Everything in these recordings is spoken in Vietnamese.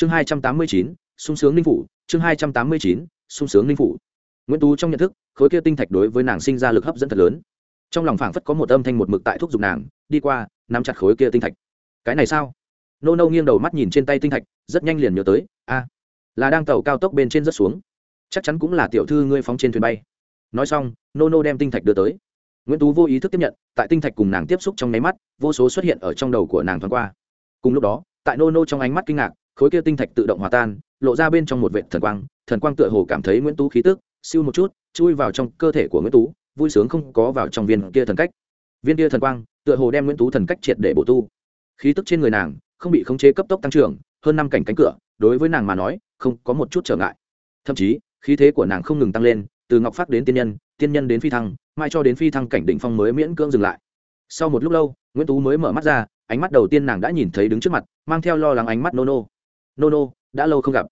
chương hai trăm tám mươi chín, sung sướng ninh phủ, chương hai trăm tám mươi chín, sung sướng ninh phủ. Nguyễn tú trong nhận thức, khối kia tinh thạch đối với nàng sinh ra lực hấp dẫn thật lớn. Trong lòng phảng phất có một âm thanh một mực tại thúc giục nàng, đi qua, nắm chặt khối kia tinh thạch. Cái này sao? Nô nô nghiêng đầu mắt nhìn trên tay tinh thạch, rất nhanh liền nhớ tới, a, là đang tàu cao tốc bên trên rất xuống. Chắc chắn cũng là tiểu thư ngươi phóng trên thuyền bay. Nói xong, nô nô đem tinh thạch đưa tới. Nguyễn tú vô ý thức tiếp nhận, tại tinh thạch cùng nàng tiếp xúc trong nháy mắt, vô số xuất hiện ở trong đầu của nàng thoáng qua. Cùng lúc đó, tại nô nô trong ánh mắt kinh ngạc khối kia tinh thạch tự động hòa tan, lộ ra bên trong một vệ thần quang thần quang tựa hồ cảm thấy nguyễn tú khí tức, siêu một chút, chui vào trong cơ thể của nguyễn tú, vui sướng không có vào trong viên kia thần cách. Viên kia thần quang tựa hồ đem nguyễn tú thần cách triệt để bổ tu. Khí tức trên người nàng không bị khống chế cấp tốc tăng trưởng, hơn năm cảnh cánh cửa, đối với nàng mà nói, không có một chút trở ngại. Thậm chí, khí thế của nàng không ngừng tăng lên, từ ngọc phát đến tiên nhân tiên nhân đến phi thăng, mai cho đến phi thăng cảnh đỉnh phong mới miễn cưỡng dừng lại. Sau một lúc lâu, nguyễn tú mới mở mắt ra, ánh mắt đầu tiên nàng đã nhìn thấy đứng trước mặt, mang theo lo lắng ánh mắt nô nô. Nô Nô, đã lâu không gặp.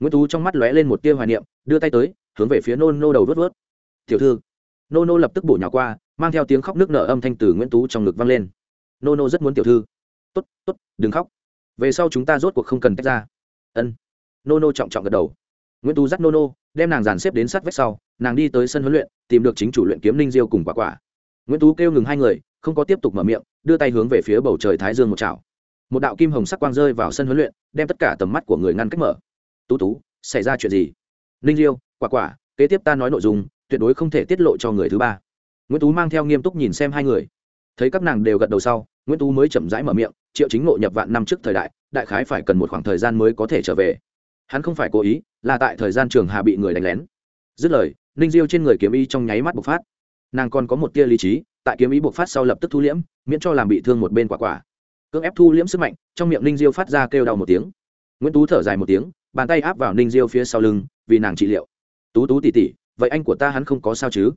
Nguyễn tú trong mắt lóe lên một tia hoài niệm đưa tay tới hướng về phía Nô Nô đầu vớt vớt. Tiểu thư. Nô Nô lập tức bổ nhào qua mang theo tiếng khóc nước nở âm thanh từ nguyễn tú trong ngực vang lên. Nô Nô rất muốn tiểu thư. Tốt tốt đừng khóc. Về sau chúng ta rốt cuộc không cần tách ra. Ân. Nô Nô trọng trọng gật đầu. Nguyễn tú dắt Nô, đem nàng dàn xếp đến sát vách sau nàng đi tới sân huấn luyện tìm được chính chủ luyện kiếm ninh diêu cùng quả quả. Nguyễn tú kêu ngừng hai người không có tiếp tục mở miệng đưa tay hướng về phía bầu trời thái dương một chảo một đạo kim hồng sắc quang rơi vào sân huấn luyện đem tất cả tầm mắt của người ngăn cách mở. Tú tú xảy ra chuyện gì? Ninh liêu, quả quả kế tiếp ta nói nội dung tuyệt đối không thể tiết lộ cho người thứ ba. Nguyễn tú mang theo nghiêm túc nhìn xem hai người. Thấy các nàng đều gật đầu sau nguyễn tú mới chậm rãi mở miệng triệu chính ngộ nhập vạn năm trước thời đại đại khái phải cần một khoảng thời gian mới có thể trở về. Hắn không phải cố ý là tại thời gian trường hà bị người đánh lén. Dứt lời ninh diêu trên người kiếm y trong nháy mắt bộc phát. Nàng còn có một tia lý trí tại kiếm ý bộc phát sau lập tức thu liễm miễn cho làm bị thương một bên quả quả cưỡng ép thu liễm sức mạnh, trong miệng ninh diêu phát ra kêu đau một tiếng. Nguyễn tú thở dài một tiếng, bàn tay áp vào ninh diêu phía sau lưng, vì nàng trị liệu. Tú tú tỉ tỉ vậy anh của ta hắn không có sao chứ?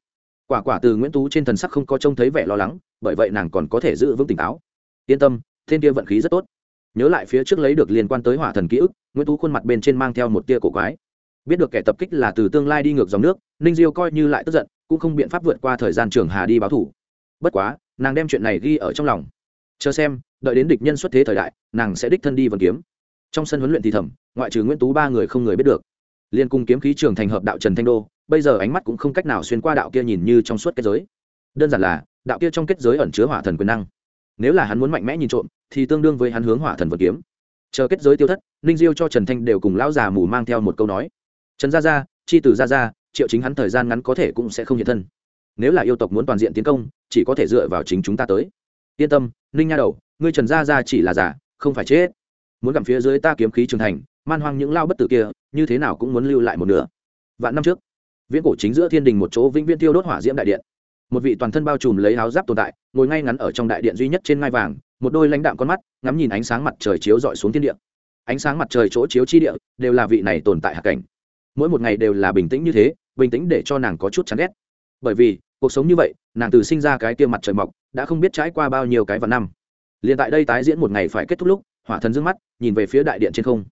Quả quả từ nguyễn tú trên thần sắc không có trông thấy vẻ lo lắng, bởi vậy nàng còn có thể giữ vững tỉnh táo. Yên tâm, thiên kia vận khí rất tốt. Nhớ lại phía trước lấy được liên quan tới hỏa thần ký ức, nguyễn tú khuôn mặt bên trên mang theo một tia cổ quái. Biết được kẻ tập kích là từ tương lai đi ngược dòng nước, ninh diêu coi như lại tức giận, cũng không biện pháp vượt qua thời gian trường hà đi báo thủ. Bất quá, nàng đem chuyện này ghi ở trong lòng. Chờ xem đợi đến địch nhân xuất thế thời đại, nàng sẽ đích thân đi vân kiếm. Trong sân huấn luyện thì thầm, ngoại trừ nguyễn tú ba người không người biết được. Liên cung kiếm khí trường thành hợp đạo trần thanh đô, bây giờ ánh mắt cũng không cách nào xuyên qua đạo kia nhìn như trong suốt kết giới. Đơn giản là, đạo kia trong kết giới ẩn chứa hỏa thần quyền năng. Nếu là hắn muốn mạnh mẽ nhìn trộm, thì tương đương với hắn hướng hỏa thần vật kiếm. Chờ kết giới tiêu thất, ninh diêu cho trần thanh đều cùng lão già mù mang theo một câu nói. Trần gia gia, chi từ gia gia, triệu chính hắn thời gian ngắn có thể cũng sẽ không hiện thân. Nếu là yêu tộc muốn toàn diện tiến công, chỉ có thể dựa vào chính chúng ta tới yên tâm, ninh nha đầu, ngươi trần gia gia chỉ là giả, không phải chết. Muốn gặm phía dưới ta kiếm khí trưởng thành, man hoang những lao bất tử kia, như thế nào cũng muốn lưu lại một nửa. Vạn năm trước, viễn cổ chính giữa thiên đình một chỗ vĩnh viễn tiêu đốt hỏa diễm đại điện. Một vị toàn thân bao trùm lấy áo giáp tồn tại, ngồi ngay ngắn ở trong đại điện duy nhất trên ngai vàng, một đôi lãnh đạm con mắt, ngắm nhìn ánh sáng mặt trời chiếu rọi xuống thiên địa. Ánh sáng mặt trời chỗ chiếu chi địa, đều là vị này tồn tại hạ cảnh. Mỗi một ngày đều là bình tĩnh như thế, bình tĩnh để cho nàng có chút chán ghét. Bởi vì, cuộc sống như vậy, nàng từ sinh ra cái kia mặt trời mọc đã không biết trải qua bao nhiêu cái vạn năm. Liền tại đây tái diễn một ngày phải kết thúc lúc, hỏa thần dương mắt, nhìn về phía đại điện trên không.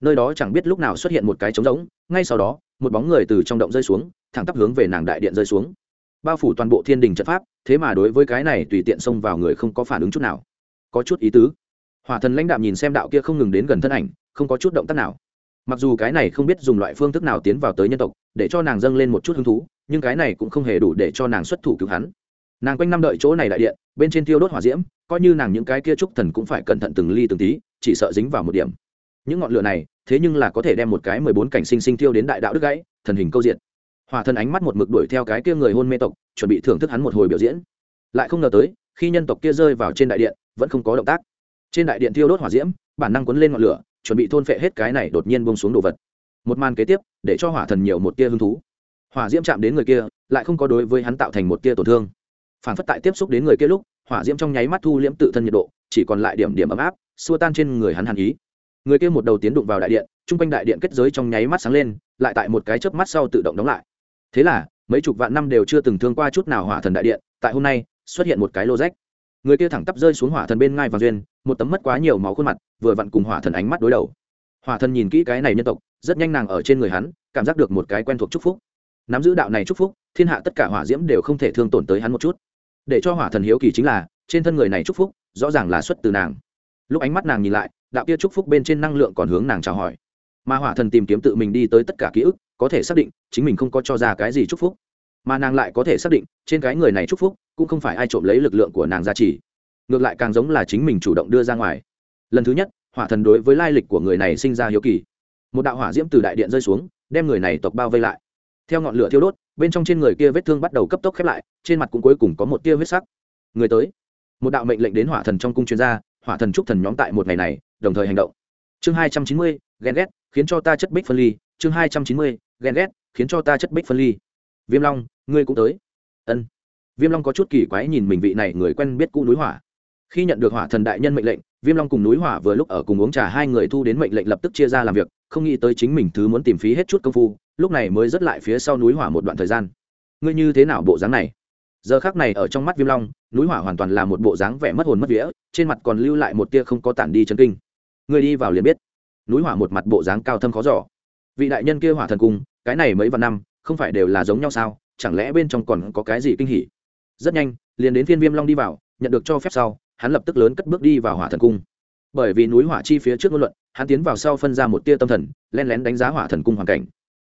Nơi đó chẳng biết lúc nào xuất hiện một cái trống rỗng, ngay sau đó, một bóng người từ trong động rơi xuống, thẳng tắp hướng về nàng đại điện rơi xuống. Bao phủ toàn bộ thiên đình trận pháp, thế mà đối với cái này tùy tiện xông vào người không có phản ứng chút nào. Có chút ý tứ. Hỏa thần lãnh đạm nhìn xem đạo kia không ngừng đến gần thân ảnh, không có chút động tác nào. Mặc dù cái này không biết dùng loại phương thức nào tiến vào tới nhân tộc, để cho nàng dâng lên một chút hứng thú, nhưng cái này cũng không hề đủ để cho nàng xuất thủ cứu hắn nàng quanh năm đợi chỗ này đại điện, bên trên tiêu đốt hỏa diễm, coi như nàng những cái kia trúc thần cũng phải cẩn thận từng ly từng tí, chỉ sợ dính vào một điểm. Những ngọn lửa này, thế nhưng là có thể đem một cái mười bốn cảnh sinh sinh tiêu đến đại đạo đức gãy, thần hình câu diện hỏa thần ánh mắt một mực đuổi theo cái kia người hôn mê tộc, chuẩn bị thưởng thức hắn một hồi biểu diễn. Lại không ngờ tới, khi nhân tộc kia rơi vào trên đại điện, vẫn không có động tác. Trên đại điện tiêu đốt hỏa diễm, bản năng quấn lên ngọn lửa, chuẩn bị thôn phệ hết cái này đột nhiên bông xuống đồ vật. Một màn kế tiếp, để cho hỏa thần nhiều một tia hứng thú. Hỏa diễm chạm đến người kia, lại không có đối với hắn tạo thành một tia tổn thương phản phất tại tiếp xúc đến người kia lúc, hỏa diễm trong nháy mắt thu liễm tự thân nhiệt độ, chỉ còn lại điểm điểm ấm áp, xua tan trên người hắn hàn ý. Người kia một đầu tiến đụng vào đại điện chung quanh đại điện kết giới trong nháy mắt sáng lên, lại tại một cái chớp mắt sau tự động đóng lại. Thế là, mấy chục vạn năm đều chưa từng thương qua chút nào hỏa thần đại điện, tại hôm nay, xuất hiện một cái lô rách. Người kia thẳng tắp rơi xuống hỏa thần bên ngai và duyên, một tấm mất quá nhiều máu khuôn mặt, vừa vặn cùng hỏa thần ánh mắt đối đầu. Hỏa thần nhìn kỹ cái này nhân tộc, rất nhanh nàng ở trên người hắn, cảm giác được một cái quen thuộc chúc phúc. Nắm giữ đạo này chúc phúc, thiên hạ tất cả hỏa diễm đều không thể thương tổn tới hắn một chút để cho hỏa thần hiếu kỳ chính là, trên thân người này chúc phúc, rõ ràng là xuất từ nàng. Lúc ánh mắt nàng nhìn lại, đạo kia chúc phúc bên trên năng lượng còn hướng nàng chào hỏi. Mà hỏa thần tìm kiếm tự mình đi tới tất cả ký ức, có thể xác định, chính mình không có cho ra cái gì chúc phúc. Mà nàng lại có thể xác định, trên cái người này chúc phúc, cũng không phải ai trộm lấy lực lượng của nàng ra chỉ. Ngược lại càng giống là chính mình chủ động đưa ra ngoài. Lần thứ nhất, hỏa thần đối với lai lịch của người này sinh ra hiếu kỳ. Một đạo hỏa diễm từ đại điện rơi xuống, đem người này tộc bao vây lại theo ngọn lửa thiêu đốt, bên trong trên người kia vết thương bắt đầu cấp tốc khép lại, trên mặt cũng cuối cùng có một tia vết sắc. Người tới. Một đạo mệnh lệnh đến hỏa thần trong cung chuyên gia, hỏa thần trúc thần nhóm tại một ngày này, đồng thời hành động. Chương hai trăm chín mươi, ghen ghét, khiến cho ta chất bích phân ly. Chương hai trăm chín mươi, ghen ghét, khiến cho ta chất bích phân ly. Viêm long, ngươi cũng tới. Ân. Viêm long có chút kỳ quái nhìn mình vị này người quen biết cũ núi hỏa khi nhận được hỏa thần đại nhân mệnh lệnh, viêm long cùng núi hỏa vừa lúc ở cùng uống trà, hai người thu đến mệnh lệnh lập tức chia ra làm việc, không nghĩ tới chính mình thứ muốn tìm phí hết chút công phu, lúc này mới dứt lại phía sau núi hỏa một đoạn thời gian. Ngươi như thế nào bộ dáng này? Giờ khác này ở trong mắt viêm long, núi hỏa hoàn toàn là một bộ dáng vẻ mất hồn mất vía, trên mặt còn lưu lại một tia không có tản đi chân kinh. Ngươi đi vào liền biết. Núi hỏa một mặt bộ dáng cao thâm khó giỏ vị đại nhân kia hỏa thần cung, cái này mấy vạn năm, không phải đều là giống nhau sao? Chẳng lẽ bên trong còn có cái gì kinh hỉ? Rất nhanh, liền đến phiên viêm long đi vào, nhận được cho phép sau hắn lập tức lớn cất bước đi vào hỏa thần cung. Bởi vì núi hỏa chi phía trước ngôn luận, hắn tiến vào sau phân ra một tia tâm thần len lén đánh giá hỏa thần cung hoàn cảnh.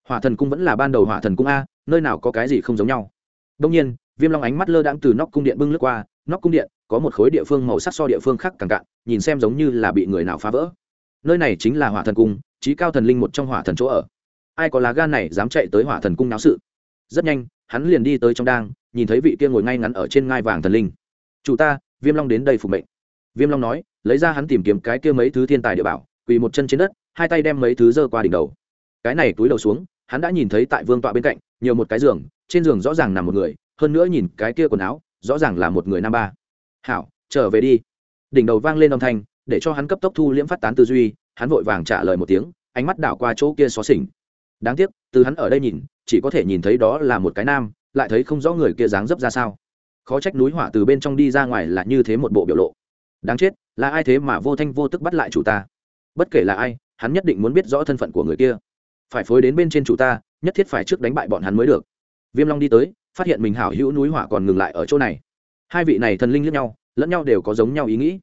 Hỏa thần cung vẫn là ban đầu hỏa thần cung a, nơi nào có cái gì không giống nhau. Đông nhiên, viêm long ánh mắt lơ đãng từ nóc cung điện bưng lướt qua, nóc cung điện có một khối địa phương màu sắc so địa phương khác càng cạn, nhìn xem giống như là bị người nào phá vỡ. Nơi này chính là hỏa thần cung trí cao thần linh một trong hỏa thần chỗ ở. Ai có lá gan này dám chạy tới hỏa thần cung náo sự? Rất nhanh, hắn liền đi tới trong đang, nhìn thấy vị kia ngồi ngay ngắn ở trên ngai vàng thần linh. Chủ ta viêm long đến đây phục mệnh. Viêm long nói, lấy ra hắn tìm kiếm cái kia mấy thứ thiên tài địa bảo, quỳ một chân trên đất, hai tay đem mấy thứ dơ qua đỉnh đầu. Cái này túi đầu xuống, hắn đã nhìn thấy tại vương tọa bên cạnh, nhiều một cái giường, trên giường rõ ràng nằm một người, hơn nữa nhìn cái kia quần áo, rõ ràng là một người nam ba. Hảo, trở về đi. Đỉnh đầu vang lên âm thanh, để cho hắn cấp tốc thu liễm phát tán tư duy, hắn vội vàng trả lời một tiếng, ánh mắt đảo qua chỗ kia xó xỉnh. Đáng tiếc, từ hắn ở đây nhìn, chỉ có thể nhìn thấy đó là một cái nam, lại thấy không rõ người kia dáng dấp ra sao khó trách núi hỏa từ bên trong đi ra ngoài là như thế một bộ biểu lộ. Đáng chết, là ai thế mà vô thanh vô tức bắt lại chủ ta? Bất kể là ai, hắn nhất định muốn biết rõ thân phận của người kia. Phải phối đến bên trên chủ ta, nhất thiết phải trước đánh bại bọn hắn mới được. Viêm long đi tới, phát hiện mình hảo hữu núi hỏa còn ngừng lại ở chỗ này. Hai vị này thần linh lẫn nhau lẫn nhau đều có giống nhau ý nghĩ.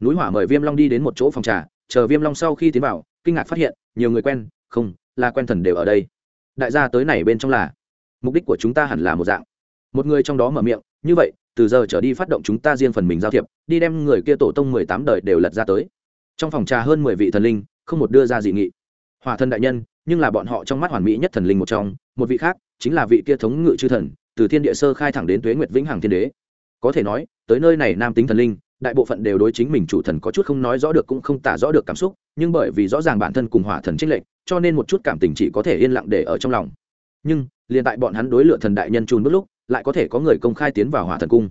Núi hỏa mời viêm long đi đến một chỗ phòng trà, chờ viêm long sau khi tiến vào, kinh ngạc phát hiện, nhiều người quen, không, là quen thần đều ở đây. Đại gia tới này bên trong là, mục đích của chúng ta hẳn là một dạng. Một người trong đó mở miệng như vậy, từ giờ trở đi phát động chúng ta riêng phần mình giao thiệp, đi đem người kia tổ tông mười tám đời đều lật ra tới. Trong phòng trà hơn mười vị thần linh, không một đưa ra dị nghị. Hòa thân đại nhân, nhưng là bọn họ trong mắt hoàn mỹ nhất thần linh một trong, một vị khác chính là vị kia thống ngự chư thần, từ thiên địa sơ khai thẳng đến tuế nguyệt vĩnh hằng thiên đế. Có thể nói, tới nơi này nam tính thần linh, đại bộ phận đều đối chính mình chủ thần có chút không nói rõ được cũng không tả rõ được cảm xúc, nhưng bởi vì rõ ràng bản thân cùng hỏa thần trích lệnh cho nên một chút cảm tình chỉ có thể yên lặng để ở trong lòng. Nhưng, liền tại bọn hắn đối lựa thần đại nhân trùn bước lúc lại có thể có người công khai tiến vào hỏa thần cung.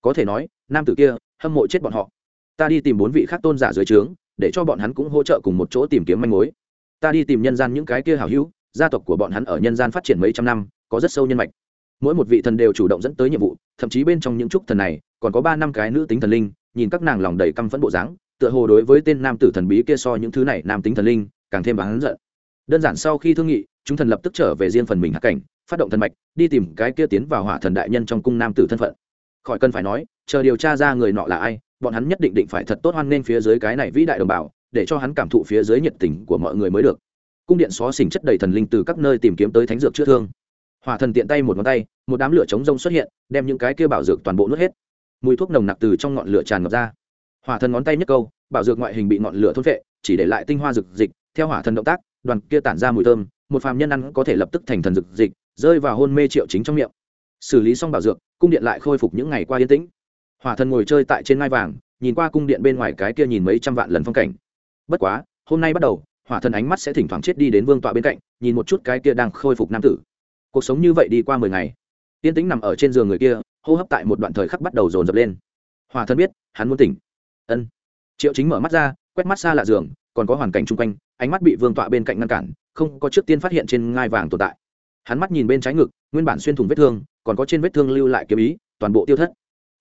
Có thể nói, nam tử kia, hâm mộ chết bọn họ. Ta đi tìm bốn vị khác tôn giả dưới trướng, để cho bọn hắn cũng hỗ trợ cùng một chỗ tìm kiếm manh mối. Ta đi tìm nhân gian những cái kia hảo hữu, gia tộc của bọn hắn ở nhân gian phát triển mấy trăm năm, có rất sâu nhân mạch. Mỗi một vị thần đều chủ động dẫn tới nhiệm vụ, thậm chí bên trong những trúc thần này, còn có ba năm cái nữ tính thần linh, nhìn các nàng lòng đầy căm phẫn bộ dáng, tựa hồ đối với tên nam tử thần bí kia so những thứ này nam tính thần linh, càng thêm bán giận. Đơn giản sau khi thương nghị, chúng thần lập tức trở về riêng phần mình hạ cảnh phát động thần mạch, đi tìm cái kia tiến vào hỏa thần đại nhân trong cung nam tử thân phận. Khỏi cần phải nói, chờ điều tra ra người nọ là ai, bọn hắn nhất định định phải thật tốt hoan nghênh phía dưới cái này vĩ đại đồng bào, để cho hắn cảm thụ phía dưới nhiệt tình của mọi người mới được. Cung điện xó xỉnh chất đầy thần linh từ các nơi tìm kiếm tới thánh dược chữa thương. Hỏa thần tiện tay một ngón tay, một đám lửa chống rông xuất hiện, đem những cái kia bảo dược toàn bộ nuốt hết. Mùi thuốc nồng nặc từ trong ngọn lửa tràn ngập ra. Hỏa thần ngón tay nhất câu, bảo dược ngoại hình bị ngọn lửa thôn vệ chỉ để lại tinh hoa dược dịch theo hỏa thần động tác, đoàn kia tản ra mùi thơm, một phàm nhân ăn có thể lập tức thành thần dược dịch rơi vào hôn mê triệu chính trong miệng. Xử lý xong bảo dược, cung điện lại khôi phục những ngày qua yên tĩnh. Hỏa thần ngồi chơi tại trên ngai vàng, nhìn qua cung điện bên ngoài cái kia nhìn mấy trăm vạn lần phong cảnh. Bất quá, hôm nay bắt đầu, hỏa thần ánh mắt sẽ thỉnh thoảng chết đi đến vương tọa bên cạnh, nhìn một chút cái kia đang khôi phục nam tử. Cuộc sống như vậy đi qua mười ngày. Yên tĩnh nằm ở trên giường người kia, hô hấp tại một đoạn thời khắc bắt đầu dồn dập lên. Hỏa thần biết, hắn muốn tỉnh. Ân. Triệu chính mở mắt ra, quét mắt xa lạ giường, còn có hoàn cảnh chung quanh, ánh mắt bị vương tọa bên cạnh ngăn cản, không có trước tiên phát hiện trên ngai vàng tồn tại hắn mắt nhìn bên trái ngực, nguyên bản xuyên thủng vết thương, còn có trên vết thương lưu lại kiếm ý, toàn bộ tiêu thất.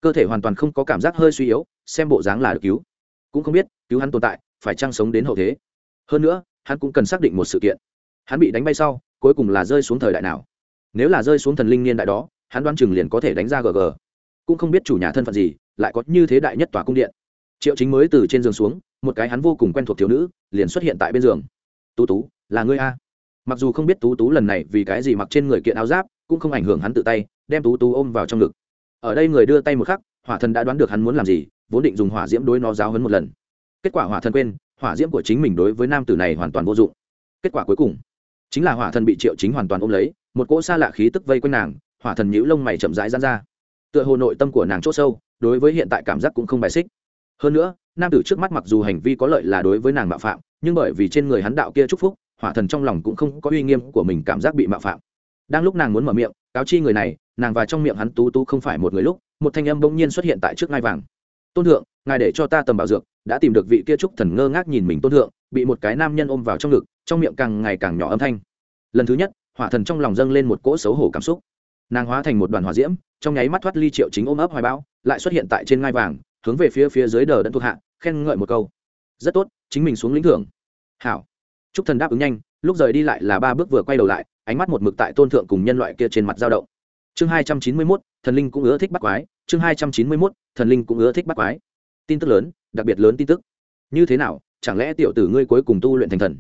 Cơ thể hoàn toàn không có cảm giác hơi suy yếu, xem bộ dáng là được cứu. Cũng không biết, cứu hắn tồn tại, phải chăng sống đến hậu thế? Hơn nữa, hắn cũng cần xác định một sự kiện. Hắn bị đánh bay sau, cuối cùng là rơi xuống thời đại nào? Nếu là rơi xuống thần linh niên đại đó, hắn đoan chừng liền có thể đánh ra gg cũng không biết chủ nhà thân phận gì, lại có như thế đại nhất tòa cung điện. Triệu chính mới từ trên giường xuống, một cái hắn vô cùng quen thuộc thiếu nữ, liền xuất hiện tại bên giường. Tú tú, là ngươi a? Mặc dù không biết tú tú lần này vì cái gì mặc trên người kiện áo giáp, cũng không ảnh hưởng hắn tự tay, đem tú tú ôm vào trong ngực. Ở đây người đưa tay một khắc, hỏa thần đã đoán được hắn muốn làm gì, vốn định dùng hỏa diễm đối nó giáo hấn một lần. Kết quả hỏa thần quên, hỏa diễm của chính mình đối với nam tử này hoàn toàn vô dụng. Kết quả cuối cùng, chính là hỏa thần bị triệu chính hoàn toàn ôm lấy, một cỗ xa lạ khí tức vây quanh nàng, hỏa thần nhíu lông mày chậm rãi dán ra. Tựa hồ nội tâm của nàng chốt sâu, đối với hiện tại cảm giác cũng không bài xích. Hơn nữa, nam tử trước mắt mặc dù hành vi có lợi là đối với nàng mạo phạm, nhưng bởi vì trên người hắn đạo kia chúc phúc hỏa thần trong lòng cũng không có uy nghiêm của mình cảm giác bị mạo phạm. Đang lúc nàng muốn mở miệng, cáo chi người này, nàng và trong miệng hắn tú tú không phải một người lúc, một thanh âm bỗng nhiên xuất hiện tại trước ngai vàng. Tôn thượng, ngài để cho ta tầm bảo dược, đã tìm được vị kia trúc thần ngơ ngác nhìn mình tôn thượng, bị một cái nam nhân ôm vào trong ngực, trong miệng càng ngày càng nhỏ âm thanh. Lần thứ nhất, hỏa thần trong lòng dâng lên một cỗ xấu hổ cảm xúc. Nàng hóa thành một đoàn hỏa diễm, trong nháy mắt thoát ly triệu chính ôm ấp hoài bão, lại xuất hiện tại trên ngai vàng, hướng về phía phía dưới đờ đẫn thuộc hạ, khen ngợi một câu. Rất tốt, chính mình xuống lĩnh thưởng. Hảo trúc thần đáp ứng nhanh, lúc rời đi lại là ba bước vừa quay đầu lại, ánh mắt một mực tại tôn thượng cùng nhân loại kia trên mặt dao động. Chương hai trăm chín mươi mốt, thần linh cũng ưa thích bắt quái. Chương hai trăm chín mươi mốt, thần linh cũng ưa thích bắt quái. Tin tức lớn, đặc biệt lớn tin tức. Như thế nào, chẳng lẽ tiểu tử ngươi cuối cùng tu luyện thành thần?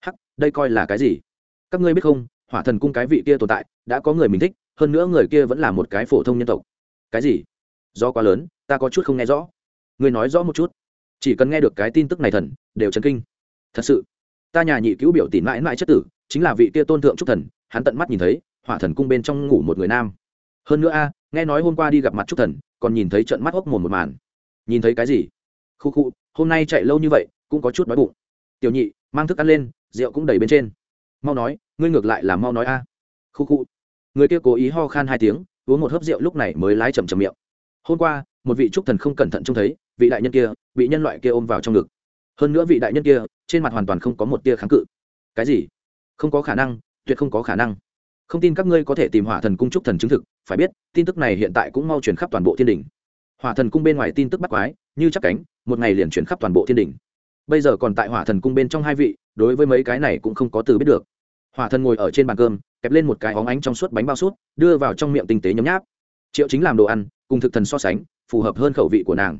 Hắc, đây coi là cái gì? Các ngươi biết không, hỏa thần cung cái vị kia tồn tại, đã có người mình thích, hơn nữa người kia vẫn là một cái phổ thông nhân tộc. Cái gì? Do quá lớn, ta có chút không nghe rõ. Ngươi nói rõ một chút. Chỉ cần nghe được cái tin tức này thần, đều chấn kinh. Thật sự ta nhà nhị cứu biểu tỉ mãi mãi chất tử, chính là vị kia tôn thượng trúc thần, hắn tận mắt nhìn thấy, hỏa thần cung bên trong ngủ một người nam. Hơn nữa a, nghe nói hôm qua đi gặp mặt trúc thần, còn nhìn thấy trận mắt hốc mồm một màn. Nhìn thấy cái gì? Khu khu, hôm nay chạy lâu như vậy, cũng có chút đói bụng. Tiểu nhị, mang thức ăn lên, rượu cũng đầy bên trên. Mau nói, ngươi ngược lại là mau nói a. Khu khu. Người kia cố ý ho khan hai tiếng, uống một hớp rượu lúc này mới lái chầm chầm miệng. Hôm qua, một vị trúc thần không cẩn thận trông thấy, vị đại nhân kia, bị nhân loại kia ôm vào trong ngực. Hơn nữa vị đại nhân kia trên mặt hoàn toàn không có một tia kháng cự. Cái gì? Không có khả năng, tuyệt không có khả năng. Không tin các ngươi có thể tìm hỏa thần cung trúc thần chứng thực, phải biết, tin tức này hiện tại cũng mau chuyển khắp toàn bộ thiên đình. Hỏa thần cung bên ngoài tin tức bắt quái, như chắc cánh, một ngày liền chuyển khắp toàn bộ thiên đình. Bây giờ còn tại hỏa thần cung bên trong hai vị, đối với mấy cái này cũng không có từ biết được. Hỏa thần ngồi ở trên bàn cơm, kẹp lên một cái óng ánh trong suốt bánh bao sút, đưa vào trong miệng tinh tế nhấm nháp. Triệu chính làm đồ ăn, cùng thực thần so sánh, phù hợp hơn khẩu vị của nàng.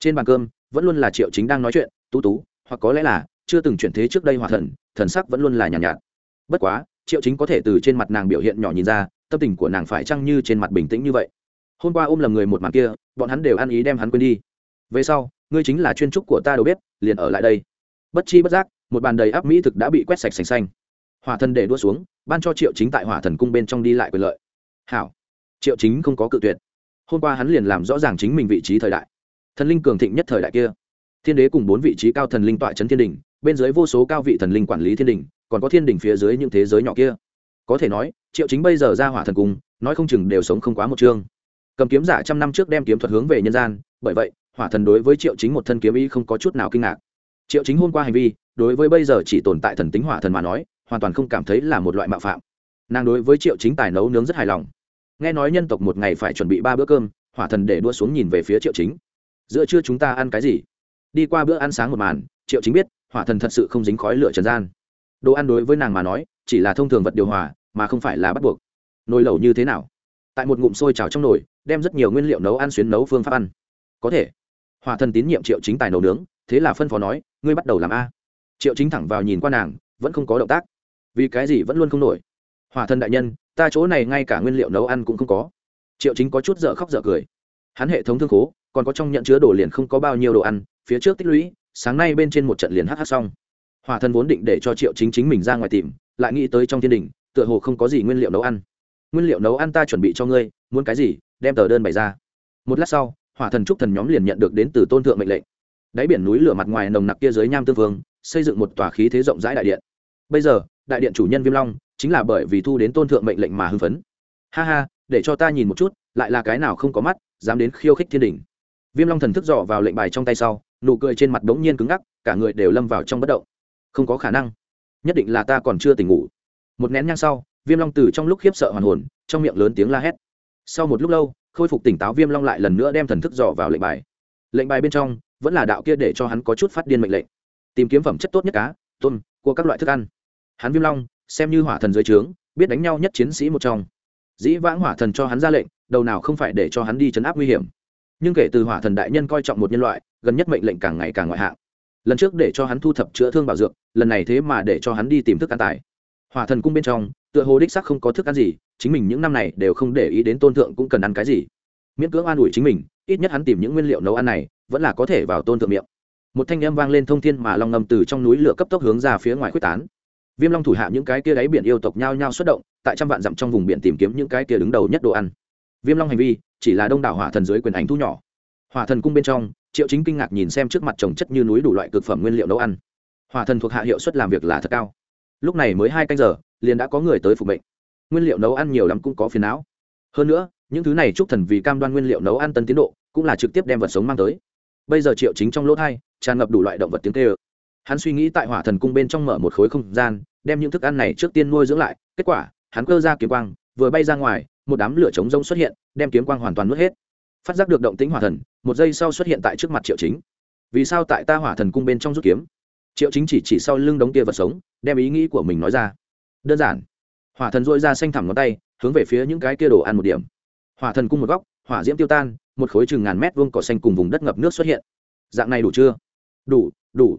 Trên bàn cơm, vẫn luôn là triệu chính đang nói chuyện, tú tú, hoặc có lẽ là chưa từng chuyển thế trước đây hỏa thần thần sắc vẫn luôn là nhàn nhạt, nhạt bất quá triệu chính có thể từ trên mặt nàng biểu hiện nhỏ nhìn ra tâm tình của nàng phải chăng như trên mặt bình tĩnh như vậy. Hôm qua ôm lầm người một mặt kia bọn hắn đều ăn ý đem hắn quên đi. Về sau ngươi chính là chuyên trúc của ta đầu bếp liền ở lại đây. Bất chi bất giác một bàn đầy áp mỹ thực đã bị quét sạch sành xanh. Hỏa thần để đua xuống ban cho triệu chính tại hỏa thần cung bên trong đi lại quyền lợi. Hảo. Triệu chính không có cự tuyệt. Hôm qua hắn liền làm rõ ràng chính mình vị trí thời đại. Thần linh cường thịnh nhất thời đại kia. Thiên đế cùng bốn vị trí cao thần linh tọa trấn thiên đình bên dưới vô số cao vị thần linh quản lý thiên đình, còn có thiên đình phía dưới những thế giới nhỏ kia. Có thể nói, triệu chính bây giờ ra hỏa thần cung, nói không chừng đều sống không quá một chương. Cầm kiếm giả trăm năm trước đem kiếm thuật hướng về nhân gian, bởi vậy, hỏa thần đối với triệu chính một thân kiếm ý không có chút nào kinh ngạc. Triệu chính hôm qua hành vi, đối với bây giờ chỉ tồn tại thần tính hỏa thần mà nói, hoàn toàn không cảm thấy là một loại mạo phạm. Nàng đối với triệu chính tài nấu nướng rất hài lòng. Nghe nói nhân tộc một ngày phải chuẩn bị ba bữa cơm, hỏa thần để đua xuống nhìn về phía triệu chính. Giữa trưa chúng ta ăn cái gì? Đi qua bữa ăn sáng một màn, triệu chính biết hỏa thần thật sự không dính khói lửa trần gian. Đồ ăn đối với nàng mà nói, chỉ là thông thường vật điều hòa, mà không phải là bắt buộc. Nồi lẩu như thế nào? Tại một ngụm sôi trào trong nồi, đem rất nhiều nguyên liệu nấu ăn xuyến nấu phương pháp ăn. Có thể. Hỏa thần tín nhiệm triệu chính tài nấu nướng, thế là phân phó nói, ngươi bắt đầu làm a. Triệu chính thẳng vào nhìn qua nàng, vẫn không có động tác. Vì cái gì vẫn luôn không nổi? Hỏa thần đại nhân, ta chỗ này ngay cả nguyên liệu nấu ăn cũng không có. Triệu chính có chút dở khóc dở cười. Hắn hệ thống thương khố, còn có trong nhận chứa đồ liền không có bao nhiêu đồ ăn, phía trước tích lũy sáng nay bên trên một trận liền hh xong. Hỏa thần vốn định để cho triệu chính chính mình ra ngoài tìm, lại nghĩ tới trong thiên đình, tựa hồ không có gì nguyên liệu nấu ăn. Nguyên liệu nấu ăn ta chuẩn bị cho ngươi, muốn cái gì, đem tờ đơn bày ra. Một lát sau, hỏa thần trúc thần nhóm liền nhận được đến từ tôn thượng mệnh lệnh. Đáy biển núi lửa mặt ngoài nồng nặc kia dưới nham tương vương, xây dựng một tòa khí thế rộng rãi đại điện. Bây giờ, đại điện chủ nhân viêm long, chính là bởi vì thu đến tôn thượng mệnh lệnh mà hưng phấn. Ha ha, để cho ta nhìn một chút, lại là cái nào không có mắt, dám đến khiêu khích thiên đình. Viêm long thần thức dò vào lệnh bài trong tay sau nụ cười trên mặt đống nhiên cứng ngắc, cả người đều lâm vào trong bất động. Không có khả năng. Nhất định là ta còn chưa tỉnh ngủ. Một nén nhang sau, viêm long từ trong lúc khiếp sợ hoàn hồn, trong miệng lớn tiếng la hét. Sau một lúc lâu, khôi phục tỉnh táo, viêm long lại lần nữa đem thần thức dò vào lệnh bài. Lệnh bài bên trong, vẫn là đạo kia để cho hắn có chút phát điên mệnh lệnh. Tìm kiếm phẩm chất tốt nhất cá, tôm của các loại thức ăn. Hắn viêm long, xem như hỏa thần dưới trướng, biết đánh nhau nhất chiến sĩ một trong. Dĩ vãng hỏa thần cho hắn ra lệnh, đầu nào không phải để cho hắn đi chấn áp nguy hiểm nhưng kể từ hỏa thần đại nhân coi trọng một nhân loại, gần nhất mệnh lệnh càng ngày càng ngoại hạng. Lần trước để cho hắn thu thập chữa thương bảo dược, lần này thế mà để cho hắn đi tìm thức ăn tài. Hỏa thần cung bên trong, tựa hồ đích sắc không có thức ăn gì, chính mình những năm này đều không để ý đến tôn thượng cũng cần ăn cái gì. Miễn cưỡng an ủi chính mình, ít nhất hắn tìm những nguyên liệu nấu ăn này, vẫn là có thể vào tôn thượng miệng. Một thanh âm vang lên thông thiên mà long ngầm từ trong núi lửa cấp tốc hướng ra phía ngoài quyết tán. Viêm long thủ hạ những cái kia đáy biển yêu tộc nhao nhao xuất động, tại trăm vạn dặm trong vùng biển tìm kiếm những cái kia đứng đầu nhất đồ ăn. Viêm long hành vi chỉ là đông đảo hỏa thần dưới quyền ảnh thu nhỏ. Hỏa thần cung bên trong, triệu chính kinh ngạc nhìn xem trước mặt trồng chất như núi đủ loại cực phẩm nguyên liệu nấu ăn. Hỏa thần thuộc hạ hiệu suất làm việc là thật cao. Lúc này mới hai canh giờ, liền đã có người tới phục mệnh. Nguyên liệu nấu ăn nhiều lắm cũng có phiền não. Hơn nữa, những thứ này chúc thần vì cam đoan nguyên liệu nấu ăn tân tiến độ, cũng là trực tiếp đem vật sống mang tới. Bây giờ triệu chính trong lỗ thai, tràn ngập đủ loại động vật tiếng tê ơ hắn suy nghĩ tại hỏa thần cung bên trong mở một khối không gian, đem những thức ăn này trước tiên nuôi dưỡng lại, kết quả, hắn cơ ra kiếm quang, vừa bay ra ngoài một đám lửa trống rông xuất hiện, đem kiếm quang hoàn toàn nuốt hết. Phát giác được động tĩnh hỏa thần, một giây sau xuất hiện tại trước mặt triệu chính. Vì sao tại ta hỏa thần cung bên trong rút kiếm? Triệu chính chỉ chỉ sau lưng đống kia vật sống, đem ý nghĩ của mình nói ra. Đơn giản. Hỏa thần dội ra xanh thẳm ngón tay, hướng về phía những cái kia đồ ăn một điểm. Hỏa thần cung một góc, hỏa diễm tiêu tan, một khối chừng ngàn mét vuông cỏ xanh cùng vùng đất ngập nước xuất hiện. Dạng này đủ chưa? Đủ đủ.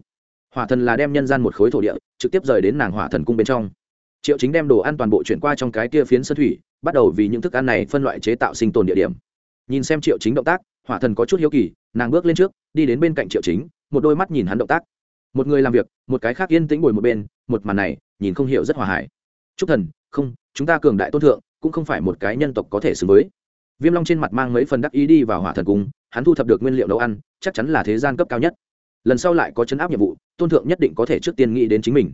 Hỏa thần là đem nhân gian một khối thổ địa, trực tiếp rời đến nàng hỏa thần cung bên trong triệu chính đem đồ ăn toàn bộ chuyển qua trong cái kia phiến sân thủy, bắt đầu vì những thức ăn này phân loại chế tạo sinh tồn địa điểm. Nhìn xem triệu chính động tác, hỏa thần có chút hiếu kỳ, nàng bước lên trước, đi đến bên cạnh triệu chính, một đôi mắt nhìn hắn động tác. Một người làm việc, một cái khác yên tĩnh ngồi một bên, một màn này, nhìn không hiểu rất hòa hải chúc thần, không, chúng ta cường đại tôn thượng, cũng không phải một cái nhân tộc có thể xứng với. Viêm long trên mặt mang mấy phần đắc ý đi vào hỏa thần cung, hắn thu thập được nguyên liệu nấu ăn, chắc chắn là thế gian cấp cao nhất. Lần sau lại có chấn áp nhiệm vụ, tôn thượng nhất định có thể trước tiên nghĩ đến chính mình.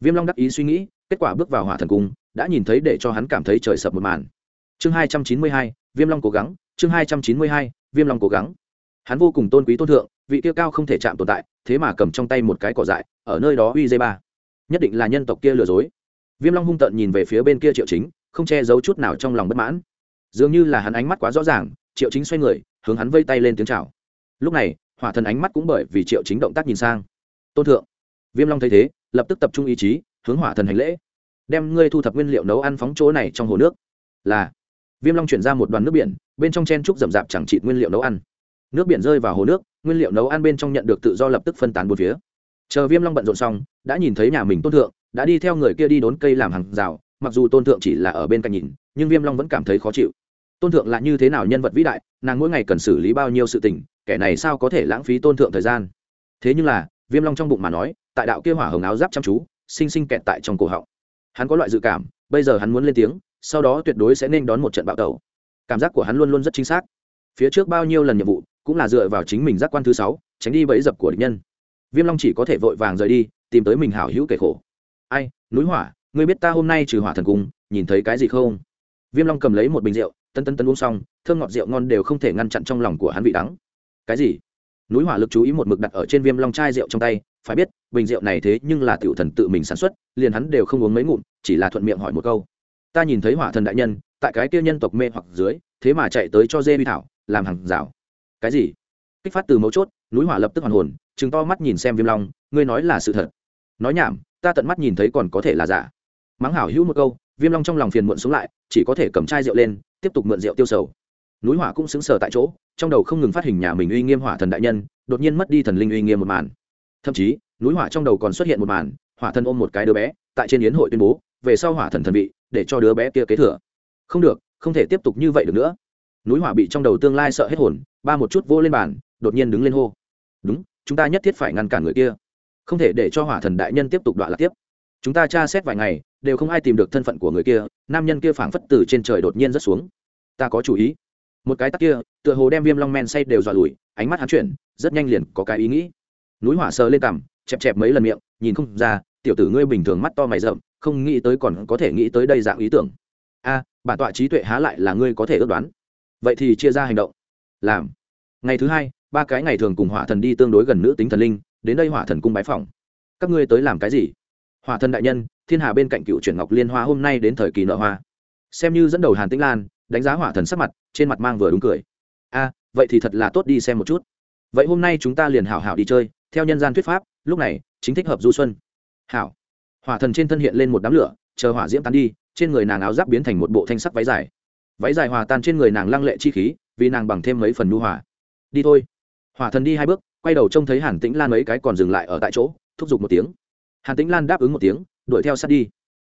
Viêm long đắc ý suy nghĩ kết quả bước vào hỏa thần cung, đã nhìn thấy để cho hắn cảm thấy trời sập một màn. Chương hai trăm chín mươi hai, viêm long cố gắng, chương hai trăm chín mươi hai, viêm long cố gắng. Hắn vô cùng tôn quý tôn thượng, vị kia cao không thể chạm tồn tại, thế mà cầm trong tay một cái cỏ dại, ở nơi đó uy dây ba. Nhất định là nhân tộc kia lừa dối. Viêm long hung tợn nhìn về phía bên kia triệu chính, không che giấu chút nào trong lòng bất mãn. Dường như là hắn ánh mắt quá rõ ràng, triệu chính xoay người, hướng hắn vây tay lên tiếng chào. Lúc này, hỏa thần ánh mắt cũng bởi vì triệu chính động tác nhìn sang. Tôn thượng. Viêm long thấy thế, lập tức tập trung ý chí, hướng hỏa thần hành lễ đem ngươi thu thập nguyên liệu nấu ăn phóng chỗ này trong hồ nước. Là. Viêm long chuyển ra một đoàn nước biển, bên trong chen trúc rậm rạp chẳng trị nguyên liệu nấu ăn. Nước biển rơi vào hồ nước, nguyên liệu nấu ăn bên trong nhận được tự do lập tức phân tán bốn phía. Chờ viêm long bận rộn xong, đã nhìn thấy nhà mình tôn thượng, đã đi theo người kia đi đốn cây làm hàng rào, mặc dù tôn thượng chỉ là ở bên cạnh nhìn, nhưng viêm long vẫn cảm thấy khó chịu. Tôn thượng là như thế nào nhân vật vĩ đại, nàng mỗi ngày cần xử lý bao nhiêu sự tình, kẻ này sao có thể lãng phí tôn thượng thời gian? Thế nhưng là, viêm long trong bụng mà nói, tại đạo kia hỏa hồng áo giáp chăm chú sinh sinh kẹt tại trong cổ họng hắn có loại dự cảm, bây giờ hắn muốn lên tiếng, sau đó tuyệt đối sẽ nên đón một trận bạo tẩu. Cảm giác của hắn luôn luôn rất chính xác. Phía trước bao nhiêu lần nhiệm vụ, cũng là dựa vào chính mình giác quan thứ sáu, tránh đi bẫy dập của địch nhân. Viêm long chỉ có thể vội vàng rời đi, tìm tới mình hảo hữu kể khổ. Ai, núi hỏa, ngươi biết ta hôm nay trừ hỏa thần cung, nhìn thấy cái gì không? Viêm long cầm lấy một bình rượu, tân tân tân uống xong, thơm ngọt rượu ngon đều không thể ngăn chặn trong lòng của hắn vị đắng. Cái gì? Núi hỏa lực chú ý một mực đặt ở trên viêm long chai rượu trong tay phải biết, bình rượu này thế nhưng là tiểu thần tự mình sản xuất, liền hắn đều không uống mấy ngụm, chỉ là thuận miệng hỏi một câu. Ta nhìn thấy hỏa thần đại nhân, tại cái kia nhân tộc mê hoặc dưới, thế mà chạy tới cho dê vi thảo, làm hàng rào. Cái gì? Kích phát từ mấu chốt, núi hỏa lập tức hoàn hồn chừng to mắt nhìn xem viêm long, ngươi nói là sự thật. Nói nhảm, ta tận mắt nhìn thấy còn có thể là giả. Mắng hảo hữu một câu, viêm long trong lòng phiền muộn xuống lại, chỉ có thể cầm chai rượu lên, tiếp tục mượn rượu tiêu sầu. Núi hỏa cũng xứng sờ tại chỗ, trong đầu không ngừng phát hình nhà mình uy nghiêm hỏa thần đại nhân, đột nhiên mất đi thần linh uy nghiêm một màn thậm chí, núi hỏa trong đầu còn xuất hiện một màn, hỏa thần ôm một cái đứa bé, tại trên yến hội tuyên bố, về sau hỏa thần thần vị, để cho đứa bé kia kế thừa. Không được, không thể tiếp tục như vậy được nữa. Núi hỏa bị trong đầu tương lai sợ hết hồn, ba một chút vô lên bàn, đột nhiên đứng lên hô. Đúng, chúng ta nhất thiết phải ngăn cản người kia. Không thể để cho hỏa thần đại nhân tiếp tục đoạn lạc tiếp. Chúng ta tra xét vài ngày, đều không ai tìm được thân phận của người kia, nam nhân kia phảng phất từ trên trời đột nhiên rớt xuống. Ta có chủ ý. Một cái tắc kia, tựa hồ đem viêm long men say đều dọa lùi, ánh mắt hắn chuyển, rất nhanh liền có cái ý nghĩ núi hỏa sờ lên cằm, chẹp chẹp mấy lần miệng, nhìn không ra, tiểu tử ngươi bình thường mắt to mày rậm, không nghĩ tới còn có thể nghĩ tới đây dạng ý tưởng. A, bản tọa trí tuệ há lại là ngươi có thể ước đoán. Vậy thì chia ra hành động. Làm. Ngày thứ hai, ba cái ngày thường cùng hỏa thần đi tương đối gần nữ tính thần linh, đến đây hỏa thần cung bái phòng các ngươi tới làm cái gì? Hỏa thần đại nhân, thiên hà bên cạnh cựu chuyển ngọc liên hoa hôm nay đến thời kỳ nợ hoa. Xem như dẫn đầu hàn tĩnh lan, đánh giá hỏa thần sắc mặt, trên mặt mang vừa đúng cười. A, vậy thì thật là tốt đi xem một chút. Vậy hôm nay chúng ta liền hảo hảo đi chơi theo nhân gian thuyết pháp, lúc này, chính thích hợp du xuân. Hảo. Hỏa thần trên thân hiện lên một đám lửa, chờ hỏa diễm tan đi, trên người nàng áo giáp biến thành một bộ thanh sắc váy dài. Váy dài hòa tan trên người nàng lăng lệ chi khí, vì nàng bằng thêm mấy phần nu hòa. Đi thôi. Hỏa thần đi hai bước, quay đầu trông thấy hàn tĩnh lan mấy cái còn dừng lại ở tại chỗ, thúc giục một tiếng. Hàn tĩnh lan đáp ứng một tiếng, đuổi theo sát đi.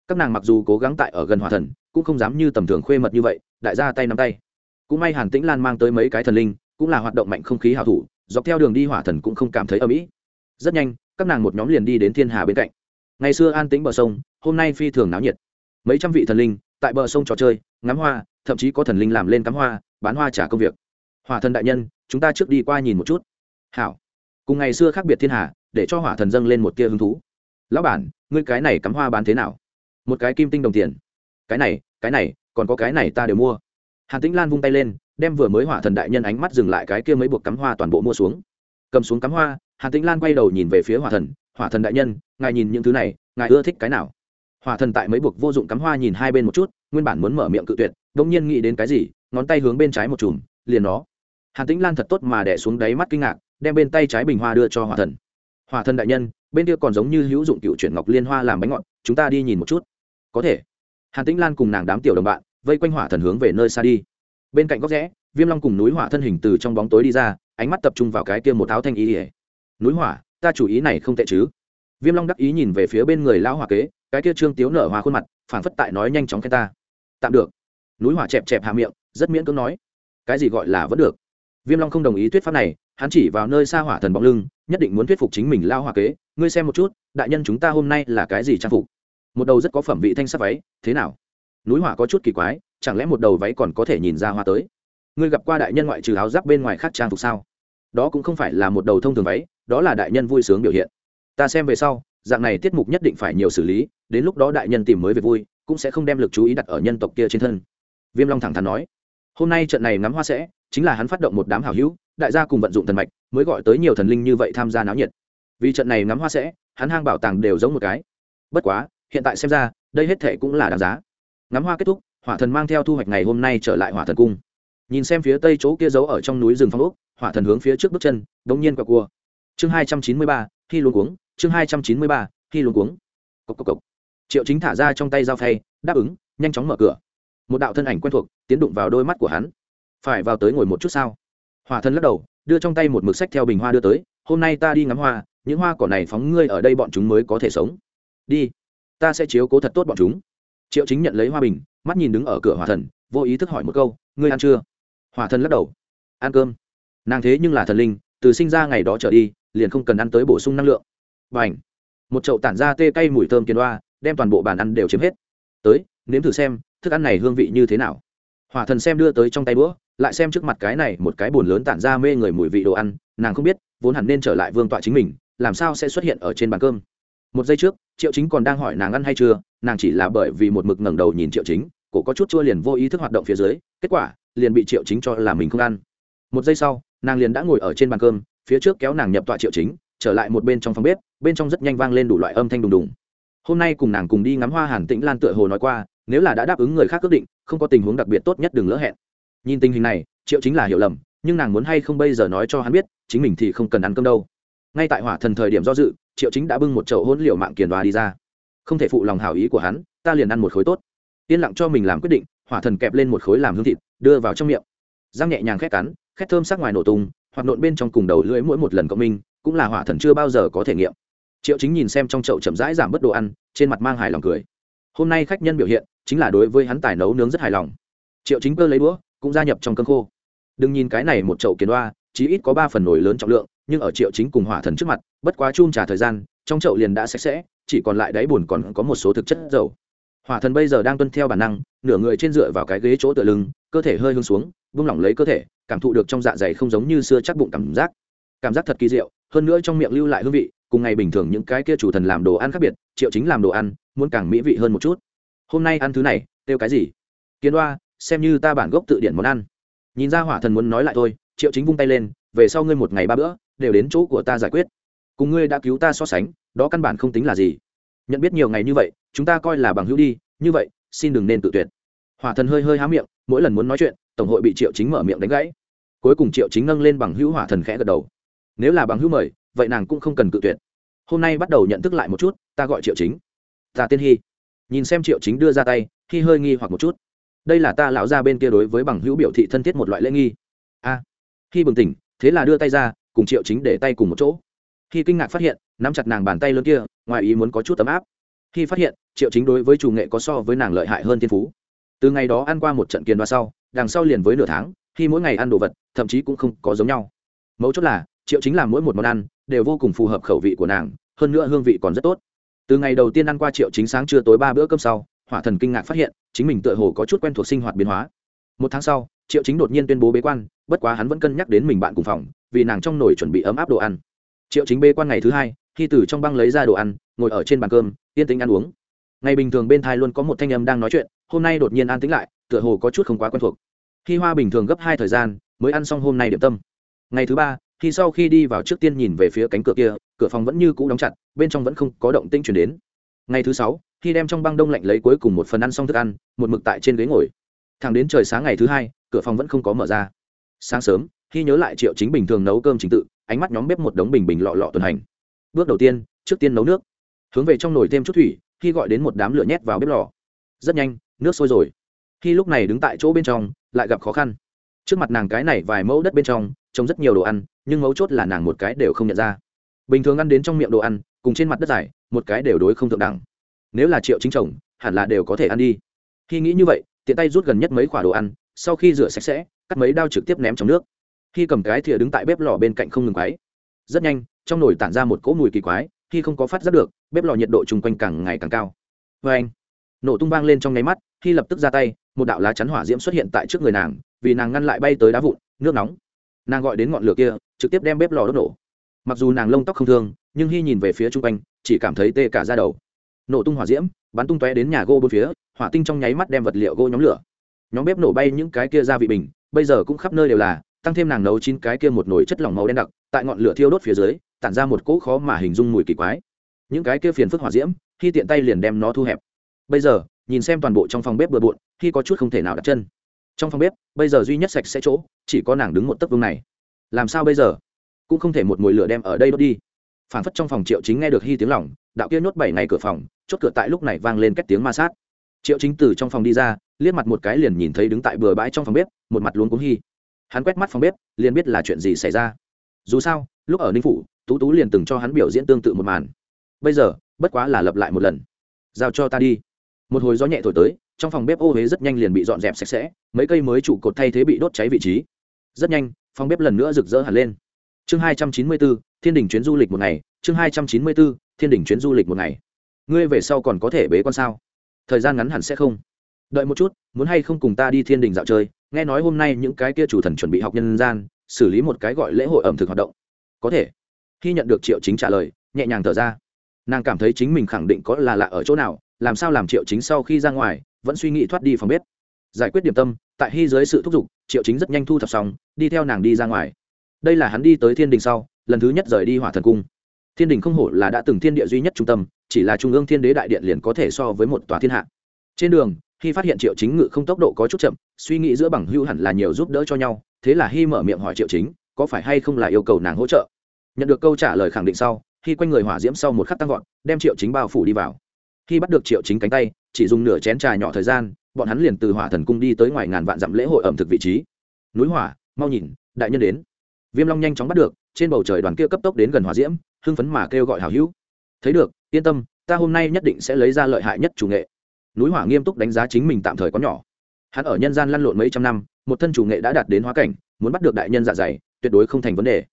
Các nàng mặc dù cố gắng tại ở gần hỏa thần, cũng không dám như tầm thường khuê mật như vậy, đại ra tay nắm tay. Cũng may hàn tĩnh lan mang tới mấy cái thần linh, cũng là hoạt động mạnh không khí hào thủ, dọc theo đường đi hỏa thần cũng không cảm thấy âm ỉ rất nhanh, các nàng một nhóm liền đi đến thiên hà bên cạnh. Ngày xưa an tĩnh bờ sông, hôm nay phi thường náo nhiệt. Mấy trăm vị thần linh tại bờ sông trò chơi, ngắm hoa, thậm chí có thần linh làm lên cắm hoa, bán hoa trả công việc. Hỏa thần đại nhân, chúng ta trước đi qua nhìn một chút. Hảo. Cùng ngày xưa khác biệt thiên hà, để cho hỏa thần dâng lên một tia hứng thú. Lão bản, ngươi cái này cắm hoa bán thế nào? Một cái kim tinh đồng tiền. Cái này cái này, còn có cái này ta đều mua. Hàn tĩnh lan vung tay lên, đem vừa mới hỏa thần đại nhân ánh mắt dừng lại cái kia mấy buộc cắm hoa toàn bộ mua xuống. Cầm xuống cắm hoa hàn tĩnh lan quay đầu nhìn về phía hỏa thần hỏa thần đại nhân, ngài nhìn những thứ này, ngài ưa thích cái nào? Hỏa thần tại mấy buộc vô dụng cắm hoa nhìn hai bên một chút, nguyên bản muốn mở miệng cự tuyệt đ nhiên nghĩ đến cái gì, ngón tay hướng bên trái một chùm, liền nó. Hàn tĩnh lan thật tốt mà đẻ xuống đáy mắt kinh ngạc, đem bên tay trái bình hoa đưa cho hỏa thần. Hỏa thần đại nhân, bên kia còn giống như hữu dụng cựu chuyển ngọc liên hoa làm bánh ngọt, chúng ta đi nhìn một chút. Có thể. Hàn tĩnh lan cùng nàng đám tiểu đồng bạn, vây quanh hỏa thần hướng về nơi xa đi. Bên cạnh góc rẽ, viêm long cùng núi hỏa thân hình từ trong bóng tối đi ra, ánh mắt tập trung vào cái kia một áo thanh ý ỉa núi hỏa, ta chủ ý này không tệ chứ? Viêm long đắc ý nhìn về phía bên người lão hòa kế, cái kia trương tiếu nở hoa khuôn mặt, phảng phất tại nói nhanh chóng khen ta. Tạm được. Núi hỏa chẹp chẹp hạ miệng, rất miễn cưỡng nói. Cái gì gọi là vẫn được? Viêm long không đồng ý thuyết pháp này, hắn chỉ vào nơi xa hỏa thần bóng lưng, nhất định muốn thuyết phục chính mình lao hòa kế. Ngươi xem một chút, đại nhân chúng ta hôm nay là cái gì trang phục? Một đầu rất có phẩm vị thanh sắc váy, thế nào? Núi hỏa có chút kỳ quái, chẳng lẽ một đầu váy còn có thể nhìn ra hoa tới? Ngươi gặp qua đại nhân ngoại trừ áo giáp bên ngoài khác trang phục sao? Đó cũng không phải là một đầu thông thường váy đó là đại nhân vui sướng biểu hiện. Ta xem về sau, dạng này tiết mục nhất định phải nhiều xử lý, đến lúc đó đại nhân tìm mới về vui, cũng sẽ không đem lực chú ý đặt ở nhân tộc kia trên thân. Viêm long thẳng thắn nói. Hôm nay trận này ngắm hoa sẽ, chính là hắn phát động một đám hảo hữu, đại gia cùng vận dụng thần mạch, mới gọi tới nhiều thần linh như vậy tham gia náo nhiệt. Vì trận này ngắm hoa sẽ, hắn hang bảo tàng đều giống một cái. Bất quá, hiện tại xem ra, đây hết thệ cũng là đáng giá. Ngắm hoa kết thúc, hỏa thần mang theo thu hoạch ngày hôm nay trở lại hỏa thần cung. Nhìn xem phía tây chỗ kia giấu ở trong núi rừng phong ốc, hỏa thần hướng phía trước bước chân đống nhiên qua cua chương hai trăm chín mươi ba, khi luôn cuống. Chương hai trăm chín mươi ba, khi luôn cuống. Cốc cốc cốc. triệu chính thả ra trong tay dao phay, đáp ứng, nhanh chóng mở cửa. Một đạo thân ảnh quen thuộc tiến đụng vào đôi mắt của hắn. Phải vào tới ngồi một chút sao? Hỏa thần lắc đầu, đưa trong tay một mực sách theo bình hoa đưa tới. Hôm nay ta đi ngắm hoa, những hoa cỏ này phóng ngươi ở đây bọn chúng mới có thể sống. Đi, ta sẽ chiếu cố thật tốt bọn chúng. Triệu chính nhận lấy hoa bình, mắt nhìn đứng ở cửa hỏa thần, vô ý thức hỏi một câu, ngươi ăn chưa? Hỏa thần lắc đầu, ăn cơm. Nàng thế nhưng là thần linh, từ sinh ra ngày đó trở đi liền không cần ăn tới bổ sung năng lượng. Bành, một chậu tản ra tê cay mùi thơm kiến đoa đem toàn bộ bàn ăn đều chiếm hết. Tới nếm thử xem thức ăn này hương vị như thế nào. Hỏa thần xem đưa tới trong tay bữa lại xem trước mặt cái này một cái bồn lớn tản ra mê người mùi vị đồ ăn nàng không biết vốn hẳn nên trở lại vương tọa chính mình làm sao sẽ xuất hiện ở trên bàn cơm. Một giây trước triệu chính còn đang hỏi nàng ăn hay chưa nàng chỉ là bởi vì một mực ngẩng đầu nhìn triệu chính cổ có chút chua liền vô ý thức hoạt động phía dưới kết quả liền bị triệu chính cho là mình không ăn. Một giây sau nàng liền đã ngồi ở trên bàn cơm phía trước kéo nàng nhập tọa triệu chính, trở lại một bên trong phòng bếp, bên trong rất nhanh vang lên đủ loại âm thanh đùng đùng. Hôm nay cùng nàng cùng đi ngắm hoa hàn tĩnh lan tựa hồ nói qua, nếu là đã đáp ứng người khác ước định, không có tình huống đặc biệt tốt nhất đừng lỡ hẹn. Nhìn tình hình này, triệu chính là hiểu lầm, nhưng nàng muốn hay không bây giờ nói cho hắn biết, chính mình thì không cần ăn cơm đâu. Ngay tại hỏa thần thời điểm do dự, triệu chính đã bưng một chậu hôn liệu mạng kiền đoà đi ra. Không thể phụ lòng hảo ý của hắn, ta liền ăn một khối tốt. Yên lặng cho mình làm quyết định, hỏa thần kẹp lên một khối làm hương thịt, đưa vào trong miệng. Răng nhẹ nhàng khét cắn, khét thơm sắc ngoài nổ tung hoặc nộn bên trong cùng đầu lưỡi mỗi một lần cộng minh, cũng là hỏa thần chưa bao giờ có thể nghiệm. Triệu chính nhìn xem trong chậu chậm rãi giảm bớt đồ ăn, trên mặt mang hài lòng cười. Hôm nay khách nhân biểu hiện, chính là đối với hắn tài nấu nướng rất hài lòng. Triệu chính cơ lấy đũa, cũng gia nhập trong cơn khô. Đừng nhìn cái này một chậu kiến đoa, chí ít có ba phần nổi lớn trọng lượng, nhưng ở triệu chính cùng hỏa thần trước mặt, bất quá chun trả thời gian, trong chậu liền đã sạch sẽ, chỉ còn lại đáy bùn còn có một số thực chất dầu. Hỏa thần bây giờ đang tuân theo bản năng, nửa người trên dựa vào cái ghế chỗ tựa lưng, cơ thể hơi hướng xuống, vung lỏng lấy cơ thể cảm thụ được trong dạ dày không giống như xưa chắc bụng cảm giác. Cảm giác thật kỳ diệu, hơn nữa trong miệng lưu lại hương vị, cùng ngày bình thường những cái kia chủ thần làm đồ ăn khác biệt, triệu chính làm đồ ăn, muốn càng mỹ vị hơn một chút. Hôm nay ăn thứ này, kêu cái gì? Kiến đoa xem như ta bản gốc tự điển món ăn. Nhìn ra hỏa thần muốn nói lại thôi, triệu chính vung tay lên, về sau ngươi một ngày ba bữa, đều đến chỗ của ta giải quyết. Cùng ngươi đã cứu ta so sánh, đó căn bản không tính là gì. Nhận biết nhiều ngày như vậy, chúng ta coi là bằng hữu đi, như vậy, xin đừng nên tự tuyệt. Hỏa thần hơi hơi há miệng, mỗi lần muốn nói chuyện tổng hội bị triệu chính mở miệng đánh gãy. Cuối cùng triệu chính nâng lên bằng hữu hỏa thần khẽ gật đầu. Nếu là bằng hữu mời vậy nàng cũng không cần cự tuyệt. Hôm nay bắt đầu nhận thức lại một chút ta gọi triệu chính. Ta tên hy nhìn xem triệu chính đưa ra tay hy hơi nghi hoặc một chút. Đây là ta lão ra bên kia đối với bằng hữu biểu thị thân thiết một loại lễ nghi. A. À, hy bừng tỉnh thế là đưa tay ra cùng triệu chính để tay cùng một chỗ. Khi kinh ngạc phát hiện nắm chặt nàng bàn tay lớn kia ngoài ý muốn có chút tấm áp. Khi phát hiện triệu chính đối với chủ nghệ có so với nàng lợi hại hơn thiên phú. Từ ngày đó ăn qua một trận kiền đoa sau đằng sau liền với nửa tháng, khi mỗi ngày ăn đồ vật, thậm chí cũng không có giống nhau. Mấu chốt là, triệu chính làm mỗi một món ăn, đều vô cùng phù hợp khẩu vị của nàng, hơn nữa hương vị còn rất tốt. Từ ngày đầu tiên ăn qua triệu chính sáng trưa tối ba bữa cơm sau, hỏa thần kinh ngạc phát hiện, chính mình tựa hồ có chút quen thuộc sinh hoạt biến hóa. Một tháng sau, triệu chính đột nhiên tuyên bố bế quan, bất quá hắn vẫn cân nhắc đến mình bạn cùng phòng, vì nàng trong nồi chuẩn bị ấm áp đồ ăn. Triệu chính bế quan ngày thứ hai, khi từ trong băng lấy ra đồ ăn, ngồi ở trên bàn cơm, yên tĩnh ăn uống. Ngày bình thường bên thai luôn có một thanh âm đang nói chuyện, hôm nay đột nhiên an tĩnh lại tựa hồ có chút không quá quen thuộc. Khi hoa bình thường gấp hai thời gian mới ăn xong hôm nay điểm tâm. Ngày thứ ba khi sau khi đi vào trước tiên nhìn về phía cánh cửa kia, cửa phòng vẫn như cũ đóng chặt, bên trong vẫn không có động tĩnh chuyển đến. Ngày thứ sáu khi đem trong băng đông lạnh lấy cuối cùng một phần ăn xong thức ăn, một mực tại trên ghế ngồi. Thẳng đến trời sáng ngày thứ hai, cửa phòng vẫn không có mở ra. Sáng sớm khi nhớ lại triệu chính bình thường nấu cơm trình tự, ánh mắt nhóm bếp một đống bình bình lọ lọ tuần hành. Bước đầu tiên, trước tiên nấu nước. Hướng về trong nồi thêm chút thủy khi gọi đến một đám lửa nhét vào bếp lò. Rất nhanh, nước sôi rồi khi lúc này đứng tại chỗ bên trong, lại gặp khó khăn. Trước mặt nàng cái này vài mẫu đất bên trong, trông rất nhiều đồ ăn, nhưng mấu chốt là nàng một cái đều không nhận ra. Bình thường ăn đến trong miệng đồ ăn, cùng trên mặt đất dài một cái đều đối không thượng đẳng. Nếu là triệu chính chồng, hẳn là đều có thể ăn đi. Khi nghĩ như vậy, tiện tay rút gần nhất mấy khoả đồ ăn, sau khi rửa sạch sẽ, cắt mấy đao trực tiếp ném trong nước. Khi cầm cái thìa đứng tại bếp lò bên cạnh không ngừng quáy rất nhanh, trong nồi tản ra một cỗ mùi kỳ quái, khi không có phát giác được, bếp lò nhiệt độ chung quanh càng ngày càng cao. Vê anh, nổ tung vang lên trong nháy mắt khi lập tức ra tay, một đạo lá chắn hỏa diễm xuất hiện tại trước người nàng, vì nàng ngăn lại bay tới đá vụn, nước nóng. Nàng gọi đến ngọn lửa kia, trực tiếp đem bếp lò đốt nổ. Mặc dù nàng lông tóc không thương, nhưng hy nhìn về phía chung quanh, chỉ cảm thấy tê cả ra đầu. Nổ tung hỏa diễm, bắn tung tóe đến nhà gỗ bốn phía, hỏa tinh trong nháy mắt đem vật liệu gỗ nhóm lửa. Nhóm bếp nổ bay những cái kia ra vị bình, bây giờ cũng khắp nơi đều là, tăng thêm nàng nấu chín cái kia một nồi chất lỏng màu đen đặc, tại ngọn lửa thiêu đốt phía dưới, tản ra một cỗ khó mà hình dung mùi kỳ quái. Những cái kia phiền phức hỏa diễm, khi tiện tay liền đem nó thu hẹp. Bây giờ nhìn xem toàn bộ trong phòng bếp bừa bộn, khi có chút không thể nào đặt chân. Trong phòng bếp, bây giờ duy nhất sạch sẽ chỗ, chỉ có nàng đứng một tấc vương này. Làm sao bây giờ? Cũng không thể một mùi lửa đem ở đây đốt đi. Phản phất trong phòng triệu chính nghe được hy tiếng lỏng đạo kia nhốt bảy ngày cửa phòng, chốt cửa tại lúc này vang lên cách tiếng ma sát. Triệu chính từ trong phòng đi ra, liếc mặt một cái liền nhìn thấy đứng tại bừa bãi trong phòng bếp, một mặt luống cuống hy hắn quét mắt phòng bếp, liền biết là chuyện gì xảy ra. Dù sao, lúc ở ninh phủ, tú tú liền từng cho hắn biểu diễn tương tự một màn. Bây giờ, bất quá là lập lại một lần. Giao cho ta đi một hồi gió nhẹ thổi tới, trong phòng bếp ô huế rất nhanh liền bị dọn dẹp sạch sẽ, mấy cây mới trụ cột thay thế bị đốt cháy vị trí. Rất nhanh, phòng bếp lần nữa rực rỡ hẳn lên. Chương hai trăm chín mươi bốn, thiên đình chuyến du lịch một ngày, chương hai trăm chín mươi bốn, thiên đình chuyến du lịch một ngày. Ngươi về sau còn có thể bế con sao? Thời gian ngắn hẳn sẽ không. Đợi một chút, muốn hay không cùng ta đi thiên đình dạo chơi, nghe nói hôm nay những cái kia chủ thần chuẩn bị học nhân gian, xử lý một cái gọi lễ hội ẩm thực hoạt động. Có thể. Khi nhận được triệu chính trả lời, nhẹ nhàng thở ra. Nàng cảm thấy chính mình khẳng định có là lạ ở chỗ nào làm sao làm triệu chính sau khi ra ngoài, vẫn suy nghĩ thoát đi phòng bếp. Giải quyết điểm tâm, tại hy dưới sự thúc giục, triệu chính rất nhanh thu thập xong, đi theo nàng đi ra ngoài. Đây là hắn đi tới thiên đình sau, lần thứ nhất rời đi hỏa thần cung. Thiên đình không hổ là đã từng thiên địa duy nhất trung tâm, chỉ là trung ương thiên đế đại điện liền có thể so với một tòa thiên hạ. Trên đường khi phát hiện triệu chính ngự không tốc độ có chút chậm, suy nghĩ giữa bằng hưu hẳn là nhiều giúp đỡ cho nhau, thế là hy mở miệng hỏi triệu chính, có phải hay không là yêu cầu nàng hỗ trợ? Nhận được câu trả lời khẳng định sau khi quanh người hỏa diễm sau một khắc tăng vọt, đem triệu chính bao phủ đi vào khi bắt được triệu chính cánh tay, chỉ dùng nửa chén trà nhỏ thời gian, bọn hắn liền từ hỏa thần cung đi tới ngoài ngàn vạn dặm lễ hội ẩm thực vị trí. Núi hỏa, mau nhìn, đại nhân đến. Viêm long nhanh chóng bắt được, trên bầu trời đoàn kia cấp tốc đến gần hỏa diễm, hưng phấn mà kêu gọi hào hữu. Thấy được, yên tâm, ta hôm nay nhất định sẽ lấy ra lợi hại nhất chủ nghệ. Núi hỏa nghiêm túc đánh giá chính mình tạm thời có nhỏ. Hắn ở nhân gian lăn lộn mấy trăm năm, một thân chủ nghệ đã đạt đến hóa cảnh, muốn bắt được đại nhân dạ dày, tuyệt đối không thành vấn đề.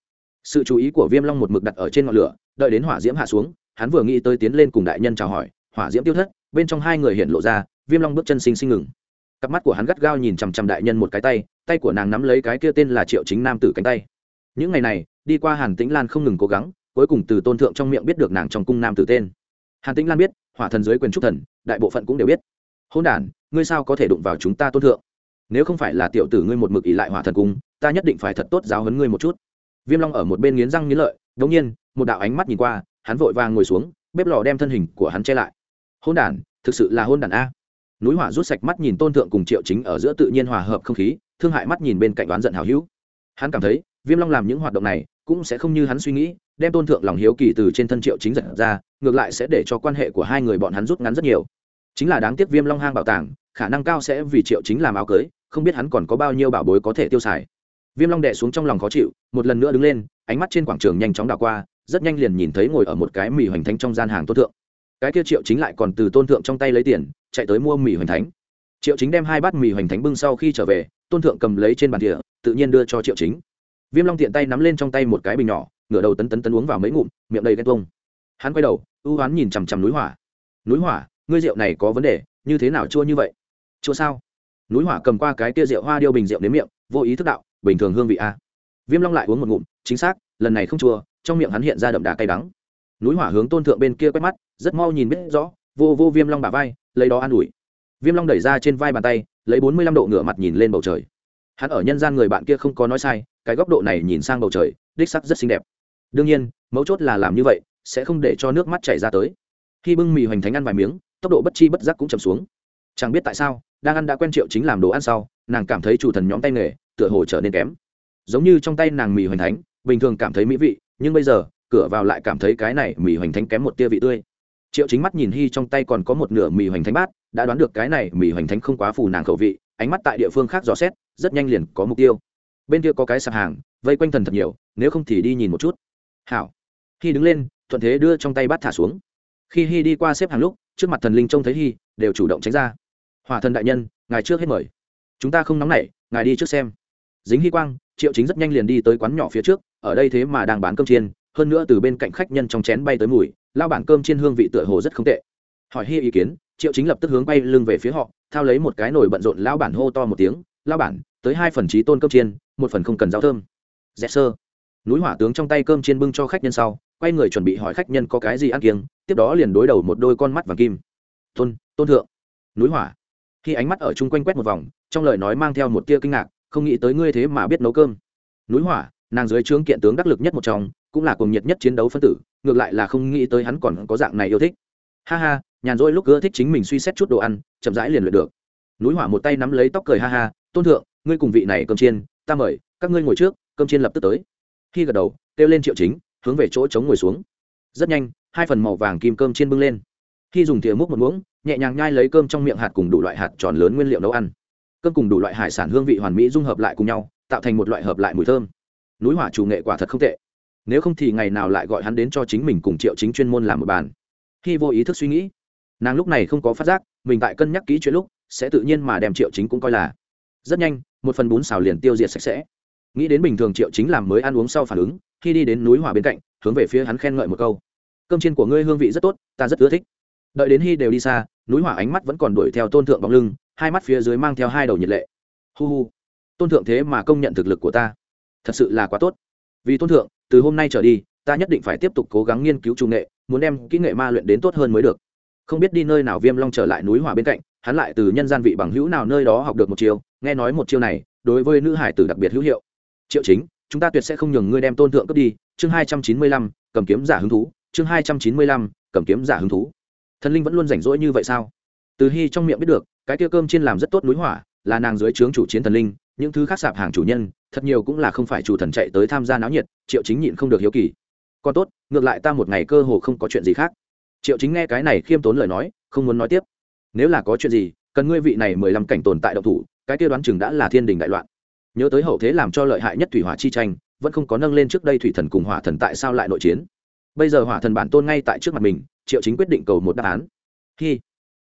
Sự chú ý của viêm long một mực đặt ở trên ngọn lửa, đợi đến hỏa diễm hạ xuống, hắn vừa nghĩ tới tiến lên cùng đại nhân chào hỏi hỏa diễm tiêu thất, bên trong hai người hiện lộ ra, viêm long bước chân sinh sinh ngừng. Cặp mắt của hắn gắt gao nhìn chằm chằm đại nhân một cái tay tay của nàng nắm lấy cái kia tên là triệu chính nam tử cánh tay. Những ngày này, đi qua hàn tĩnh lan không ngừng cố gắng, cuối cùng từ tôn thượng trong miệng biết được nàng trong cung nam tử tên. Hàn tĩnh lan biết, hỏa thần dưới quyền trúc thần, đại bộ phận cũng đều biết. Hôn đản, ngươi sao có thể đụng vào chúng ta tôn thượng? Nếu không phải là tiểu tử ngươi một mực ỷ lại hỏa thần cung, ta nhất định phải thật tốt giáo hấn ngươi một chút. Viêm long ở một bên nghiến răng nghiến lợi đ ỗ n g nhiên, một đạo ánh mắt nhìn qua, hắn vội vàng ngồi xuống, bếp lò đem thân hình của hắn che lại hôn đản thực sự là hôn đản a. Núi hỏa rút sạch mắt nhìn tôn thượng cùng triệu chính ở giữa tự nhiên hòa hợp không khí, thương hại mắt nhìn bên cạnh đoán giận hào hữu. Hắn cảm thấy, viêm long làm những hoạt động này cũng sẽ không như hắn suy nghĩ, đem tôn thượng lòng hiếu kỳ từ trên thân triệu chính giật ra, ngược lại sẽ để cho quan hệ của hai người bọn hắn rút ngắn rất nhiều. Chính là đáng tiếc viêm long hang bảo tàng, khả năng cao sẽ vì triệu chính làm áo cưới, không biết hắn còn có bao nhiêu bảo bối có thể tiêu xài. Viêm long đệ xuống trong lòng khó chịu, một lần nữa đứng lên, ánh mắt trên quảng trường nhanh chóng đảo qua, rất nhanh liền nhìn thấy ngồi ở một cái mì hoành thánh trong gian hàng tôn thượng cái kia triệu chính lại còn từ tôn thượng trong tay lấy tiền, chạy tới mua mì hoành thánh. Triệu chính đem hai bát mì hoành thánh bưng sau khi trở về, tôn thượng cầm lấy trên bàn địa tự nhiên đưa cho triệu chính. Viêm long tiện tay nắm lên trong tay một cái bình nhỏ, ngửa đầu tấn tấn tấn uống vào mấy ngụm, miệng đầy ghen tuông. Hắn quay đầu, ưu hoán nhìn chằm chằm núi hỏa. Núi hỏa, ngươi rượu này có vấn đề, như thế nào chua như vậy? Chua sao? Núi hỏa cầm qua cái kia rượu hoa điêu bình rượu đến miệng, vô ý thức đạo, bình thường hương vị a. Viêm long lại uống một ngụm, chính xác, lần này không chua. Trong miệng hắn hiện ra đậm đà cay đắng. Núi hỏa hướng tôn thượng bên kia quét mắt rất mau nhìn biết rõ, vô vô viêm long bả vai, lấy đó an ủi. Viêm long đẩy ra trên vai bàn tay, lấy bốn mươi lăm độ ngửa mặt nhìn lên bầu trời. Hắn ở nhân gian người bạn kia không có nói sai, cái góc độ này nhìn sang bầu trời, đích sắc rất xinh đẹp. Đương nhiên, mấu chốt là làm như vậy, sẽ không để cho nước mắt chảy ra tới. Khi bưng mì hoành thánh ăn vài miếng, tốc độ bất chi bất giác cũng chầm xuống. Chẳng biết tại sao, đang ăn đã quen triệu chính làm đồ ăn sau, nàng cảm thấy chủ thần nhóm tay nghề, tựa hồ trở nên kém. Giống như trong tay nàng mì hoành thánh, bình thường cảm thấy mỹ vị, nhưng bây giờ, cửa vào lại cảm thấy cái này mì hoành thánh kém một tia vị tươi triệu chính mắt nhìn hy trong tay còn có một nửa mì hoành thánh bát, đã đoán được cái này mì hoành thánh không quá phù nàng khẩu vị, ánh mắt tại địa phương khác dò xét, rất nhanh liền có mục tiêu. Bên kia có cái sạp hàng, vây quanh thần thật nhiều, nếu không thì đi nhìn một chút. Hảo. Hy đứng lên, thuận thế đưa trong tay bát thả xuống. Khi hy đi qua xếp hàng lúc, trước mặt thần linh trông thấy hy đều chủ động tránh ra. Hòa thần đại nhân, ngài trước hết mời. Chúng ta không nóng nảy, ngài đi trước xem. Dính hy quang, triệu chính rất nhanh liền đi tới quán nhỏ phía trước, ở đây thế mà đang bán cơm chiên, hơn nữa từ bên cạnh khách nhân trong chén bay tới mùi lao bản cơm chiên hương vị tựa hồ rất không tệ. Hỏi hi ý kiến, triệu chính lập tức hướng bay lưng về phía họ, thao lấy một cái nồi bận rộn lao bản hô to một tiếng, lao bản, tới hai phần trí tôn cơm chiên, một phần không cần rau thơm. Dẹ sơ. Núi hỏa tướng trong tay cơm chiên bưng cho khách nhân sau, quay người chuẩn bị hỏi khách nhân có cái gì ăn kiêng, tiếp đó liền đối đầu một đôi con mắt vàng kim. Tôn tôn thượng. Núi hỏa. Khi ánh mắt ở chung quanh quét một vòng, trong lời nói mang theo một tia kinh ngạc, không nghĩ tới ngươi thế mà biết nấu cơm. Núi hỏa, nàng dưới trướng kiện tướng đắc lực nhất một trong cũng là cùng nhiệt nhất chiến đấu phân tử, ngược lại là không nghĩ tới hắn còn có dạng này yêu thích. Ha ha, nhàn rỗi lúc ưa thích chính mình suy xét chút đồ ăn, chậm rãi liền luyện được. Núi hỏa một tay nắm lấy tóc cười ha ha, tôn thượng, ngươi cùng vị này cơm chiên, ta mời, các ngươi ngồi trước, cơm chiên lập tức tới. Khi gật đầu, kêu lên triệu chính, hướng về chỗ chống ngồi xuống. Rất nhanh, hai phần màu vàng kim cơm chiên bưng lên. Khi dùng thìa múc một muỗng, nhẹ nhàng nhai lấy cơm trong miệng hạt cùng đủ loại hạt tròn lớn nguyên liệu nấu ăn. Cơm cùng đủ loại hải sản hương vị hoàn mỹ dung hợp lại cùng nhau, tạo thành một loại hợp lại mùi thơm. Núi hỏa chủ nghệ quả thật không tệ nếu không thì ngày nào lại gọi hắn đến cho chính mình cùng triệu chính chuyên môn làm một bàn. Khi vô ý thức suy nghĩ, nàng lúc này không có phát giác, mình tại cân nhắc kỹ chuyện lúc, sẽ tự nhiên mà đem triệu chính cũng coi là. Rất nhanh, một phần bún xào liền tiêu diệt sạch sẽ. Nghĩ đến bình thường triệu chính làm mới ăn uống sau phản ứng, khi đi đến núi hỏa bên cạnh, hướng về phía hắn khen ngợi một câu. Cơm chiên của ngươi hương vị rất tốt, ta rất ưa thích. Đợi đến hy đều đi xa, núi hỏa ánh mắt vẫn còn đuổi theo tôn thượng bóng lưng, hai mắt phía dưới mang theo hai đầu nhiệt lệ. Hu hu, tôn thượng thế mà công nhận thực lực của ta. Thật sự là quá tốt. Vì tôn thượng từ hôm nay trở đi, ta nhất định phải tiếp tục cố gắng nghiên cứu trung nghệ, muốn đem kỹ nghệ ma luyện đến tốt hơn mới được. Không biết đi nơi nào viêm long trở lại núi hỏa bên cạnh, hắn lại từ nhân gian vị bằng hữu nào nơi đó học được một chiêu, nghe nói một chiêu này, đối với nữ hải tử đặc biệt hữu hiệu. Triệu chính, chúng ta tuyệt sẽ không nhường ngươi đem tôn thượng cướp đi, chương hai trăm chín mươi lăm, cầm kiếm giả hứng thú, chương hai trăm chín mươi lăm, cầm kiếm giả hứng thú. Thần linh vẫn luôn rảnh rỗi như vậy sao? Từ hy trong miệng biết được, cái tia cơm trên làm rất tốt núi hỏa, là nàng dưới trướng chủ chiến thần linh, những thứ khác sạp hàng chủ nhân thật nhiều cũng là không phải chủ thần chạy tới tham gia náo nhiệt, triệu chính nhịn không được hiếu kỳ. Còn tốt, ngược lại ta một ngày cơ hồ không có chuyện gì khác. Triệu chính nghe cái này khiêm tốn lời nói, không muốn nói tiếp. Nếu là có chuyện gì, cần ngươi vị này mười lăm cảnh tồn tại độc thủ, cái kia đoán chừng đã là thiên đình đại loạn. Nhớ tới hậu thế làm cho lợi hại nhất thủy hỏa chi tranh, vẫn không có nâng lên trước đây thủy thần cùng hỏa thần tại sao lại nội chiến. Bây giờ hỏa thần bản tôn ngay tại trước mặt mình, triệu chính quyết định cầu một đáp án. Hi,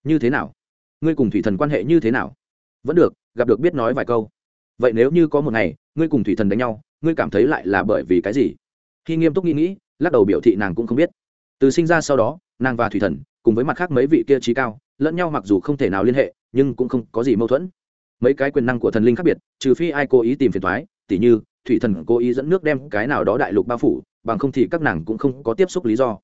như thế nào? Ngươi cùng thủy thần quan hệ như thế nào? Vẫn được, gặp được biết nói vài câu vậy nếu như có một ngày, ngươi cùng thủy thần đánh nhau, ngươi cảm thấy lại là bởi vì cái gì? Khi nghiêm túc nghĩ nghĩ, lắc đầu biểu thị nàng cũng không biết. Từ sinh ra sau đó, nàng và thủy thần, cùng với mặt khác mấy vị kia trí cao, lẫn nhau mặc dù không thể nào liên hệ, nhưng cũng không có gì mâu thuẫn. Mấy cái quyền năng của thần linh khác biệt, trừ phi ai cố ý tìm phiền thoái tỉ như, thủy thần cố ý dẫn nước đem cái nào đó đại lục bao phủ, bằng không thì các nàng cũng không có tiếp xúc lý do.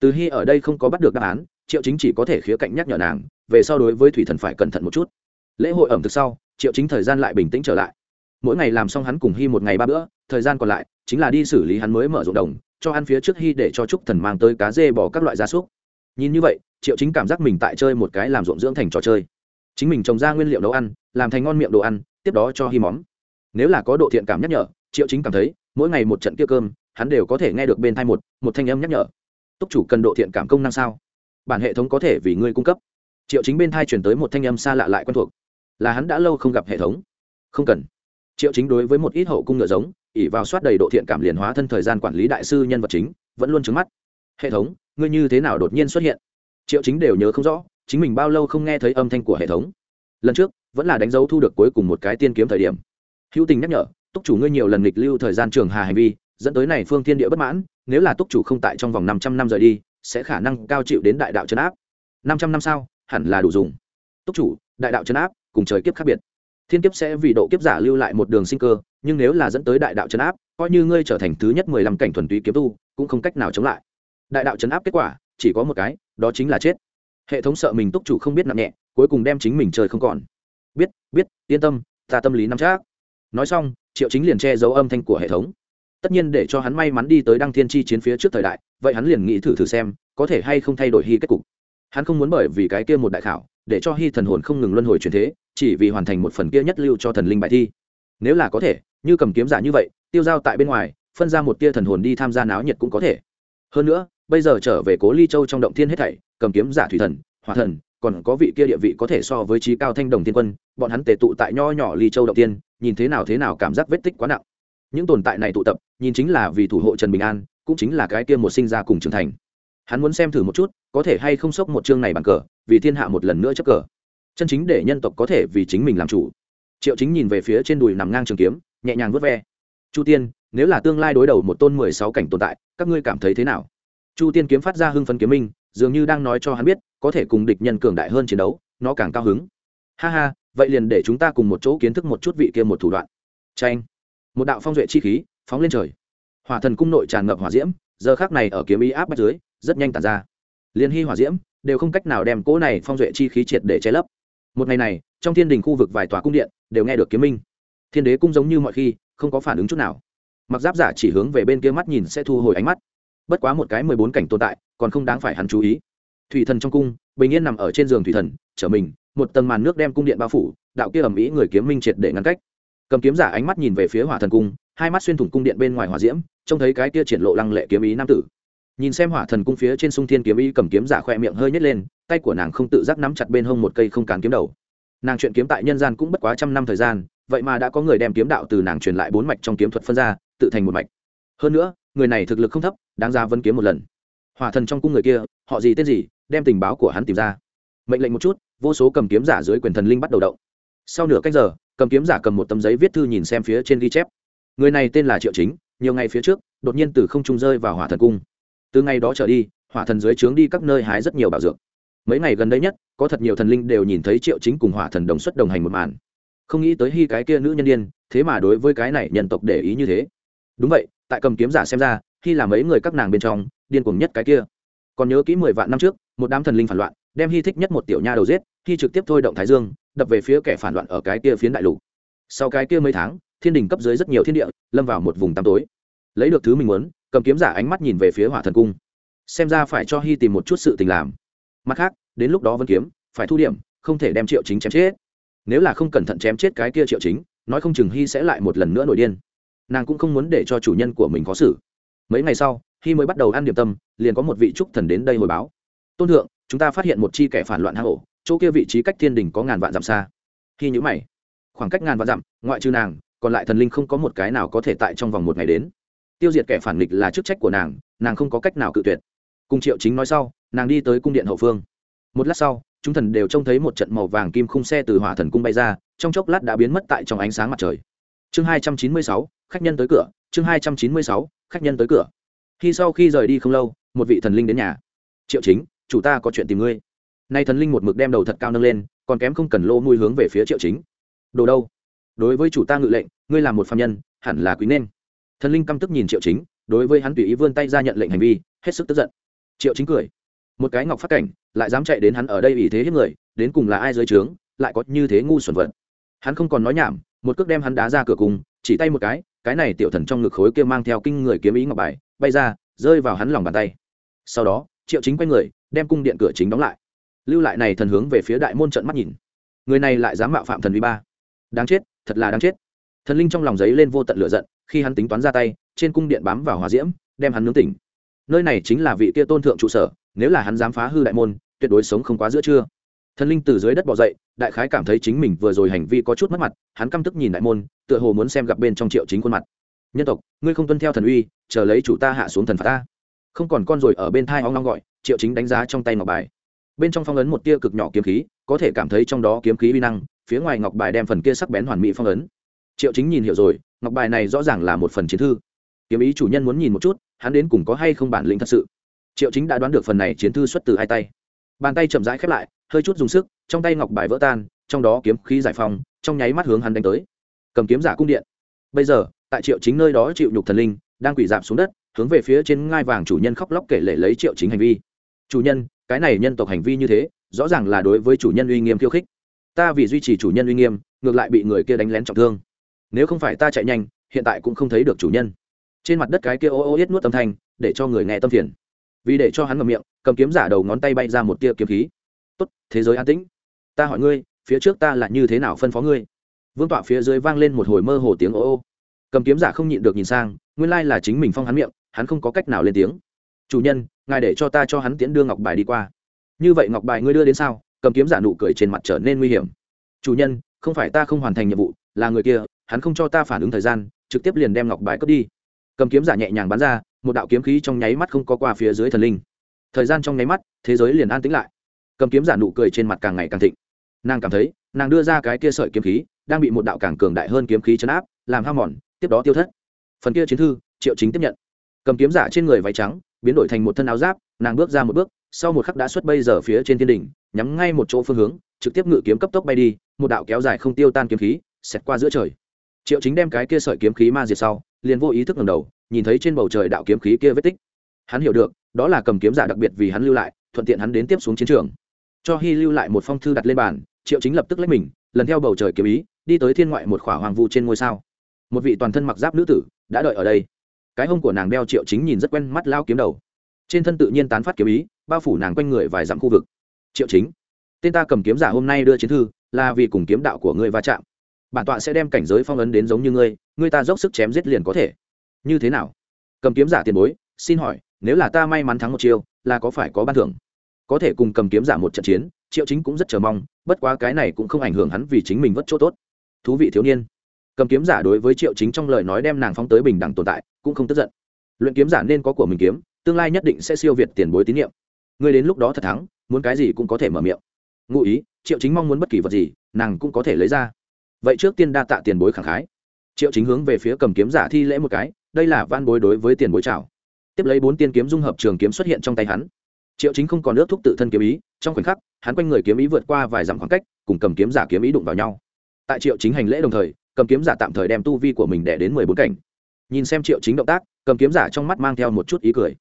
Từ hy ở đây không có bắt được đáp án, triệu chính chỉ có thể khía cạnh nhắc nhở nàng, về sau đối với thủy thần phải cẩn thận một chút. Lễ hội ẩm thực sau triệu chính thời gian lại bình tĩnh trở lại. Mỗi ngày làm xong hắn cùng hy một ngày ba bữa, thời gian còn lại chính là đi xử lý hắn mới mở rộng đồng, cho ăn phía trước hy để cho trúc thần mang tới cá dê bỏ các loại gia súc. Nhìn như vậy, triệu chính cảm giác mình tại chơi một cái làm ruộng dưỡng thành trò chơi. Chính mình trồng ra nguyên liệu nấu ăn, làm thành ngon miệng đồ ăn, tiếp đó cho hy món nếu là có độ thiện cảm nhắc nhở, triệu chính cảm thấy, mỗi ngày một trận kia cơm, hắn đều có thể nghe được bên thai một một thanh âm nhắc nhở. Túc chủ cần độ thiện cảm công năng sao? Bản hệ thống có thể vì ngươi cung cấp. Triệu chính bên thai chuyển tới một thanh âm xa lạ lại quen thuộc là hắn đã lâu không gặp hệ thống. Không cần. Triệu chính đối với một ít hậu cung ngựa giống ỉ vào soát đầy độ thiện cảm liền hóa thân thời gian quản lý đại sư nhân vật chính, vẫn luôn trứng mắt. Hệ thống, ngươi như thế nào đột nhiên xuất hiện? Triệu chính đều nhớ không rõ, chính mình bao lâu không nghe thấy âm thanh của hệ thống. Lần trước, vẫn là đánh dấu thu được cuối cùng một cái tiên kiếm thời điểm. Hữu tình nhắc nhở, túc chủ ngươi nhiều lần nghịch lưu thời gian trường hà hành vi, dẫn tới này phương thiên địa bất mãn, nếu là túc chủ không tại trong vòng năm trăm năm rời đi, sẽ khả năng cao chịu đến đại đạo trấn áp. Năm trăm năm sau hẳn là đủ dùng. Túc chủ, đại đạo trấn áp cùng trời kiếp khác biệt. Thiên kiếp sẽ vì độ kiếp giả lưu lại một đường sinh cơ, nhưng nếu là dẫn tới đại đạo trấn áp, coi như ngươi trở thành thứ nhất mười lăm cảnh thuần túy kiếm tu, cũng không cách nào chống lại. Đại đạo trấn áp kết quả, chỉ có một cái, đó chính là chết. Hệ thống sợ mình túc chủ không biết nặng nhẹ, cuối cùng đem chính mình trời không còn. Biết biết, yên tâm, ta tâm lý nắm chắc. Nói xong, triệu chính liền che giấu âm thanh của hệ thống. Tất nhiên để cho hắn may mắn đi tới đăng thiên chi chiến phía trước thời đại, vậy hắn liền nghĩ thử thử xem, có thể hay không thay đổi hy kết cục. Hắn không muốn bởi vì cái kia một đại khảo để cho hy thần hồn không ngừng luân hồi truyền thế, chỉ vì hoàn thành một phần kia nhất lưu cho thần linh bài thi. Nếu là có thể, như cầm kiếm giả như vậy, tiêu giao tại bên ngoài, phân ra một tia thần hồn đi tham gia náo nhiệt cũng có thể. Hơn nữa, bây giờ trở về cố ly châu trong động thiên hết thảy, cầm kiếm giả thủy thần, hỏa thần, còn có vị kia địa vị có thể so với trí cao thanh đồng thiên quân, bọn hắn tề tụ tại nho nhỏ ly châu động tiên nhìn thế nào thế nào cảm giác vết tích quá nặng. Những tồn tại này tụ tập, nhìn chính là vì thủ hộ trần bình an, cũng chính là cái kia một sinh ra cùng trưởng thành hắn muốn xem thử một chút, có thể hay không sốc một chương này bằng cờ, vì thiên hạ một lần nữa chấp cờ. Chân chính để nhân tộc có thể vì chính mình làm chủ. Triệu chính nhìn về phía trên đùi nằm ngang trường kiếm, nhẹ nhàng vớt ve. Chu tiên, nếu là tương lai đối đầu một tôn mười sáu cảnh tồn tại, các ngươi cảm thấy thế nào? Chu tiên kiếm phát ra hưng phấn kiếm minh, dường như đang nói cho hắn biết, có thể cùng địch nhân cường đại hơn chiến đấu, nó càng cao hứng. Ha ha, vậy liền để chúng ta cùng một chỗ kiến thức một chút vị kia một thủ đoạn. Tranh một đạo phong duệ chi khí phóng lên trời. Hỏa thần cung nội tràn ngập hỏa diễm, giờ khác này ở kiếm ý áp bắt dưới rất nhanh tàn ra. Liên hy, hỏa diễm đều không cách nào đem cỗ này phong duệ chi khí triệt để che lấp. Một ngày này, trong thiên đình khu vực vài tòa cung điện đều nghe được kiếm minh. Thiên đế cung giống như mọi khi, không có phản ứng chút nào. Mặc giáp giả chỉ hướng về bên kia mắt nhìn sẽ thu hồi ánh mắt. Bất quá một cái mười bốn cảnh tồn tại, còn không đáng phải hắn chú ý. Thủy thần trong cung, bình yên nằm ở trên giường thủy thần trở mình, một tầng màn nước đem cung điện bao phủ, đạo kia ẩm ý người kiếm minh triệt để ngăn cách. Cầm kiếm giả ánh mắt nhìn về phía hỏa thần cung, hai mắt xuyên thủng cung điện bên ngoài hỏa diễm, trông thấy cái kia triển lộ lăng lệ kiếm ý nam tử nhìn xem hỏa thần cung phía trên sung thiên kiếm y cầm kiếm giả khoe miệng hơi nhét lên, tay của nàng không tự giác nắm chặt bên hông một cây không cán kiếm đầu. Nàng chuyện kiếm tại nhân gian cũng bất quá trăm năm thời gian, vậy mà đã có người đem kiếm đạo từ nàng truyền lại bốn mạch trong kiếm thuật phân ra, tự thành một mạch. Hơn nữa, người này thực lực không thấp, đáng ra vẫn kiếm một lần. Hỏa thần trong cung người kia, họ gì tên gì, đem tình báo của hắn tìm ra. Mệnh lệnh một chút, vô số cầm kiếm giả dưới quyền thần linh bắt đầu động. Sau nửa cách giờ, cầm kiếm giả cầm một tấm giấy viết thư nhìn xem phía trên ghi chép. Người này tên là triệu chính, nhiều ngày phía trước, đột nhiên từ không trung rơi vào hỏa thần cung từ ngày đó trở đi, hỏa thần dưới trướng đi các nơi hái rất nhiều bảo dược. Mấy ngày gần đây nhất, có thật nhiều thần linh đều nhìn thấy triệu chính cùng hỏa thần đồng xuất đồng hành một màn. Không nghĩ tới hy cái kia nữ nhân đ i ê n thế mà đối với cái này nhân tộc để ý như thế. Đúng vậy, tại cầm kiếm giả xem ra, khi là mấy người các nàng bên trong, điên cuồng nhất cái kia. Còn nhớ kỹ mười vạn năm trước, một đám thần linh phản loạn, đem hy thích nhất một tiểu nha đầu giết khi trực tiếp thôi động thái dương, đập về phía kẻ phản loạn ở cái kia phiến đại lục. Sau cái kia mấy tháng, thiên đình cấp dưới rất nhiều thiên địa, lâm vào một vùng tăm tối. Lấy được thứ mình muốn cầm kiếm giả ánh mắt nhìn về phía hỏa thần cung. Xem ra phải cho hy tìm một chút sự tình làm. Mặt khác, đến lúc đó vẫn kiếm, phải thu điểm, không thể đem triệu chính chém chết. Nếu là không cẩn thận chém chết cái kia triệu chính, nói không chừng hy sẽ lại một lần nữa nổi điên. Nàng cũng không muốn để cho chủ nhân của mình có xử mấy ngày sau hy mới bắt đầu ăn điểm tâm, liền có một vị trúc thần đến đây hồi báo. Tôn thượng, chúng ta phát hiện một chi kẻ phản loạn hang ổ, chỗ kia vị trí cách thiên đình có ngàn vạn dặm xa. Khi nhữ mày. Khoảng cách ngàn vạn dặm, ngoại trừ nàng, còn lại thần linh không có một cái nào có thể tại trong vòng một ngày đến tiêu diệt kẻ phản nghịch là chức trách của nàng nàng không có cách nào cự tuyệt. Cùng triệu chính nói sau, nàng đi tới cung điện hậu phương. Một lát sau, chúng thần đều trông thấy một trận màu vàng kim khung xe từ hỏa thần cung bay ra, trong chốc lát đã biến mất tại trong ánh sáng mặt trời. Chương hai trăm chín mươi sáu, khách nhân tới cửa. Chương hai trăm chín mươi sáu, khách nhân tới cửa. Khi sau khi rời đi không lâu, một vị thần linh đến nhà. Triệu chính, chủ ta có chuyện tìm ngươi. Nay thần linh một mực đem đầu thật cao nâng lên, còn kém không cần lô mùi hướng về phía triệu chính. Đồ đâu? Đối với chủ ta ngự lệnh, ngươi là một phạm nhân, hẳn là quý nên thần linh căm tức nhìn triệu chính, đối với hắn tùy ý vươn tay ra nhận lệnh hành vi, hết sức tức giận. Triệu chính cười. Một cái ngọc phát cảnh, lại dám chạy đến hắn ở đây ủy thế hết người, đến cùng là ai dưới trướng, lại có như thế ngu xuẩn vật. Hắn không còn nói nhảm, một cước đem hắn đá ra cửa cùng, chỉ tay một cái cái này tiểu thần trong ngực khối kia mang theo kinh người kiếm ý ngọc bài, bay ra, rơi vào hắn lòng bàn tay. Sau đó, triệu chính quay người, đem cung điện cửa chính đóng lại. Lưu lại này thần hướng về phía đại môn trận mắt nhìn. Người này lại dám mạo phạm thần vi ba. Đáng chết, thật là đáng chết. Thần linh trong lòng giấy lên vô tận lửa giận khi hắn tính toán ra tay, trên cung điện bám vào hòa diễm, đem hắn nướng tỉnh. Nơi này chính là vị kia tôn thượng trụ sở, nếu là hắn dám phá hư đại môn, tuyệt đối sống không quá giữa trưa. Thần linh từ dưới đất bỏ dậy, đại khái cảm thấy chính mình vừa rồi hành vi có chút mất mặt, hắn căm tức nhìn đại môn, tựa hồ muốn xem gặp bên trong triệu chính khuôn mặt. Nhân tộc, ngươi không tuân theo thần uy, chờ lấy chủ ta hạ xuống thần phạt ta. Không còn con rồi ở bên thai hoang long gọi, triệu chính đánh giá trong tay ngọc bài. Bên trong phong ấn một tia cực nhỏ kiếm khí, có thể cảm thấy trong đó kiếm khí uy năng, phía ngoài ngọc bài đem phần kia sắc bén hoàn mỹ phong ấn triệu chính nhìn hiểu rồi ngọc bài này rõ ràng là một phần chiến thư. Kiếm ý chủ nhân muốn nhìn một chút hắn đến cùng có hay không bản lĩnh thật sự. Triệu chính đã đoán được phần này chiến thư xuất từ hai tay. Bàn tay chậm rãi khép lại hơi chút dùng sức trong tay ngọc bài vỡ tan trong đó kiếm khí giải phóng, trong nháy mắt hướng hắn đánh tới. Cầm kiếm giả cung điện. Bây giờ tại triệu chính nơi đó chịu nhục thần linh đang quỷ giảm xuống đất hướng về phía trên ngai vàng chủ nhân khóc lóc kể lể lấy triệu chính hành vi. Chủ nhân cái này nhân tộc hành vi như thế rõ ràng là đối với chủ nhân uy nghiêm khiêu khích. Ta vì duy trì chủ nhân uy nghiêm ngược lại bị người kia đánh lén trọng thương nếu không phải ta chạy nhanh, hiện tại cũng không thấy được chủ nhân. Trên mặt đất cái kia ô ô yết nuốt tâm thanh, để cho người nghe tâm phiền. Vì để cho hắn ngậm miệng, cầm kiếm giả đầu ngón tay bay ra một tia kiếm khí. Tốt, thế giới an tĩnh. Ta hỏi ngươi, phía trước ta là như thế nào phân phó ngươi? Vương tọa phía dưới vang lên một hồi mơ hồ tiếng ô ô. Cầm kiếm giả không nhịn được nhìn sang, nguyên lai là chính mình phong hắn miệng, hắn không có cách nào lên tiếng. Chủ nhân, ngài để cho ta cho hắn tiễn đưa ngọc bài đi qua. Như vậy ngọc bài ngươi đưa đến sao? Cầm kiếm giả nụ cười trên mặt trở nên nguy hiểm. Chủ nhân, không phải ta không hoàn thành nhiệm vụ, là người kia hắn không cho ta phản ứng thời gian, trực tiếp liền đem ngọc bài cướp đi. Cầm kiếm giả nhẹ nhàng bắn ra, một đạo kiếm khí trong nháy mắt không có qua phía dưới thần linh. Thời gian trong nháy mắt, thế giới liền an tĩnh lại. Cầm kiếm giả nụ cười trên mặt càng ngày càng thịnh. Nàng cảm thấy, nàng đưa ra cái kia sợi kiếm khí, đang bị một đạo càng cường đại hơn kiếm khí chấn áp, làm hao mòn, tiếp đó tiêu thất. Phần kia chiến thư, triệu chính tiếp nhận. Cầm kiếm giả trên người váy trắng, biến đổi thành một thân áo giáp, nàng bước ra một bước, sau một khắc đã xuất bây giờ phía trên thiên đỉnh, nhắm ngay một chỗ phương hướng, trực tiếp ngự kiếm cấp tốc bay đi, một đạo kéo dài không tiêu tan kiếm khí, xẹt qua giữa trời triệu chính đem cái kia sợi kiếm khí ma diệt sau, liền vô ý thức ngầm đầu, nhìn thấy trên bầu trời đạo kiếm khí kia vết tích. Hắn hiểu được, đó là cầm kiếm giả đặc biệt vì hắn lưu lại, thuận tiện hắn đến tiếp xuống chiến trường. Cho hy lưu lại một phong thư đặt lên bàn, triệu chính lập tức lấy mình, lần theo bầu trời kiếm ý, đi tới thiên ngoại một khỏa hoàng vu trên ngôi sao. Một vị toàn thân mặc giáp nữ tử, đã đợi ở đây. Cái hông của nàng đeo triệu chính nhìn rất quen mắt lao kiếm đầu. Trên thân tự nhiên tán phát kiếm ý, bao phủ nàng quanh người vài dặm khu vực. Triệu chính, tên ta cầm kiếm giả hôm nay đưa chiến thư, là vì cùng kiếm đạo của ngươi va chạm bản tọa sẽ đem cảnh giới phong ấn đến giống như ngươi ngươi ta dốc sức chém giết liền có thể. Như thế nào? Cầm kiếm giả tiền bối, xin hỏi, nếu là ta may mắn thắng một chiêu, là có phải có ban thưởng? Có thể cùng cầm kiếm giả một trận chiến, triệu chính cũng rất chờ mong, bất quá cái này cũng không ảnh hưởng hắn vì chính mình vất chỗ tốt. Thú vị thiếu niên. Cầm kiếm giả đối với triệu chính trong lời nói đem nàng phóng tới bình đẳng tồn tại, cũng không tức giận. Luyện kiếm giả nên có của mình kiếm, tương lai nhất định sẽ siêu việt tiền bối tín nhiệm. Người đến lúc đó thật thắng, muốn cái gì cũng có thể mở miệng. Ngụ ý, triệu chính mong muốn bất kỳ vật gì, nàng cũng có thể lấy ra vậy trước tiên đa tạ tiền bối khẳng khái. Triệu chính hướng về phía cầm kiếm giả thi lễ một cái, đây là van bối đối với tiền bối trào tiếp lấy bốn tiên kiếm dung hợp trường kiếm xuất hiện trong tay hắn. Triệu chính không còn ước thúc tự thân kiếm ý, trong khoảnh khắc, hắn quanh người kiếm ý vượt qua vài dặm khoảng cách, cùng cầm kiếm giả kiếm ý đụng vào nhau. Tại triệu chính hành lễ đồng thời, cầm kiếm giả tạm thời đem tu vi của mình đẻ đến mười bốn cảnh. Nhìn xem triệu chính động tác, cầm kiếm giả trong mắt mang theo một chút ý cười.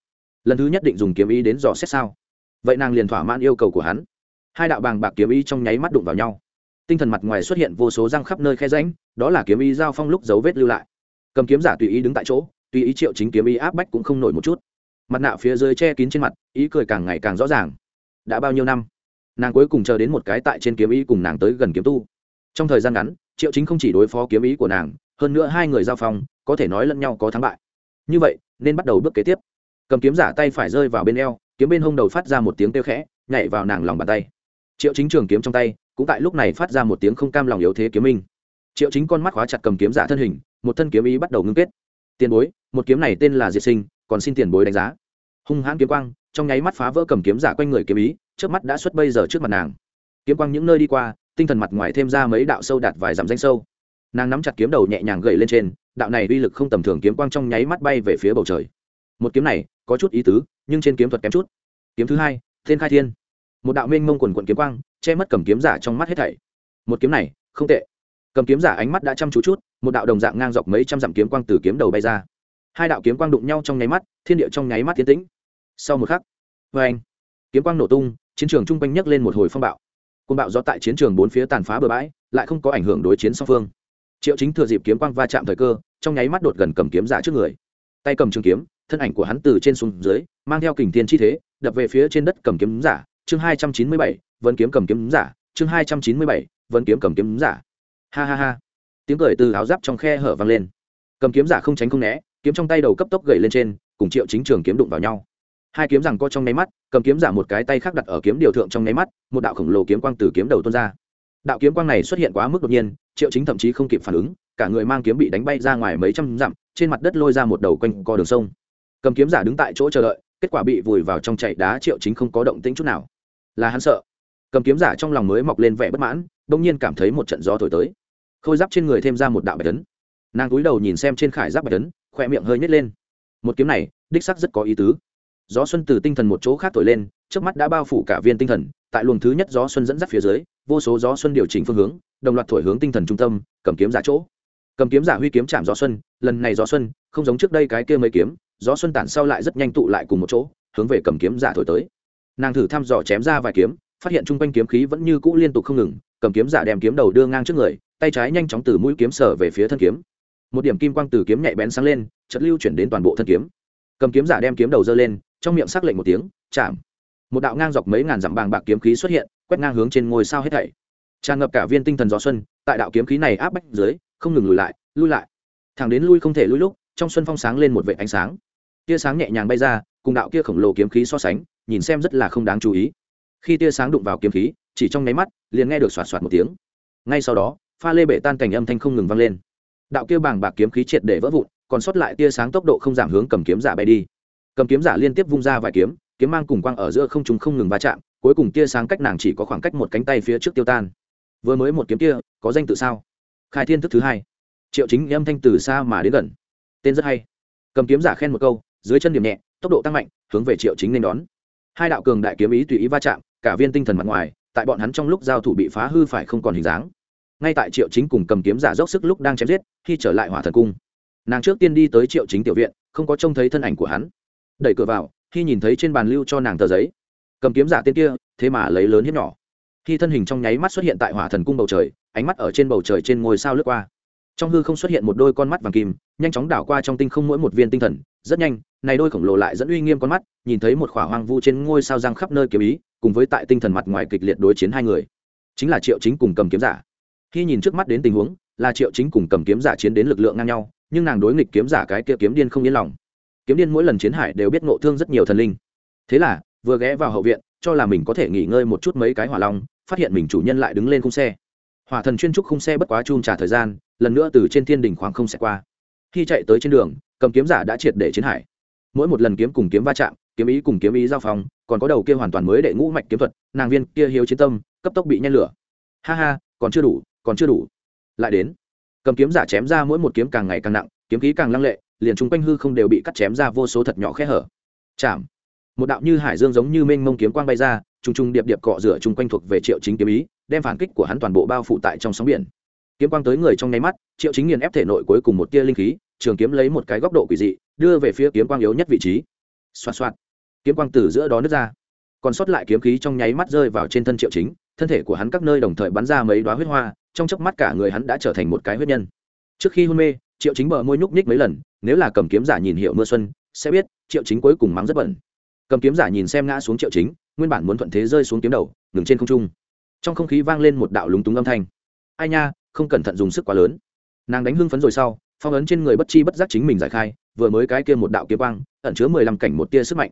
Lần thứ nhất định dùng kiếm ý đến dò xét sao? Vậy nàng liền thỏa mãn yêu cầu của hắn. Hai đạo bàng bạc kiếm ý trong nháy mắt đụng vào nhau tinh thần mặt ngoài xuất hiện vô số răng khắp nơi khe ránh đó là kiếm ý giao phong lúc dấu vết lưu lại. Cầm kiếm giả tùy ý đứng tại chỗ, tùy ý triệu chính kiếm ý áp bách cũng không nổi một chút. Mặt nạ phía dưới che kín trên mặt, ý cười càng ngày càng rõ ràng. Đã bao nhiêu năm? Nàng cuối cùng chờ đến một cái tại trên kiếm ý cùng nàng tới gần kiếm tu. Trong thời gian ngắn, triệu chính không chỉ đối phó kiếm ý của nàng, hơn nữa hai người giao phong, có thể nói lẫn nhau có thắng bại. Như vậy, nên bắt đầu bước kế tiếp. Cầm kiếm giả tay phải rơi vào bên eo, kiếm bên hông đầu phát ra một tiếng kêu khẽ, nhảy vào nàng lòng bàn tay. Triệu chính trường kiếm trong tay cũng tại lúc này phát ra một tiếng không cam lòng yếu thế kiếm minh. Triệu chính con mắt khóa chặt cầm kiếm giả thân hình, một thân kiếm ý bắt đầu ngưng kết. Tiền bối, một kiếm này tên là diệt sinh, còn xin tiền bối đánh giá. Hung hãn kiếm quang, trong nháy mắt phá vỡ cầm kiếm giả quanh người kiếm ý trước mắt đã xuất bây giờ trước mặt nàng. Kiếm quang những nơi đi qua, tinh thần mặt ngoài thêm ra mấy đạo sâu đạt vài dặm danh sâu. Nàng nắm chặt kiếm đầu nhẹ nhàng gậy lên trên, đạo này uy lực không tầm thường kiếm quang trong nháy mắt bay về phía bầu trời. Một kiếm này, có chút ý tứ, nhưng trên kiếm thuật kém chút. Kiếm thứ hai, thiên khai thiên. Một đạo mênh mông quần quận kiếm quang che mất cầm kiếm giả trong mắt hết thảy. Một kiếm này, không tệ. Cầm kiếm giả ánh mắt đã chăm chú chút, một đạo đồng dạng ngang dọc mấy trăm dặm kiếm quang từ kiếm đầu bay ra. Hai đạo kiếm quang đụng nhau trong nháy mắt, thiên địa trong nháy mắt tiến tĩnh. Sau một khắc vê anh, kiếm quang nổ tung, chiến trường chung quanh nhấc lên một hồi phong bạo. Côn bạo do tại chiến trường bốn phía tàn phá bừa bãi, lại không có ảnh hưởng đối chiến song phương. Triệu chính thừa dịp kiếm quang va chạm thời cơ, trong nháy mắt đột gần cầm kiếm giả trước người. Tay cầm trường kiếm, thân ảnh của hắn từ trên xuống dưới, mang theo kình thiên chi thế, đập về phía trên đất cầm kiếm giả, chương hai trăm chín mươi bảy vẫn kiếm cầm kiếm giả, chương hai trăm chín mươi bảy vẫn kiếm cầm kiếm giả. Ha ha ha. Tiếng cười từ áo giáp trong khe hở vang lên. Cầm kiếm giả không tránh không né, kiếm trong tay đầu cấp tốc gậy lên trên, cùng triệu chính trường kiếm đụng vào nhau. Hai kiếm rằng co trong nháy mắt, cầm kiếm giả một cái tay khác đặt ở kiếm điều thượng trong nháy mắt, một đạo khổng lồ kiếm quang từ kiếm đầu tuôn ra. Đạo kiếm quang này xuất hiện quá mức đột nhiên, triệu chính thậm chí không kịp phản ứng, cả người mang kiếm bị đánh bay ra ngoài mấy trăm dặm, trên mặt đất lôi ra một đầu quanh co đường sông. Cầm kiếm giả đứng tại chỗ chờ đợi, kết quả bị vùi vào trong chạy đá triệu chính không có động tĩnh chút nào. Là hắn sợ cầm kiếm giả trong lòng mới mọc lên vẻ bất mãn bỗng nhiên cảm thấy một trận gió thổi tới. Khôi giáp trên người thêm ra một đạo bạch tấn nàng cúi đầu nhìn xem trên khải giáp bạch tấn khoe miệng hơi nhét lên. Một kiếm này, đích sắc rất có ý tứ. Gió xuân từ tinh thần một chỗ khác thổi lên trước mắt đã bao phủ cả viên tinh thần, tại luồng thứ nhất gió xuân dẫn dắt phía dưới, vô số gió xuân điều chỉnh phương hướng, đồng loạt thổi hướng tinh thần trung tâm, cầm kiếm giả chỗ. Cầm kiếm giả huy kiếm chạm gió xuân, lần này gió xuân, không giống trước đây cái kia mấy kiếm, gió xuân tản sau lại rất nhanh tụ lại cùng một chỗ, hướng về cầm kiếm giả thổi tới. Nàng thử thăm dò chém ra vài kiếm phát hiện chung quanh kiếm khí vẫn như cũ liên tục không ngừng, cầm kiếm giả đem kiếm đầu đưa ngang trước người, tay trái nhanh chóng từ mũi kiếm sở về phía thân kiếm. Một điểm kim quang từ kiếm nhạy bén sáng lên chật lưu chuyển đến toàn bộ thân kiếm. Cầm kiếm giả đem kiếm đầu dơ lên, trong miệng sắc lệnh một tiếng, chạm. Một đạo ngang dọc mấy ngàn dặm bàng bạc kiếm khí xuất hiện, quét ngang hướng trên ngôi sao hết thảy. Tràn ngập cả viên tinh thần gió xuân, tại đạo kiếm khí này áp bách dưới, không ngừng lùi lại, lui lại. Thẳng đến lui không thể lui lúc, trong xuân phong sáng lên một vệ ánh sáng. Tia sáng nhẹ nhàng bay ra, cùng đạo kia khổng lồ kiếm khí so sánh, nhìn xem rất là không đáng chú ý khi tia sáng đụng vào kiếm khí, chỉ trong nháy mắt, liền nghe được xoạt xoạt một tiếng. Ngay sau đó, pha lê bể tan cảnh âm thanh không ngừng vang lên. Đạo kia bàng bạc kiếm khí triệt để vỡ vụn, còn sót lại tia sáng tốc độ không giảm hướng cầm kiếm giả bay đi. Cầm kiếm giả liên tiếp vung ra vài kiếm kiếm mang cùng quang ở giữa không chúng không ngừng va chạm, cuối cùng tia sáng cách nàng chỉ có khoảng cách một cánh tay phía trước tiêu tan. Vừa mới một kiếm kia, có danh tự sao? Khai thiên thức thứ hai. Triệu chính âm thanh từ xa mà đến gần. Tên rất hay. Cầm kiếm giả khen một câu, dưới chân điểm nhẹ, tốc độ tăng mạnh, hướng về triệu chính nên đón. Hai đạo cường đại kiếm ý tùy ý va chạm cả viên tinh thần mặt ngoài, tại bọn hắn trong lúc giao thủ bị phá hư phải không còn hình dáng. Ngay tại triệu chính cùng cầm kiếm giả dốc sức lúc đang chém giết, khi trở lại hỏa thần cung, nàng trước tiên đi tới triệu chính tiểu viện, không có trông thấy thân ảnh của hắn. Đẩy cửa vào, khi nhìn thấy trên bàn lưu cho nàng tờ giấy. Cầm kiếm giả tên kia, thế mà lấy lớn hiếp nhỏ. Khi thân hình trong nháy mắt xuất hiện tại hỏa thần cung bầu trời, ánh mắt ở trên bầu trời trên ngôi sao lướt qua. Trong hư không xuất hiện một đôi con mắt vàng kim, nhanh chóng đảo qua trong tinh không mỗi một viên tinh thần, rất nhanh, này đôi khổng lồ lại dẫn uy nghiêm con mắt, nhìn thấy một khỏa hoang vu trên ngôi sao răng khắp nơi kiếm ý cùng với tại tinh thần mặt ngoài kịch liệt đối chiến hai người. Chính là triệu chính cùng cầm kiếm giả. Khi nhìn trước mắt đến tình huống, là triệu chính cùng cầm kiếm giả chiến đến lực lượng ngang nhau, nhưng nàng đối nghịch kiếm giả cái kia kiếm điên không yên lòng. Kiếm điên mỗi lần chiến hải đều biết ngộ thương rất nhiều thần linh. Thế là, vừa ghé vào hậu viện, cho là mình có thể nghỉ ngơi một chút mấy cái hỏa long, phát hiện mình chủ nhân lại đứng lên khung xe. Hỏa thần chuyên trúc khung xe bất quá chum trả thời gian, lần nữa từ trên thiên đình khoáng không sẽ qua. Khi chạy tới trên đường, cầm kiếm giả đã triệt để chiến hải. Mỗi một lần kiếm cùng kiếm va chạm kiếm ý cùng kiếm ý giao phòng còn có đầu kia hoàn toàn mới đệ ngũ mạch kiếm thuật, nàng viên kia hiếu chiến tâm, cấp tốc bị nhen lửa. Ha ha, còn chưa đủ, còn chưa đủ. Lại đến. Cầm kiếm giả chém ra mỗi một kiếm càng ngày càng nặng, kiếm khí càng lăng lệ, liền chung quanh hư không đều bị cắt chém ra vô số thật nhỏ khe hở. Chạm. Một đạo như hải dương giống như mênh mông kiếm quang bay ra, trùng trùng điệp điệp cọ rửa chung quanh thuộc về triệu chính kiếm ý, đem phản kích của hắn toàn bộ bao phủ tại trong sóng biển. Kiếm quang tới người trong nháy mắt, triệu chính nghiền ép thể nội cuối cùng một tia linh khí, trường kiếm lấy một cái góc độ quỷ dị, đưa về phía kiếm quang yếu nhất vị trí. Xoạt xoạt kiếm quang từ giữa đó nứt ra. Còn sót lại kiếm khí trong nháy mắt rơi vào trên thân triệu chính, thân thể của hắn các nơi đồng thời bắn ra mấy đoá huyết hoa, trong chớp mắt cả người hắn đã trở thành một cái huyết nhân. Trước khi hôn mê, triệu chính bờ môi nhúc nhích mấy lần, nếu là cầm kiếm giả nhìn hiệu mưa xuân, sẽ biết triệu chính cuối cùng mắng rất bẩn. Cầm kiếm giả nhìn xem ngã xuống triệu chính, nguyên bản muốn thuận thế rơi xuống kiếm đầu, ngừng trên không trung. Trong không khí vang lên một đạo lúng túng âm thanh. Ai nha, không cẩn thận dùng sức quá lớn. Nàng đánh hưng phấn rồi sau, phong ấn trên người bất chi bất giác chính mình giải khai, vừa mới cái kia một đạo kiếm quang, ẩn chứa mười lăm cảnh một tia sức mạnh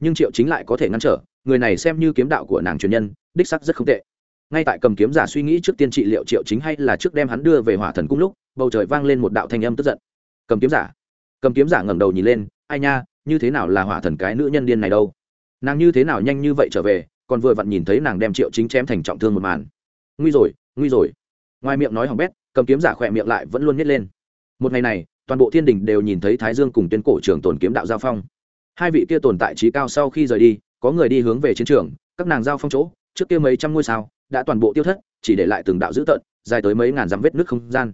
nhưng triệu chính lại có thể ngăn trở, người này xem như kiếm đạo của nàng truyền nhân, đích sắc rất không tệ. Ngay tại cầm kiếm giả suy nghĩ trước tiên trị liệu triệu chính hay là trước đem hắn đưa về hỏa thần cung lúc, bầu trời vang lên một đạo thanh âm tức giận. Cầm kiếm giả. Cầm kiếm giả ngẩng đầu nhìn lên, ai nha, như thế nào là hỏa thần cái nữ nhân điên này đâu? Nàng như thế nào nhanh như vậy trở về, còn vừa vặn nhìn thấy nàng đem triệu chính chém thành trọng thương một màn. Nguy rồi nguy rồi. Ngoài miệng nói hỏng bét, cầm kiếm giả khỏe miệng lại vẫn luôn nhét lên. Một ngày này, toàn bộ thiên đình đều nhìn thấy thái dương cùng tuyên cổ trường tồn kiếm đạo giao phong hai vị kia tồn tại trí cao sau khi rời đi, có người đi hướng về chiến trường, các nàng giao phong chỗ, trước kia mấy trăm ngôi sao, đã toàn bộ tiêu thất, chỉ để lại từng đạo dữ tợn, dài tới mấy ngàn dặm vết nước không gian.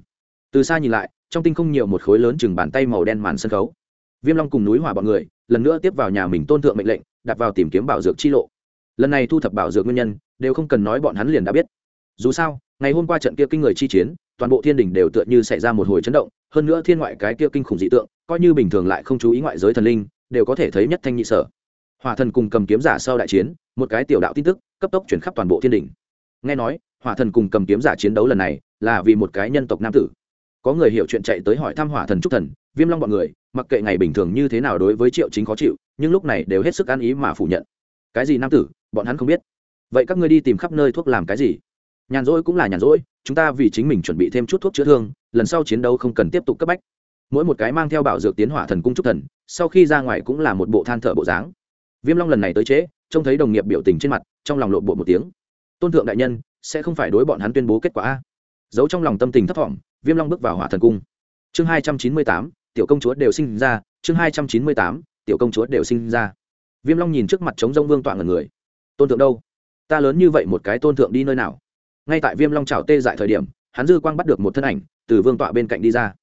Từ xa nhìn lại, trong tinh không nhiều một khối lớn chừng bàn tay màu đen màn sân khấu. Viêm long cùng núi hỏa bọn người, lần nữa tiếp vào nhà mình tôn thượng mệnh lệnh, đặt vào tìm kiếm bảo dược chi lộ. Lần này thu thập bảo dược nguyên nhân, đều không cần nói bọn hắn liền đã biết. Dù sao, ngày hôm qua trận kia kinh người chi chiến, toàn bộ thiên đình đều tựa như xảy ra một hồi chấn động, hơn nữa thiên ngoại cái kia kinh khủng dị tượng, coi như bình thường lại không chú ý ngoại giới thần linh đều có thể thấy nhất thanh nhị sở. Hỏa thần cùng cầm kiếm giả sau đại chiến, một cái tiểu đạo tin tức, cấp tốc chuyển khắp toàn bộ thiên đình. Nghe nói, hỏa thần cùng cầm kiếm giả chiến đấu lần này là vì một cái nhân tộc nam tử. Có người hiểu chuyện chạy tới hỏi thăm hỏa thần trúc thần, viêm long bọn người, mặc kệ ngày bình thường như thế nào đối với triệu chính khó chịu, nhưng lúc này đều hết sức ăn ý mà phủ nhận. Cái gì nam tử, bọn hắn không biết. Vậy các ngươi đi tìm khắp nơi thuốc làm cái gì? Nhàn rỗi cũng là nhàn rỗi, chúng ta vì chính mình chuẩn bị thêm chút thuốc chữa thương, lần sau chiến đấu không cần tiếp tục cấp bách mỗi một cái mang theo bảo dược tiến hỏa thần cung trúc thần, sau khi ra ngoài cũng là một bộ than thở bộ dáng. Viêm long lần này tới trễ trông thấy đồng nghiệp biểu tình trên mặt, trong lòng lộn bộ một tiếng. Tôn thượng đại nhân, sẽ không phải đối bọn hắn tuyên bố kết quả a? Giấu trong lòng tâm tình thấp thỏm, viêm long bước vào hỏa thần cung. Chương hai trăm chín mươi tám, tiểu công chúa đều sinh ra, chương hai trăm chín mươi tám, tiểu công chúa đều sinh ra. Viêm long nhìn trước mặt trống rông vương tọa ngần người. Tôn thượng đâu? Ta lớn như vậy một cái tôn thượng đi nơi nào? Ngay tại viêm long trào tê dại thời điểm, hắn dư quang bắt được một thân ảnh, từ vương tọa bên cạnh đi ra.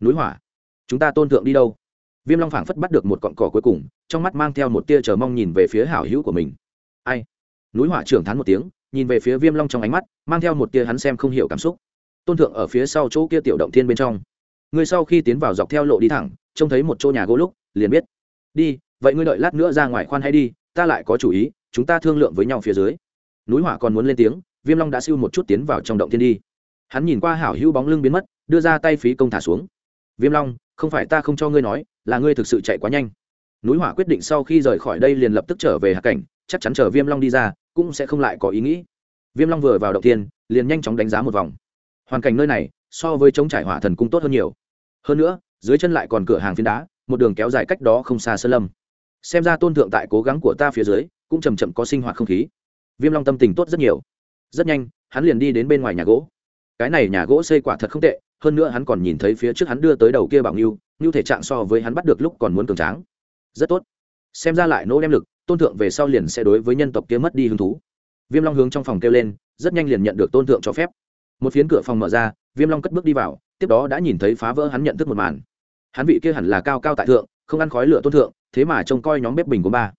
Núi hỏa chúng ta tôn thượng đi đâu? Viêm long phảng phất bắt được một cọn cỏ cuối cùng, trong mắt mang theo một tia chờ mong nhìn về phía hảo hữu của mình. Ai? Núi hỏa trưởng thán một tiếng, nhìn về phía viêm long trong ánh mắt, mang theo một tia hắn xem không hiểu cảm xúc. Tôn thượng ở phía sau chỗ kia tiểu động thiên bên trong. Ngươi sau khi tiến vào dọc theo lộ đi thẳng, trông thấy một chỗ nhà gỗ lúc, liền biết. Đi, vậy ngươi đợi lát nữa ra ngoài khoan hay đi, ta lại có chủ ý, chúng ta thương lượng với nhau phía dưới. Núi hỏa còn muốn lên tiếng, viêm long đã siêu một chút tiến vào trong động thiên đi. Hắn nhìn qua hảo hữu bóng lưng biến mất, đưa ra tay phí công thả xuống. Viêm long không phải ta không cho ngươi nói, là ngươi thực sự chạy quá nhanh. Núi hỏa quyết định sau khi rời khỏi đây liền lập tức trở về hạ cảnh, chắc chắn chờ viêm long đi ra, cũng sẽ không lại có ý nghĩ. Viêm long vừa vào động thiên, liền nhanh chóng đánh giá một vòng. Hoàn cảnh nơi này, so với chống trải hỏa thần cung tốt hơn nhiều. Hơn nữa, dưới chân lại còn cửa hàng phiến đá, một đường kéo dài cách đó không xa sơn lâm. Xem ra tôn thượng tại cố gắng của ta phía dưới, cũng chầm chậm có sinh hoạt không khí. Viêm long tâm tình tốt rất nhiều. Rất nhanh, hắn liền đi đến bên ngoài nhà gỗ. Cái này nhà gỗ xây quả thật không tệ hơn nữa hắn còn nhìn thấy phía trước hắn đưa tới đầu kia bảo ngưu ngưu thể trạng so với hắn bắt được lúc còn muốn cường tráng. Rất tốt. Xem ra lại nỗ đem lực, tôn thượng về sau liền sẽ đối với nhân tộc kia mất đi hứng thú. Viêm long hướng trong phòng kêu lên, rất nhanh liền nhận được tôn thượng cho phép. Một phiến cửa phòng mở ra, viêm long cất bước đi vào, tiếp đó đã nhìn thấy phá vỡ hắn nhận thức một màn. Hắn vị kia hẳn là cao cao tại thượng, không ăn khói lửa tôn thượng, thế mà trông coi nhóm bếp bình gốm ba.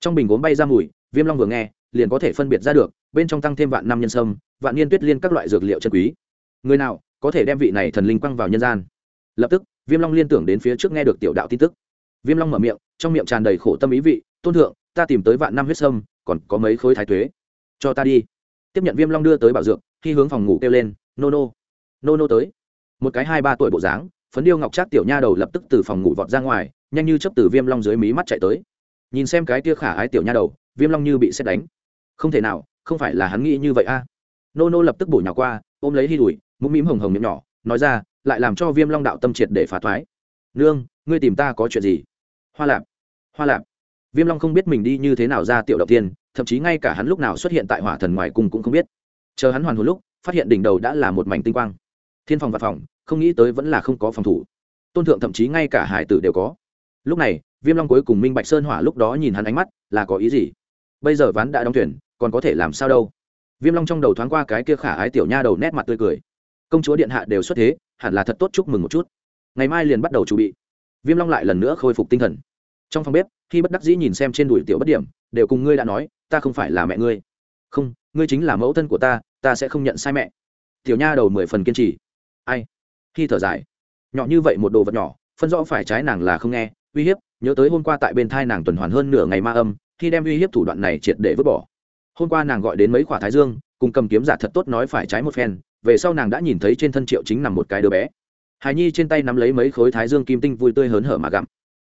Trong bình gốm bay ra mùi, viêm long vừa nghe, liền có thể phân biệt ra được, bên trong tăng thêm vạn năm nhân sâm, vạn niên tuyết liên các loại dược liệu chân quý. Người nào có thể đem vị này thần linh quăng vào nhân gian. Lập tức, viêm long liên tưởng đến phía trước nghe được tiểu đạo tin tức. Viêm long mở miệng, trong miệng tràn đầy khổ tâm ý vị, tôn thượng, ta tìm tới vạn năm huyết sâm, còn có mấy khối thái thuế cho ta đi. Tiếp nhận viêm long đưa tới bảo dược, khi hướng phòng ngủ kêu lên, nô nô nô nô tới. Một cái hai ba tuổi bộ dáng, phấn điêu ngọc trác tiểu nha đầu lập tức từ phòng ngủ vọt ra ngoài, nhanh như chấp từ viêm long dưới mí mắt chạy tới. Nhìn xem cái tia khả ái tiểu nha đầu, viêm long như bị xét đánh. Không thể nào, không phải là hắn nghĩ như vậy a. Nô nô lập tức bổ nhỏ qua, ôm lấy hy đùi mũm mĩm hồng hồng miệng nhỏ, nói ra, lại làm cho viêm long đạo tâm triệt để phá thoái. Nương, ngươi tìm ta có chuyện gì? Hoa lạp hoa lạp. Viêm long không biết mình đi như thế nào ra tiểu động tiên, thậm chí ngay cả hắn lúc nào xuất hiện tại hỏa thần ngoài cùng cũng không biết. Chờ hắn hoàn hồn lúc, phát hiện đỉnh đầu đã là một mảnh tinh quang. Thiên phòng và phòng, không nghĩ tới vẫn là không có phòng thủ. Tôn thượng thậm chí ngay cả hải tử đều có. Lúc này, viêm long cuối cùng minh bạch sơn hỏa lúc đó nhìn hắn ánh mắt, là có ý gì? Bây giờ ván đã đóng thuyền, còn có thể làm sao đâu? Viêm long trong đầu thoáng qua cái kia khả ái tiểu nha đầu nét mặt tươi cười công chúa điện hạ đều xuất thế, hẳn là thật tốt chúc mừng một chút. Ngày mai liền bắt đầu chuẩn bị. Viêm long lại lần nữa khôi phục tinh thần. Trong phòng bếp, khi bất đắc dĩ nhìn xem trên đùi tiểu bất điểm, đều cùng ngươi đã nói, ta không phải là mẹ ngươi. Không, ngươi chính là mẫu thân của ta ta sẽ không nhận sai mẹ. Tiểu nha đầu mười phần kiên trì. Ai? Khi thở dài. Nhỏ như vậy một đồ vật nhỏ, phân rõ phải trái nàng là không nghe, uy hiếp, nhớ tới hôm qua tại bên thai nàng tuần hoàn hơn nửa ngày ma âm, khi đem uy hiếp thủ đoạn này triệt để vứt bỏ. Hôm qua nàng gọi đến mấy khỏa thái dương, cùng cầm kiếm giả thật tốt nói phải trái một phen về sau nàng đã nhìn thấy trên thân triệu chính nằm một cái đứa bé. Hài nhi trên tay nắm lấy mấy khối thái dương kim tinh vui tươi hớn hở mà gặm.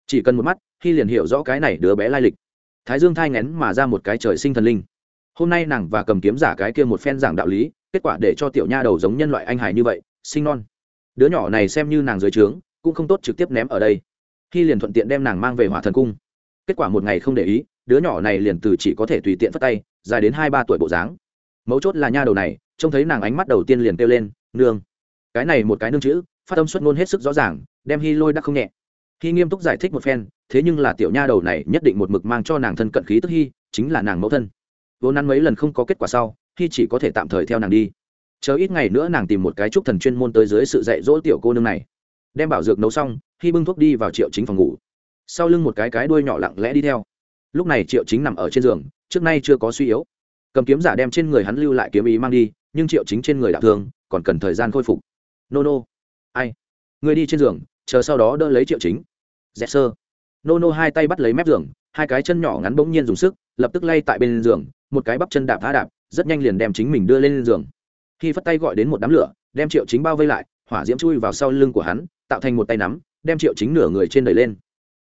Chỉ cần một mắt, khi liền hiểu rõ cái này đứa bé lai lịch. Thái dương thai ngén mà ra một cái trời sinh thần linh. Hôm nay nàng và cầm kiếm giả cái kia một phen giảng đạo lý, kết quả để cho tiểu nha đầu giống nhân loại anh hải như vậy sinh non. Đứa nhỏ này xem như nàng dưới trướng, cũng không tốt trực tiếp ném ở đây. Khi liền thuận tiện đem nàng mang về hỏa thần cung. Kết quả một ngày không để ý, đứa nhỏ này liền từ chỉ có thể tùy tiện phất tay, dài đến hai ba tuổi bộ dáng. Mấu chốt là nha đầu này trông thấy nàng ánh mắt đầu tiên liền kêu lên, nương. Cái này một cái nương chữ, phát âm xuất ngôn hết sức rõ ràng, đem hy lôi đắc không nhẹ. Hy nghiêm túc giải thích một phen, thế nhưng là tiểu nha đầu này nhất định một mực mang cho nàng thân cận khí tức hy chính là nàng mẫu thân. Vốn nắn mấy lần không có kết quả sau hy chỉ có thể tạm thời theo nàng đi. Chờ ít ngày nữa nàng tìm một cái trúc thần chuyên môn tới dưới sự dạy dỗ tiểu cô nương này. Đem bảo dược nấu xong hy bưng thuốc đi vào triệu chính phòng ngủ. Sau lưng một cái cái đuôi nhỏ lặng lẽ đi theo. Lúc này triệu chính nằm ở trên giường, trước nay chưa có suy yếu. Cầm kiếm giả đem trên người hắn lưu lại kiếm ý mang đi nhưng triệu chính trên người đạo thương còn cần thời gian khôi phục. Nô nô. Ai? Người đi trên giường, chờ sau đó đỡ lấy triệu chính. Dẹp sơ. Nô nô hai tay bắt lấy mép giường, hai cái chân nhỏ ngắn bỗng nhiên dùng sức, lập tức lay tại bên giường, một cái bắp chân đạp phá đạp, rất nhanh liền đem chính mình đưa lên giường. Khi phất tay gọi đến một đám lửa, đem triệu chính bao vây lại, hỏa diễm chui vào sau lưng của hắn, tạo thành một tay nắm, đem triệu chính nửa người trên đầy lên.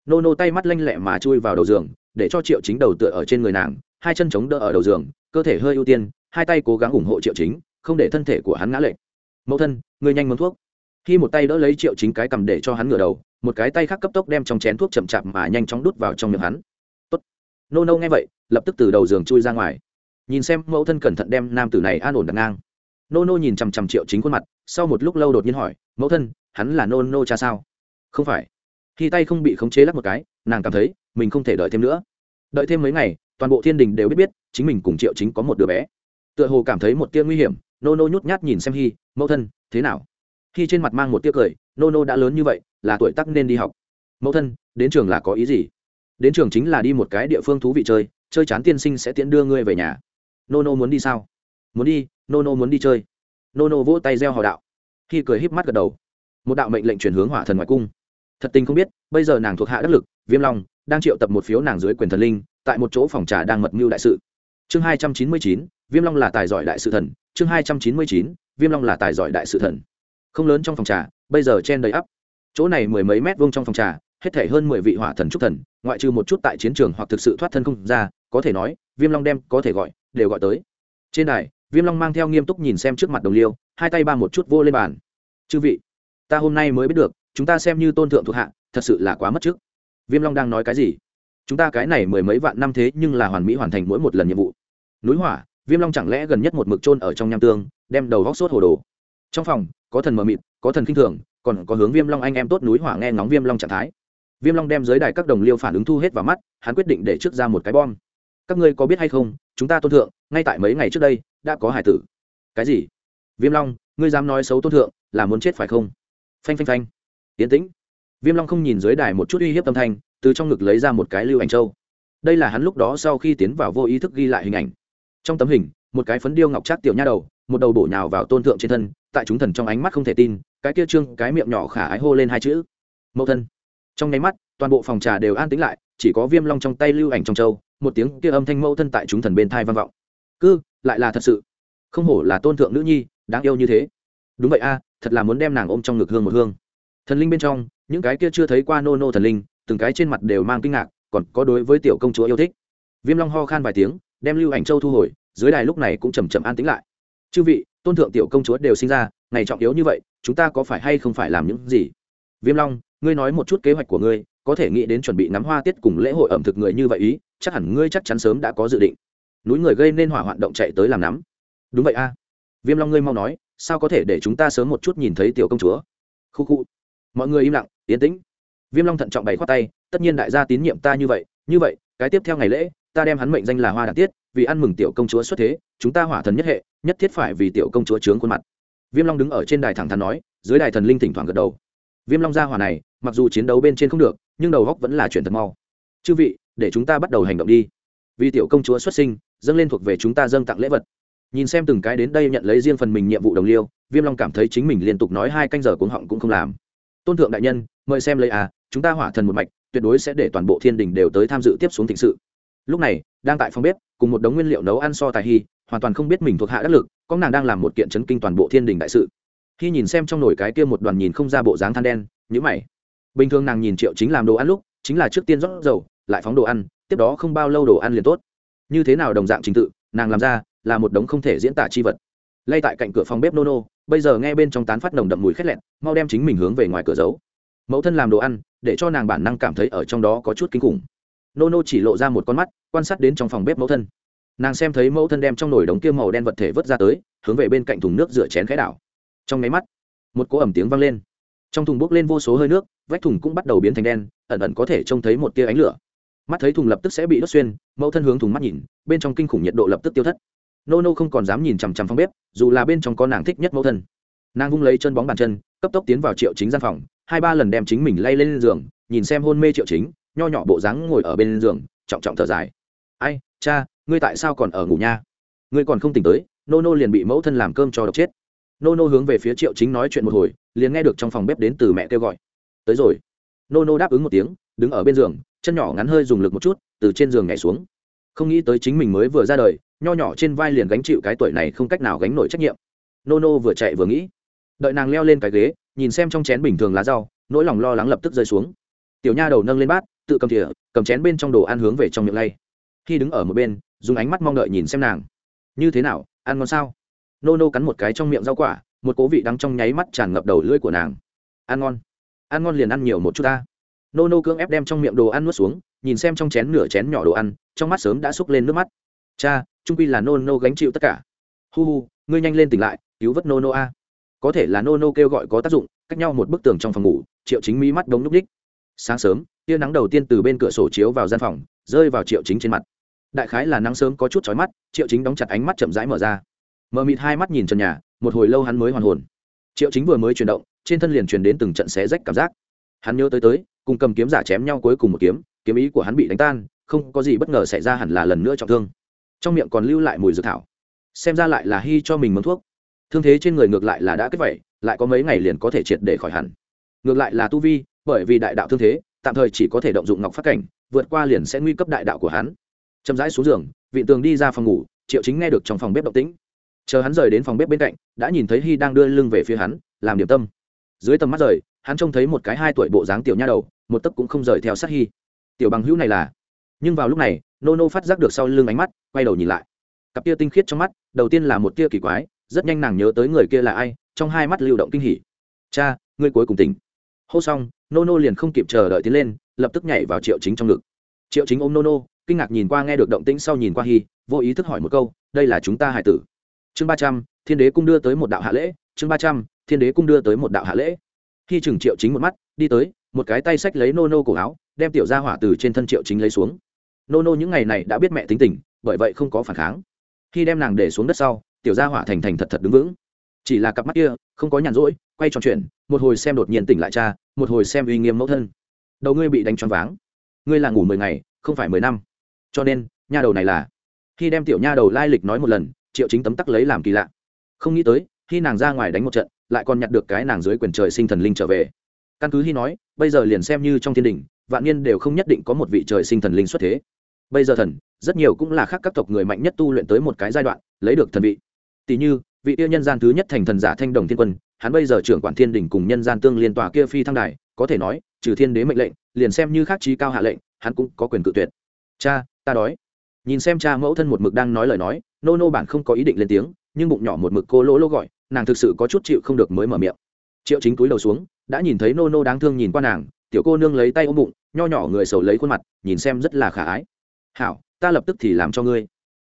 Nô nô tay mắt lanh lẹ mà chui vào đầu giường, để cho triệu chính đầu tựa ở trên người nàng, hai chân chống đỡ ở đầu giường, cơ thể hơi ưu tiên hai tay cố gắng ủng hộ triệu chính, không để thân thể của hắn ngã lệch. Mẫu thân người nhanh muốn thuốc. Khi một tay đỡ lấy triệu chính cái cầm để cho hắn ngửa đầu, một cái tay khác cấp tốc đem trong chén thuốc chậm chạp mà nhanh chóng đút vào trong miệng hắn. Tốt. nô nô nghe vậy, lập tức từ đầu giường chui ra ngoài. Nhìn xem mẫu thân cẩn thận đem nam tử này an ổn đặt ngang. Nô nô nhìn chằm chằm triệu chính khuôn mặt, sau một lúc lâu đột nhiên hỏi, mẫu thân, hắn là nô nô cha sao? Không phải. Khi tay không bị khống chế lắc một cái, nàng cảm thấy mình không thể đợi thêm nữa. Đợi thêm mấy ngày, toàn bộ thiên đình đều biết biết, chính mình cùng triệu chính có một đứa bé tựa hồ cảm thấy một tia nguy hiểm nô nô nhút nhát nhìn xem hy mẫu thân, thế nào? Khi trên mặt mang một tia cười nô nô đã lớn như vậy, là tuổi tắc nên đi học. Mẫu thân, đến trường là có ý gì? Đến trường chính là đi một cái địa phương thú vị chơi chơi chán tiên sinh sẽ tiễn đưa ngươi về nhà. Nô nô muốn đi sao? Muốn đi nô nô muốn đi chơi. Nô nô vỗ tay reo hò đạo. Khi cười híp mắt gật đầu. Một đạo mệnh lệnh chuyển hướng hỏa thần ngoại cung. Thật tình không biết, bây giờ nàng thuộc hạ đắc lực, viêm long, đang triệu tập một phiếu nàng dưới quyền thần linh, tại một chỗ phòng trà đang mật mưu đại sự. Chương hai trăm chín mươi chín viêm long là tài giỏi đại sự thần, chương hai trăm chín mươi chín, viêm long là tài giỏi đại sự thần. Không lớn trong phòng trà, bây giờ chen đầy ắp. Chỗ này mười mấy mét vuông trong phòng trà, hết thể hơn mười vị hỏa thần trúc thần, ngoại trừ một chút tại chiến trường hoặc thực sự thoát thân không ra, có thể nói, viêm long đem có thể gọi, đều gọi tới. Trên đài, viêm long mang theo nghiêm túc nhìn xem trước mặt đồng liêu, hai tay ba một chút vô lên bàn. Chư vị, ta hôm nay mới biết được, chúng ta xem như tôn thượng thuộc hạ, thật sự là quá mất trước. Viêm long đang nói cái gì? Chúng ta cái này mười mấy vạn năm thế nhưng là hoàn mỹ hoàn thành mỗi một lần nhiệm vụ. Núi hỏa viêm long chẳng lẽ gần nhất một mực trôn ở trong nham tương, đem đầu góc sốt hồ đồ? Trong phòng, có thần mờ mịt, có thần kinh thường, còn có hướng viêm long anh em tốt núi hỏa nghe ngóng viêm long trạng thái. Viêm long đem giới đài các đồng liêu phản ứng thu hết vào mắt, hắn quyết định để trước ra một cái bom. Các ngươi có biết hay không, chúng ta tôn thượng, ngay tại mấy ngày trước đây, đã có hải tử. Cái gì? Viêm long, ngươi dám nói xấu tôn thượng, là muốn chết phải không? Phanh phanh phanh. Tiến tĩnh. Viêm long không nhìn dưới đài một chút uy hiếp tâm thanh, từ trong ngực lấy ra một cái lưu ảnh châu. Đây là hắn lúc đó sau khi tiến vào vô ý thức ghi lại hình ảnh trong tấm hình, một cái phấn điêu ngọc trác tiểu nha đầu, một đầu bổ nhào vào tôn thượng trên thân, tại chúng thần trong ánh mắt không thể tin, cái kia trương, cái miệng nhỏ khả ái hô lên hai chữ. Mẫu thân. Trong nháy mắt, toàn bộ phòng trà đều an tĩnh lại, chỉ có viêm long trong tay lưu ảnh trong châu, một tiếng kia âm thanh mẫu thân tại chúng thần bên thai vang vọng. Cứ lại là thật sự. Không hổ là tôn thượng nữ nhi, đáng yêu như thế. Đúng vậy a, thật là muốn đem nàng ôm trong ngực hương một hương. Thần linh bên trong, những cái kia chưa thấy qua nô nô thần linh, từng cái trên mặt đều mang kinh ngạc, còn có đối với tiểu công chúa yêu thích. Viêm long ho khan vài tiếng đem lưu ảnh châu thu hồi, dưới đài lúc này cũng chầm chậm an tĩnh lại. Chư vị, tôn thượng tiểu công chúa đều sinh ra, ngày trọng yếu như vậy, chúng ta có phải hay không phải làm những gì? Viêm long, ngươi nói một chút kế hoạch của ngươi, có thể nghĩ đến chuẩn bị ngắm hoa tiết cùng lễ hội ẩm thực người như vậy ý, chắc hẳn ngươi chắc chắn sớm đã có dự định. Núi người gây nên hỏa hoạn động chạy tới làm nắm. Đúng vậy a. Viêm long ngươi mau nói, sao có thể để chúng ta sớm một chút nhìn thấy tiểu công chúa? Khu khu. Mọi người im lặng tiến tĩnh. Viêm long thận trọng bày khoát tay, tất nhiên đại gia tín nhiệm ta như vậy như vậy, cái tiếp theo ngày lễ ta đem hắn mệnh danh là hoa đạt tiết, vì ăn mừng tiểu công chúa xuất thế, chúng ta hỏa thần nhất hệ, nhất thiết phải vì tiểu công chúa trướng khuôn mặt. Viêm long đứng ở trên đài thẳng thắn nói, dưới đài thần linh thỉnh thoảng gật đầu. Viêm long gia hỏa này, mặc dù chiến đấu bên trên không được, nhưng đầu góc vẫn là chuyện thật mau. Chư vị, để chúng ta bắt đầu hành động đi. Vì tiểu công chúa xuất sinh, dâng lên thuộc về chúng ta dâng tặng lễ vật. Nhìn xem từng cái đến đây nhận lấy riêng phần mình nhiệm vụ đồng liêu, viêm long cảm thấy chính mình liên tục nói hai canh giờ cuống họng cũng không làm. Tôn thượng đại nhân, mời xem lấy à chúng ta hỏa thần một mạch, tuyệt đối sẽ để toàn bộ thiên đình đều tới tham dự tiếp xuống thịnh sự lúc này, đang tại phòng bếp, cùng một đống nguyên liệu nấu ăn so tài hy hoàn toàn không biết mình thuộc hạ đắc lực con nàng đang làm một kiện chấn kinh toàn bộ thiên đình đại sự. Khi nhìn xem trong nồi cái kia một đoàn nhìn không ra bộ dáng than đen nhữ mày. Bình thường nàng nhìn triệu chính làm đồ ăn lúc, chính là trước tiên rót dầu, lại phóng đồ ăn, tiếp đó không bao lâu đồ ăn liền tốt. Như thế nào đồng dạng trình tự, nàng làm ra, là một đống không thể diễn tả chi vật. Lay tại cạnh cửa phòng bếp nô nô bây giờ nghe bên trong tán phát nồng đậm mùi khét lẹn mau đem chính mình hướng về ngoài cửa giấu. Mẫu thân làm đồ ăn, để cho nàng bản năng cảm thấy ở trong đó có chút kinh khủng nô nô chỉ lộ ra một con mắt, quan sát đến trong phòng bếp mẫu thân. Nàng xem thấy mẫu thân đem trong nồi đống kia màu đen vật thể vớt ra tới, hướng về bên cạnh thùng nước rửa chén khẽ đảo. Trong máy mắt, một cỗ ẩm tiếng vang lên. Trong thùng bốc lên vô số hơi nước, vách thùng cũng bắt đầu biến thành đen, ẩn ẩn có thể trông thấy một tia ánh lửa. Mắt thấy thùng lập tức sẽ bị đốt xuyên, mẫu thân hướng thùng mắt nhìn, bên trong kinh khủng nhiệt độ lập tức tiêu thất. Nô nô không còn dám nhìn chằm chằm phòng bếp, dù là bên trong con nàng thích nhất mẫu thân. Nàng vung lấy chân bóng bàn chân, cấp tốc tiến vào triệu chính gian phòng, hai ba lần đem chính mình lay lên giường, nhìn xem hôn mê triệu chính nho nhỏ bộ dáng ngồi ở bên giường, trọng trọng thở dài. Ai, cha, ngươi tại sao còn ở ngủ nha? Ngươi còn không tỉnh tới nô nô liền bị mẫu thân làm cơm cho độc chết. Nô nô hướng về phía triệu chính nói chuyện một hồi, liền nghe được trong phòng bếp đến từ mẹ kêu gọi. Tới rồi. Nô nô đáp ứng một tiếng, đứng ở bên giường, chân nhỏ ngắn hơi dùng lực một chút, từ trên giường nhảy xuống. Không nghĩ tới chính mình mới vừa ra đời, nho nhỏ trên vai liền gánh chịu cái tuổi này không cách nào gánh nổi trách nhiệm. Nô nô vừa chạy vừa nghĩ. Đợi nàng leo lên cái ghế, nhìn xem trong chén bình thường lá rau, nỗi lòng lo lắng lập tức rơi xuống. Tiểu nha đầu nâng lên bát tự cầm thìa, cầm chén bên trong đồ ăn hướng về trong miệng lay. Khi đứng ở một bên, dùng ánh mắt mong đợi nhìn xem nàng. Như thế nào, ăn ngon sao? Nô nô cắn một cái trong miệng rau quả, một cố vị đắng trong nháy mắt tràn ngập đầu lưỡi của nàng. Ăn ngon. Ăn ngon liền ăn nhiều một chút ta. Nô nô cưỡng ép đem trong miệng đồ ăn nuốt xuống, nhìn xem trong chén nửa chén nhỏ đồ ăn, trong mắt sớm đã xúc lên nước mắt. Cha trung quy là nô nô gánh chịu tất cả. Hu hu, ngươi nhanh lên tỉnh lại, cứu vớt nô nô a. Có thể là nô nô kêu gọi có tác dụng, cách nhau một bức tường trong phòng ngủ, triệu chính mỹ mắt đống núp đích sáng sớm tia nắng đầu tiên từ bên cửa sổ chiếu vào gian phòng, rơi vào triệu chính trên mặt. Đại khái là nắng sớm có chút chói mắt, triệu chính đóng chặt ánh mắt chậm rãi mở ra. Mờ mịt hai mắt nhìn trần nhà, một hồi lâu hắn mới hoàn hồn. Triệu chính vừa mới chuyển động, trên thân liền truyền đến từng trận xé rách cảm giác. Hắn nhớ tới tới, cùng cầm kiếm giả chém nhau cuối cùng một kiếm kiếm ý của hắn bị đánh tan, không có gì bất ngờ xảy ra hẳn là lần nữa trọng thương. Trong miệng còn lưu lại mùi dược thảo. Xem ra lại là hy cho mình mướn thuốc. Thương thế trên người ngược lại là đã kết vậy, lại có mấy ngày liền có thể triệt để khỏi hẳn. Ngược lại là tu vi, bởi vì đại đạo thương thế tạm thời chỉ có thể động dụng ngọc phát cảnh, vượt qua liền sẽ nguy cấp đại đạo của hắn. Chậm rãi xuống giường vị tường đi ra phòng ngủ, triệu chính nghe được trong phòng bếp động tĩnh. Chờ hắn rời đến phòng bếp bên cạnh, đã nhìn thấy hy đang đưa lưng về phía hắn, làm điểm tâm. Dưới tầm mắt rời, hắn trông thấy một cái hai tuổi bộ dáng tiểu nha đầu, một tấc cũng không rời theo sát hy tiểu bằng hữu này là? Nhưng vào lúc này, nô nô phát giác được sau lưng ánh mắt, quay đầu nhìn lại. Cặp tia tinh khiết trong mắt, đầu tiên là một tia kỳ quái, rất nhanh nàng nhớ tới người kia là ai, trong hai mắt lưu động kinh hỉ. Cha, ngươi cuối cùng tỉnh. Hô xong nô nô liền không kịp chờ đợi tiến lên, lập tức nhảy vào triệu chính trong ngực. Triệu chính ôm nô nô kinh ngạc nhìn qua nghe được động tĩnh sau nhìn qua hy vô ý thức hỏi một câu, đây là chúng ta hải tử? Chương ba trăm, thiên đế cung đưa tới một đạo hạ lễ, chương ba trăm, thiên đế cung đưa tới một đạo hạ lễ. Khi chừng triệu chính một mắt, đi tới, một cái tay sách lấy nô nô cổ áo, đem tiểu ra hỏa từ trên thân triệu chính lấy xuống. Nô nô những ngày này đã biết mẹ tính tình, bởi vậy không có phản kháng. Khi đem nàng để xuống đất sau, tiểu gia hỏa thành thành thật thật đứng vững. Chỉ là cặp mắt kia, không có nhàn rỗi quay tròn chuyện, một hồi xem đột nhiên tỉnh lại cha, một hồi xem uy nghiêm mẫu thân. Đầu ngươi bị đánh choáng váng. Ngươi là ngủ mười ngày, không phải mười năm. Cho nên, nha đầu này là. Khi đem tiểu nha đầu lai lịch nói một lần, triệu chính tấm tắc lấy làm kỳ lạ. Không nghĩ tới, khi nàng ra ngoài đánh một trận, lại còn nhặt được cái nàng dưới quyền trời sinh thần linh trở về. Căn cứ khi nói, bây giờ liền xem như trong thiên đình, vạn niên đều không nhất định có một vị trời sinh thần linh xuất thế. Bây giờ thần, rất nhiều cũng là khác các tộc người mạnh nhất tu luyện tới một cái giai đoạn, lấy được thần vị. Tỷ như, vị tiêu nhân gian thứ nhất thành thần giả thanh đồng thiên quân hắn bây giờ trưởng quản thiên đình cùng nhân gian tương liên tòa kia phi thăng đài, có thể nói, trừ thiên đế mệnh lệnh, liền xem như khác trí cao hạ lệnh, hắn cũng có quyền cự tuyệt. Cha, ta đói. Nhìn xem cha mẫu thân một mực đang nói lời nói, nô nô bản không có ý định lên tiếng, nhưng bụng nhỏ một mực cô lỗ lỗ gọi, nàng thực sự có chút chịu không được mới mở miệng. Triệu chính túi đầu xuống, đã nhìn thấy nô nô đáng thương nhìn qua nàng, tiểu cô nương lấy tay ôm bụng, nho nhỏ người sầu lấy khuôn mặt, nhìn xem rất là khả ái. Hảo, ta lập tức thì làm cho ngươi.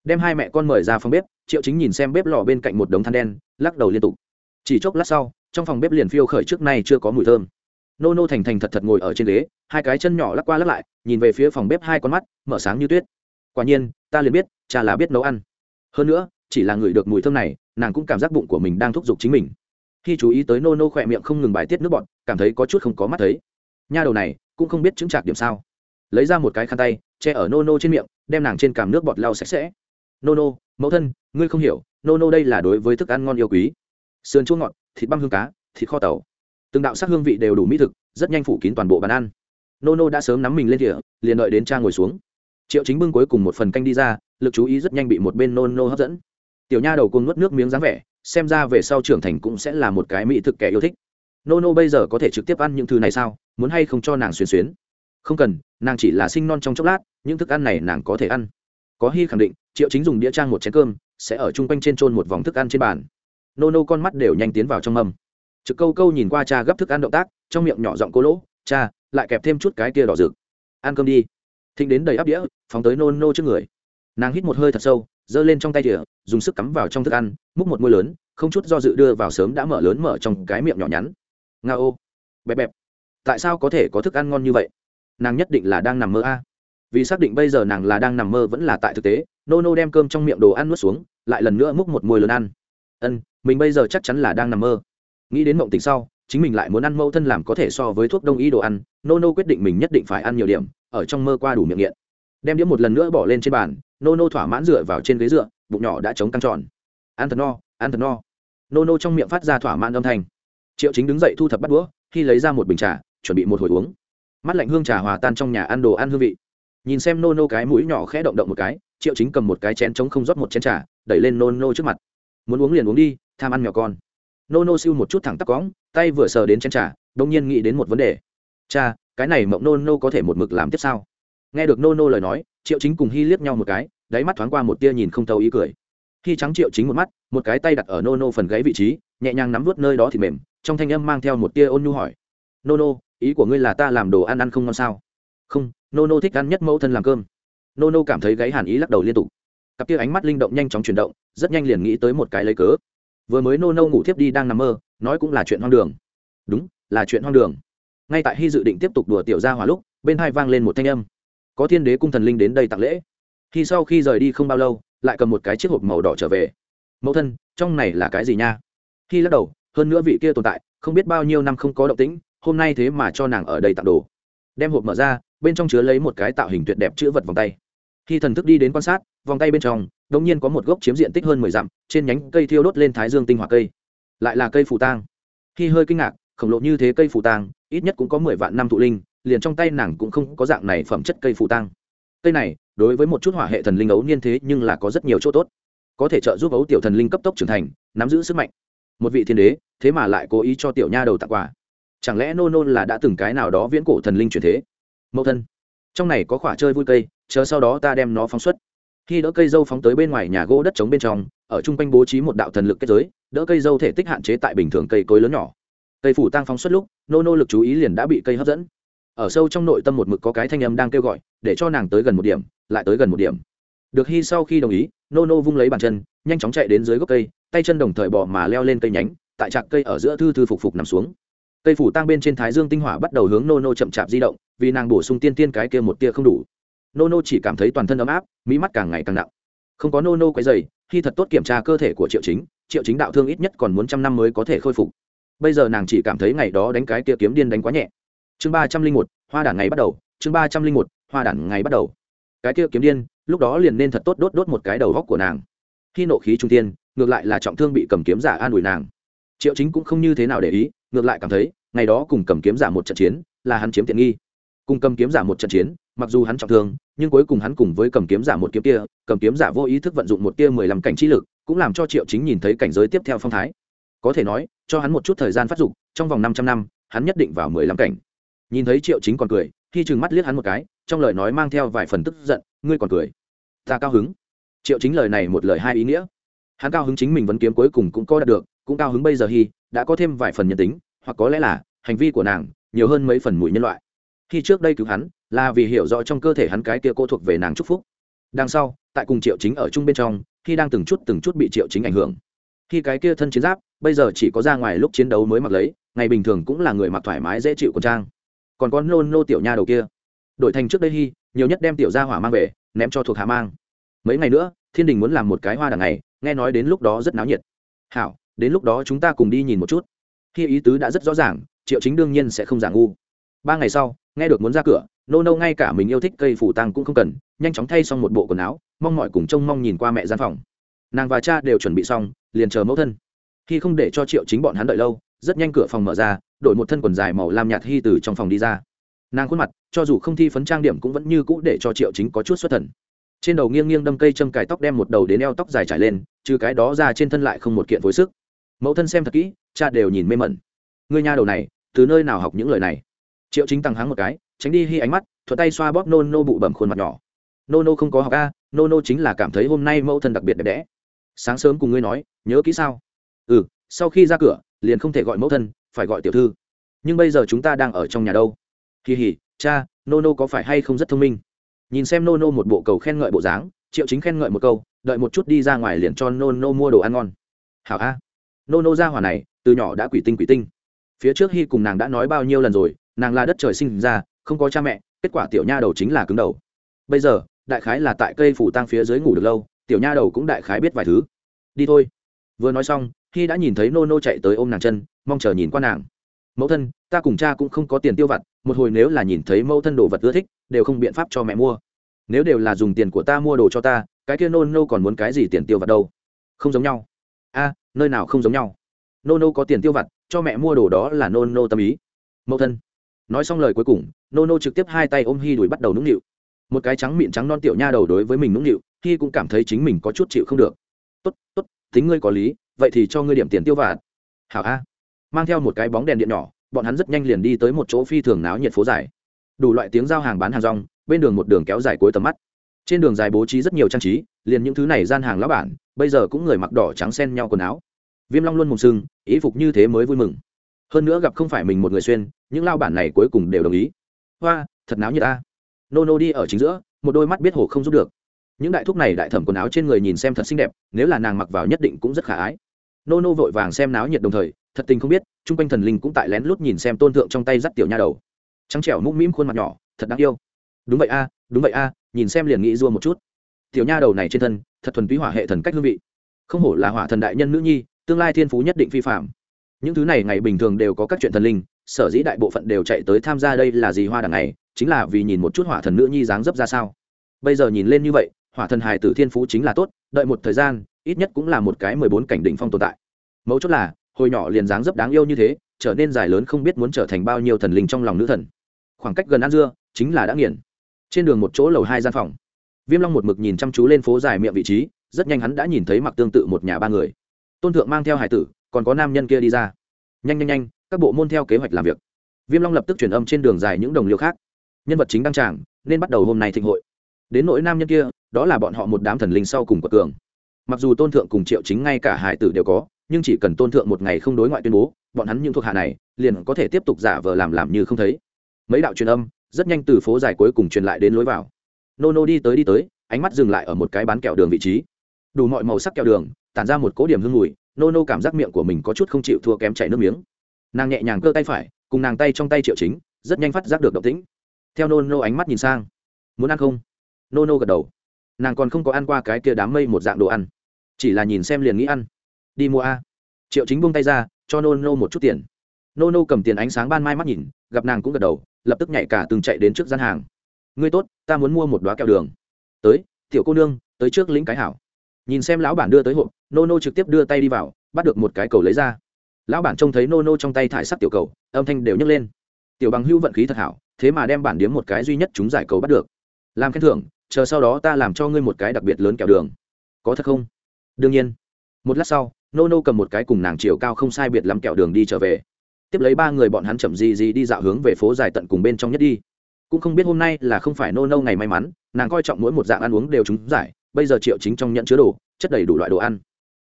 Đem hai mẹ con mời ra phòng bếp, triệu chính nhìn xem bếp lò bên cạnh một đống than đen, lắc đầu liên tục chỉ chốc lát sau, trong phòng bếp liền phiêu khởi trước nay chưa có mùi thơm. Nô nô thành thành thật thật ngồi ở trên ghế, hai cái chân nhỏ lắc qua lắc lại, nhìn về phía phòng bếp hai con mắt, mở sáng như tuyết. Quả nhiên, ta liền biết, cha là biết nấu ăn. Hơn nữa, chỉ là người được mùi thơm này, nàng cũng cảm giác bụng của mình đang thúc giục chính mình. Khi chú ý tới nô nô khỏe miệng không ngừng bài tiết nước bọt, cảm thấy có chút không có mắt thấy. Nha đầu này, cũng không biết chứng trạc điểm sao. Lấy ra một cái khăn tay, che ở nô nô trên miệng, đem nàng trên cảm nước bọt lau sạch sẽ. Nô nô, mẫu thân, ngươi không hiểu, nô nô đây là đối với thức ăn ngon yêu quý sườn chua ngọt, thịt băm hương cá, thịt kho tàu. Từng đạo sắc hương vị đều đủ mỹ thực, rất nhanh phủ kín toàn bộ bàn ăn. Nô nô đã sớm nắm mình lên địa liền đợi đến cha ngồi xuống. Triệu chính bưng cuối cùng một phần canh đi ra, lực chú ý rất nhanh bị một bên nô nô hấp dẫn. Tiểu nha đầu cuồng nuốt nước miếng dáng vẻ, xem ra về sau trưởng thành cũng sẽ là một cái mỹ thực kẻ yêu thích. Nô nô bây giờ có thể trực tiếp ăn những thứ này sao? Muốn hay không cho nàng xuyên xuyến? Không cần, nàng chỉ là sinh non trong chốc lát, những thức ăn này nàng có thể ăn. Có hy khẳng định, triệu chính dùng đĩa trang một chén cơm, sẽ ở chung quanh trên trôn một vòng thức ăn trên bàn nô nô con mắt đều nhanh tiến vào trong mâm trực câu câu nhìn qua cha gấp thức ăn động tác, trong miệng nhỏ giọng cô lỗ, cha, lại kẹp thêm chút cái kia đỏ rực. Ăn cơm đi. Thịnh đến đầy áp đĩa, phóng tới nô nô trước người. Nàng hít một hơi thật sâu, giơ lên trong tay đĩa dùng sức cắm vào trong thức ăn, múc một môi lớn, không chút do dự đưa vào sớm đã mở lớn mở trong cái miệng nhỏ nhắn. Nga ô. Bẹp bẹp. Tại sao có thể có thức ăn ngon như vậy? Nàng nhất định là đang nằm mơ a. Vì xác định bây giờ nàng là đang nằm mơ vẫn là tại thực tế, nô nô đem cơm trong miệng đồ ăn nuốt xuống, lại lần nữa múc một môi lớn ăn ân, mình bây giờ chắc chắn là đang nằm mơ. Nghĩ đến mộng tỉnh sau, chính mình lại muốn ăn mẫu thân làm có thể so với thuốc đông y đồ ăn nô nô quyết định mình nhất định phải ăn nhiều điểm, ở trong mơ qua đủ miệng nghiện. Đem đĩa một lần nữa bỏ lên trên bàn nô nô thỏa mãn dựa vào trên ghế dựa, bụng nhỏ đã chống căng tròn. Ăn thật no ăn thật no nô nô trong miệng phát ra thỏa mãn âm thanh. Triệu chính đứng dậy thu thập bắt đũa, khi lấy ra một bình trà, chuẩn bị một hồi uống. Mắt lạnh hương trà hòa tan trong nhà ăn đồ ăn hương vị. Nhìn xem nô nô cái mũi nhỏ khẽ động động một cái, triệu chính cầm một cái chén trống không rót một chén trà, đẩy lên nô nô trước mặt muốn uống liền uống đi, tham ăn mèo con. Nô nô siêu một chút thẳng tắc cóng tay vừa sờ đến chén trà đông nhiên nghĩ đến một vấn đề. Cha, cái này mộng nô nô có thể một mực làm tiếp sao? Nghe được nô nô lời nói, triệu chính cùng hy liếc nhau một cái, đáy mắt thoáng qua một tia nhìn không thấu ý cười. Khi trắng triệu chính một mắt, một cái tay đặt ở nô nô phần gáy vị trí, nhẹ nhàng nắm vút nơi đó thì mềm, trong thanh âm mang theo một tia ôn nhu hỏi. Nô nô, ý của ngươi là ta làm đồ ăn ăn không ngon sao? Không, nô nô thích ăn nhất mẫu thân làm cơm. Nô nô cảm thấy gáy hàn ý lắc đầu liên tục cặp kia ánh mắt linh động nhanh chóng chuyển động, rất nhanh liền nghĩ tới một cái lấy cớ. Vừa mới nô nô ngủ thiếp đi đang nằm mơ, nói cũng là chuyện hoang đường. Đúng, là chuyện hoang đường. Ngay tại hy dự định tiếp tục đùa tiểu ra hỏa lúc, bên hai vang lên một thanh âm. Có thiên đế cung thần linh đến đây tặng lễ. Khi sau khi rời đi không bao lâu, lại cầm một cái chiếc hộp màu đỏ trở về. Mẫu thân, trong này là cái gì nha? Khi lắc đầu, hơn nữa vị kia tồn tại, không biết bao nhiêu năm không có động tĩnh, hôm nay thế mà cho nàng ở đây tặng đồ. Đem hộp mở ra, bên trong chứa lấy một cái tạo hình tuyệt đẹp chữ vật vòng tay khi thần thức đi đến quan sát, vòng tay bên trong đ ỗ n g nhiên có một gốc chiếm diện tích hơn mười dặm, trên nhánh cây thiêu đốt lên thái dương tinh hoa cây. Lại là cây phù tang. Khi hơi kinh ngạc, khổng lộ như thế cây phù tang, ít nhất cũng có mười vạn năm thụ linh, liền trong tay nàng cũng không có dạng này phẩm chất cây phù tang. Cây này, đối với một chút hỏa hệ thần linh ấu niên thế nhưng là có rất nhiều chỗ tốt. Có thể trợ giúp ấu tiểu thần linh cấp tốc trưởng thành, nắm giữ sức mạnh. Một vị thiên đế, thế mà lại cố ý cho tiểu nha đầu tặng quà. Chẳng lẽ nô nô là đã từng cái nào đó viễn cổ thần linh truyền thế? Mẫu thân trong này có khỏa chơi vui cây, chờ sau đó ta đem nó phóng xuất. Khi đỡ cây dâu phóng tới bên ngoài nhà gỗ đất trống bên trong, ở chung quanh bố trí một đạo thần lực kết giới, đỡ cây dâu thể tích hạn chế tại bình thường cây cối lớn nhỏ. Cây phủ tăng phóng xuất lúc, nô nô lực chú ý liền đã bị cây hấp dẫn. Ở sâu trong nội tâm một mực có cái thanh âm đang kêu gọi, để cho nàng tới gần một điểm, lại tới gần một điểm. Được hy sau khi đồng ý, nô nô vung lấy bàn chân, nhanh chóng chạy đến dưới gốc cây, tay chân đồng thời bỏ mà leo lên cây nhánh, tại trạc cây ở giữa thư thư phục phục nằm xuống. Cây phủ tăng bên trên thái dương tinh hỏa bắt đầu hướng nô nô chậm chạp di động vì nàng bổ sung tiên tiên cái kia một tia không đủ. Nô nô chỉ cảm thấy toàn thân ấm áp, mỹ mắt càng ngày càng nặng. Không có nô nô quấy dày khi thật tốt kiểm tra cơ thể của triệu chính triệu chính đạo thương ít nhất còn muốn trăm năm mới có thể khôi phục. Bây giờ nàng chỉ cảm thấy ngày đó đánh cái kia kiếm điên đánh quá nhẹ. Chương ba trăm linh một, hoa đản ngày bắt đầu. Chương ba trăm linh một, hoa đản ngày bắt đầu. Cái kia kiếm điên, lúc đó liền nên thật tốt đốt đốt một cái đầu góc của nàng. Khi nộ khí trung tiên ngược lại là trọng thương bị cầm kiếm giả an ủi nàng. Triệu chính cũng không như thế nào để ý, ngược lại cảm thấy, ngày đó cùng cầm kiếm giả một trận chiến, là hắn chiếm tiện nghi cùng cầm kiếm giả một trận chiến mặc dù hắn trọng thương nhưng cuối cùng hắn cùng với cầm kiếm giả một kiếm kia cầm kiếm giả vô ý thức vận dụng một tia mười lăm cảnh trí lực cũng làm cho triệu chính nhìn thấy cảnh giới tiếp theo phong thái. Có thể nói cho hắn một chút thời gian phát dục, trong vòng năm trăm năm hắn nhất định vào mười lăm cảnh. Nhìn thấy triệu chính còn cười khi chừng mắt liếc hắn một cái trong lời nói mang theo vài phần tức giận ngươi còn cười? Ta cao hứng. Triệu chính lời này một lời hai ý nghĩa. Hắn cao hứng chính mình vẫn kiếm cuối cùng cũng có đạt được cũng cao hứng bây giờ hy đã có thêm vài phần nhân tính hoặc có lẽ là hành vi của nàng nhiều hơn mấy phần mùi nhân loại khi trước đây cứu hắn, là vì hiểu rõ trong cơ thể hắn cái kia cô thuộc về nàng chúc phúc. Đằng sau, tại cùng triệu chính ở chung bên trong, khi đang từng chút từng chút bị triệu chính ảnh hưởng. Khi cái kia thân chiến giáp, bây giờ chỉ có ra ngoài lúc chiến đấu mới mặc lấy, ngày bình thường cũng là người mặc thoải mái dễ chịu của trang. Còn con nô nô tiểu nha đầu kia. Đổi thành trước đây hy nhiều nhất đem tiểu gia hỏa mang về, ném cho thuộc hạ mang. Mấy ngày nữa, thiên đình muốn làm một cái hoa đằng này nghe nói đến lúc đó rất náo nhiệt. Hảo, đến lúc đó chúng ta cùng đi nhìn một chút. Khi ý tứ đã rất rõ ràng, triệu chính đương nhiên sẽ không giả ngu ba ngày sau, nghe được muốn ra cửa, nô nô ngay cả mình yêu thích cây phủ tăng cũng không cần, nhanh chóng thay xong một bộ quần áo, mong mọi cùng trông mong nhìn qua mẹ gian phòng. Nàng và cha đều chuẩn bị xong, liền chờ mẫu thân. Khi không để cho triệu chính bọn hắn đợi lâu, rất nhanh cửa phòng mở ra, đổi một thân quần dài màu lam nhạt hy từ trong phòng đi ra. Nàng khuôn mặt, cho dù không thi phấn trang điểm cũng vẫn như cũ để cho triệu chính có chút xuất thần. Trên đầu nghiêng nghiêng đâm cây châm cài tóc đem một đầu đến eo tóc dài trải lên, trừ cái đó ra trên thân lại không một kiện phối sức. Mẫu thân xem thật kỹ, cha đều nhìn mê mẩn. Người nhà đầu này, từ nơi nào học những lời này? Triệu chính tăng háng một cái, tránh đi hy ánh mắt, thuận tay xoa bóp nô nô bụ bẩm khuôn mặt nhỏ. Nô nô không có học a nô nô chính là cảm thấy hôm nay mẫu thân đặc biệt đẹp đẽ. Sáng sớm cùng ngươi nói, nhớ kỹ sao? Ừ sau khi ra cửa, liền không thể gọi mẫu thân, phải gọi tiểu thư. Nhưng bây giờ chúng ta đang ở trong nhà đâu? Kỳ hỉ, cha nô nô có phải hay không rất thông minh? Nhìn xem nô nô một bộ cầu khen ngợi bộ dáng, triệu chính khen ngợi một câu, đợi một chút đi ra ngoài liền cho nô nô mua đồ ăn ngon. Hảo a. Nô nô ra hỏa này, từ nhỏ đã quỷ tinh quỷ tinh. Phía trước hy cùng nàng đã nói bao nhiêu lần rồi nàng là đất trời sinh ra, không có cha mẹ, kết quả tiểu nha đầu chính là cứng đầu. Bây giờ, đại khái là tại cây phủ tang phía dưới ngủ được lâu, tiểu nha đầu cũng đại khái biết vài thứ. Đi thôi. Vừa nói xong khi đã nhìn thấy nô nô chạy tới ôm nàng chân, mong chờ nhìn qua nàng. Mẫu thân, ta cùng cha cũng không có tiền tiêu vặt, một hồi nếu là nhìn thấy mẫu thân đồ vật ưa thích, đều không biện pháp cho mẹ mua. Nếu đều là dùng tiền của ta mua đồ cho ta, cái kia nô nô còn muốn cái gì tiền tiêu vặt đâu? Không giống nhau. A, nơi nào không giống nhau? Nô nô có tiền tiêu vặt, cho mẹ mua đồ đó là nô nô tâm ý. Mẫu thân nói xong lời cuối cùng nô nô trực tiếp hai tay ôm hy đuổi bắt đầu nũng nịu. Một cái trắng miệng trắng non tiểu nha đầu đối với mình nũng nịu hy cũng cảm thấy chính mình có chút chịu không được. Tốt tốt, tính ngươi có lý, vậy thì cho ngươi điểm tiền tiêu vặt. Hảo a. Mang theo một cái bóng đèn điện nhỏ, bọn hắn rất nhanh liền đi tới một chỗ phi thường náo nhiệt phố dài. Đủ loại tiếng giao hàng bán hàng rong, bên đường một đường kéo dài cuối tầm mắt. Trên đường dài bố trí rất nhiều trang trí, liền những thứ này gian hàng lá bản, bây giờ cũng người mặc đỏ trắng xen nhau quần áo. Viêm long luôn mùng sưng ý phục như thế mới vui mừng hơn nữa gặp không phải mình một người xuyên, những lao bản này cuối cùng đều đồng ý. Hoa, thật náo như ta. Nô nô đi ở chính giữa, một đôi mắt biết hồ không giúp được. Những đại thúc này đại thẩm quần áo trên người nhìn xem thật xinh đẹp, nếu là nàng mặc vào nhất định cũng rất khả ái. Nô nô vội vàng xem náo nhiệt đồng thời, thật tình không biết, chung quanh thần linh cũng tại lén lút nhìn xem tôn thượng trong tay dắt tiểu nha đầu. Trắng trẻo mũm mĩm khuôn mặt nhỏ, thật đáng yêu. Đúng vậy a, đúng vậy a, nhìn xem liền nghĩ dua một chút. Tiểu nha đầu này trên thân, thật thuần túy hỏa hệ thần cách hương vị. Không hổ là hỏa thần đại nhân nữ nhi, tương lai thiên phú nhất định phi phạm những thứ này ngày bình thường đều có các chuyện thần linh, sở dĩ đại bộ phận đều chạy tới tham gia đây là gì hoa đằng này, chính là vì nhìn một chút hỏa thần nữ nhi dáng dấp ra sao. Bây giờ nhìn lên như vậy, hỏa thần hài tử thiên phú chính là tốt, đợi một thời gian, ít nhất cũng là một cái mười bốn cảnh đỉnh phong tồn tại. Mấu chốt là, hồi nhỏ liền dáng dấp đáng yêu như thế, trở nên dài lớn không biết muốn trở thành bao nhiêu thần linh trong lòng nữ thần. Khoảng cách gần ăn dưa, chính là đã nghiền. Trên đường một chỗ lầu hai gian phòng. Viêm long một mực nhìn chăm chú lên phố dài miệng vị trí, rất nhanh hắn đã nhìn thấy mặc tương tự một nhà ba người. Tôn thượng mang theo hải tử còn có nam nhân kia đi ra. Nhanh nhanh nhanh, các bộ môn theo kế hoạch làm việc. Viêm long lập tức truyền âm trên đường dài những đồng liêu khác. Nhân vật chính đăng tràng, nên bắt đầu hôm nay thịnh hội. Đến nỗi nam nhân kia, đó là bọn họ một đám thần linh sau cùng quật cường mặc dù tôn thượng cùng triệu chính ngay cả hải tử đều có, nhưng chỉ cần tôn thượng một ngày không đối ngoại tuyên bố, bọn hắn những thuộc hạ này, liền có thể tiếp tục giả vờ làm làm như không thấy. Mấy đạo truyền âm, rất nhanh từ phố dài cuối cùng truyền lại đến lối vào. Nô nô đi tới đi tới, ánh mắt dừng lại ở một cái bán kẹo đường vị trí. Đủ mọi màu sắc kẹo đường, tản ra một cố điểm hương mùi nô nô cảm giác miệng của mình có chút không chịu thua kém chảy nước miếng. Nàng nhẹ nhàng cơ tay phải, cùng nàng tay trong tay triệu chính, rất nhanh phát giác được động tĩnh. Theo nô nô ánh mắt nhìn sang, muốn ăn không? Nô nô gật đầu. Nàng còn không có ăn qua cái kia đám mây một dạng đồ ăn, chỉ là nhìn xem liền nghĩ ăn. Đi mua a. Triệu chính buông tay ra, cho nô nô một chút tiền. Nô nô cầm tiền ánh sáng ban mai mắt nhìn, gặp nàng cũng gật đầu, lập tức nhảy cả từng chạy đến trước gian hàng. Ngươi tốt, ta muốn mua một đoá kẹo đường. Tới, tiểu cô nương, tới trước lĩnh cái hảo. Nhìn xem lão bản đưa tới hộp nô nô trực tiếp đưa tay đi vào, bắt được một cái cầu lấy ra. Lão bản trông thấy nô nô trong tay thải sắc tiểu cầu, âm thanh đều nhấc lên. Tiểu bằng hưu vận khí thật hảo, thế mà đem bản điếm một cái duy nhất chúng giải cầu bắt được. Làm khen thưởng, chờ sau đó ta làm cho ngươi một cái đặc biệt lớn kẹo đường. Có thật không? Đương nhiên. Một lát sau nô nô cầm một cái cùng nàng chiều cao không sai biệt lắm kẹo đường đi trở về. Tiếp lấy ba người bọn hắn chậm gì gì đi dạo hướng về phố dài tận cùng bên trong nhất đi. Cũng không biết hôm nay là không phải nô nô ngày may mắn, nàng coi trọng mỗi một dạng ăn uống đều trúng giải, bây giờ triệu chính trong nhận chứa đồ, chất đầy đủ loại đồ ăn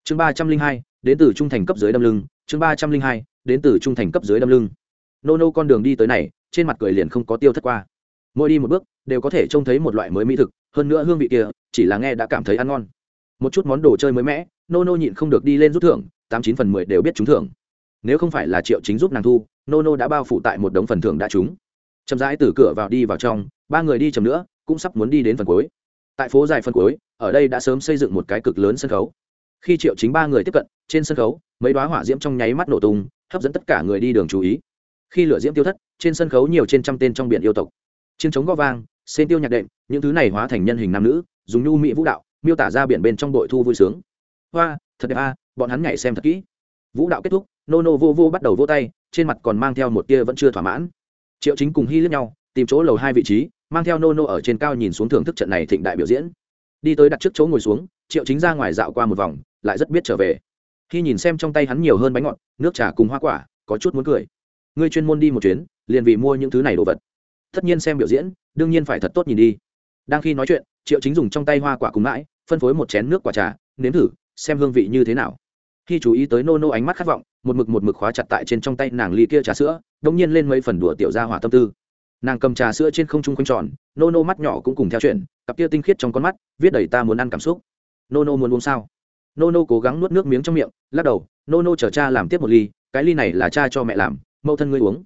chương ba trăm linh hai, đến từ trung thành cấp dưới đâm lưng. Chương ba trăm linh hai, đến từ trung thành cấp dưới đâm lưng. Nô nô con đường đi tới này, trên mặt cười liền không có tiêu thất qua. Mỗi đi một bước, đều có thể trông thấy một loại mới mỹ thực, hơn nữa hương vị kia, chỉ là nghe đã cảm thấy ăn ngon. Một chút món đồ chơi mới mẻ, nô nô nhịn không được đi lên rút thưởng, tám chín phần mười đều biết trúng thưởng. Nếu không phải là triệu chính giúp nàng thu, nô nô đã bao phủ tại một đống phần thưởng đã trúng. Chậm rãi từ cửa vào đi vào trong, ba người đi chậm nữa, cũng sắp muốn đi đến phần cuối. Tại phố dài phần cuối, ở đây đã sớm xây dựng một cái cực lớn sân khấu khi triệu chính ba người tiếp cận, trên sân khấu, mấy đoá hỏa diễm trong nháy mắt nổ tung, hấp dẫn tất cả người đi đường chú ý. Khi lửa diễm tiêu thất, trên sân khấu nhiều trên trăm tên trong biển yêu tộc. Chiến trống gó vang, xên tiêu nhạc đệm, những thứ này hóa thành nhân hình nam nữ, dùng nhu mỹ vũ đạo, miêu tả ra biển bên trong đội thu vui sướng. Hoa, thật đẹp a, bọn hắn nhảy xem thật kỹ. Vũ đạo kết thúc, nô nô vô vô bắt đầu vô tay, trên mặt còn mang theo một tia vẫn chưa thỏa mãn. Triệu chính cùng hy lướt nhau, tìm chỗ lầu hai vị trí, mang theo nô nô ở trên cao nhìn xuống thưởng thức trận này thịnh đại biểu diễn. Đi tới đặt trước chỗ ngồi xuống, triệu chính ra ngoài dạo qua một vòng lại rất biết trở về. Khi nhìn xem trong tay hắn nhiều hơn bánh ngọt, nước trà cùng hoa quả, có chút muốn cười. Ngươi chuyên môn đi một chuyến, liền vì mua những thứ này đồ vật. Tất nhiên xem biểu diễn, đương nhiên phải thật tốt nhìn đi. Đang khi nói chuyện, triệu chính dùng trong tay hoa quả cùng mãi, phân phối một chén nước quả trà, nếm thử, xem hương vị như thế nào. Khi chú ý tới nô nô ánh mắt khát vọng, một mực một mực khóa chặt tại trên trong tay nàng ly kia trà sữa đông nhiên lên mấy phần đùa tiểu ra hỏa tâm tư. Nàng cầm trà sữa trên không trung quanh tròn, nô nô mắt nhỏ cũng cùng theo chuyện, cặp kia tinh khiết trong con mắt, viết đầy ta muốn ăn cảm xúc. Nô nô muốn uống sao? Nô nô cố gắng nuốt nước miếng trong miệng, lắc đầu, nô nô chở cha làm tiếp một ly, cái ly này là cha cho mẹ làm, mẫu thân ngươi uống.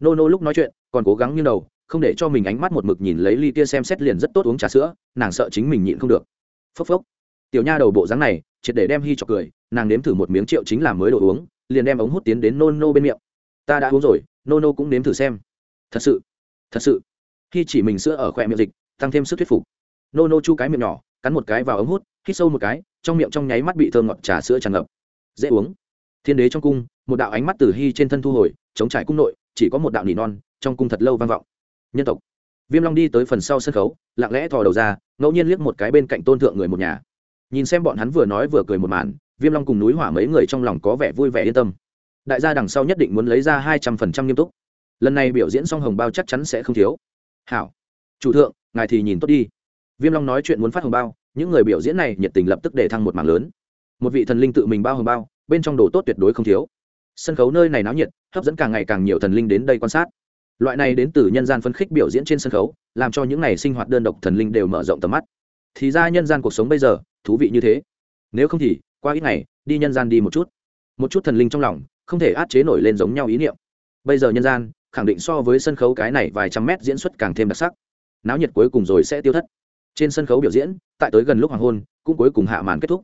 Nô nô lúc nói chuyện, còn cố gắng như đầu, không để cho mình ánh mắt một mực nhìn lấy ly kia xem xét liền rất tốt uống trà sữa, nàng sợ chính mình nhịn không được. Phốc phốc. Tiểu nha đầu bộ dáng này, triệt để đem hy cho cười, nàng nếm thử một miếng triệu chính làm mới đồ uống, liền đem ống hút tiến đến nô nô bên miệng. Ta đã uống rồi, nô nô cũng nếm thử xem. Thật sự thật sự. Khi chỉ mình sữa ở khỏe miệng dịch, tăng thêm sức thuyết phục. Nô nô chu cái miệng nhỏ, cắn một cái vào ống hút, hít sâu một cái trong miệng trong nháy mắt bị thơm ngọt trà sữa tràn ngập. Dễ uống. Thiên đế trong cung, một đạo ánh mắt từ hy trên thân thu hồi, chống trải cung nội, chỉ có một đạo nỉ non, trong cung thật lâu vang vọng. Nhân tộc. Viêm long đi tới phần sau sân khấu, lặng lẽ thò đầu ra, ngẫu nhiên liếc một cái bên cạnh tôn thượng người một nhà. Nhìn xem bọn hắn vừa nói vừa cười một màn, viêm long cùng núi hỏa mấy người trong lòng có vẻ vui vẻ yên tâm. Đại gia đằng sau nhất định muốn lấy ra hai trăm phần trăm nghiêm túc. Lần này biểu diễn song hồng bao chắc chắn sẽ không thiếu. Hảo. Chủ thượng, ngài thì nhìn tốt đi. Viêm long nói chuyện muốn phát hồng bao những người biểu diễn này nhiệt tình lập tức để thăng một mảng lớn. Một vị thần linh tự mình bao hồng bao, bên trong đồ tốt tuyệt đối không thiếu. Sân khấu nơi này náo nhiệt, hấp dẫn càng ngày càng nhiều thần linh đến đây quan sát. Loại này đến từ nhân gian phân khích biểu diễn trên sân khấu, làm cho những ngày sinh hoạt đơn độc thần linh đều mở rộng tầm mắt. Thì ra nhân gian cuộc sống bây giờ, thú vị như thế. Nếu không thì, qua ít ngày, đi nhân gian đi một chút. Một chút thần linh trong lòng, không thể át chế nổi lên giống nhau ý niệm. Bây giờ nhân gian, khẳng định so với sân khấu cái này vài trăm mét diễn xuất càng thêm đặc sắc. Náo nhiệt cuối cùng rồi sẽ tiêu thất trên sân khấu biểu diễn, tại tới gần lúc hoàng hôn, cũng cuối cùng hạ màn kết thúc.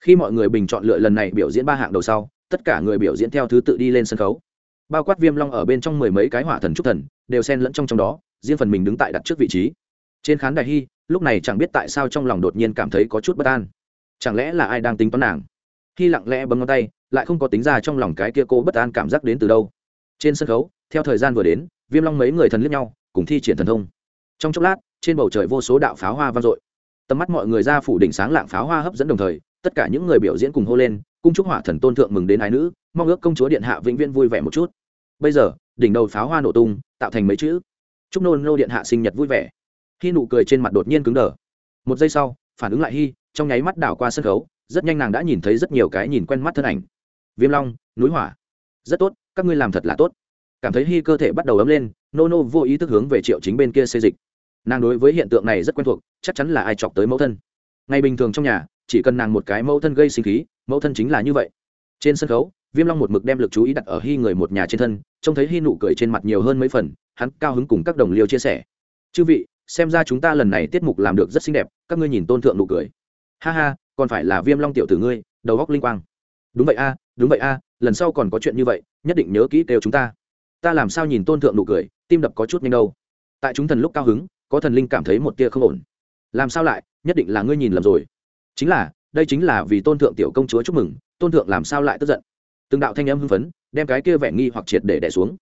Khi mọi người bình chọn lựa lần này biểu diễn ba hạng đầu sau, tất cả người biểu diễn theo thứ tự đi lên sân khấu. Bao quát viêm long ở bên trong mười mấy cái hỏa thần trúc thần, đều xen lẫn trong trong đó, riêng phần mình đứng tại đặt trước vị trí. Trên khán đài hy lúc này chẳng biết tại sao trong lòng đột nhiên cảm thấy có chút bất an. Chẳng lẽ là ai đang tính toán nàng? Hy lặng lẽ bấm ngón tay, lại không có tính ra trong lòng cái kia cô bất an cảm giác đến từ đâu. Trên sân khấu, theo thời gian vừa đến, viêm long mấy người thần liếc nhau, cùng thi triển thần thông. Trong chốc lát trên bầu trời vô số đạo pháo hoa vang dội. Tầm mắt mọi người ra phủ đỉnh sáng lạng pháo hoa hấp dẫn đồng thời, tất cả những người biểu diễn cùng hô lên, cung chúc hỏa thần tôn thượng mừng đến ái nữ, mong ước công chúa điện hạ vĩnh viễn vui vẻ một chút. Bây giờ, đỉnh đầu pháo hoa nổ tung, tạo thành mấy chữ. Chúc nô nô điện hạ sinh nhật vui vẻ. Khi nụ cười trên mặt đột nhiên cứng đờ. Một giây sau, phản ứng lại hy trong nháy mắt đảo qua sân khấu, rất nhanh nàng đã nhìn thấy rất nhiều cái nhìn quen mắt thân ảnh. Viêm long, núi hỏa. Rất tốt, các ngươi làm thật là tốt. Cảm thấy hy cơ thể bắt đầu ấm lên, nô nô vô ý thức hướng về triệu chính bên kia xê dịch nàng đối với hiện tượng này rất quen thuộc, chắc chắn là ai chọc tới mẫu thân. Ngày bình thường trong nhà, chỉ cần nàng một cái mẫu thân gây sinh khí, mẫu thân chính là như vậy. Trên sân khấu, viêm long một mực đem lực chú ý đặt ở hy người một nhà trên thân, trông thấy hy nụ cười trên mặt nhiều hơn mấy phần, hắn cao hứng cùng các đồng liêu chia sẻ. Chư vị, xem ra chúng ta lần này tiết mục làm được rất xinh đẹp, các ngươi nhìn tôn thượng nụ cười. Ha ha, còn phải là viêm long tiểu tử ngươi, đầu góc linh quang. Đúng vậy a, đúng vậy a, lần sau còn có chuyện như vậy, nhất định nhớ kỹ kêu chúng ta. Ta làm sao nhìn tôn thượng nụ cười, tim đập có chút nhanh đâu. Tại chúng thần lúc cao hứng có thần linh cảm thấy một tia không ổn. Làm sao lại? Nhất định là ngươi nhìn lầm rồi. Chính là, đây chính là vì tôn thượng tiểu công chúa chúc mừng, tôn thượng làm sao lại tức giận? Từng đạo thanh âm hưng phấn, đem cái kia vẻ nghi hoặc triệt để đẻ xuống.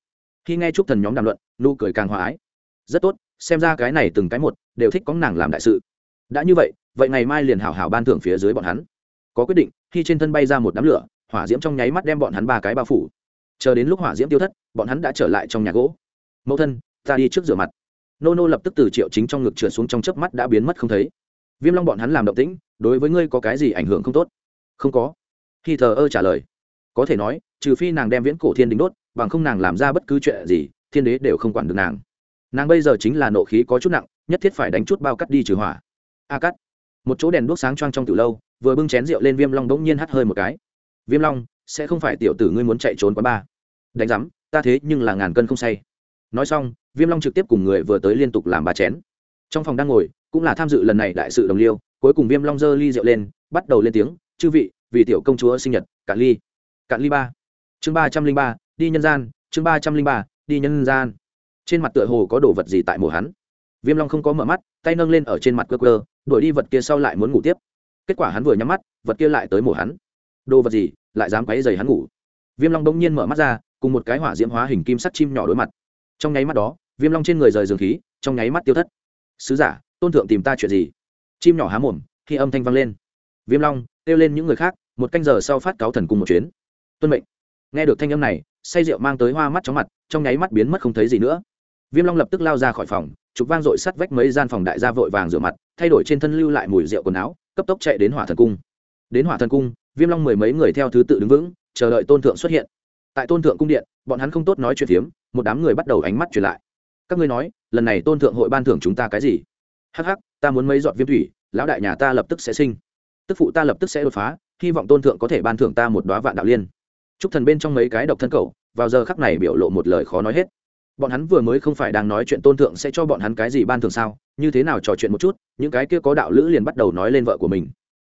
Khi nghe chúc thần nhóm đàm luận, nụ cười càng hòa ái. Rất tốt, xem ra cái này từng cái một đều thích có nàng làm đại sự. Đã như vậy vậy ngày mai liền hảo hảo ban thưởng phía dưới bọn hắn. Có quyết định, khi trên thân bay ra một đám lửa, hỏa diễm trong nháy mắt đem bọn hắn ba cái bao phủ. Chờ đến lúc hỏa diễm tiêu thất, bọn hắn đã trở lại trong nhà gỗ. Mẫu thân, ta đi trước rửa mặt nô nô lập tức từ triệu chính trong ngực trượt xuống trong chớp mắt đã biến mất không thấy. Viêm long bọn hắn làm động tĩnh, đối với ngươi có cái gì ảnh hưởng không tốt? Không có. Khi thờ ơ trả lời. Có thể nói, trừ phi nàng đem viễn cổ thiên đình đốt, bằng không nàng làm ra bất cứ chuyện gì, thiên đế đều không quản được nàng. Nàng bây giờ chính là nộ khí có chút nặng, nhất thiết phải đánh chút bao cắt đi trừ hỏa. A cắt. Một chỗ đèn đuốc sáng choang trong từ lâu, vừa bưng chén rượu lên viêm long bỗng nhiên hắt hơi một cái. Viêm long, sẽ không phải tiểu tử ngươi muốn chạy trốn quá ba. Đánh rắm ta thế nhưng là ngàn cân không say nói xong, viêm long trực tiếp cùng người vừa tới liên tục làm ba chén. Trong phòng đang ngồi, cũng là tham dự lần này đại sự đồng liêu, cuối cùng viêm long dơ ly rượu lên, bắt đầu lên tiếng, chư vị, vì tiểu công chúa sinh nhật, cạn ly. Cạn ly ba. Chương ba trăm linh ba, đi nhân gian, chương ba trăm linh ba, đi nhân gian. Trên mặt tựa hồ có đồ vật gì tại mùa hắn. Viêm long không có mở mắt, tay nâng lên ở trên mặt cơ cơ đuổi đi vật kia sau lại muốn ngủ tiếp. Kết quả hắn vừa nhắm mắt, vật kia lại tới mùa hắn. Đồ vật gì, lại dám quấy dày hắn ngủ. Viêm long đông nhiên mở mắt ra, cùng một cái hỏa diễm hóa hình kim sắt chim nhỏ đối mặt trong nháy mắt đó, viêm long trên người rời dường khí, trong nháy mắt tiêu thất. Sứ giả, tôn thượng tìm ta chuyện gì? Chim nhỏ há mồm, khi âm thanh vang lên. Viêm long kêu lên những người khác, một canh giờ sau phát cáo thần cùng một chuyến. Tuân mệnh. Nghe được thanh âm này, say rượu mang tới hoa mắt chóng mặt, trong nháy mắt biến mất không thấy gì nữa. Viêm long lập tức lao ra khỏi phòng, chụp vang dội sắt vách mấy gian phòng đại gia vội vàng rửa mặt, thay đổi trên thân lưu lại mùi rượu quần áo, cấp tốc chạy đến hỏa thần cung. Đến hỏa thần cung, viêm long mười mấy người theo thứ tự đứng vững, chờ đợi tôn thượng xuất hiện. Tại tôn thượng cung điện, bọn hắn không tốt nói chuyện phiếm một đám người bắt đầu ánh mắt truyền lại. Các ngươi nói, lần này tôn thượng hội ban thưởng chúng ta cái gì? Hắc hắc, ta muốn mấy giọt viêm thủy, lão đại nhà ta lập tức sẽ sinh. Tức phụ ta lập tức sẽ đột phá, hy vọng tôn thượng có thể ban thưởng ta một đoá vạn đạo liên. Chúc thần bên trong mấy cái độc thân cầu vào giờ khắc này biểu lộ một lời khó nói hết. Bọn hắn vừa mới không phải đang nói chuyện tôn thượng sẽ cho bọn hắn cái gì ban thưởng sao? Như thế nào trò chuyện một chút, những cái kia có đạo lữ liền bắt đầu nói lên vợ của mình.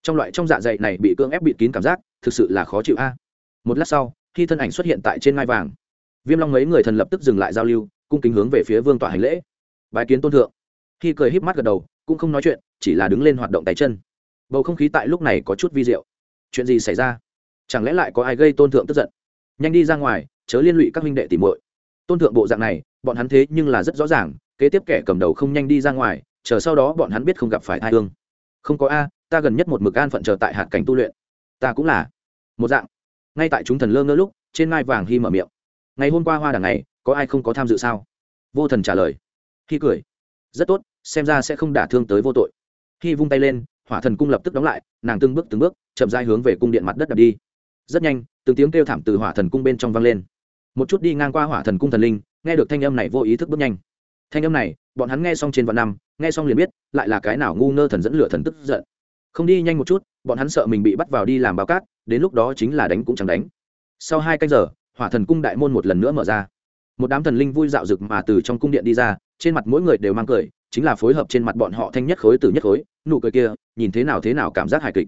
Trong loại trong dạ dày này bị cưỡng ép bịt kín cảm giác, thực sự là khó chịu a. Một lát sau, khi thân ảnh xuất hiện tại trên ngai vàng viêm long mấy người thần lập tức dừng lại giao lưu, cung kính hướng về phía vương tỏa hành lễ. Bài kiến tôn thượng. Khi cười híp mắt gật đầu, cũng không nói chuyện, chỉ là đứng lên hoạt động tay chân. Bầu không khí tại lúc này có chút vi diệu. Chuyện gì xảy ra? Chẳng lẽ lại có ai gây tôn thượng tức giận? Nhanh đi ra ngoài, chớ liên lụy các huynh đệ tìm muội. Tôn thượng bộ dạng này, bọn hắn thế nhưng là rất rõ ràng, kế tiếp kẻ cầm đầu không nhanh đi ra ngoài, chờ sau đó bọn hắn biết không gặp phải thai thương không có a, ta gần nhất một mực an phận chờ tại hạt cảnh tu luyện. Ta cũng là. Một dạng. Ngay tại chúng thần lơ ngơ lúc, trên ngai vàng hy mở miệng ngày hôm qua hoa đằng này, có ai không có tham dự sao? Vô thần trả lời. Khi cười. Rất tốt, xem ra sẽ không đả thương tới vô tội. Khi vung tay lên, hỏa thần cung lập tức đóng lại, nàng từng bước từng bước, chậm dai hướng về cung điện mặt đất đập đi. Rất nhanh, từng tiếng kêu thảm từ hỏa thần cung bên trong vang lên. Một chút đi ngang qua hỏa thần cung thần linh, nghe được thanh âm này vô ý thức bước nhanh. Thanh âm này, bọn hắn nghe xong trên vạn năm, nghe xong liền biết, lại là cái nào ngu ngơ thần dẫn lửa thần tức giận. Không đi nhanh một chút, bọn hắn sợ mình bị bắt vào đi làm báo cát, đến lúc đó chính là đánh cũng chẳng đánh. Sau hai canh giờ hỏa thần cung đại môn một lần nữa mở ra. Một đám thần linh vui dạo rực mà từ trong cung điện đi ra, trên mặt mỗi người đều mang cười, chính là phối hợp trên mặt bọn họ thanh nhất khối từ nhất khối, nụ cười kia, nhìn thế nào thế nào cảm giác hài kịch.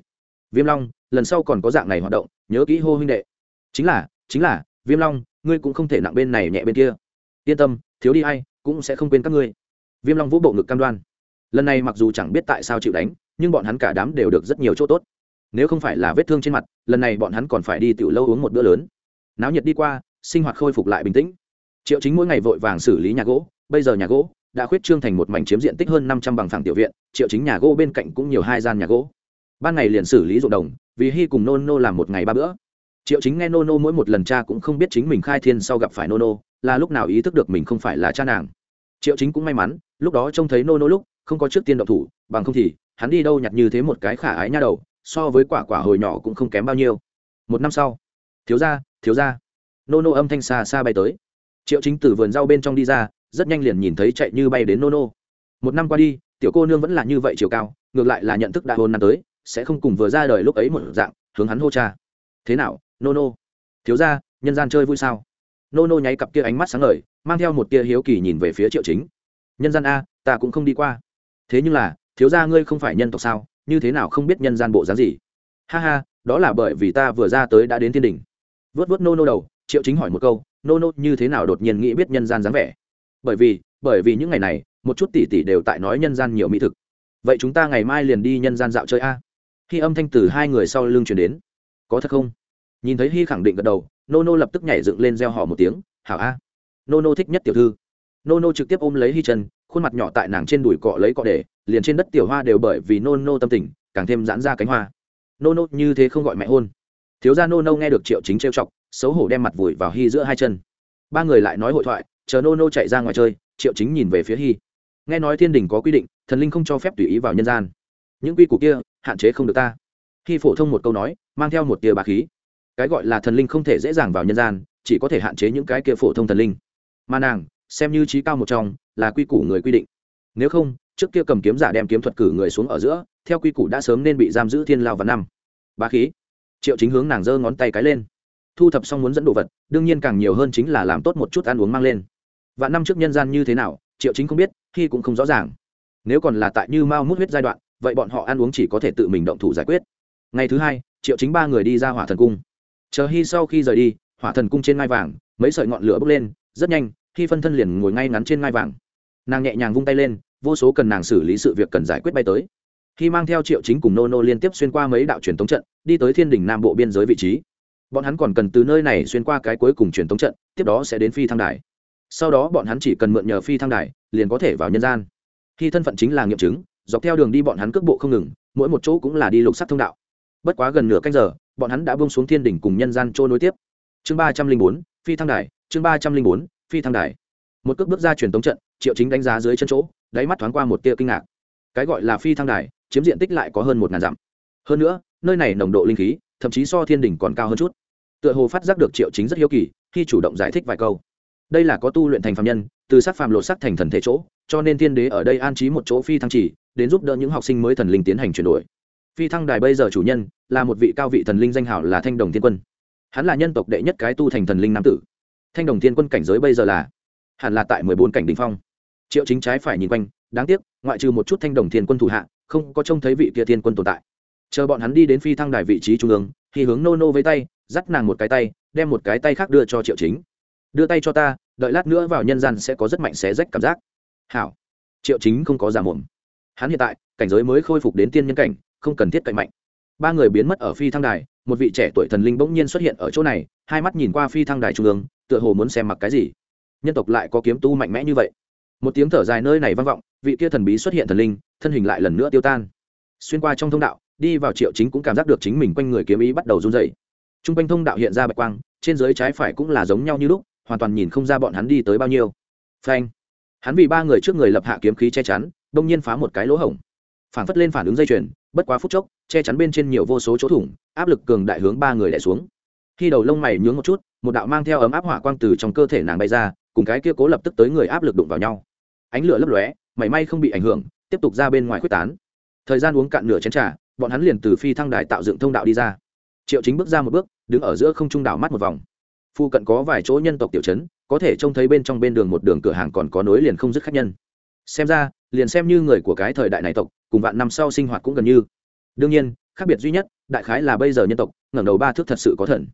Viêm long, lần sau còn có dạng này hoạt động, nhớ kỹ hô huynh đệ. Chính là chính là, viêm long, ngươi cũng không thể nặng bên này nhẹ bên kia. Yên tâm, thiếu đi hay cũng sẽ không quên các ngươi. Viêm long vũ bộ ngực cam đoan. Lần này mặc dù chẳng biết tại sao chịu đánh, nhưng bọn hắn cả đám đều được rất nhiều chỗ tốt. Nếu không phải là vết thương trên mặt, lần này bọn hắn còn phải đi tiểu lâu uống một bữa lớn náo nhiệt đi qua, sinh hoạt khôi phục lại bình tĩnh. Triệu chính mỗi ngày vội vàng xử lý nhà gỗ, bây giờ nhà gỗ đã khuyết trương thành một mảnh chiếm diện tích hơn năm trăm bằng phẳng tiểu viện, triệu chính nhà gỗ bên cạnh cũng nhiều hai gian nhà gỗ. Ban ngày liền xử lý ruộng đồng, vì hy cùng nô nô làm một ngày ba bữa. Triệu chính nghe nô nô mỗi một lần cha cũng không biết chính mình khai thiên sau gặp phải nô nô, là lúc nào ý thức được mình không phải là cha nàng. Triệu chính cũng may mắn, lúc đó trông thấy nô nô lúc, không có trước tiên động thủ, bằng không thì, hắn đi đâu nhặt như thế một cái khả ái nha đầu, so với quả quả hồi nhỏ cũng không kém bao nhiêu. Một năm sau, thiếu ra thiếu ra. Nô nô âm thanh xa xa bay tới. Triệu chính từ vườn rau bên trong đi ra, rất nhanh liền nhìn thấy chạy như bay đến nô nô. Một năm qua đi, tiểu cô nương vẫn là như vậy chiều cao, ngược lại là nhận thức đại hôn năm tới, sẽ không cùng vừa ra đời lúc ấy một dạng, hướng hắn hô cha. Thế nào, nô nô? Thiếu ra, nhân gian chơi vui sao? Nô nô nháy cặp kia ánh mắt sáng ngời, mang theo một tia hiếu kỳ nhìn về phía triệu chính. Nhân gian a, ta cũng không đi qua. Thế nhưng là, thiếu ra ngươi không phải nhân tộc sao, như thế nào không biết nhân gian bộ dáng gì? Ha ha, đó là bởi vì ta vừa ra tới đã đến thiên đình vớt vớt nô nô đầu, triệu chính hỏi một câu, nô nô như thế nào đột nhiên nghĩ biết nhân gian dáng vẻ? Bởi vì bởi vì những ngày này, một chút tỷ tỷ đều tại nói nhân gian nhiều mỹ thực. Vậy chúng ta ngày mai liền đi nhân gian dạo chơi a. Khi âm thanh từ hai người sau lưng chuyển đến, có thật không? Nhìn thấy hy khẳng định gật đầu, nô nô lập tức nhảy dựng lên reo hò một tiếng, hảo a. Nô nô thích nhất tiểu thư. Nô nô trực tiếp ôm lấy hy chân, khuôn mặt nhỏ tại nàng trên đùi cọ lấy cọ để, liền trên đất tiểu hoa đều bởi vì nô nô tâm tình, càng thêm giãn ra cánh hoa. Nô nô như thế không gọi mẹ hôn thiếu gia nô nô nghe được triệu chính trêu chọc, xấu hổ đem mặt vùi vào hy giữa hai chân. Ba người lại nói hội thoại, chờ nô nô chạy ra ngoài chơi, triệu chính nhìn về phía hy nghe nói thiên đình có quy định, thần linh không cho phép tùy ý vào nhân gian. Những quy củ kia, hạn chế không được ta. Khi phổ thông một câu nói, mang theo một tia bà khí. Cái gọi là thần linh không thể dễ dàng vào nhân gian, chỉ có thể hạn chế những cái kia phổ thông thần linh. Mà nàng, xem như trí cao một trong, là quy củ người quy định. Nếu không, trước kia cầm kiếm giả đem kiếm thuật cử người xuống ở giữa, theo quy củ đã sớm nên bị giam giữ thiên lao và năm. Bá khí triệu chính hướng nàng giơ ngón tay cái lên. Thu thập xong muốn dẫn đồ vật, đương nhiên càng nhiều hơn chính là làm tốt một chút ăn uống mang lên. Và năm trước nhân gian như thế nào, triệu chính không biết, khi cũng không rõ ràng. Nếu còn là tại như mao mút huyết giai đoạn, vậy bọn họ ăn uống chỉ có thể tự mình động thủ giải quyết. Ngày thứ hai, triệu chính ba người đi ra hỏa thần cung. Chờ hy sau khi rời đi, hỏa thần cung trên ngai vàng, mấy sợi ngọn lửa bốc lên, rất nhanh khi phân thân liền ngồi ngay ngắn trên ngai vàng. Nàng nhẹ nhàng vung tay lên, vô số cần nàng xử lý sự việc cần giải quyết bay tới khi mang theo triệu chính cùng nô nô liên tiếp xuyên qua mấy đạo truyền thống trận, đi tới thiên đình nam bộ biên giới vị trí. Bọn hắn còn cần từ nơi này xuyên qua cái cuối cùng truyền thống trận, tiếp đó sẽ đến phi thăng đài. Sau đó bọn hắn chỉ cần mượn nhờ phi thăng đài, liền có thể vào nhân gian. Khi thân phận chính là nghiệm chứng, dọc theo đường đi bọn hắn cước bộ không ngừng, mỗi một chỗ cũng là đi lục sắt thông đạo. Bất quá gần nửa canh giờ, bọn hắn đã bông xuống thiên đỉnh cùng nhân gian trôi nối tiếp. Chương ba trăm linh bốn, phi thăng đài, chương ba trăm linh bốn, phi thăng đài. Một cước bước ra truyền tống trận, triệu chính đánh giá dưới chân chỗ, đáy mắt thoáng qua một tia kinh ngạc. Cái gọi là phi thăng đài chiếm diện tích lại có hơn một ngàn dặm. Hơn nữa, nơi này nồng độ linh khí, thậm chí so thiên đỉnh còn cao hơn chút. Tựa hồ phát giác được triệu chính rất hiếu kỳ, khi chủ động giải thích vài câu. Đây là có tu luyện thành phạm nhân, từ sát phàm lột sắc thành thần thể chỗ, cho nên thiên đế ở đây an trí một chỗ phi thăng chỉ, đến giúp đỡ những học sinh mới thần linh tiến hành chuyển đổi. Phi thăng đài bây giờ chủ nhân là một vị cao vị thần linh danh hảo là thanh đồng thiên quân. Hắn là nhân tộc đệ nhất cái tu thành thần linh nam tử. Thanh đồng thiên quân cảnh giới bây giờ là hẳn là tại mười bốn cảnh đ ỉ n h phong. Triệu chính trái phải nhìn quanh, đáng tiếc, ngoại trừ một chút thanh đồng thiên quân thủ hạ không có trông thấy vị kia thiên quân tồn tại. Chờ bọn hắn đi đến phi thăng đài vị trí trung ương, thì hướng nô nô với tay, dắt nàng một cái tay, đem một cái tay khác đưa cho triệu chính. Đưa tay cho ta, đợi lát nữa vào nhân gian sẽ có rất mạnh xé rách cảm giác. Hảo. Triệu chính không có giả mồm. Hắn hiện tại, cảnh giới mới khôi phục đến tiên nhân cảnh, không cần thiết cậy mạnh. Ba người biến mất ở phi thăng đài, một vị trẻ tuổi thần linh bỗng nhiên xuất hiện ở chỗ này, hai mắt nhìn qua phi thăng đài trung ương, tựa hồ muốn xem mặc cái gì. Nhân tộc lại có kiếm tu mạnh mẽ như vậy. Một tiếng thở dài nơi này vang vọng, vị kia thần bí xuất hiện thần linh thân hình lại lần nữa tiêu tan. Xuyên qua trong thông đạo, đi vào triệu chính cũng cảm giác được chính mình quanh người kiếm ý bắt đầu run dày t r u n g quanh thông đạo hiện ra bạch quang, trên dưới trái phải cũng là giống nhau như lúc, hoàn toàn nhìn không ra bọn hắn đi tới bao nhiêu. Phanh! Hắn vì ba người trước người lập hạ kiếm khí che chắn, đông nhiên phá một cái lỗ hổng. Phản phất lên phản ứng dây chuyền, bất quá phút chốc, che chắn bên trên nhiều vô số chỗ thủng, áp lực cường đại hướng ba người đẻ xuống. Khi đầu lông mày nhướng một chút, một đạo mang theo ấm áp hỏa quang từ trong cơ thể nàng bay ra, cùng cái kia cố lập tức tới người áp lực đụng vào nhau. Ánh lửa lấp lóe, mảy may không bị ảnh hưởng tiếp tục ra bên ngoài quyết tán. Thời gian uống cạn nửa chén trà, bọn hắn liền từ phi thăng đài tạo dựng thông đạo đi ra. Triệu chính bước ra một bước, đứng ở giữa không trung đảo mắt một vòng. Phu cận có vài chỗ nhân tộc tiểu trấn, có thể trông thấy bên trong bên đường một đường cửa hàng còn có nối liền không dứt khách nhân. Xem ra, liền xem như người của cái thời đại này tộc, cùng vạn năm sau sinh hoạt cũng gần như. Đương nhiên, khác biệt duy nhất, đại khái là bây giờ nhân tộc, ngẩng đầu ba thước thật sự có thần.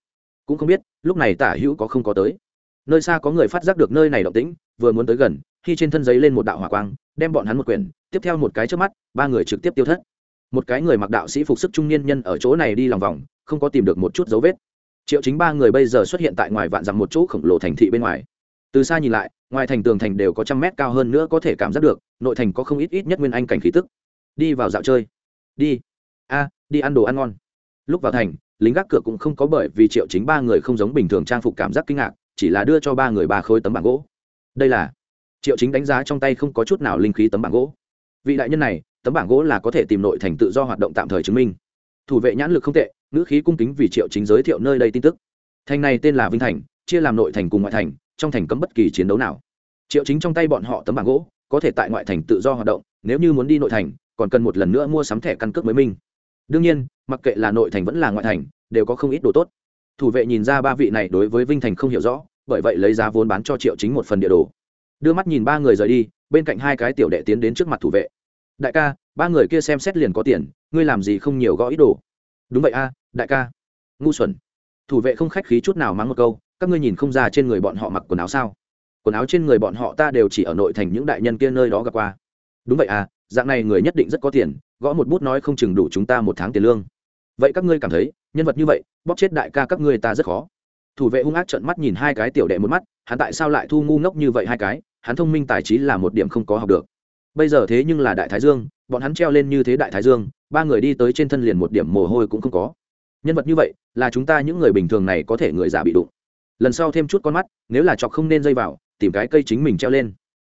Cũng không biết, lúc này tả hữu có không có tới. Nơi xa có người phát giác được nơi này động tĩnh, vừa muốn tới gần, khi trên thân giấy lên một đạo hỏa quang đem bọn hắn một quyển, tiếp theo một cái trước mắt, ba người trực tiếp tiêu thất. Một cái người mặc đạo sĩ phục sức trung niên nhân ở chỗ này đi lòng vòng, không có tìm được một chút dấu vết. Triệu chính ba người bây giờ xuất hiện tại ngoài vạn dặm một chỗ khổng lồ thành thị bên ngoài. Từ xa nhìn lại, ngoài thành tường thành đều có trăm mét cao hơn nữa có thể cảm giác được, nội thành có không ít ít nhất nguyên anh cảnh khí tức. Đi vào dạo chơi. Đi. A, đi ăn đồ ăn ngon. Lúc vào thành, lính gác cửa cũng không có bởi vì triệu chính ba người không giống bình thường trang phục cảm giác kinh ngạc, chỉ là đưa cho ba người ba khối tấm bảng gỗ. Đây là triệu chính đánh giá trong tay không có chút nào linh khí tấm bảng gỗ. Vị đại nhân này, tấm bảng gỗ là có thể tìm nội thành tự do hoạt động tạm thời chứng minh. Thủ vệ nhãn lực không tệ, ngữ khí cung kính vì triệu chính giới thiệu nơi đây tin tức. Thành này tên là vinh thành, chia làm nội thành cùng ngoại thành, trong thành cấm bất kỳ chiến đấu nào. Triệu chính trong tay bọn họ tấm bảng gỗ, có thể tại ngoại thành tự do hoạt động, nếu như muốn đi nội thành, còn cần một lần nữa mua sắm thẻ căn cước mới minh. Đương nhiên, mặc kệ là nội thành vẫn là ngoại thành, đều có không ít đồ tốt. Thủ vệ nhìn ra ba vị này đối với vinh thành không hiểu rõ, bởi vậy lấy giá vốn bán cho triệu chính một phần địa đồ đưa mắt nhìn ba người rời đi, bên cạnh hai cái tiểu đệ tiến đến trước mặt thủ vệ. Đại ca, ba người kia xem xét liền có tiền, ngươi làm gì không nhiều gõ ít đồ? Đúng vậy a, đại ca. Ngu xuẩn. Thủ vệ không khách khí chút nào mắng một câu, các ngươi nhìn không ra trên người bọn họ mặc quần áo sao? Quần áo trên người bọn họ ta đều chỉ ở nội thành những đại nhân kia nơi đó gặp qua. Đúng vậy à dạng này người nhất định rất có tiền, gõ một bút nói không chừng đủ chúng ta một tháng tiền lương. Vậy các ngươi cảm thấy, nhân vật như vậy, bóp chết đại ca các ngươi ta rất khó thủ vệ hung ác trợn mắt nhìn hai cái tiểu đệ một mắt, hắn tại sao lại thu ngu ngốc như vậy hai cái, hắn thông minh tài trí là một điểm không có học được. Bây giờ thế nhưng là đại thái dương, bọn hắn treo lên như thế đại thái dương, ba người đi tới trên thân liền một điểm mồ hôi cũng không có. Nhân vật như vậy, là chúng ta những người bình thường này có thể người già bị đụng. Lần sau thêm chút con mắt, nếu là chọc không nên dây vào, tìm cái cây chính mình treo lên.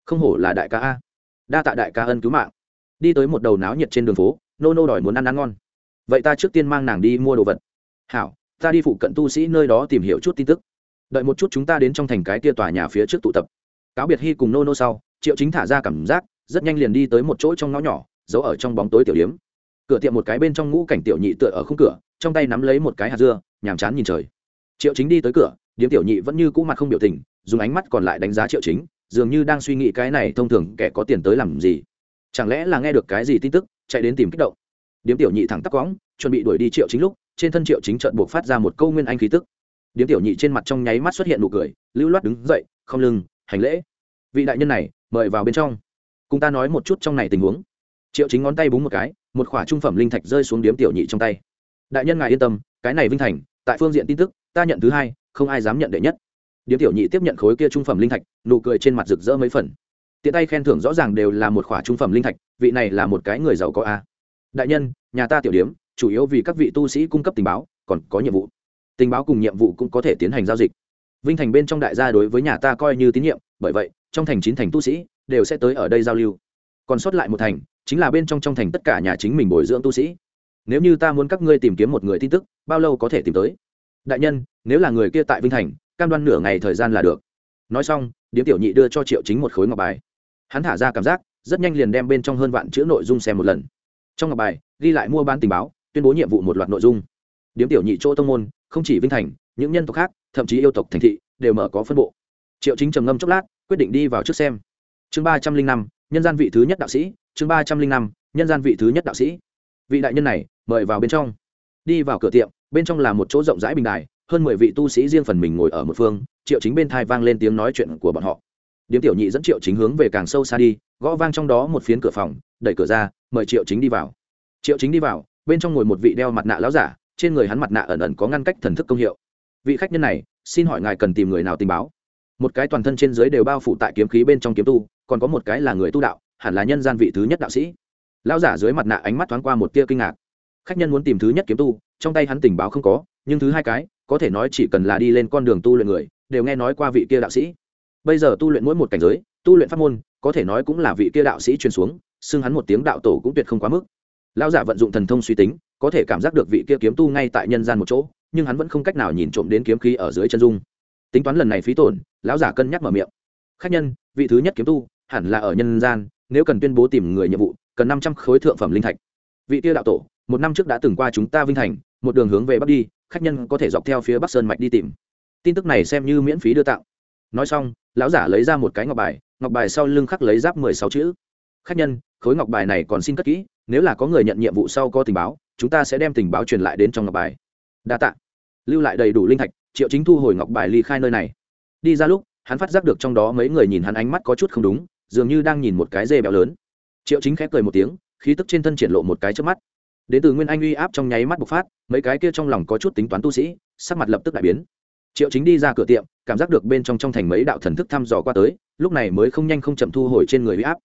Không hổ là đại ca a. Đa tạ đại ca ân cứu mạng. Đi tới một đầu náo nhiệt trên đường phố, nô nô đòi muốn ăn ăn ngon. Vậy ta trước tiên mang nàng đi mua đồ vật. Hảo ta đi phụ cận tu sĩ nơi đó tìm hiểu chút tin tức. Đợi một chút chúng ta đến trong thành cái tia tòa nhà phía trước tụ tập. Cáo biệt hy cùng nô nô sau, triệu chính thả ra cảm giác, rất nhanh liền đi tới một chỗ trong ngõ nhỏ, giấu ở trong bóng tối tiểu điếm. Cửa tiệm một cái bên trong ngũ cảnh tiểu nhị tựa ở khung cửa, trong tay nắm lấy một cái hạt dưa, nhàm chán nhìn trời. Triệu chính đi tới cửa, điếm tiểu nhị vẫn như cũ mặt không biểu tình, dùng ánh mắt còn lại đánh giá triệu chính, dường như đang suy nghĩ cái này thông thường kẻ có tiền tới làm gì. Chẳng lẽ là nghe được cái gì tin tức, chạy đến tìm kích động. Điếm tiểu nhị thẳng tắc quõng chuẩn bị đuổi đi triệu chính lúc trên thân triệu chính trợn buộc phát ra một câu nguyên anh khí tức. Điếm tiểu nhị trên mặt trong nháy mắt xuất hiện nụ cười, lưu loát đứng dậy, không lưng, hành lễ. Vị đại nhân này, mời vào bên trong. Cùng ta nói một chút trong này tình huống. Triệu chính ngón tay búng một cái, một khỏa trung phẩm linh thạch rơi xuống điếm tiểu nhị trong tay. Đại nhân ngài yên tâm, cái này vinh thành, tại phương diện tin tức, ta nhận thứ hai, không ai dám nhận đệ nhất. Điếm tiểu nhị tiếp nhận khối kia trung phẩm linh thạch, nụ cười trên mặt rực rỡ mấy phần. Tiện tay khen thưởng rõ ràng đều là một khỏa trung phẩm linh thạch, vị này là một cái người giàu có a. Đại nhân, nhà ta tiểu điếm chủ yếu vì các vị tu sĩ cung cấp tình báo, còn có nhiệm vụ. Tình báo cùng nhiệm vụ cũng có thể tiến hành giao dịch. Vinh thành bên trong đại gia đối với nhà ta coi như tín nhiệm, bởi vậy, trong thành chín thành tu sĩ đều sẽ tới ở đây giao lưu. Còn sót lại một thành, chính là bên trong trong thành tất cả nhà chính mình bồi dưỡng tu sĩ. Nếu như ta muốn các ngươi tìm kiếm một người tin tức, bao lâu có thể tìm tới? Đại nhân, nếu là người kia tại vinh thành, cam đoan nửa ngày thời gian là được. Nói xong, điếm tiểu nhị đưa cho triệu chính một khối ngọc bài. Hắn thả ra cảm giác, rất nhanh liền đem bên trong hơn vạn chữ nội dung xem một lần. Trong ngọc bài, ghi lại mua bán tình báo tuyên bố nhiệm vụ một loạt nội dung. Điếm tiểu nhị chỗ tông môn, không chỉ vinh thành, những nhân tộc khác, thậm chí yêu tộc thành thị, đều mở có phân bộ. Triệu chính trầm ngâm chốc lát, quyết định đi vào trước xem. Chương ba trăm linh năm, nhân gian vị thứ nhất đạo sĩ, chương ba trăm linh năm, nhân gian vị thứ nhất đạo sĩ. Vị đại nhân này, mời vào bên trong. Đi vào cửa tiệm, bên trong là một chỗ rộng rãi bình đài, hơn mười vị tu sĩ riêng phần mình ngồi ở một phương, triệu chính bên thai vang lên tiếng nói chuyện của bọn họ. Điếm tiểu nhị dẫn triệu chính hướng về càng sâu xa đi, gõ vang trong đó một phiến cửa phòng, đẩy cửa ra, mời triệu chính đi vào. Triệu chính đi vào bên trong ngồi một vị đeo mặt nạ láo giả, trên người hắn mặt nạ ẩn ẩn có ngăn cách thần thức công hiệu. Vị khách nhân này, xin hỏi ngài cần tìm người nào tình báo? Một cái toàn thân trên dưới đều bao phủ tại kiếm khí bên trong kiếm tu, còn có một cái là người tu đạo, hẳn là nhân gian vị thứ nhất đạo sĩ. Lão giả dưới mặt nạ ánh mắt thoáng qua một tia kinh ngạc. Khách nhân muốn tìm thứ nhất kiếm tu, trong tay hắn tình báo không có, nhưng thứ hai cái, có thể nói chỉ cần là đi lên con đường tu luyện người, đều nghe nói qua vị kia đạo sĩ. Bây giờ tu luyện mỗi một cảnh giới, tu luyện pháp môn, có thể nói cũng là vị kia đạo sĩ truyền xuống, xưng hắn một tiếng đạo tổ cũng tuyệt không quá mức lão giả vận dụng thần thông suy tính, có thể cảm giác được vị kia kiếm tu ngay tại nhân gian một chỗ, nhưng hắn vẫn không cách nào nhìn trộm đến kiếm khí ở dưới chân dung. Tính toán lần này phí tổn, lão giả cân nhắc mở miệng. Khách nhân, vị thứ nhất kiếm tu, hẳn là ở nhân gian, nếu cần tuyên bố tìm người nhiệm vụ, cần năm trăm khối thượng phẩm linh thạch. Vị kia đạo tổ, một năm trước đã từng qua chúng ta vinh thành, một đường hướng về bắc đi, khách nhân có thể dọc theo phía bắc sơn mạch đi tìm. Tin tức này xem như miễn phí đưa tặng. Nói xong, lão giả lấy ra một cái ngọc bài ngọc bài sau lưng khắc lấy giáp mười sáu chữ khách nhân, khối ngọc bài này còn xin cất kỹ, nếu là có người nhận nhiệm vụ sau có tình báo, chúng ta sẽ đem tình báo truyền lại đến trong ngọc bài. Đa t ạ lưu lại đầy đủ linh thạch, triệu chính thu hồi ngọc bài ly khai nơi này. Đi ra lúc, hắn phát giác được trong đó mấy người nhìn hắn ánh mắt có chút không đúng, dường như đang nhìn một cái dê béo lớn. Triệu chính khép cười một tiếng, khí tức trên thân triển lộ một cái trước mắt. Đến từ nguyên anh uy áp trong nháy mắt bộc phát, mấy cái kia trong lòng có chút tính toán tu sĩ, sắc mặt lập tức đại biến. Triệu chính đi ra cửa tiệm, cảm giác được bên trong trong thành mấy đạo thần thức thăm dò qua tới, lúc này mới không nhanh không chậm thu hồi trên người uy áp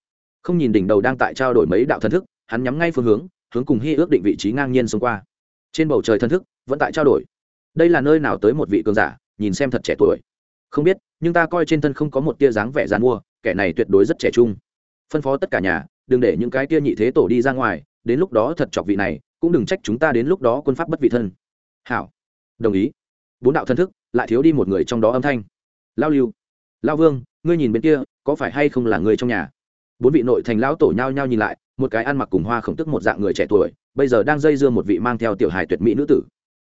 không nhìn đỉnh đầu đang tại trao đổi mấy đạo thần thức, hắn nhắm ngay phương hướng hướng cùng hy ước định vị trí ngang nhiên xông qua. Trên bầu trời thần thức vẫn tại trao đổi. Đây là nơi nào tới một vị cường giả, nhìn xem thật trẻ tuổi. Không biết, nhưng ta coi trên thân không có một tia dáng vẻ dàn mua, kẻ này tuyệt đối rất trẻ trung. Phân phó tất cả nhà, đừng để những cái tia nhị thế tổ đi ra ngoài, đến lúc đó thật chọc vị này, cũng đừng trách chúng ta đến lúc đó quân pháp bất vị thân. Hảo. Đồng ý. Bốn đạo thân thức, lại thiếu đi một người trong đó âm thanh. Lao lưu. Lao vương, ngươi nhìn bên kia, có phải hay không là người trong nhà? Bốn vị nội thành lão tổ nhao nhao nhìn lại, một cái ăn mặc cùng hoa khổng tức một dạng người trẻ tuổi, bây giờ đang dây dưa một vị mang theo tiểu hài tuyệt mỹ nữ tử.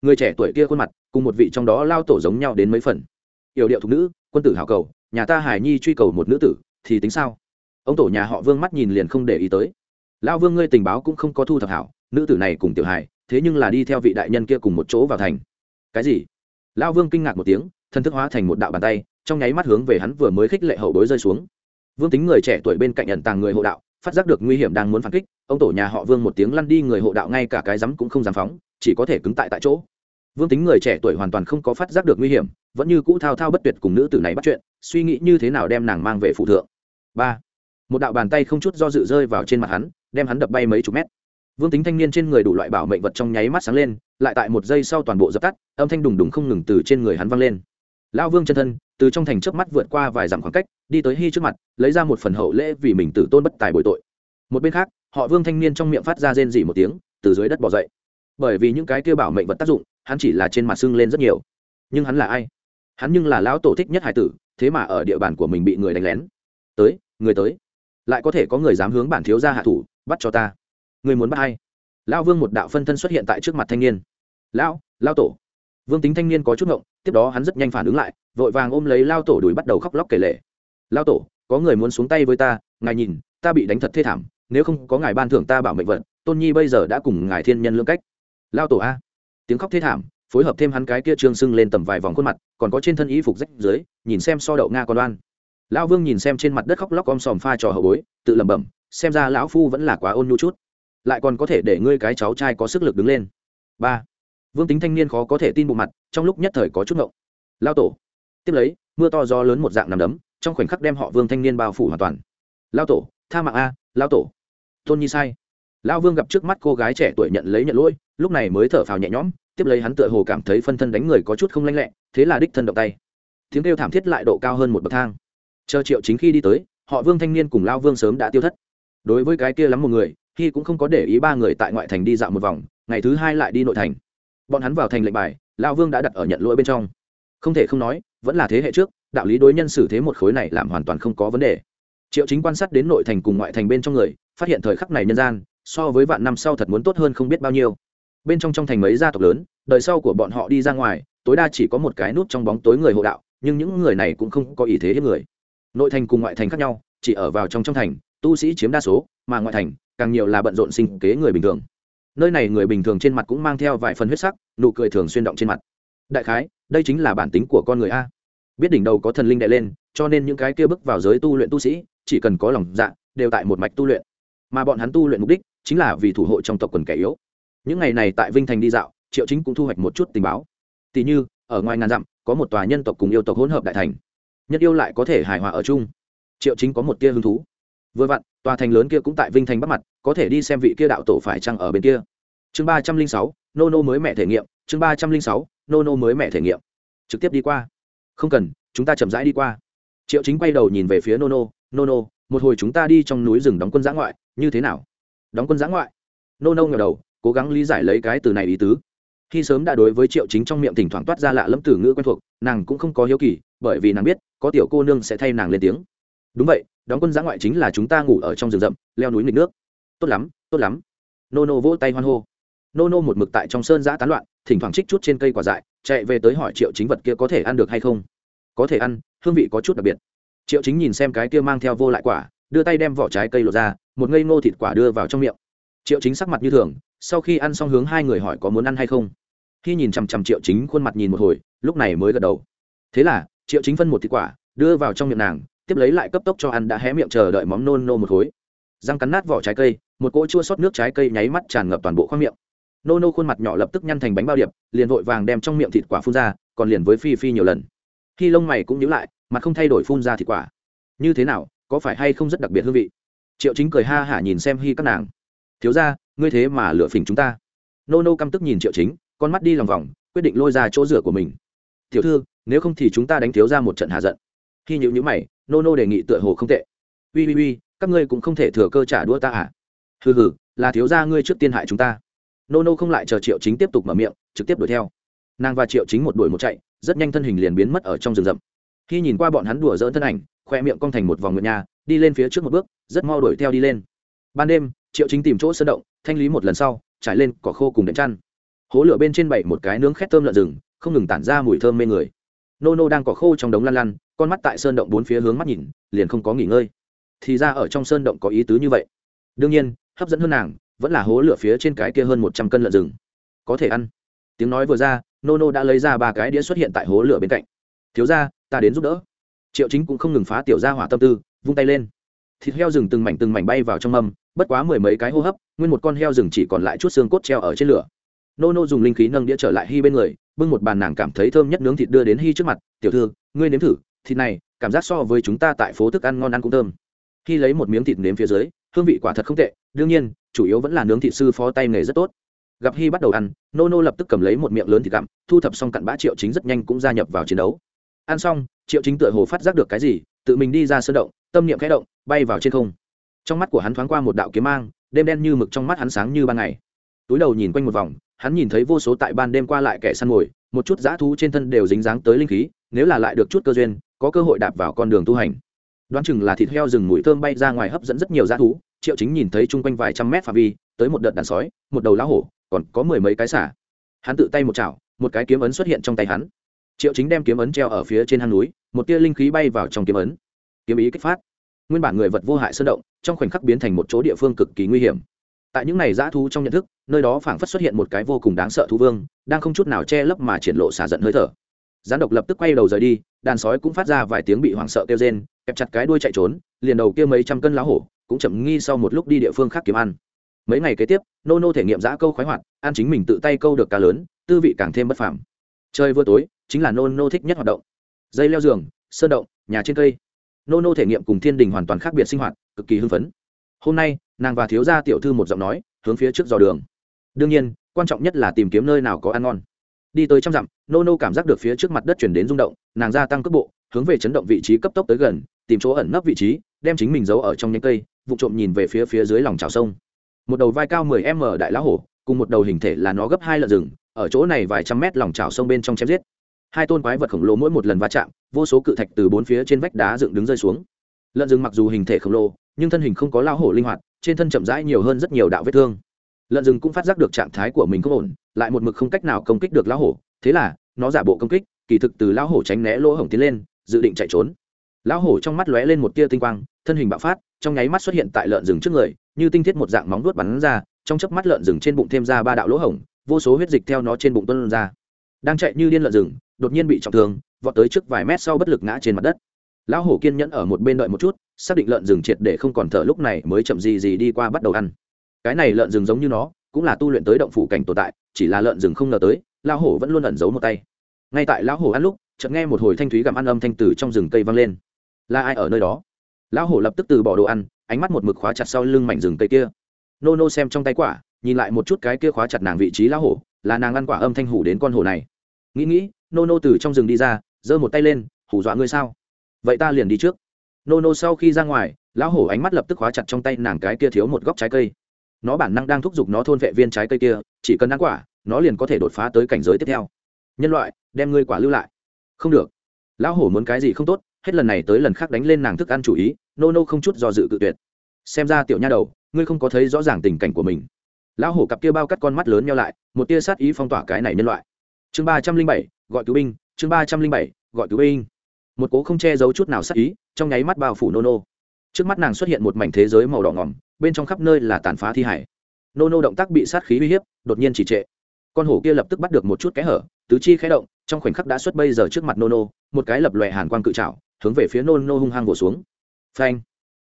Người trẻ tuổi kia khuôn mặt, cùng một vị trong đó lao tổ giống nhau đến mấy phần. Yểu điệu thục nữ, quân tử hảo cầu, nhà ta hải nhi truy cầu một nữ tử, thì tính sao? Ông tổ nhà họ vương mắt nhìn liền không để ý tới. Lão vương ngươi tình báo cũng không có thu thập hảo, nữ tử này cùng tiểu hài, thế nhưng là đi theo vị đại nhân kia cùng một chỗ vào thành. Cái gì? Lão vương kinh ngạc một tiếng, thân thức hóa thành một đạo bàn tay, trong nháy mắt hướng về hắn vừa mới khích lệ hậu bối rơi xuống vương tính người trẻ tuổi bên cạnh ẩn tàng người hộ đạo, phát giác được nguy hiểm đang muốn phản kích, ông tổ nhà họ vương một tiếng lăn đi người hộ đạo ngay cả cái rắm cũng không dám phóng, chỉ có thể cứng tại tại chỗ. Vương tính người trẻ tuổi hoàn toàn không có phát giác được nguy hiểm, vẫn như cũ thao thao bất tuyệt cùng nữ tử này bắt chuyện, suy nghĩ như thế nào đem nàng mang về phụ thượng. Ba. Một đạo bàn tay không chút do dự rơi vào trên mặt hắn, đem hắn đập bay mấy chục mét. Vương tính thanh niên trên người đủ loại bảo mệnh vật trong nháy mắt sáng lên, lại tại một giây sau toàn bộ dập tắt, âm thanh đùng đùng không ngừng từ trên người hắn văng lên. Lão vương chân thân, từ trong thành trước mắt vượt qua vài dặm khoảng cách đi tới hy trước mặt, lấy ra một phần hậu lễ vì mình tử tôn bất tài bồi tội. Một bên khác, họ vương thanh niên trong miệng phát ra rên dỉ một tiếng, từ dưới đất bỏ dậy. Bởi vì những cái kia bảo mệnh vật tác dụng, hắn chỉ là trên mặt sưng lên rất nhiều. Nhưng hắn là ai? Hắn nhưng là lão tổ thích nhất hải tử, thế mà ở địa bàn của mình bị người đánh lén. Tới, người tới. Lại có thể có người dám hướng bản thiếu ra hạ thủ, bắt cho ta. Người muốn bắt hay lão vương một đạo phân thân xuất hiện tại trước mặt thanh niên. Lão lao tổ. Vương tính thanh niên có chút ngộng, tiếp đó hắn rất nhanh phản ứng lại, vội vàng ôm lấy lao tổ đuổi bắt đầu khóc lóc kể lệ lao tổ có người muốn xuống tay với ta ngài nhìn ta bị đánh thật thê thảm nếu không có ngài ban thưởng ta bảo mệnh vận, tôn nhi bây giờ đã cùng ngài thiên nhân lưỡng cách. Lao tổ a. Tiếng khóc thê thảm phối hợp thêm hắn cái kia trương sưng lên tầm vài vòng khuôn mặt còn có trên thân y phục rách dưới nhìn xem so đậu nga con đoan lão vương nhìn xem trên mặt đất khóc lóc om sòm pha trò hậu bối tự lẩm bẩm xem ra lão phu vẫn là quá ôn nhu chút. Lại còn có thể để ngươi cái cháu trai có sức lực đứng lên. Ba. Vương tính thanh niên khó có thể tin bộ mặt trong lúc nhất thời có chút ngộng. Lao tổ tiếp lấy mưa to gió lớn một dạng nằm đấm trong khoảnh khắc đem họ vương thanh niên bao phủ hoàn toàn. Lao tổ, tha mạng a, lao tổ. Tôn nhi sai. Lao vương gặp trước mắt cô gái trẻ tuổi nhận lấy nhận lỗi, lúc này mới thở phào nhẹ nhõm, tiếp lấy hắn tựa hồ cảm thấy phân thân đánh người có chút không lanh lẹ, thế là đích thân động tay. Tiếng kêu thảm thiết lại độ cao hơn một bậc thang. Chờ triệu chính khi đi tới, họ vương thanh niên cùng lao vương sớm đã tiêu thất. Đối với cái kia lắm một người, khi cũng không có để ý ba người tại ngoại thành đi dạo một vòng, ngày thứ hai lại đi nội thành. Bọn hắn vào thành lệnh bài, lao vương đã đặt ở nhận lỗi bên trong. Không thể không nói, vẫn là thế hệ trước đạo lý đối nhân xử thế một khối này làm hoàn toàn không có vấn đề. Triệu chính quan sát đến nội thành cùng ngoại thành bên trong người, phát hiện thời khắc này nhân gian, so với vạn năm sau thật muốn tốt hơn không biết bao nhiêu. Bên trong trong thành mấy gia tộc lớn, đời sau của bọn họ đi ra ngoài, tối đa chỉ có một cái nút trong bóng tối người hộ đạo, nhưng những người này cũng không có ý thế hiếp người. Nội thành cùng ngoại thành khác nhau, chỉ ở vào trong trong thành, tu sĩ chiếm đa số, mà ngoại thành, càng nhiều là bận rộn sinh kế người bình thường. Nơi này người bình thường trên mặt cũng mang theo vài phần huyết sắc, nụ cười thường xuyên động trên mặt. Đại khái, đây chính là bản tính của con người a biết đỉnh đầu có thần linh đệ lên, cho nên những cái kia bước vào giới tu luyện tu sĩ, chỉ cần có lòng dạ đều tại một mạch tu luyện. Mà bọn hắn tu luyện mục đích chính là vì thủ hộ trong tộc quần kẻ yếu. Những ngày này tại vinh thành đi dạo, triệu chính cũng thu hoạch một chút tình báo. Tỉ như, ở ngoài ngàn dặm, có một tòa nhân tộc cùng yêu tộc hỗn hợp đại thành. Nhất yêu lại có thể hài hòa ở chung. Triệu chính có một tia hứng thú. Vừa vặn, tòa thành lớn kia cũng tại vinh thành bắc mặt, có thể đi xem vị kia đạo tổ phải chăng ở bên kia. Chương ba trăm linh sáu, nô nô mới mẹ thể nghiệm, chương ba trăm linh sáu, nô nô mới mẹ thể nghiệm. Trực tiếp đi qua không cần, chúng ta chậm rãi đi qua. Triệu chính quay đầu nhìn về phía nô nô nô nô một hồi chúng ta đi trong núi rừng đóng quân giã ngoại, như thế nào? Đóng quân giã ngoại? Nô nô ngờ đầu, cố gắng lý giải lấy cái từ này ý tứ. Khi sớm đã đối với triệu chính trong miệng thỉnh thoảng toát ra lạ lẫm từ ngữ quen thuộc, nàng cũng không có hiếu kỳ, bởi vì nàng biết, có tiểu cô nương sẽ thay nàng lên tiếng. Đúng vậy, đóng quân giã ngoại chính là chúng ta ngủ ở trong rừng rậm, leo núi nghịch nước. Tốt lắm tốt lắm. Nô nô vỗ tay hoan hô nô nô một mực tại trong sơn giã tán loạn, thỉnh thoảng trích chút trên cây quả dại, chạy về tới hỏi triệu chính vật kia có thể ăn được hay không. Có thể ăn, hương vị có chút đặc biệt. Triệu chính nhìn xem cái kia mang theo vô lại quả, đưa tay đem vỏ trái cây lột ra, một ngây ngô thịt quả đưa vào trong miệng. Triệu chính sắc mặt như thường, sau khi ăn xong hướng hai người hỏi có muốn ăn hay không. Khi nhìn chằm chằm triệu chính khuôn mặt nhìn một hồi, lúc này mới gật đầu. Thế là, triệu chính phân một thịt quả, đưa vào trong miệng nàng, tiếp lấy lại cấp tốc cho ăn đã hé miệng chờ đợi móng nôn nô một khối. Răng cắn nát vỏ trái cây, một cỗ chua sót nước trái cây nháy mắt tràn ngập toàn bộ khoang miệng nô nô khuôn mặt nhỏ lập tức nhăn thành bánh bao điệp, liền vội vàng đem trong miệng thịt quả phun ra, còn liền với phi phi nhiều lần. Khi lông mày cũng nhíu lại, mặt không thay đổi phun ra thịt quả. Như thế nào, có phải hay không rất đặc biệt hương vị? Triệu chính cười ha hả nhìn xem hy các nàng. Thiếu ra ngươi thế mà lựa phỉnh chúng ta. Nô nô căm tức nhìn triệu chính, con mắt đi lòng vòng, quyết định lôi ra chỗ rửa của mình. Tiểu thư, nếu không thì chúng ta đánh thiếu ra một trận hạ giận. Khi nhịu nhữ mày, nô nô đề nghị tựa hồ không tệ. Ui ui ui các ngươi cũng không thể thừa cơ trả đũa ta à? Hừ hừ, là thiếu ra ngươi trước tiên hại chúng ta nô nô không lại chờ triệu chính tiếp tục mở miệng, trực tiếp đuổi theo. Nàng và triệu chính một đuổi một chạy, rất nhanh thân hình liền biến mất ở trong rừng rậm. Khi nhìn qua bọn hắn đùa dỡn thân ảnh, khoe miệng cong thành một vòng ngựa nhà đi lên phía trước một bước, rất mau đuổi theo đi lên. Ban đêm, triệu chính tìm chỗ sơn động, thanh lý một lần sau, trải lên cỏ khô cùng đệm chăn. Hố lửa bên trên bảy một cái nướng khét thơm lợn rừng, không ngừng tản ra mùi thơm mê người. Nô nô đang cỏ khô trong đống lăn lăn, con mắt tại sơn động bốn phía hướng mắt nhìn, liền không có nghỉ ngơi. Thì ra ở trong sơn động có ý tứ như vậy. Đương nhiên, hấp dẫn hơn nàng vẫn là hố lửa phía trên cái kia hơn một trăm cân lợn rừng. Có thể ăn. Tiếng nói vừa ra nô nô đã lấy ra ba cái đĩa xuất hiện tại hố lửa bên cạnh. Thiếu ra ta đến giúp đỡ. Triệu chính cũng không ngừng phá tiểu ra hỏa tâm tư, vung tay lên. Thịt heo rừng từng mảnh từng mảnh bay vào trong mâm, bất quá mười mấy cái hô hấp, nguyên một con heo rừng chỉ còn lại chút xương cốt treo ở trên lửa. Nô nô dùng linh khí nâng đĩa trở lại hy bên người, bưng một bàn nàng cảm thấy thơm nhất nướng thịt đưa đến hy trước mặt, tiểu thư, ngươi nếm thử, thịt này, cảm giác so với chúng ta tại phố thức ăn ngon ăn cũng thơm. Khi lấy một miếng thịt nếm phía dưới, hương vị quả thật không tệ, đương nhiên chủ yếu vẫn là nướng thị sư phó tay nghề rất tốt. Gặp hy bắt đầu ăn nô nô lập tức cầm lấy một miệng lớn thịt gặm, thu thập xong cặn bã triệu chính rất nhanh cũng gia nhập vào chiến đấu. Ăn xong, triệu chính tựa hồ phát giác được cái gì, tự mình đi ra sơn động, tâm niệm khẽ động, bay vào trên không. Trong mắt của hắn thoáng qua một đạo kiếm mang, đêm đen như mực trong mắt hắn sáng như ban ngày. Túi đầu nhìn quanh một vòng, hắn nhìn thấy vô số tại ban đêm qua lại kẻ săn mồi, một chút dã thú trên thân đều dính dáng tới linh khí, nếu là lại được chút cơ duyên, có cơ hội đạp vào con đường tu hành. Đoán chừng là thịt heo rừng mùi thơm bay ra ngoài hấp dẫn rất nhiều dã thú triệu chính nhìn thấy chung quanh vài trăm mét phạm vi, tới một đợt đàn sói, một đầu lá hổ, còn có mười mấy cái xả hắn tự tay một chảo, một cái kiếm ấn xuất hiện trong tay hắn. Triệu chính đem kiếm ấn treo ở phía trên hang núi, một tia linh khí bay vào trong kiếm ấn. Kiếm ý kích phát. Nguyên bản người vật vô hại sơn động, trong khoảnh khắc biến thành một chỗ địa phương cực kỳ nguy hiểm. Tại những này dã thú trong nhận thức, nơi đó phảng phất xuất hiện một cái vô cùng đáng sợ thú vương, đang không chút nào che lấp mà triển lộ xả giận hơi thở. Gián độc lập tức quay đầu rời đi, đàn sói cũng phát ra vài tiếng bị hoảng sợ kêu rên, kẹp chặt cái đuôi chạy trốn, liền đầu kia mấy trăm cân lá hổ cũng chậm nghi sau một lúc đi địa phương khác kiếm ăn. Mấy ngày kế tiếp, nô nô thể nghiệm giã câu khoái hoạt, ăn chính mình tự tay câu được cá lớn, tư vị càng thêm bất phẳng chơi vừa tối, chính là nô nô thích nhất hoạt động. Dây leo giường, sơn động, nhà trên cây. Nô nô thể nghiệm cùng thiên đình hoàn toàn khác biệt sinh hoạt, cực kỳ hưng phấn. Hôm nay, nàng và thiếu gia tiểu thư một giọng nói, hướng phía trước dò đường. Đương nhiên, quan trọng nhất là tìm kiếm nơi nào có ăn ngon. Đi tới trăm dặm, nô nô cảm giác được phía trước mặt đất chuyển đến rung động, nàng gia tăng cước bộ, hướng về chấn động vị trí cấp tốc tới gần, tìm chỗ ẩn nấp vị trí, đem chính mình giấu ở trong những cây vụ trộm nhìn về phía phía dưới lòng trào sông. Một đầu vai cao 10 m đại lá hổ, cùng một đầu hình thể là nó gấp hai lợn rừng, ở chỗ này vài trăm mét lòng trào sông bên trong chém giết. Hai tôn quái vật khổng lồ mỗi một lần va chạm, vô số cự thạch từ bốn phía trên vách đá dựng đứng rơi xuống. Lợn rừng mặc dù hình thể khổng lồ, nhưng thân hình không có lao hổ linh hoạt, trên thân chậm rãi nhiều hơn rất nhiều đạo vết thương. Lợn rừng cũng phát giác được trạng thái của mình không ổn, lại một mực không cách nào công kích được lao hổ, thế là, nó giả bộ công kích, kỳ thực từ lao hổ tránh né lỗ hổng tiến lên, dự định chạy trốn. Lão hổ trong mắt lóe lên một tia tinh quang thân hình bạo phát, trong nháy mắt xuất hiện tại lợn rừng trước người, như tinh thiết một dạng móng vuốt bắn ra, trong chớp mắt lợn rừng trên bụng thêm ra ba đạo lỗ hổng, vô số huyết dịch theo nó trên bụng tuân ra. Đang chạy như điên lợn rừng, đột nhiên bị trọng thương, vọt tới trước vài mét sau bất lực ngã trên mặt đất. Lão hổ kiên nhẫn ở một bên đợi một chút, xác định lợn rừng triệt để không còn thở lúc này mới chậm gì gì đi qua bắt đầu ăn. Cái này lợn rừng giống như nó, cũng là tu luyện tới động phủ cảnh tồn tại, chỉ là lợn rừng không ngờ tới, lão hổ vẫn luôn ẩn giấu một tay. Ngay tại lão hổ ăn lúc, chợt nghe một hồi thanh thúy gặm ăn âm thanh từ trong rừng cây vang lên. Là ai ở nơi đó? Lão hổ lập tức từ bỏ đồ ăn, ánh mắt một mực khóa chặt sau lưng mảnh rừng cây kia. Nô nô xem trong tay quả, nhìn lại một chút cái kia khóa chặt nàng vị trí lão hổ, là nàng ăn quả âm thanh hủ đến con hổ này. Nghĩ nghĩ, nô nô từ trong rừng đi ra, giơ một tay lên, hủ dọa ngươi sao? Vậy ta liền đi trước. Nô nô sau khi ra ngoài, lão hổ ánh mắt lập tức khóa chặt trong tay nàng cái kia thiếu một góc trái cây. Nó bản năng đang thúc giục nó thôn vệ viên trái cây kia, chỉ cần ăn quả, nó liền có thể đột phá tới cảnh giới tiếp theo. Nhân loại, đem ngươi quả lưu lại. Không được. Lão hổ muốn cái gì không tốt hết lần này tới lần khác đánh lên nàng thức ăn chủ ý, nô nô không chút do dự cự tuyệt. Xem ra tiểu nha đầu, ngươi không có thấy rõ ràng tình cảnh của mình. Lão hổ cặp kia bao cắt con mắt lớn nhau lại, một tia sát ý phong tỏa cái này nhân loại. Chương ba trăm linh bảy, gọi cứu binh, chương ba trăm linh bảy, gọi cứu binh. Một cố không che giấu chút nào sát ý, trong nháy mắt bao phủ nô nô. Trước mắt nàng xuất hiện một mảnh thế giới màu đỏ ngỏm, bên trong khắp nơi là tàn phá thi hải. Nô nô động tác bị sát khí uy hiếp, đột nhiên chỉ trệ. Con hổ kia lập tức bắt được một chút kẽ hở, tứ chi khẽ động, trong khoảnh khắc đã xuất bây giờ trước mặt nô nô, một cái lập lòe hàn quang cự trào hướng về phía nô nô hung hăng vồ xuống. Phanh.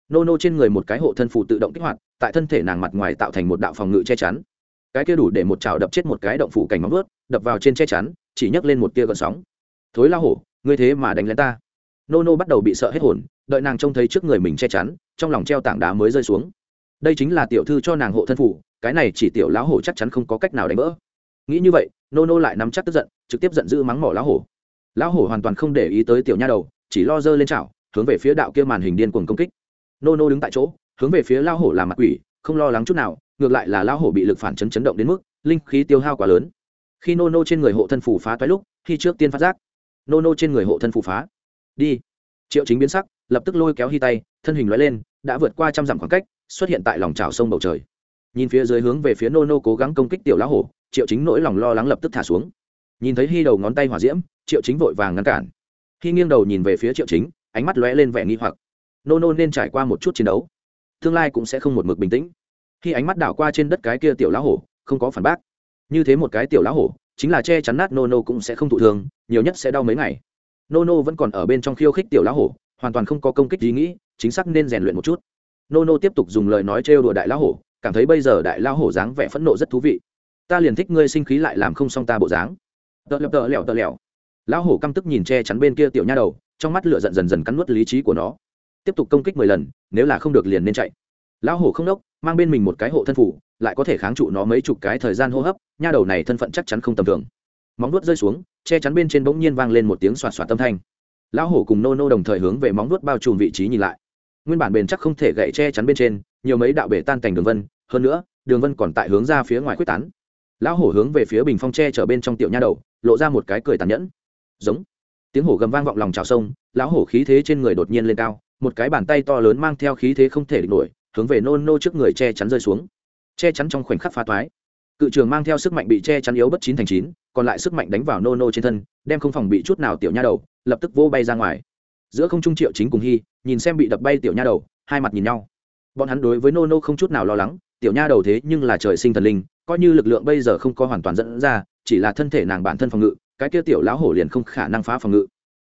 Nô nô trên người một cái hộ thân phụ tự động kích hoạt, tại thân thể nàng mặt ngoài tạo thành một đạo phòng ngự che chắn. Cái kia đủ để một chảo đập chết một cái động phủ cảnh móng vớt đập vào trên che chắn, chỉ nhấc lên một tia gợn sóng. Thối la hổ, ngươi thế mà đánh lên ta. Nô nô bắt đầu bị sợ hết hồn, đợi nàng trông thấy trước người mình che chắn, trong lòng treo tảng đá mới rơi xuống. Đây chính là tiểu thư cho nàng hộ thân phủ cái này chỉ tiểu lão hổ chắc chắn không có cách nào đánh vỡ. Nghĩ như vậy, nô nô lại nắm chắc tức giận, trực tiếp giận dữ mắng mỏ lão hổ. Lão hổ hoàn toàn không để ý tới tiểu nha đầu chỉ lo dơ lên chảo, hướng về phía đạo kia màn hình điên cuồng công kích. Nô nô đứng tại chỗ, hướng về phía lao hổ làm mặt quỷ, không lo lắng chút nào, ngược lại là lao hổ bị lực phản chấn chấn động đến mức, linh khí tiêu hao quá lớn. Khi nô nô trên người hộ thân phủ phá toái lúc, khi trước tiên phát giác, nô nô trên người hộ thân phủ phá. Đi. Triệu chính biến sắc, lập tức lôi kéo hy tay, thân hình loại lên, đã vượt qua trăm dặm khoảng cách, xuất hiện tại lòng trào sông bầu trời. Nhìn phía dưới hướng về phía nô nô cố gắng công kích tiểu lão hổ, triệu chính nỗi lòng lo lắng lập tức thả xuống. Nhìn thấy hy đầu ngón tay hỏa diễm, triệu chính vội vàng ngăn cản khi nghiêng đầu nhìn về phía triệu chính, ánh mắt lóe lên vẻ nghi hoặc. Nô nô nên trải qua một chút chiến đấu, tương lai cũng sẽ không một mực bình tĩnh. Khi ánh mắt đảo qua trên đất cái kia tiểu lá hổ, không có phản bác. Như thế một cái tiểu lá hổ, chính là che chắn nát nô nô cũng sẽ không thụ thương, nhiều nhất sẽ đau mấy ngày. Nô nô vẫn còn ở bên trong khiêu khích tiểu lá hổ, hoàn toàn không có công kích ý nghĩ, chính xác nên rèn luyện một chút. Nô nô tiếp tục dùng lời nói trêu đùa đại lá hổ, cảm thấy bây giờ đại lá hổ dáng vẻ phẫn nộ rất thú vị. Ta liền thích ngươi sinh khí lại làm không xong ta bộ dáng. Tợ lẹo tợ lẹo tợ lẹo lão hổ căm tức nhìn che chắn bên kia tiểu nha đầu, trong mắt lửa giận dần dần cắn nuốt lý trí của nó. Tiếp tục công kích mười lần, nếu là không được liền nên chạy. Lão hổ không đốc, mang bên mình một cái hộ thân phủ, lại có thể kháng trụ nó mấy chục cái thời gian hô hấp, nha đầu này thân phận chắc chắn không tầm thường. Móng nuốt rơi xuống, che chắn bên trên bỗng nhiên vang lên một tiếng xoạt xoạt tâm thanh. Lão hổ cùng nô nô đồng thời hướng về móng nuốt bao trùm vị trí nhìn lại. Nguyên bản bền chắc không thể gậy che chắn bên trên, nhiều mấy đạo bể tan thành đường vân, hơn nữa, đường vân còn tại hướng ra phía ngoài quyết tán. Lão hổ hướng về phía bình phong tre chở bên trong tiểu nha đầu, lộ ra một cái cười tàn nhẫn giống. Tiếng hổ gầm vang vọng lòng trào sông, lão hổ khí thế trên người đột nhiên lên cao, một cái bàn tay to lớn mang theo khí thế không thể địch nổi, hướng về nôn nô trước người che chắn rơi xuống. Che chắn trong khoảnh khắc phá toái. Cự trường mang theo sức mạnh bị che chắn yếu bất chín thành chín, còn lại sức mạnh đánh vào nô nô trên thân, đem không phòng bị chút nào tiểu nha đầu, lập tức vô bay ra ngoài. Giữa không trung triệu chính cùng hy nhìn xem bị đập bay tiểu nha đầu, hai mặt nhìn nhau. Bọn hắn đối với nô nô không chút nào lo lắng, tiểu nha đầu thế nhưng là trời sinh thần linh, coi như lực lượng bây giờ không có hoàn toàn dẫn ra, chỉ là thân thể nàng bản thân phòng ngự cái kia tiểu lão hổ liền không khả năng phá phòng ngự.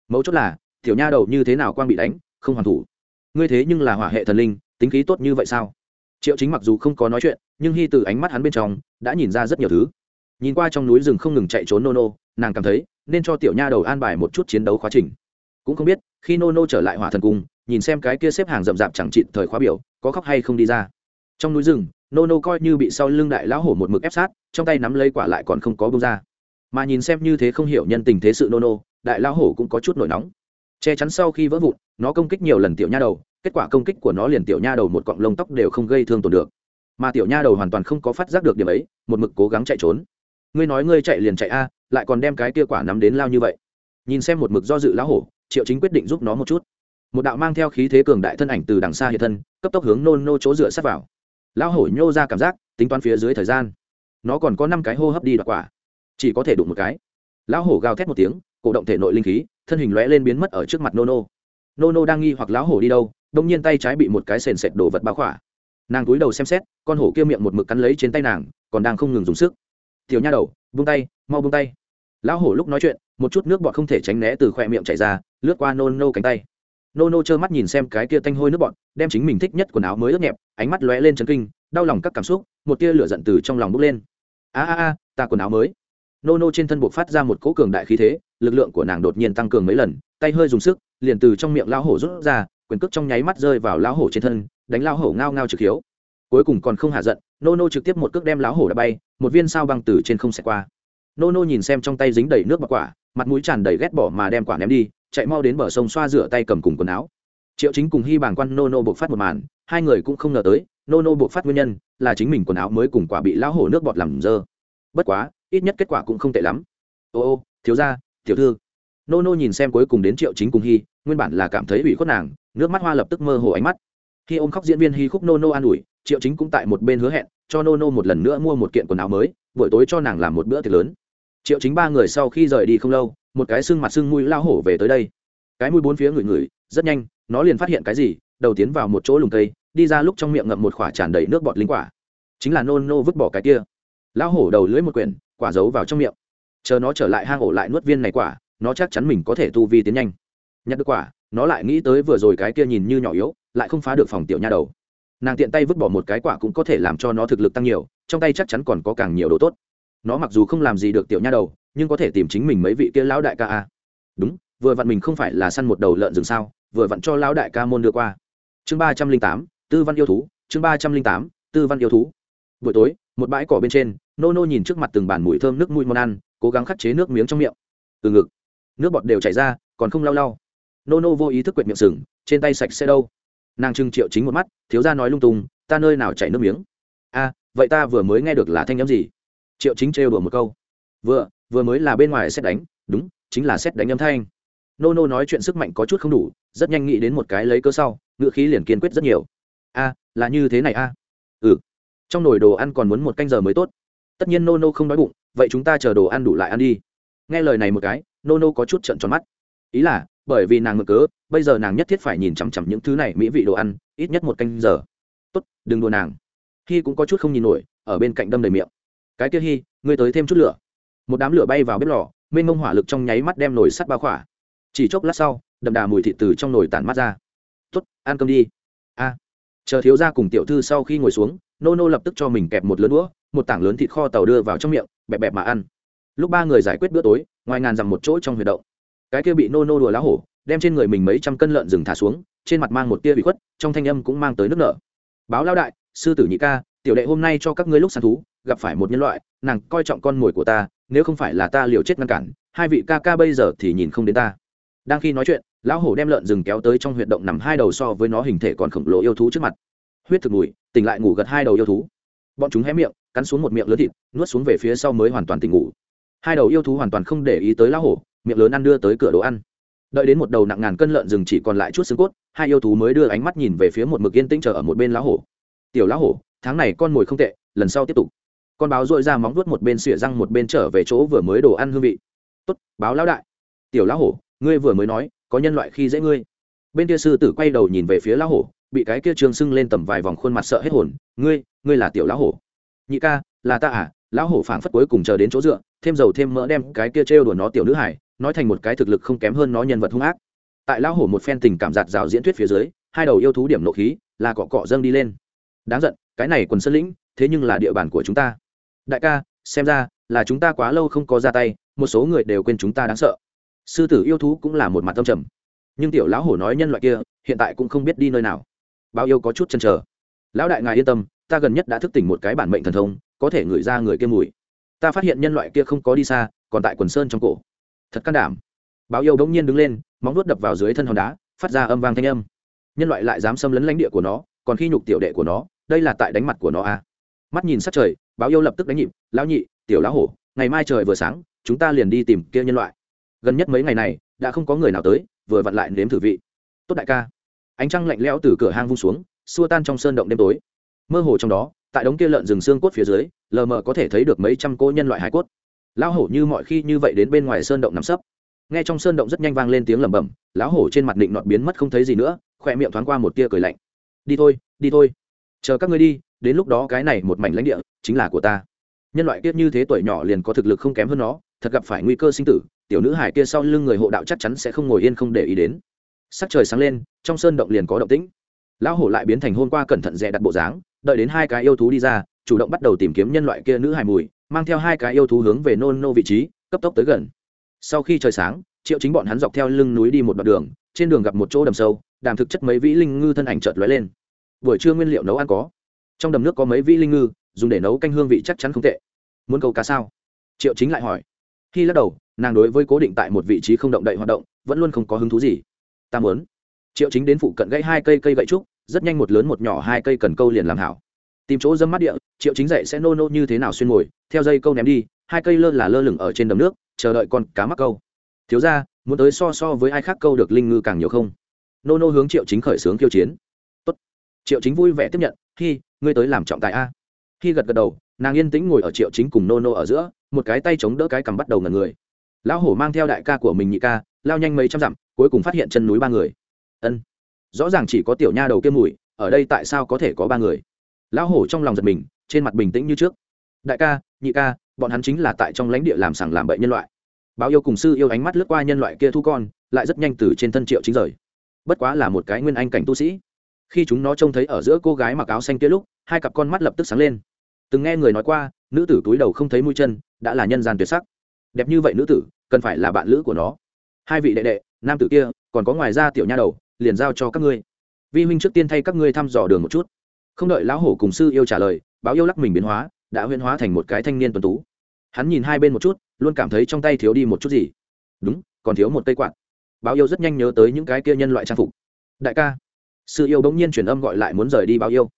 Mấu chốt là, tiểu nha đầu như thế nào quang bị đánh, không hoàn thủ. Ngươi thế nhưng là hỏa hệ thần linh, tính khí tốt như vậy sao? Triệu chính mặc dù không có nói chuyện, nhưng hy từ ánh mắt hắn bên trong đã nhìn ra rất nhiều thứ. Nhìn qua trong núi rừng không ngừng chạy trốn nô nô nàng cảm thấy nên cho tiểu nha đầu an bài một chút chiến đấu quá trình. Cũng không biết, khi nô nô trở lại hỏa thần cung, nhìn xem cái kia xếp hàng rậm rạp chẳng trịn thời khóa biểu, có khóc hay không đi ra. Trong núi rừng nô nô coi như bị sau lưng đại lão hổ một mực ép sát, trong tay nắm lấy quả lại còn không có bông ra mà nhìn xem như thế không hiểu nhân tình thế sự nô nô đại lão hổ cũng có chút nổi nóng. Che chắn sau khi vỡ vụn, nó công kích nhiều lần tiểu nha đầu, kết quả công kích của nó liền tiểu nha đầu một cọng lông tóc đều không gây thương tổn được. Mà tiểu nha đầu hoàn toàn không có phát giác được điểm ấy, một mực cố gắng chạy trốn. Ngươi nói ngươi chạy liền chạy a, lại còn đem cái kia quả nắm đến lao như vậy. Nhìn xem một mực do dự lão hổ, triệu chính quyết định giúp nó một chút. Một đạo mang theo khí thế cường đại thân ảnh từ đằng xa hiện thân, cấp tốc hướng nôn nô chỗ dựa sát vào. Lão hổ nhô ra cảm giác, tính toán phía dưới thời gian. Nó còn có năm cái hô hấp đi đoạt quả chỉ có thể đụng một cái. Lão hổ gào thét một tiếng, cổ động thể nội linh khí, thân hình lóe lên biến mất ở trước mặt nô nô nô nô đang nghi hoặc lão hổ đi đâu, đông nhiên tay trái bị một cái sền sệt đổ vật báo khỏa. Nàng cúi đầu xem xét, con hổ kia miệng một mực cắn lấy trên tay nàng, còn đang không ngừng dùng sức. Tiểu nha đầu, buông tay, mau buông tay. Lão hổ lúc nói chuyện, một chút nước bọt không thể tránh né từ khoe miệng chảy ra, lướt qua nô nô cánh tay. Nô nô trơ mắt nhìn xem cái kia tanh hôi nước bọt, đem chính mình thích nhất quần áo mới ướt nhẹp, ánh mắt lóe lên chấn kinh, đau lòng các cảm xúc, một tia lửa giận từ trong lòng bốc lên. A a a, ta quần áo mới nô nô trên thân buộc phát ra một cỗ cường đại khí thế, lực lượng của nàng đột nhiên tăng cường mấy lần, tay hơi dùng sức, liền từ trong miệng lão hổ rút ra, quyền cước trong nháy mắt rơi vào lão hổ trên thân, đánh lão hổ ngao ngao trực hiếu. Cuối cùng còn không hạ giận, nô nô trực tiếp một cước đem lão hổ đã bay, một viên sao băng từ trên không xẹt qua. Nô nô nhìn xem trong tay dính đầy nước bọc quả, mặt mũi tràn đầy ghét bỏ mà đem quả ném đi, chạy mau đến bờ sông xoa rửa tay cầm cùng quần áo. Triệu chính cùng hy bàng quan nô nô buộc phát một màn, hai người cũng không ngờ tới, nô nô buộc phát nguyên nhân là chính mình quần áo mới cùng quả bị lão hổ nước bọt làm dơ. Bất quá ít nhất kết quả cũng không tệ lắm. Ô ô thiếu ra tiểu thư. Nô nô nhìn xem cuối cùng đến triệu chính cùng hy nguyên bản là cảm thấy ủy khuất nàng nước mắt hoa lập tức mơ hồ ánh mắt. Khi ôm khóc diễn viên hy khúc nô nô an ủi triệu chính cũng tại một bên hứa hẹn cho nô nô một lần nữa mua một kiện quần áo mới buổi tối cho nàng làm một bữa tiệc lớn. Triệu chính ba người sau khi rời đi không lâu một cái xương mặt xương mũi lao hổ về tới đây. Cái mũi bốn phía ngửi ngửi, rất nhanh nó liền phát hiện cái gì đầu tiến vào một chỗ lùng cây đi ra lúc trong miệng ngậm một khỏa tràn đầy nước bọt linh quả. Chính là nô nô vứt bỏ cái kia. Lão hổ đầu lưỡi một quyển quả giấu vào trong miệng. Chờ nó trở lại hang ổ lại nuốt viên này quả, nó chắc chắn mình có thể tu vi tiến nhanh. Nhặt được quả, nó lại nghĩ tới vừa rồi cái kia nhìn như nhỏ yếu, lại không phá được phòng tiểu nha đầu. Nàng tiện tay vứt bỏ một cái quả cũng có thể làm cho nó thực lực tăng nhiều, trong tay chắc chắn còn có càng nhiều đồ tốt. Nó mặc dù không làm gì được tiểu nha đầu, nhưng có thể tìm chính mình mấy vị kia lão đại ca a. Đúng, vừa vặn mình không phải là săn một đầu lợn rừng sao, vừa vặn cho lão đại ca môn đưa qua. Chương ba trăm linh tám, tư văn yêu thú, chương ba trăm linh tám, tư văn yêu thú. Buổi tối một bãi cỏ bên trên, nô nô nhìn trước mặt từng bàn mùi thơm nước mũi món ăn, cố gắng khắt chế nước miếng trong miệng. Từ ngực, nước bọt đều chảy ra, còn không lau lau. Nô nô vô ý thức quệt miệng sừng, trên tay sạch sẽ đâu. Nàng trưng triệu chính một mắt, thiếu ra nói lung tung, ta nơi nào chảy nước miếng? A, vậy ta vừa mới nghe được là thanh n m gì? Triệu chính trêu đùa một câu. Vừa vừa mới là bên ngoài xét đánh, đúng, chính là xét đánh âm thanh. Nô nô nói chuyện sức mạnh có chút không đủ, rất nhanh nghĩ đến một cái lấy cơ sau, ngựa khí liền kiên quyết rất nhiều. A, là như thế này a? Ừ trong nồi đồ ăn còn muốn một canh giờ mới tốt. Tất nhiên nô nô không đói bụng, vậy chúng ta chờ đồ ăn đủ lại ăn đi. Nghe lời này một cái nô nô có chút trận tròn mắt. Ý là, bởi vì nàng mực cớ, bây giờ nàng nhất thiết phải nhìn chằm chằm những thứ này mỹ vị đồ ăn, ít nhất một canh giờ. Tốt, đừng đùa nàng. Hy cũng có chút không nhìn nổi, ở bên cạnh đâm đầy miệng. Cái kia hy ngươi tới thêm chút lửa. Một đám lửa bay vào bếp lò, mênh mông hỏa lực trong nháy mắt đem nồi sắt bao khỏa. Chỉ chốc lát sau, đậm đà mùi thịt từ trong nồi tản mắt ra. Tốt, ăn cơm đi. A. Chờ thiếu ra cùng tiểu thư sau khi ngồi xuống nô nô lập tức cho mình kẹp một lớn đũa, một tảng lớn thịt kho tàu đưa vào trong miệng, bẹp bẹp mà ăn. Lúc ba người giải quyết bữa tối, ngoài ngàn dằm một chỗ trong huyệt động, cái kia bị nô nô đùa lá hổ, đem trên người mình mấy trăm cân lợn rừng thả xuống, trên mặt mang một tia bị khuất, trong thanh âm cũng mang tới nước nở. Báo lao đại, sư tử nhị ca, tiểu đệ hôm nay cho các ngươi lúc săn thú, gặp phải một nhân loại, nàng coi trọng con mồi của ta, nếu không phải là ta liều chết ngăn cản, hai vị ca ca bây giờ thì nhìn không đến ta. Đang khi nói chuyện, lão hổ đem lợn rừng kéo tới trong huyệt động nằm hai đầu so với nó hình thể còn khổng lồ yêu thú trước mặt huyết thực mùi, tỉnh lại ngủ gật hai đầu yêu thú. Bọn chúng hé miệng, cắn xuống một miệng lớn thịt, nuốt xuống về phía sau mới hoàn toàn tỉnh ngủ. Hai đầu yêu thú hoàn toàn không để ý tới lão hổ, miệng lớn ăn đưa tới cửa đồ ăn. Đợi đến một đầu nặng ngàn cân lợn rừng chỉ còn lại chút xương cốt, hai yêu thú mới đưa ánh mắt nhìn về phía một mực yên tĩnh chờ ở một bên lão hổ. Tiểu lão hổ, tháng này con mồi không tệ, lần sau tiếp tục. Con báo dội ra móng vuốt một bên xỉa răng một bên trở về chỗ vừa mới đồ ăn hương vị. Tốt, báo lão đại. Tiểu lão hổ, ngươi vừa mới nói, có nhân loại khi dễ ngươi. Bên kia sư tử quay đầu nhìn về phía lão hổ bị cái kia trương sưng lên tầm vài vòng khuôn mặt sợ hết hồn, ngươi ngươi là tiểu lão hổ. Nhị ca, là ta à lão hổ phảng phất cuối cùng chờ đến chỗ dựa, thêm dầu thêm mỡ đem cái kia trêu đùa nó tiểu nữ hải nói thành một cái thực lực không kém hơn nó nhân vật hung ác. Tại lão hổ một phen tình cảm giạt rào diễn thuyết phía dưới, hai đầu yêu thú điểm nộ khí, là cọ cọ dâng đi lên. Đáng giận, cái này quần sơn lĩnh, thế nhưng là địa bàn của chúng ta. Đại ca, xem ra là chúng ta quá lâu không có ra tay, một số người đều quên chúng ta đáng sợ. Sư tử yêu thú cũng là một mặt tâm trầm. Nhưng tiểu lão hổ nói nhân loại kia, hiện tại cũng không biết đi nơi nào. Báo yêu có chút chân trở. Lão đại ngài yên tâm, ta gần nhất đã thức tỉnh một cái bản mệnh thần thông, có thể ngửi ra người kia mùi. Ta phát hiện nhân loại kia không có đi xa, còn tại quần sơn trong cổ. Thật can đảm. Báo yêu đống nhiên đứng lên, móng nuốt đập vào dưới thân hòn đá, phát ra âm vang thanh âm. Nhân loại lại dám xâm lấn lãnh địa của nó, còn khi nhục tiểu đệ của nó, đây là tại đánh mặt của nó à. mắt nhìn sát trời báo yêu lập tức đánh nhịp, lão nhị, tiểu lão hổ, ngày mai trời vừa sáng, chúng ta liền đi tìm kia nhân loại. Gần nhất mấy ngày này, đã không có người nào tới, vừa vặn lại nếm thử vị. Tốt đại ca ánh trăng lạnh lẽo từ cửa hang vung xuống, xua tan trong sơn động đêm tối. Mơ hồ trong đó, tại đống kia lợn rừng xương cốt phía dưới, lờ mờ có thể thấy được mấy trăm cô nhân loại hải cốt. Lão hổ như mọi khi như vậy đến bên ngoài sơn động nằm sấp. Nghe trong sơn động rất nhanh vang lên tiếng lẩm bẩm, lão hổ trên mặt định nọt biến mất không thấy gì nữa khoe miệng thoáng qua một tia cười lạnh. Đi thôi đi thôi. Chờ các ngươi đi, đến lúc đó cái này một mảnh lãnh địa chính là của ta. Nhân loại kiết như thế tuổi nhỏ liền có thực lực không kém hơn nó, thật gặp phải nguy cơ sinh tử, tiểu nữ hải kia sau lưng người hộ đạo chắc chắn sẽ không ngồi yên không để ý đến sắc trời sáng lên, trong sơn động liền có động tĩnh. Lão hổ lại biến thành hôm qua cẩn thận dè đặt bộ dáng, đợi đến hai cái yêu thú đi ra, chủ động bắt đầu tìm kiếm nhân loại kia nữ hài mùi, mang theo hai cái yêu thú hướng về nôn nô vị trí, cấp tốc tới gần. Sau khi trời sáng, triệu chính bọn hắn dọc theo lưng núi đi một đoạn đường, trên đường gặp một chỗ đầm sâu, đàm thực chất mấy vĩ linh ngư thân ảnh chợt lóe lên. Buổi trưa nguyên liệu nấu ăn có. Trong đầm nước có mấy vĩ linh ngư, dùng để nấu canh hương vị chắc chắn không tệ. Muốn câu cá sao? Triệu chính lại hỏi. Khi lắc đầu, nàng đối với cố định tại một vị trí không động đậy hoạt động, vẫn luôn không có hứng thú gì ta muốn. Triệu chính đến phụ cận gãy hai cây cây gậy trúc rất nhanh một lớn một nhỏ hai cây cần câu liền làm hảo. Tìm chỗ dâm mắt địa triệu chính dậy sẽ nô nô như thế nào xuyên ngồi, theo dây câu ném đi hai cây lơ là lơ lửng ở trên đầm nước chờ đợi con cá mắc câu. Thiếu ra muốn tới so so với ai khác câu được linh ngư càng nhiều không? Nô nô hướng triệu chính khởi xướng kiêu chiến. Tốt. triệu chính vui vẻ tiếp nhận khi ngươi tới làm trọng tài a? Khi gật gật đầu nàng yên tĩnh ngồi ở triệu chính cùng nô nô ở giữa một cái tay chống đỡ cái cằm bắt đầu ngần người. Lão hổ mang theo đại ca của mình nhị ca lao nhanh mấy trăm dặm, cuối cùng phát hiện chân núi ba người. Ân, rõ ràng chỉ có tiểu nha đầu kia mùi, ở đây tại sao có thể có ba người? Lão hổ trong lòng giật mình, trên mặt bình tĩnh như trước. Đại ca, nhị ca, bọn hắn chính là tại trong lãnh địa làm sảng làm bậy nhân loại. Báo yêu cùng sư yêu ánh mắt lướt qua nhân loại kia thu con, lại rất nhanh từ trên thân triệu chính rời. Bất quá là một cái nguyên anh cảnh tu sĩ. Khi chúng nó trông thấy ở giữa cô gái mặc áo xanh kia lúc, hai cặp con mắt lập tức sáng lên. Từng nghe người nói qua, nữ tử túi đầu không thấy mũi chân, đã là nhân gian tuyệt sắc. Đẹp như vậy nữ tử, cần phải là bạn lữ của nó hai vị đệ đệ, nam tử kia, còn có ngoài ra tiểu nha đầu, liền giao cho các ngươi. Vi huynh trước tiên thay các ngươi thăm dò đường một chút. Không đợi lão hổ cùng sư yêu trả lời, báo yêu lắc mình biến hóa, đã huyên hóa thành một cái thanh niên tuần tú. Hắn nhìn hai bên một chút, luôn cảm thấy trong tay thiếu đi một chút gì. Đúng, còn thiếu một cây quạt. Báo yêu rất nhanh nhớ tới những cái kia nhân loại trang phục. Đại ca, sư yêu bỗng nhiên truyền âm gọi lại muốn rời đi báo yêu.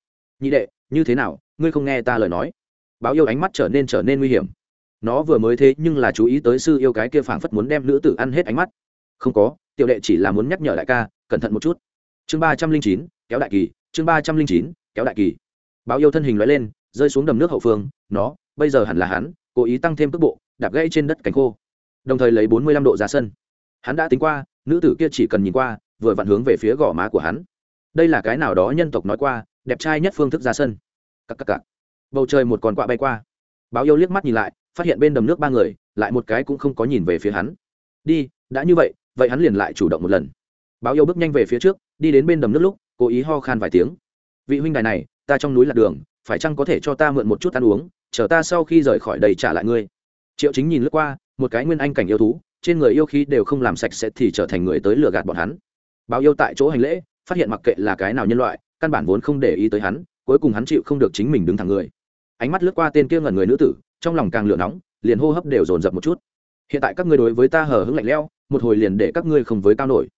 Nhị đệ, như thế nào, ngươi không nghe ta lời nói? Báo yêu ánh mắt trở nên trở nên nguy hiểm nó vừa mới thế nhưng là chú ý tới sư yêu cái kia phảng phất muốn đem nữ tử ăn hết ánh mắt. Không có, tiểu đệ chỉ là muốn nhắc nhở đại ca, cẩn thận một chút. Chương ba trăm linh chín, kéo đại kỳ, chương ba trăm linh chín, kéo đại kỳ. Báo yêu thân hình loại lên, rơi xuống đầm nước hậu phương, nó, bây giờ hẳn là hắn, cố ý tăng thêm tốc bộ đạp gãy trên đất cánh khô. Đồng thời lấy bốn mươi lăm độ ra sân. Hắn đã tính qua, nữ tử kia chỉ cần nhìn qua, vừa vặn hướng về phía gò má của hắn. Đây là cái nào đó nhân tộc nói qua, đẹp trai nhất phương thức ra sân. Cắc cắc cắc. bầu trời một con quạ bay qua. Báo yêu liếc mắt nhìn lại phát hiện bên đầm nước ba người, lại một cái cũng không có nhìn về phía hắn. Đi, đã như vậy vậy hắn liền lại chủ động một lần. Báo yêu bước nhanh về phía trước, đi đến bên đầm nước lúc, cố ý ho khan vài tiếng. Vị huynh đài này, ta trong núi lạc đường, phải chăng có thể cho ta mượn một chút ăn uống, chờ ta sau khi rời khỏi đây trả lại ngươi. Triệu chính nhìn lướt qua, một cái nguyên anh cảnh yêu thú, trên người yêu khí đều không làm sạch sẽ thì trở thành người tới lừa gạt bọn hắn. Báo yêu tại chỗ hành lễ, phát hiện mặc kệ là cái nào nhân loại, căn bản vốn không để ý tới hắn, cuối cùng hắn chịu không được chính mình đứng thẳng người. Ánh mắt lướt qua tên kia ngẩn người nữ tử trong lòng càng lửa nóng, liền hô hấp đều dồn dập một chút. Hiện tại các ngươi đối với ta hờ hững lạnh lẽo, một hồi liền để các ngươi không với cao nổi.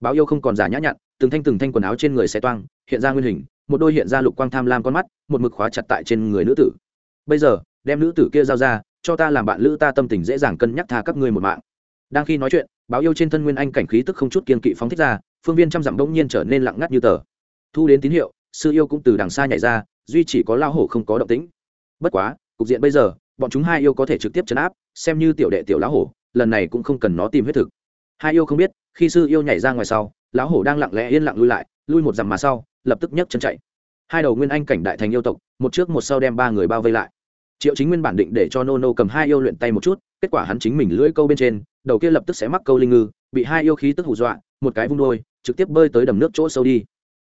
Báo yêu không còn giả nhã nhặn, từng thanh từng thanh quần áo trên người xe toang, hiện ra nguyên hình, một đôi hiện ra lục quang tham lam con mắt, một mực khóa chặt tại trên người nữ tử. Bây giờ, đem nữ tử kia giao ra, cho ta làm bạn lữ ta tâm tình dễ dàng cân nhắc tha các ngươi một mạng. Đang khi nói chuyện, báo yêu trên thân nguyên anh cảnh khí tức không chút kiên kỵ phóng thích ra, phương viên trăm dặm đông nhiên trở nên lặng ngắt như tờ. Thu đến tín hiệu, sư yêu cũng từ đằng xa nhảy ra, duy chỉ có lao hổ không có động tĩnh. Bất quá, cục diện bây giờ bọn chúng hai yêu có thể trực tiếp chấn áp, xem như tiểu đệ tiểu lão hổ, lần này cũng không cần nó tìm huyết thực. Hai yêu không biết, khi sư yêu nhảy ra ngoài sau, lão hổ đang lặng lẽ yên lặng lui lại, lui một dặm mà sau, lập tức nhấc chân chạy. Hai đầu nguyên anh cảnh đại thành yêu tộc, một trước một sau đem ba người bao vây lại. Triệu chính nguyên bản định để cho nô nô cầm hai yêu luyện tay một chút, kết quả hắn chính mình lưỡi câu bên trên, đầu kia lập tức sẽ mắc câu linh ngư, bị hai yêu khí tức hù dọa, một cái vung đôi, trực tiếp bơi tới đầm nước chỗ sâu đi.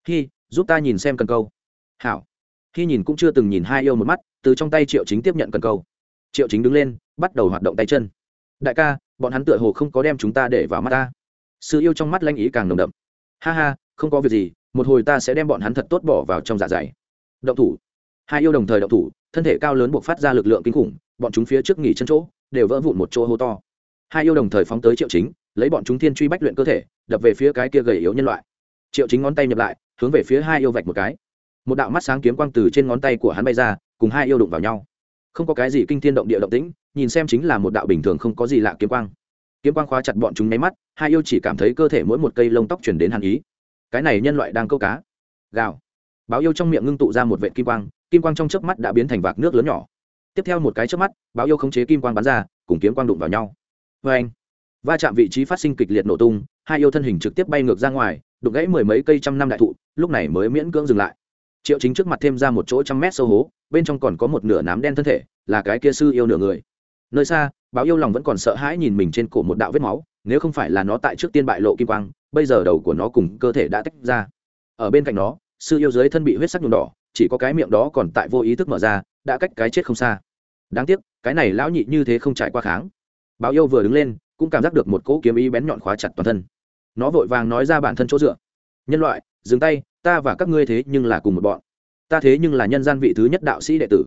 Hi, giúp ta nhìn xem cần câu. Hảo. Khi nhìn cũng chưa từng nhìn hai yêu một mắt, từ trong tay triệu chính tiếp nhận cần câu triệu chính đứng lên, bắt đầu hoạt động tay chân. Đại ca, bọn hắn tựa hồ không có đem chúng ta để vào mắt ta. Sự yêu trong mắt lanh ý càng nồng đậm. Ha ha, không có việc gì, một hồi ta sẽ đem bọn hắn thật tốt bỏ vào trong dạ dày. Động thủ. Hai yêu đồng thời động thủ, thân thể cao lớn buộc phát ra lực lượng kinh khủng, bọn chúng phía trước nghỉ chân chỗ, đều vỡ vụn một chỗ hô to. Hai yêu đồng thời phóng tới triệu chính, lấy bọn chúng thiên truy bách luyện cơ thể, đập về phía cái kia gầy yếu nhân loại. Triệu chính ngón tay nhập lại, hướng về phía hai yêu vạch một cái. Một đạo mắt sáng kiếm quang từ trên ngón tay của hắn bay ra, cùng hai yêu đụng vào nhau không có cái gì kinh thiên động địa động tĩnh, nhìn xem chính là một đạo bình thường không có gì lạ kiếm quang. Kiếm quang khóa chặt bọn chúng nháy mắt, hai yêu chỉ cảm thấy cơ thể mỗi một cây lông tóc chuyển đến hàn ý. Cái này nhân loại đang câu cá. Gào. Báo yêu trong miệng ngưng tụ ra một vệ kim quang kim quang trong chớp mắt đã biến thành vạc nước lớn nhỏ. Tiếp theo một cái chớp mắt, báo yêu khống chế kim quang bắn ra, cùng kiếm quang đụng vào nhau. Vê anh va chạm vị trí phát sinh kịch liệt nổ tung, hai yêu thân hình trực tiếp bay ngược ra ngoài đục gãy mười mấy cây trăm năm đại thụ, lúc này mới miễn cưỡng dừng lại. Triệu chính trước mặt thêm ra một chỗ trăm mét sâu hố bên trong còn có một nửa nám đen thân thể, là cái kia sư yêu nửa người. Nơi xa, báo yêu lòng vẫn còn sợ hãi nhìn mình trên cổ một đạo vết máu, nếu không phải là nó tại trước tiên bại lộ kim quang, bây giờ đầu của nó cùng cơ thể đã tách ra. Ở bên cạnh nó, sư yêu dưới thân bị huyết sắc nhuộm đỏ, chỉ có cái miệng đó còn tại vô ý thức mở ra, đã cách cái chết không xa. Đáng tiếc, cái này lão nhị như thế không trải qua kháng. Báo yêu vừa đứng lên, cũng cảm giác được một cỗ kiếm ý bén nhọn khóa chặt toàn thân. Nó vội vàng nói ra bản thân chỗ dựa. Nhân loại, dừng tay, ta và các ngươi thế nhưng là cùng một bọn ta thế nhưng là nhân gian vị thứ nhất đạo sĩ đệ tử.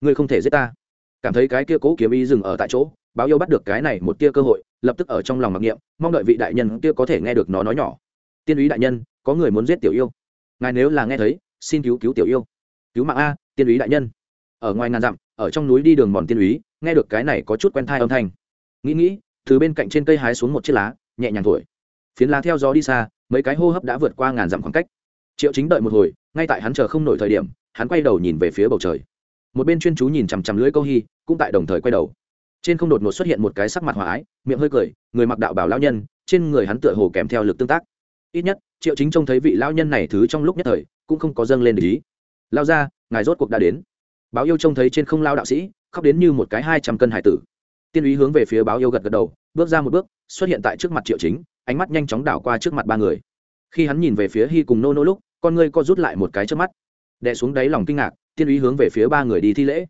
Ngươi không thể giết ta. Cảm thấy cái kia cố kiếm ý dừng ở tại chỗ, báo yêu bắt được cái này một tia cơ hội, lập tức ở trong lòng mặc niệm, mong đợi vị đại nhân kia có thể nghe được nó nói nhỏ. Tiên úy đại nhân, có người muốn giết tiểu yêu. Ngài nếu là nghe thấy, xin cứu cứu tiểu yêu. Cứu mạng a, tiên úy đại nhân. Ở ngoài ngàn dặm, ở trong núi đi đường mòn tiên úy, nghe được cái này có chút quen thai âm thanh. Nghĩ nghĩ, từ bên cạnh trên cây hái xuống một chiếc lá, nhẹ nhàng thổi. Phiến lá theo gió đi xa, mấy cái hô hấp đã vượt qua ngàn dặm khoảng cách. Triệu chính đợi một hồi ngay tại hắn chờ không nổi thời điểm, hắn quay đầu nhìn về phía bầu trời. Một bên chuyên chú nhìn chằm chằm lưới câu hy cũng tại đồng thời quay đầu. Trên không đột ngột xuất hiện một cái sắc mặt hòa ái, miệng hơi cười, người mặc đạo bảo lao nhân, trên người hắn tựa hồ kèm theo lực tương tác. Ít nhất, triệu chính trông thấy vị lao nhân này thứ trong lúc nhất thời, cũng không có dâng lên để ý. Lao ra ngài rốt cuộc đã đến. Báo yêu trông thấy trên không lao đạo sĩ, khóc đến như một cái hai trăm cân hải tử. Tiên úy hướng về phía báo yêu gật gật đầu, bước ra một bước, xuất hiện tại trước mặt triệu chính, ánh mắt nhanh chóng đảo qua trước mặt ba người. Khi hắn nhìn về phía hy cùng nô nô lúc con ngươi co rút lại một cái trước mắt. Đè xuống đáy lòng kinh ngạc, tiên úy hướng về phía ba người đi thi lễ.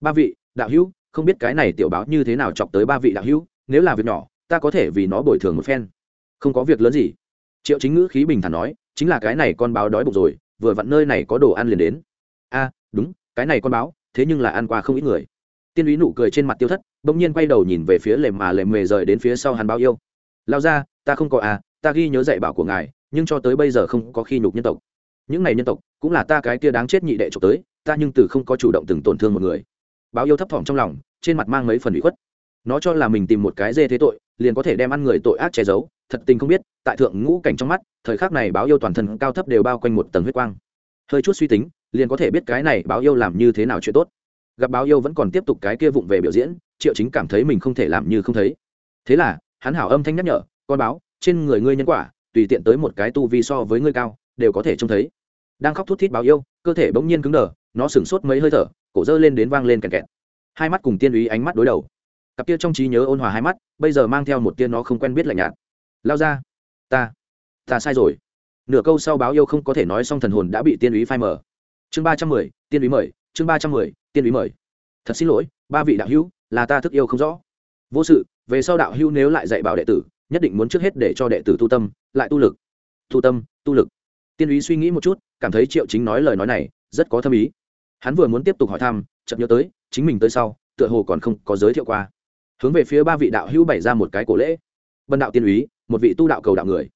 Ba vị, đạo hữu, không biết cái này tiểu báo như thế nào chọc tới ba vị đạo hữu, nếu là việc nhỏ, ta có thể vì nó bồi thường một phen. Không có việc lớn gì. Triệu chính ngữ khí bình thản nói, chính là cái này con báo đói bụng rồi, vừa vặn nơi này có đồ ăn liền đến. A, đúng, cái này con báo, thế nhưng là ăn qua không ít người. Tiên úy nụ cười trên mặt tiêu thất, bỗng nhiên quay đầu nhìn về phía lề mà lề mề rời đến phía sau hắn báo yêu. Lao ra, ta không có à ta ghi nhớ dạy bảo của ngài, nhưng cho tới bây giờ không có khi nhục nhân tộc những này nhân tộc, cũng là ta cái kia đáng chết nhị đệ trộm tới, ta nhưng từ không có chủ động từng tổn thương một người. Báo yêu thấp thỏm trong lòng, trên mặt mang mấy phần bị khuất. Nó cho là mình tìm một cái dê thế tội, liền có thể đem ăn người tội ác che giấu, thật tình không biết, tại thượng ngũ cảnh trong mắt, thời khắc này báo yêu toàn thân cao thấp đều bao quanh một tầng huyết quang. Hơi chút suy tính, liền có thể biết cái này báo yêu làm như thế nào chuyện tốt. Gặp báo yêu vẫn còn tiếp tục cái kia vụng về biểu diễn, triệu chính cảm thấy mình không thể làm như không thấy. Thế là, hắn hảo âm thanh nhắc nhở, con báo, trên người ngươi nhân quả, tùy tiện tới một cái tu vi so với ngươi cao đều có thể trông thấy. Đang khóc thút thít báo yêu, cơ thể bỗng nhiên cứng đờ, nó sửng sốt mấy hơi thở, cổ dơ lên đến vang lên kẹt kẹt. Hai mắt cùng tiên úy ánh mắt đối đầu. Cặp kia trong trí nhớ ôn hòa hai mắt, bây giờ mang theo một tiên nó không quen biết lạnh nhạt. Lao ra. Ta. Ta sai rồi. Nửa câu sau báo yêu không có thể nói xong thần hồn đã bị tiên úy phai mờ. Chương ba trăm mười, tiên úy mời. Chương ba trăm mười, tiên úy mời. Thật xin lỗi, ba vị đạo hữu, là ta thức yêu không rõ. Vô sự, về sau đạo hữu nếu lại dạy bảo đệ tử, nhất định muốn trước hết để cho đệ tử tu tâm, lại tu lực. Tu tâm, tu lực tiên úy suy nghĩ một chút, cảm thấy triệu chính nói lời nói này rất có thâm ý. Hắn vừa muốn tiếp tục hỏi thăm chậm nhớ tới, chính mình tới sau, tựa hồ còn không có giới thiệu qua. Hướng về phía ba vị đạo hữu bày ra một cái cổ lễ. Bần đạo tiên úy, một vị tu đạo cầu đạo người.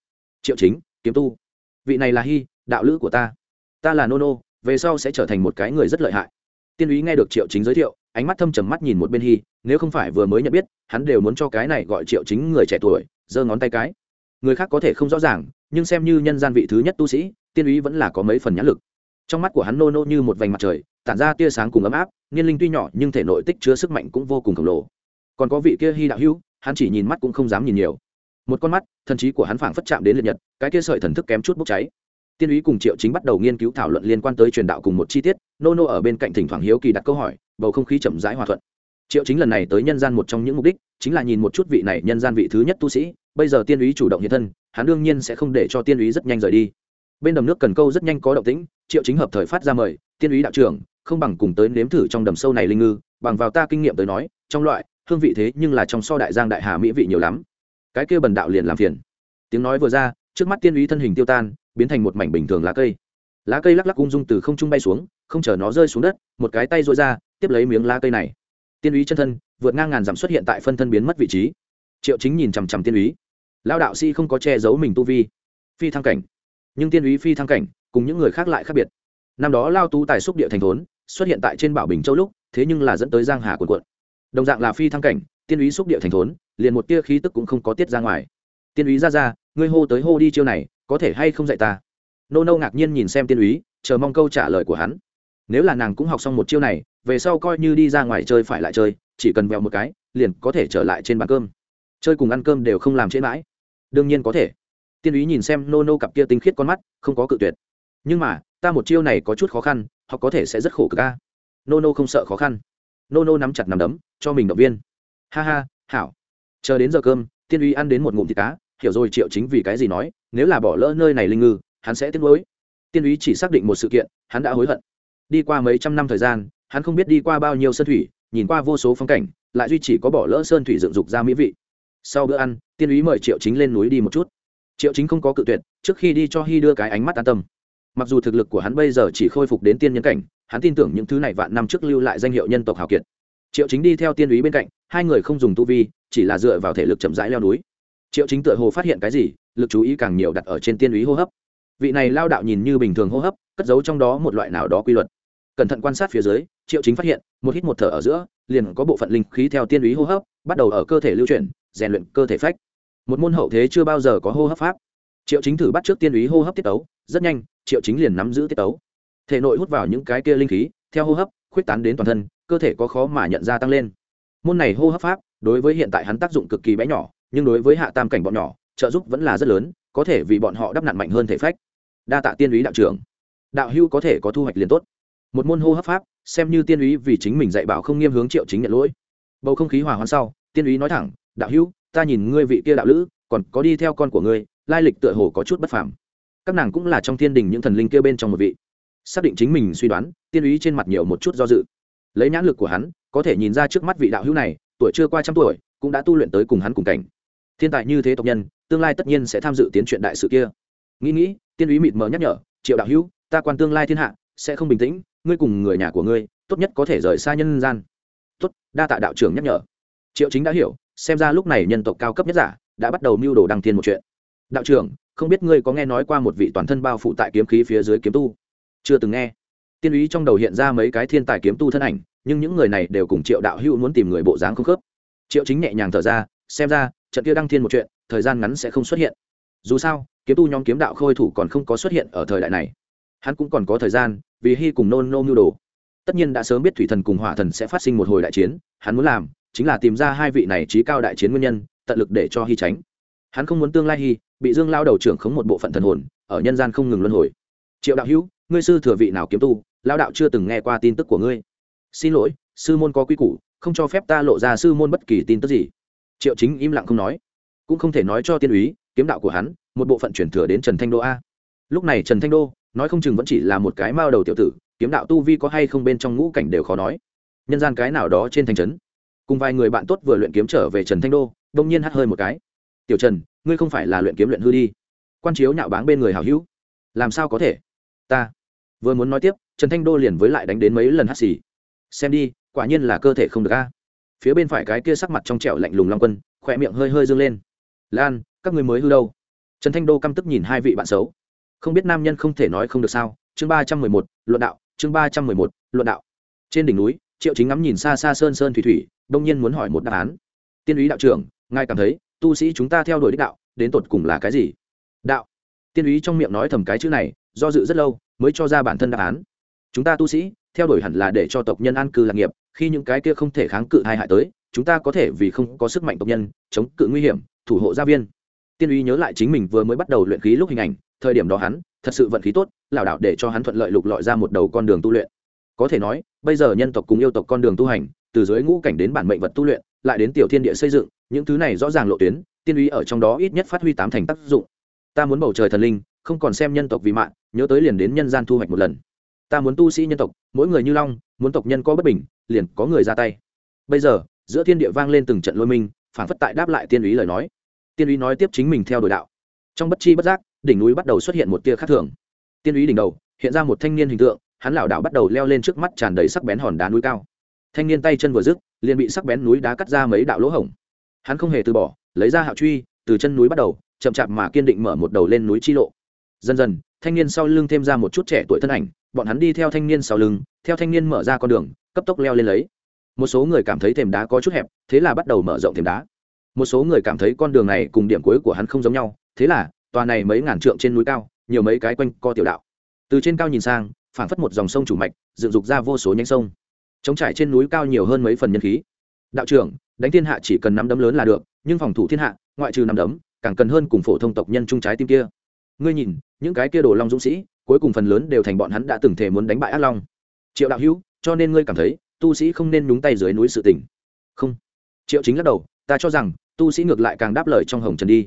Triệu chính, kiếm tu. Vị này là hy đạo lữ của ta. Ta là nô nô về sau sẽ trở thành một cái người rất lợi hại. Tiên úy nghe được triệu chính giới thiệu, ánh mắt thâm trầm mắt nhìn một bên hy nếu không phải vừa mới nhận biết, hắn đều muốn cho cái này gọi triệu chính người trẻ tuổi, giơ ngón tay cái. Người khác có thể không rõ ràng nhưng xem như nhân gian vị thứ nhất tu sĩ, tiên úy vẫn là có mấy phần nhãn lực. Trong mắt của hắn nô nô như một vành mặt trời, tản ra tia sáng cùng ấm áp, niên linh tuy nhỏ nhưng thể nội tích chứa sức mạnh cũng vô cùng khổng lồ. Còn có vị kia hy đạo hữu, hắn chỉ nhìn mắt cũng không dám nhìn nhiều. Một con mắt, thần trí của hắn phảng phất chạm đến liệt nhật, cái kia sợi thần thức kém chút bốc cháy. Tiên úy cùng triệu chính bắt đầu nghiên cứu thảo luận liên quan tới truyền đạo cùng một chi tiết, nô nô ở bên cạnh thỉnh thoảng hiếu kỳ đặt câu hỏi, bầu không khí chậm rãi hòa thuận. Triệu chính lần này tới nhân gian một trong những mục đích, chính là nhìn một chút vị này nhân gian vị thứ nhất tu sĩ bây giờ tiên úy chủ động hiện thân, hắn đương nhiên sẽ không để cho tiên úy rất nhanh rời đi. Bên đầm nước cần câu rất nhanh có động tĩnh, triệu chính hợp thời phát ra mời, tiên úy đạo trưởng, không bằng cùng tới nếm thử trong đầm sâu này linh ngư, bằng vào ta kinh nghiệm tới nói, trong loại, hương vị thế nhưng là trong so đại giang đại hà mỹ vị nhiều lắm. Cái kia bần đạo liền làm phiền. Tiếng nói vừa ra, trước mắt tiên úy thân hình tiêu tan, biến thành một mảnh bình thường lá cây. Lá cây lắc lắc ung dung từ không trung bay xuống, không chờ nó rơi xuống đất, một cái tay rối ra, tiếp lấy miếng lá cây này. Tiên úy chân thân, vượt ngang ngàn dặm xuất hiện tại phân thân biến mất vị trí. Triệu chính nhìn chằm chằm tiên úy lao đạo sĩ không có che giấu mình tu vi. Phi thăng cảnh. Nhưng tiên úy phi thăng cảnh, cùng những người khác lại khác biệt. Năm đó lao tú tài xúc địa thành thốn, xuất hiện tại trên bảo bình châu lúc, thế nhưng là dẫn tới giang hà cuộn cuộn. Đồng dạng là phi thăng cảnh, tiên úy xúc địa thành thốn, liền một tia khí tức cũng không có tiết ra ngoài. Tiên úy ra ra, ngươi hô tới hô đi chiêu này, có thể hay không dạy ta? Nô nô ngạc nhiên nhìn xem tiên úy, chờ mong câu trả lời của hắn. Nếu là nàng cũng học xong một chiêu này, về sau coi như đi ra ngoài chơi phải lại chơi, chỉ cần vẹo một cái, liền có thể trở lại trên bàn cơm chơi cùng ăn cơm đều không làm trễ mãi. Đương nhiên có thể. Tiên úy nhìn xem nô nô cặp kia tinh khiết con mắt, không có cự tuyệt. Nhưng mà, ta một chiêu này có chút khó khăn, hoặc có thể sẽ rất khổ cực ca nô nô không sợ khó khăn. Nô nô nắm chặt nằm đấm, cho mình động viên. Ha ha, hảo. Chờ đến giờ cơm, tiên uy ăn đến một ngụm thịt cá, hiểu rồi triệu chính vì cái gì nói, nếu là bỏ lỡ nơi này linh ngư, hắn sẽ tiếc nuối. Tiên uy chỉ xác định một sự kiện, hắn đã hối hận. Đi qua mấy trăm năm thời gian, hắn không biết đi qua bao nhiêu sơn thủy, nhìn qua vô số phong cảnh, lại duy chỉ có bỏ lỡ sơn thủy dựng dục ra mỹ vị sau bữa ăn, tiên úy mời triệu chính lên núi đi một chút. Triệu chính không có cự tuyệt, trước khi đi cho hy đưa cái ánh mắt an tâm. Mặc dù thực lực của hắn bây giờ chỉ khôi phục đến tiên nhân cảnh, hắn tin tưởng những thứ này vạn năm trước lưu lại danh hiệu nhân tộc hào kiệt. Triệu chính đi theo tiên úy bên cạnh, hai người không dùng tu vi, chỉ là dựa vào thể lực chậm rãi leo núi. Triệu chính tựa hồ phát hiện cái gì, lực chú ý càng nhiều đặt ở trên tiên úy hô hấp. Vị này lao đạo nhìn như bình thường hô hấp, cất giấu trong đó một loại nào đó quy luật. Cẩn thận quan sát phía dưới, triệu chính phát hiện, một hít một thở ở giữa, liền có bộ phận linh khí theo tiên úy hô hấp, bắt đầu ở cơ thể lưu chuyển rèn luyện cơ thể phách. Một môn hậu thế chưa bao giờ có hô hấp pháp. Triệu chính thử bắt trước tiên ý hô hấp tiết tấu, rất nhanh, triệu chính liền nắm giữ tiết tấu. Thể nội hút vào những cái kia linh khí, theo hô hấp khuyết tán đến toàn thân, cơ thể có khó mà nhận ra tăng lên. Môn này hô hấp pháp, đối với hiện tại hắn tác dụng cực kỳ bé nhỏ, nhưng đối với hạ tam cảnh bọn nhỏ, trợ giúp vẫn là rất lớn, có thể vì bọn họ đắp nặn mạnh hơn thể phách. Đa tạ tiên ý đạo trưởng. Đạo hưu có thể có thu hoạch liền tốt. Một môn hô hấp pháp, xem như tiên ý vì chính mình dạy bảo không nghiêm hướng triệu chính nhận lỗi. Bầu không khí hòa hoãn sau, tiên ý nói thẳng đạo hữu, ta nhìn ngươi vị kia đạo lữ, còn có đi theo con của ngươi, lai lịch tựa hồ có chút bất phàm. Các nàng cũng là trong thiên đình những thần linh kia bên trong một vị. Xác định chính mình suy đoán, tiên ý trên mặt nhiều một chút do dự. Lấy nhãn lực của hắn, có thể nhìn ra trước mắt vị đạo hữu này, tuổi chưa qua trăm tuổi, cũng đã tu luyện tới cùng hắn cùng cảnh. Thiên tài như thế tộc nhân, tương lai tất nhiên sẽ tham dự tiến chuyện đại sự kia. Nghĩ nghĩ, tiên ý mịt mờ nhắc nhở, triệu đạo hữu, ta quan tương lai thiên hạ, sẽ không bình tĩnh, ngươi cùng người nhà của ngươi, tốt nhất có thể rời xa nhân gian. Tốt, đa tạ đạo trưởng nhắc nhở. Triệu chính đã hiểu xem ra lúc này nhân tộc cao cấp nhất giả đã bắt đầu mưu đồ đăng thiên một chuyện. Đạo trưởng, không biết ngươi có nghe nói qua một vị toàn thân bao phủ tại kiếm khí phía dưới kiếm tu? Chưa từng nghe. Tiên ý trong đầu hiện ra mấy cái thiên tài kiếm tu thân ảnh, nhưng những người này đều cùng triệu đạo hữu muốn tìm người bộ dáng không khớp. Triệu chính nhẹ nhàng thở ra, xem ra, trận kia đăng thiên một chuyện, thời gian ngắn sẽ không xuất hiện. Dù sao, kiếm tu nhóm kiếm đạo khôi thủ còn không có xuất hiện ở thời đại này. Hắn cũng còn có thời gian, vì hy cùng nôn nô mưu đồ. Tất nhiên đã sớm biết thủy thần cùng hỏa thần sẽ phát sinh một hồi đại chiến, hắn muốn làm chính là tìm ra hai vị này trí cao đại chiến nguyên nhân, tận lực để cho hy tránh. Hắn không muốn tương lai hy bị dương lao đầu trưởng khống một bộ phận thần hồn, ở nhân gian không ngừng luân hồi. Triệu đạo hữu, ngươi sư thừa vị nào kiếm tu, lao đạo chưa từng nghe qua tin tức của ngươi. Xin lỗi, sư môn có quy củ, không cho phép ta lộ ra sư môn bất kỳ tin tức gì. Triệu chính im lặng không nói. Cũng không thể nói cho tiên úy, kiếm đạo của hắn, một bộ phận chuyển thừa đến trần thanh đô a. Lúc này trần thanh đô, nói không chừng vẫn chỉ là một cái mao đầu tiểu tử, kiếm đạo tu vi có hay không bên trong ngũ cảnh đều khó nói. Nhân gian cái nào đó trên thành trấn cùng vài người bạn tốt vừa luyện kiếm trở về trần thanh đô, đông nhiên hắt hơi một cái. Tiểu trần, ngươi không phải là luyện kiếm luyện hư đi. Quan chiếu nhạo báng bên người hào hữu. Làm sao có thể? Ta. Vừa muốn nói tiếp, trần thanh đô liền với lại đánh đến mấy lần hắt xì. Xem đi, quả nhiên là cơ thể không được a. Phía bên phải cái kia sắc mặt trong trẻo lạnh lùng long quân, khỏe miệng hơi hơi dâng lên. Lan, các người mới hư đâu? Trần thanh đô căm tức nhìn hai vị bạn xấu. Không biết nam nhân không thể nói không được sao. Chương ba trăm mười một, luận đạo. Chương ba trăm mười một, luận đạo. Trên đỉnh núi triệu chính ngắm nhìn xa xa sơn sơn thủy thủy, đông nhiên muốn hỏi một đáp án. Tiên úy đạo trưởng, ngài cảm thấy, tu sĩ chúng ta theo đuổi đích đạo, đến tột cùng là cái gì? Đạo. Tiên úy trong miệng nói thầm cái chữ này, do dự rất lâu, mới cho ra bản thân đáp án. Chúng ta tu sĩ, theo đuổi hẳn là để cho tộc nhân an cư lạc nghiệp, khi những cái kia không thể kháng cự hai hại tới, chúng ta có thể vì không có sức mạnh tộc nhân, chống cự nguy hiểm, thủ hộ gia viên. Tiên uy nhớ lại chính mình vừa mới bắt đầu luyện khí lúc hình ảnh, thời điểm đó hắn, thật sự vận khí tốt, lảo đảo để cho hắn thuận lợi lục lọi ra một đầu con đường tu luyện có thể nói, bây giờ nhân tộc cùng yêu tộc con đường tu hành, từ dưới ngũ cảnh đến bản mệnh vật tu luyện, lại đến tiểu thiên địa xây dựng, những thứ này rõ ràng lộ tuyến, tiên uy ở trong đó ít nhất phát huy tám thành tác dụng. Ta muốn bầu trời thần linh, không còn xem nhân tộc vì mạng, nhớ tới liền đến nhân gian thu hoạch một lần. Ta muốn tu sĩ nhân tộc, mỗi người như long, muốn tộc nhân có bất bình, liền có người ra tay. Bây giờ, giữa thiên địa vang lên từng trận lôi minh, phản phất tại đáp lại tiên uy lời nói. Tiên uy nói tiếp chính mình theo đuổi đạo. Trong bất chi bất giác, đỉnh núi bắt đầu xuất hiện một tia khác thường. Tiên uy đỉnh đầu, hiện ra một thanh niên hình tượng hắn lảo đảo bắt đầu leo lên trước mắt tràn đầy sắc bén hòn đá núi cao. Thanh niên tay chân vừa dứt, liền bị sắc bén núi đá cắt ra mấy đạo lỗ hổng. Hắn không hề từ bỏ, lấy ra hạo truy, từ chân núi bắt đầu, chậm chạp mà kiên định mở một đầu lên núi chi lộ. Dần dần, thanh niên sau lưng thêm ra một chút trẻ tuổi thân ảnh, bọn hắn đi theo thanh niên sau lưng, theo thanh niên mở ra con đường, cấp tốc leo lên lấy. Một số người cảm thấy thềm đá có chút hẹp, thế là bắt đầu mở rộng thềm đá. Một số người cảm thấy con đường này cùng điểm cuối của hắn không giống nhau, thế là, tòa này mấy ngàn trượng trên núi cao, nhiều mấy cái quanh co tiểu đạo. Từ trên cao nhìn sang phảng phất một dòng sông chủ mạch, dựng dục ra vô số nhánh sông. Chống trải trên núi cao nhiều hơn mấy phần nhân khí. Đạo trưởng, đánh thiên hạ chỉ cần nắm đấm lớn là được, nhưng phòng thủ thiên hạ, ngoại trừ nắm đấm, càng cần hơn cùng phổ thông tộc nhân trung trái tim kia. Ngươi nhìn, những cái kia đồ long dũng sĩ, cuối cùng phần lớn đều thành bọn hắn đã từng thể muốn đánh bại ác long. Triệu đạo hữu, cho nên ngươi cảm thấy, tu sĩ không nên nhúng tay dưới núi sự tình. Không. Triệu chính lắc đầu, ta cho rằng, tu sĩ ngược lại càng đáp lời trong hồng trần đi.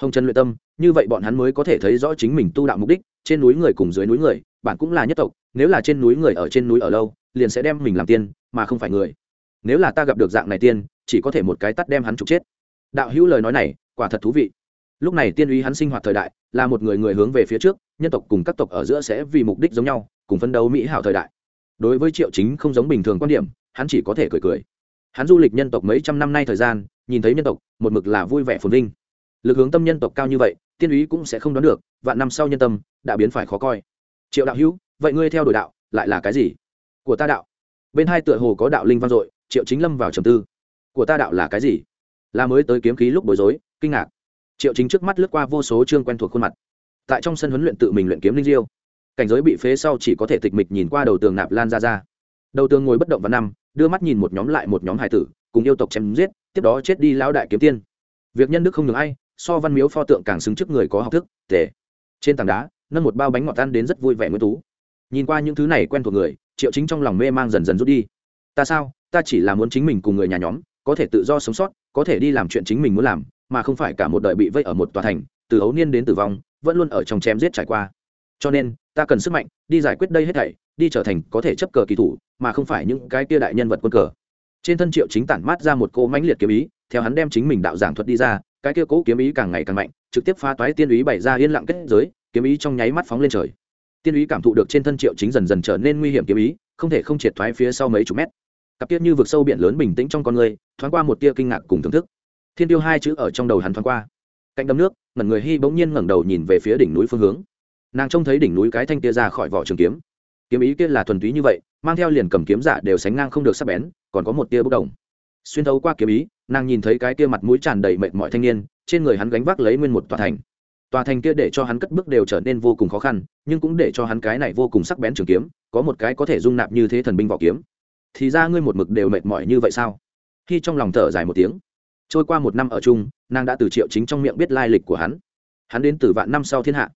Hồng trần luyện tâm, như vậy bọn hắn mới có thể thấy rõ chính mình tu đạo mục đích, trên núi người cùng dưới núi người bạn cũng là nhất tộc, nếu là trên núi người ở trên núi ở lâu, liền sẽ đem mình làm tiên, mà không phải người. Nếu là ta gặp được dạng này tiên, chỉ có thể một cái tắt đem hắn trục chết. Đạo hữu lời nói này, quả thật thú vị. Lúc này tiên uy hắn sinh hoạt thời đại, là một người người hướng về phía trước, nhân tộc cùng các tộc ở giữa sẽ vì mục đích giống nhau, cùng phấn đấu mỹ hảo thời đại. Đối với triệu chính không giống bình thường quan điểm, hắn chỉ có thể cười cười. Hắn du lịch nhân tộc mấy trăm năm nay thời gian, nhìn thấy nhân tộc, một mực là vui vẻ phồn vinh. Lực hướng tâm nhân tộc cao như vậy, tiên úy cũng sẽ không đoán được, vạn năm sau nhân tâm, đã biến phải khó coi triệu đạo hữu, vậy ngươi theo đuổi đạo, lại là cái gì? Của ta đạo. Bên hai tựa hồ có đạo linh vang dội, triệu chính lâm vào trầm tư. Của ta đạo là cái gì? Là mới tới kiếm khí lúc bối rối, kinh ngạc. Triệu chính trước mắt lướt qua vô số chương quen thuộc khuôn mặt. Tại trong sân huấn luyện tự mình luyện kiếm linh diêu. Cảnh giới bị phế sau chỉ có thể tịch mịch nhìn qua đầu tường nạp lan ra ra. Đầu tường ngồi bất động vào năm đưa mắt nhìn một nhóm lại một nhóm hải tử, cùng yêu tộc chém giết, tiếp đó chết đi lão đại kiếm tiên. Việc nhân đức không ngừng ai, so văn miếu pho tượng càng xứng trước người có học thức tề trên tảng đá nâng một bao bánh ngọt ăn đến rất vui vẻ nguyên tú. Nhìn qua những thứ này quen thuộc người, triệu chính trong lòng mê mang dần dần rút đi. Ta sao? Ta chỉ là muốn chính mình cùng người nhà nhóm, có thể tự do sống sót, có thể đi làm chuyện chính mình muốn làm, mà không phải cả một đời bị vây ở một tòa thành, từ ấu niên đến tử vong, vẫn luôn ở trong chém giết trải qua. Cho nên, ta cần sức mạnh, đi giải quyết đây hết thảy, đi trở thành có thể chấp cờ kỳ thủ, mà không phải những cái kia đại nhân vật quân cờ. Trên thân triệu chính tản mát ra một cỗ mãnh liệt kiếm ý, theo hắn đem chính mình đạo giảng thuật đi ra, cái kia cố kiếm ý càng ngày càng mạnh, trực tiếp phá toái tiên ý bày ra yên lặng kết giới kiếm ý trong nháy mắt phóng lên trời. Tiên ý cảm thụ được trên thân triệu chính dần dần trở nên nguy hiểm kiếm ý, không thể không triệt thoái phía sau mấy chục mét. Cặp tiết như vực sâu biển lớn bình tĩnh trong con người, thoáng qua một tia kinh ngạc cùng thưởng thức. Thiên tiêu hai chữ ở trong đầu hắn thoáng qua. Cạnh đâm nước, ngẩn người hy bỗng nhiên ngẩng đầu nhìn về phía đỉnh núi phương hướng. Nàng trông thấy đỉnh núi cái thanh tia ra khỏi vỏ trường kiếm. Kiếm ý kia là thuần túy như vậy, mang theo liền cầm kiếm giả đều sánh ngang không được sắp bén, còn có một tia bốc đồng. Xuyên thấu qua kiếm ý, nàng nhìn thấy cái tia mặt mũi tràn đầy mệt mọi thanh niên, trên người hắn gánh vác lấy nguyên một tòa thành tòa thành kia để cho hắn cất bước đều trở nên vô cùng khó khăn, nhưng cũng để cho hắn cái này vô cùng sắc bén trường kiếm, có một cái có thể dung nạp như thế thần binh vỏ kiếm. Thì ra ngươi một mực đều mệt mỏi như vậy sao? Khi trong lòng thở dài một tiếng, trôi qua một năm ở chung, nàng đã từ triệu chính trong miệng biết lai lịch của hắn. Hắn đến từ vạn năm sau thiên hạ.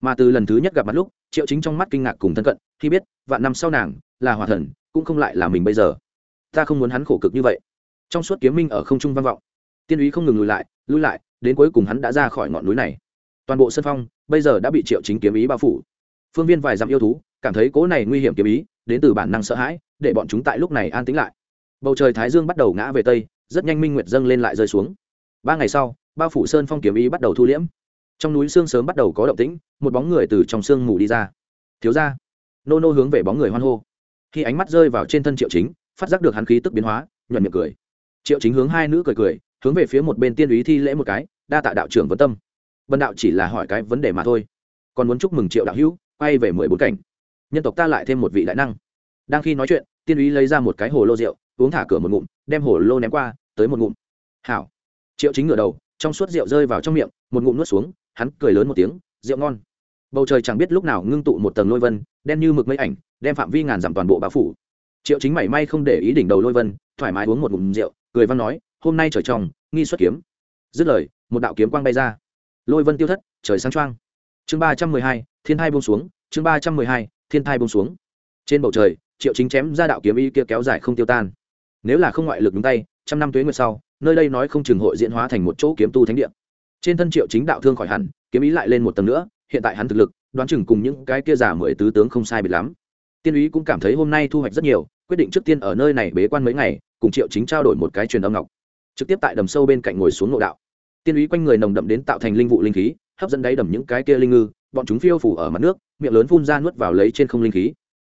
Mà từ lần thứ nhất gặp mặt lúc, triệu chính trong mắt kinh ngạc cùng thân cận, khi biết vạn năm sau nàng là hòa thần, cũng không lại là mình bây giờ. Ta không muốn hắn khổ cực như vậy. Trong suốt kiếm minh ở không trung vang vọng, tiên úy không ngừng lùi lại lùi lại, đến cuối cùng hắn đã ra khỏi ngọn núi này toàn bộ sân phong, bây giờ đã bị triệu chính kiếm ý bao phủ. Phương viên vài dặm yêu thú, cảm thấy cố này nguy hiểm kiếm ý, đến từ bản năng sợ hãi, để bọn chúng tại lúc này an tĩnh lại. Bầu trời thái dương bắt đầu ngã về tây, rất nhanh minh nguyệt dâng lên lại rơi xuống. Ba ngày sau, bao phủ sơn phong kiếm ý bắt đầu thu liễm. Trong núi sương sớm bắt đầu có động tĩnh, một bóng người từ trong sương mù đi ra. Thiếu ra nô nô hướng về bóng người hoan hô. Khi ánh mắt rơi vào trên thân triệu chính, phát giác được hắn khí tức biến hóa, nhuận miệng cười. Triệu chính hướng hai nữ cười cười, hướng về phía một bên tiên úy thi lễ một cái, đa tạ đạo trưởng vấn tâm vân đạo chỉ là hỏi cái vấn đề mà thôi. Còn muốn chúc mừng triệu đạo hữu, quay về mười bốn cảnh. Nhân tộc ta lại thêm một vị đại năng. Đang khi nói chuyện, tiên úy lấy ra một cái hồ lô rượu, uống thả cửa một ngụm, đem hồ lô ném qua, tới một ngụm. Hảo. Triệu chính ngửa đầu, trong suốt rượu rơi vào trong miệng, một ngụm nuốt xuống, hắn cười lớn một tiếng, rượu ngon. Bầu trời chẳng biết lúc nào ngưng tụ một tầng lôi vân, đen như mực mây ảnh, đem phạm vi ngàn dặm toàn bộ bao phủ. Triệu chính mảy may không để ý đỉnh đầu lôi vân, thoải mái uống một ngụm rượu, cười văn nói, hôm nay trời trong, nghi xuất kiếm. Dứt lời, một đạo kiếm quang bay ra lôi vân tiêu thất, trời sáng choang. Chương ba trăm mười hai, thiên thai bông xuống, chương ba trăm mười hai, thiên thai bông xuống. Trên bầu trời, triệu chính chém ra đạo kiếm y kia kéo dài không tiêu tan. Nếu là không ngoại lực đúng tay, trăm năm tuế nguyệt sau, nơi đây nói không chừng hội diễn hóa thành một chỗ kiếm tu thánh địa. Trên thân triệu chính đạo thương khỏi hẳn, kiếm ý lại lên một tầng nữa, hiện tại hắn thực lực, đoán chừng cùng những cái kia giả mười tứ tướng không sai biệt lắm. Tiên úy cũng cảm thấy hôm nay thu hoạch rất nhiều, quyết định trước tiên ở nơi này bế quan mấy ngày, cùng triệu chính trao đổi một cái truyền âm ngọc. Trực tiếp tại đầm sâu bên cạnh ngồi xuống nội đạo tiên ý quanh người nồng đậm đến tạo thành linh vụ linh khí, hấp dẫn đáy đầm những cái kia linh ngư, bọn chúng phiêu phủ ở mặt nước, miệng lớn phun ra nuốt vào lấy trên không linh khí.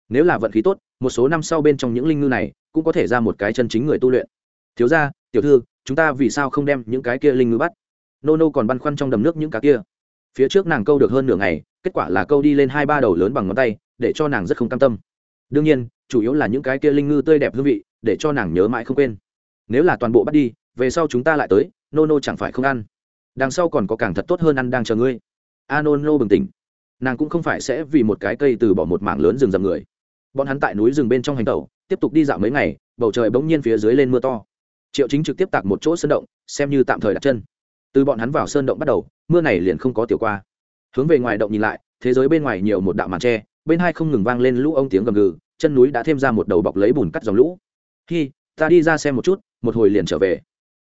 Nếu là vận khí tốt, một số năm sau bên trong những linh ngư này cũng có thể ra một cái chân chính người tu luyện. Thiếu ra tiểu thư, chúng ta vì sao không đem những cái kia linh ngư bắt? Nô nô còn băn khoăn trong đầm nước những cá kia. Phía trước nàng câu được hơn nửa ngày, kết quả là câu đi lên hai ba đầu lớn bằng ngón tay, để cho nàng rất không cam tâm. Đương nhiên, chủ yếu là những cái kia linh ngư tươi đẹp hương vị, để cho nàng nhớ mãi không quên. Nếu là toàn bộ bắt đi, về sau chúng ta lại tới nô nô chẳng phải không ăn. Đằng sau còn có càng thật tốt hơn ăn đang chờ ngươi. A nô nô bừng tỉnh. Nàng cũng không phải sẽ vì một cái cây từ bỏ một mảng lớn rừng rậm người. Bọn hắn tại núi rừng bên trong hành tẩu, tiếp tục đi dạo mấy ngày, bầu trời bỗng nhiên phía dưới lên mưa to. Triệu chính trực tiếp tạc một chỗ sơn động, xem như tạm thời đặt chân. Từ bọn hắn vào sơn động bắt đầu, mưa này liền không có tiểu qua. Hướng về ngoài động nhìn lại, thế giới bên ngoài nhiều một đạo màn tre, bên hai không ngừng vang lên lũ ông tiếng gầm gừ, chân núi đã thêm ra một đầu bọc lấy bùn cắt dòng lũ. Khi ta đi ra xem một chút, một hồi liền trở về.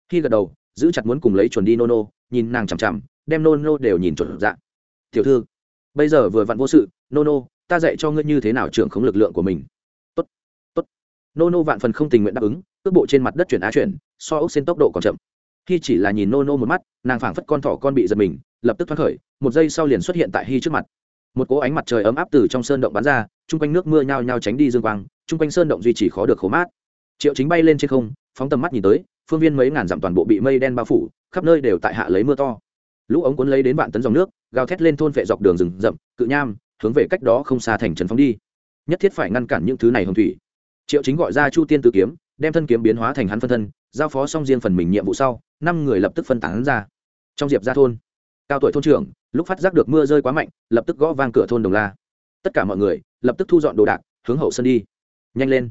Khi gật đầu giữ chặt muốn cùng lấy chuẩn đi nô nô nhìn nàng chằm chằm, đem nô nô đều nhìn chuẩn dạng. Tiểu thư, bây giờ vừa vặn vô sự nô nô ta dạy cho ngươi như thế nào trưởng khống lực lượng của mình. Tốt tốt. Nô nô vạn phần không tình nguyện đáp ứng, cước bộ trên mặt đất chuyển á chuyển, so ốc xên tốc độ còn chậm. Khi chỉ là nhìn nô nô một mắt, nàng phảng phất con thỏ con bị giật mình, lập tức thoát khởi, một giây sau liền xuất hiện tại hy trước mặt. Một cỗ ánh mặt trời ấm áp từ trong sơn động bắn ra, chung quanh nước mưa nhao nhao tránh đi dương quang, chung quanh sơn động duy trì khó được khổ mát. Triệu chính bay lên trên không, phóng tầm mắt nhìn tới phương viên mấy ngàn dặm toàn bộ bị mây đen bao phủ, khắp nơi đều tại hạ lấy mưa to. Lũ ống cuốn lấy đến vạn tấn dòng nước, gào thét lên thôn vệ dọc đường rừng rậm, cự nham, hướng về cách đó không xa thành trấn phóng đi. Nhất thiết phải ngăn cản những thứ này hồng thủy. Triệu chính gọi ra chu tiên tử kiếm, đem thân kiếm biến hóa thành hắn phân thân, giao phó xong riêng phần mình nhiệm vụ sau, năm người lập tức phân tán ra. Trong diệp ra thôn, cao tuổi thôn trưởng, lúc phát giác được mưa rơi quá mạnh, lập tức gõ vang cửa thôn đồng la. Tất cả mọi người, lập tức thu dọn đồ đạc, hướng hậu sân đi. Nhanh lên.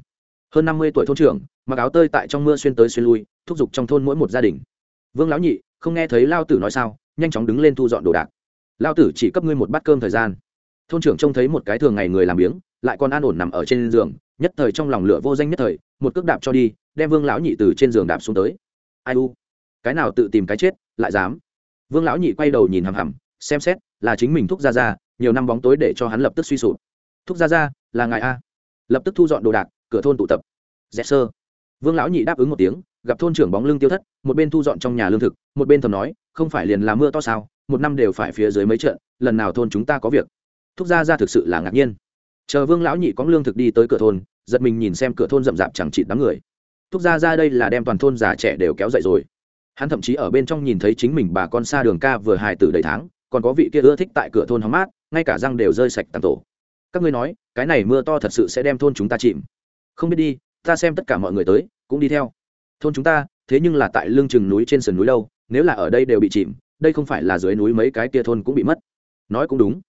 Hơn năm mươi tuổi thôn trưởng, mặc áo tơi tại trong mưa xuyên tới xuyên lui thúc giục trong thôn mỗi một gia đình. Vương lão nhị, không nghe thấy lao tử nói sao, nhanh chóng đứng lên thu dọn đồ đạc. Lao tử chỉ cấp ngươi một bát cơm thời gian. Thôn trưởng trông thấy một cái thường ngày người làm biếng, lại còn an ổn nằm ở trên giường, nhất thời trong lòng lửa vô danh nhất thời, một cước đạp cho đi, đem vương lão nhị từ trên giường đạp xuống tới. Ai u? Cái nào tự tìm cái chết, lại dám? Vương lão nhị quay đầu nhìn hằm hằm, xem xét, là chính mình thúc ra ra nhiều năm bóng tối để cho hắn lập tức suy sụp. Thúc ra ra là ngài a? Lập tức thu dọn đồ đạc, cửa thôn tụ tập. Dẹp sơ. Vương lão nhị đáp ứng một tiếng gặp thôn trưởng bóng lưng tiêu thất, một bên thu dọn trong nhà lương thực, một bên thầm nói, không phải liền là mưa to sao, một năm đều phải phía dưới mấy trận, lần nào thôn chúng ta có việc. Thúc gia ra thực sự là ngạc nhiên. Chờ vương lão nhị có lương thực đi tới cửa thôn, giật mình nhìn xem cửa thôn rậm rạp chẳng chịt đám người. Thúc gia ra đây là đem toàn thôn già trẻ đều kéo dậy rồi. Hắn thậm chí ở bên trong nhìn thấy chính mình bà con xa đường ca vừa hài tử đầy tháng, còn có vị kia ưa thích tại cửa thôn hóng mát, ngay cả răng đều rơi sạch tàn tổ. Các ngươi nói, cái này mưa to thật sự sẽ đem thôn chúng ta chìm? Không biết đi, ta xem tất cả mọi người tới, cũng đi theo thôn chúng ta, thế nhưng là tại lương chừng núi trên sườn núi đâu, nếu là ở đây đều bị chìm, đây không phải là dưới núi mấy cái kia thôn cũng bị mất. Nói cũng đúng.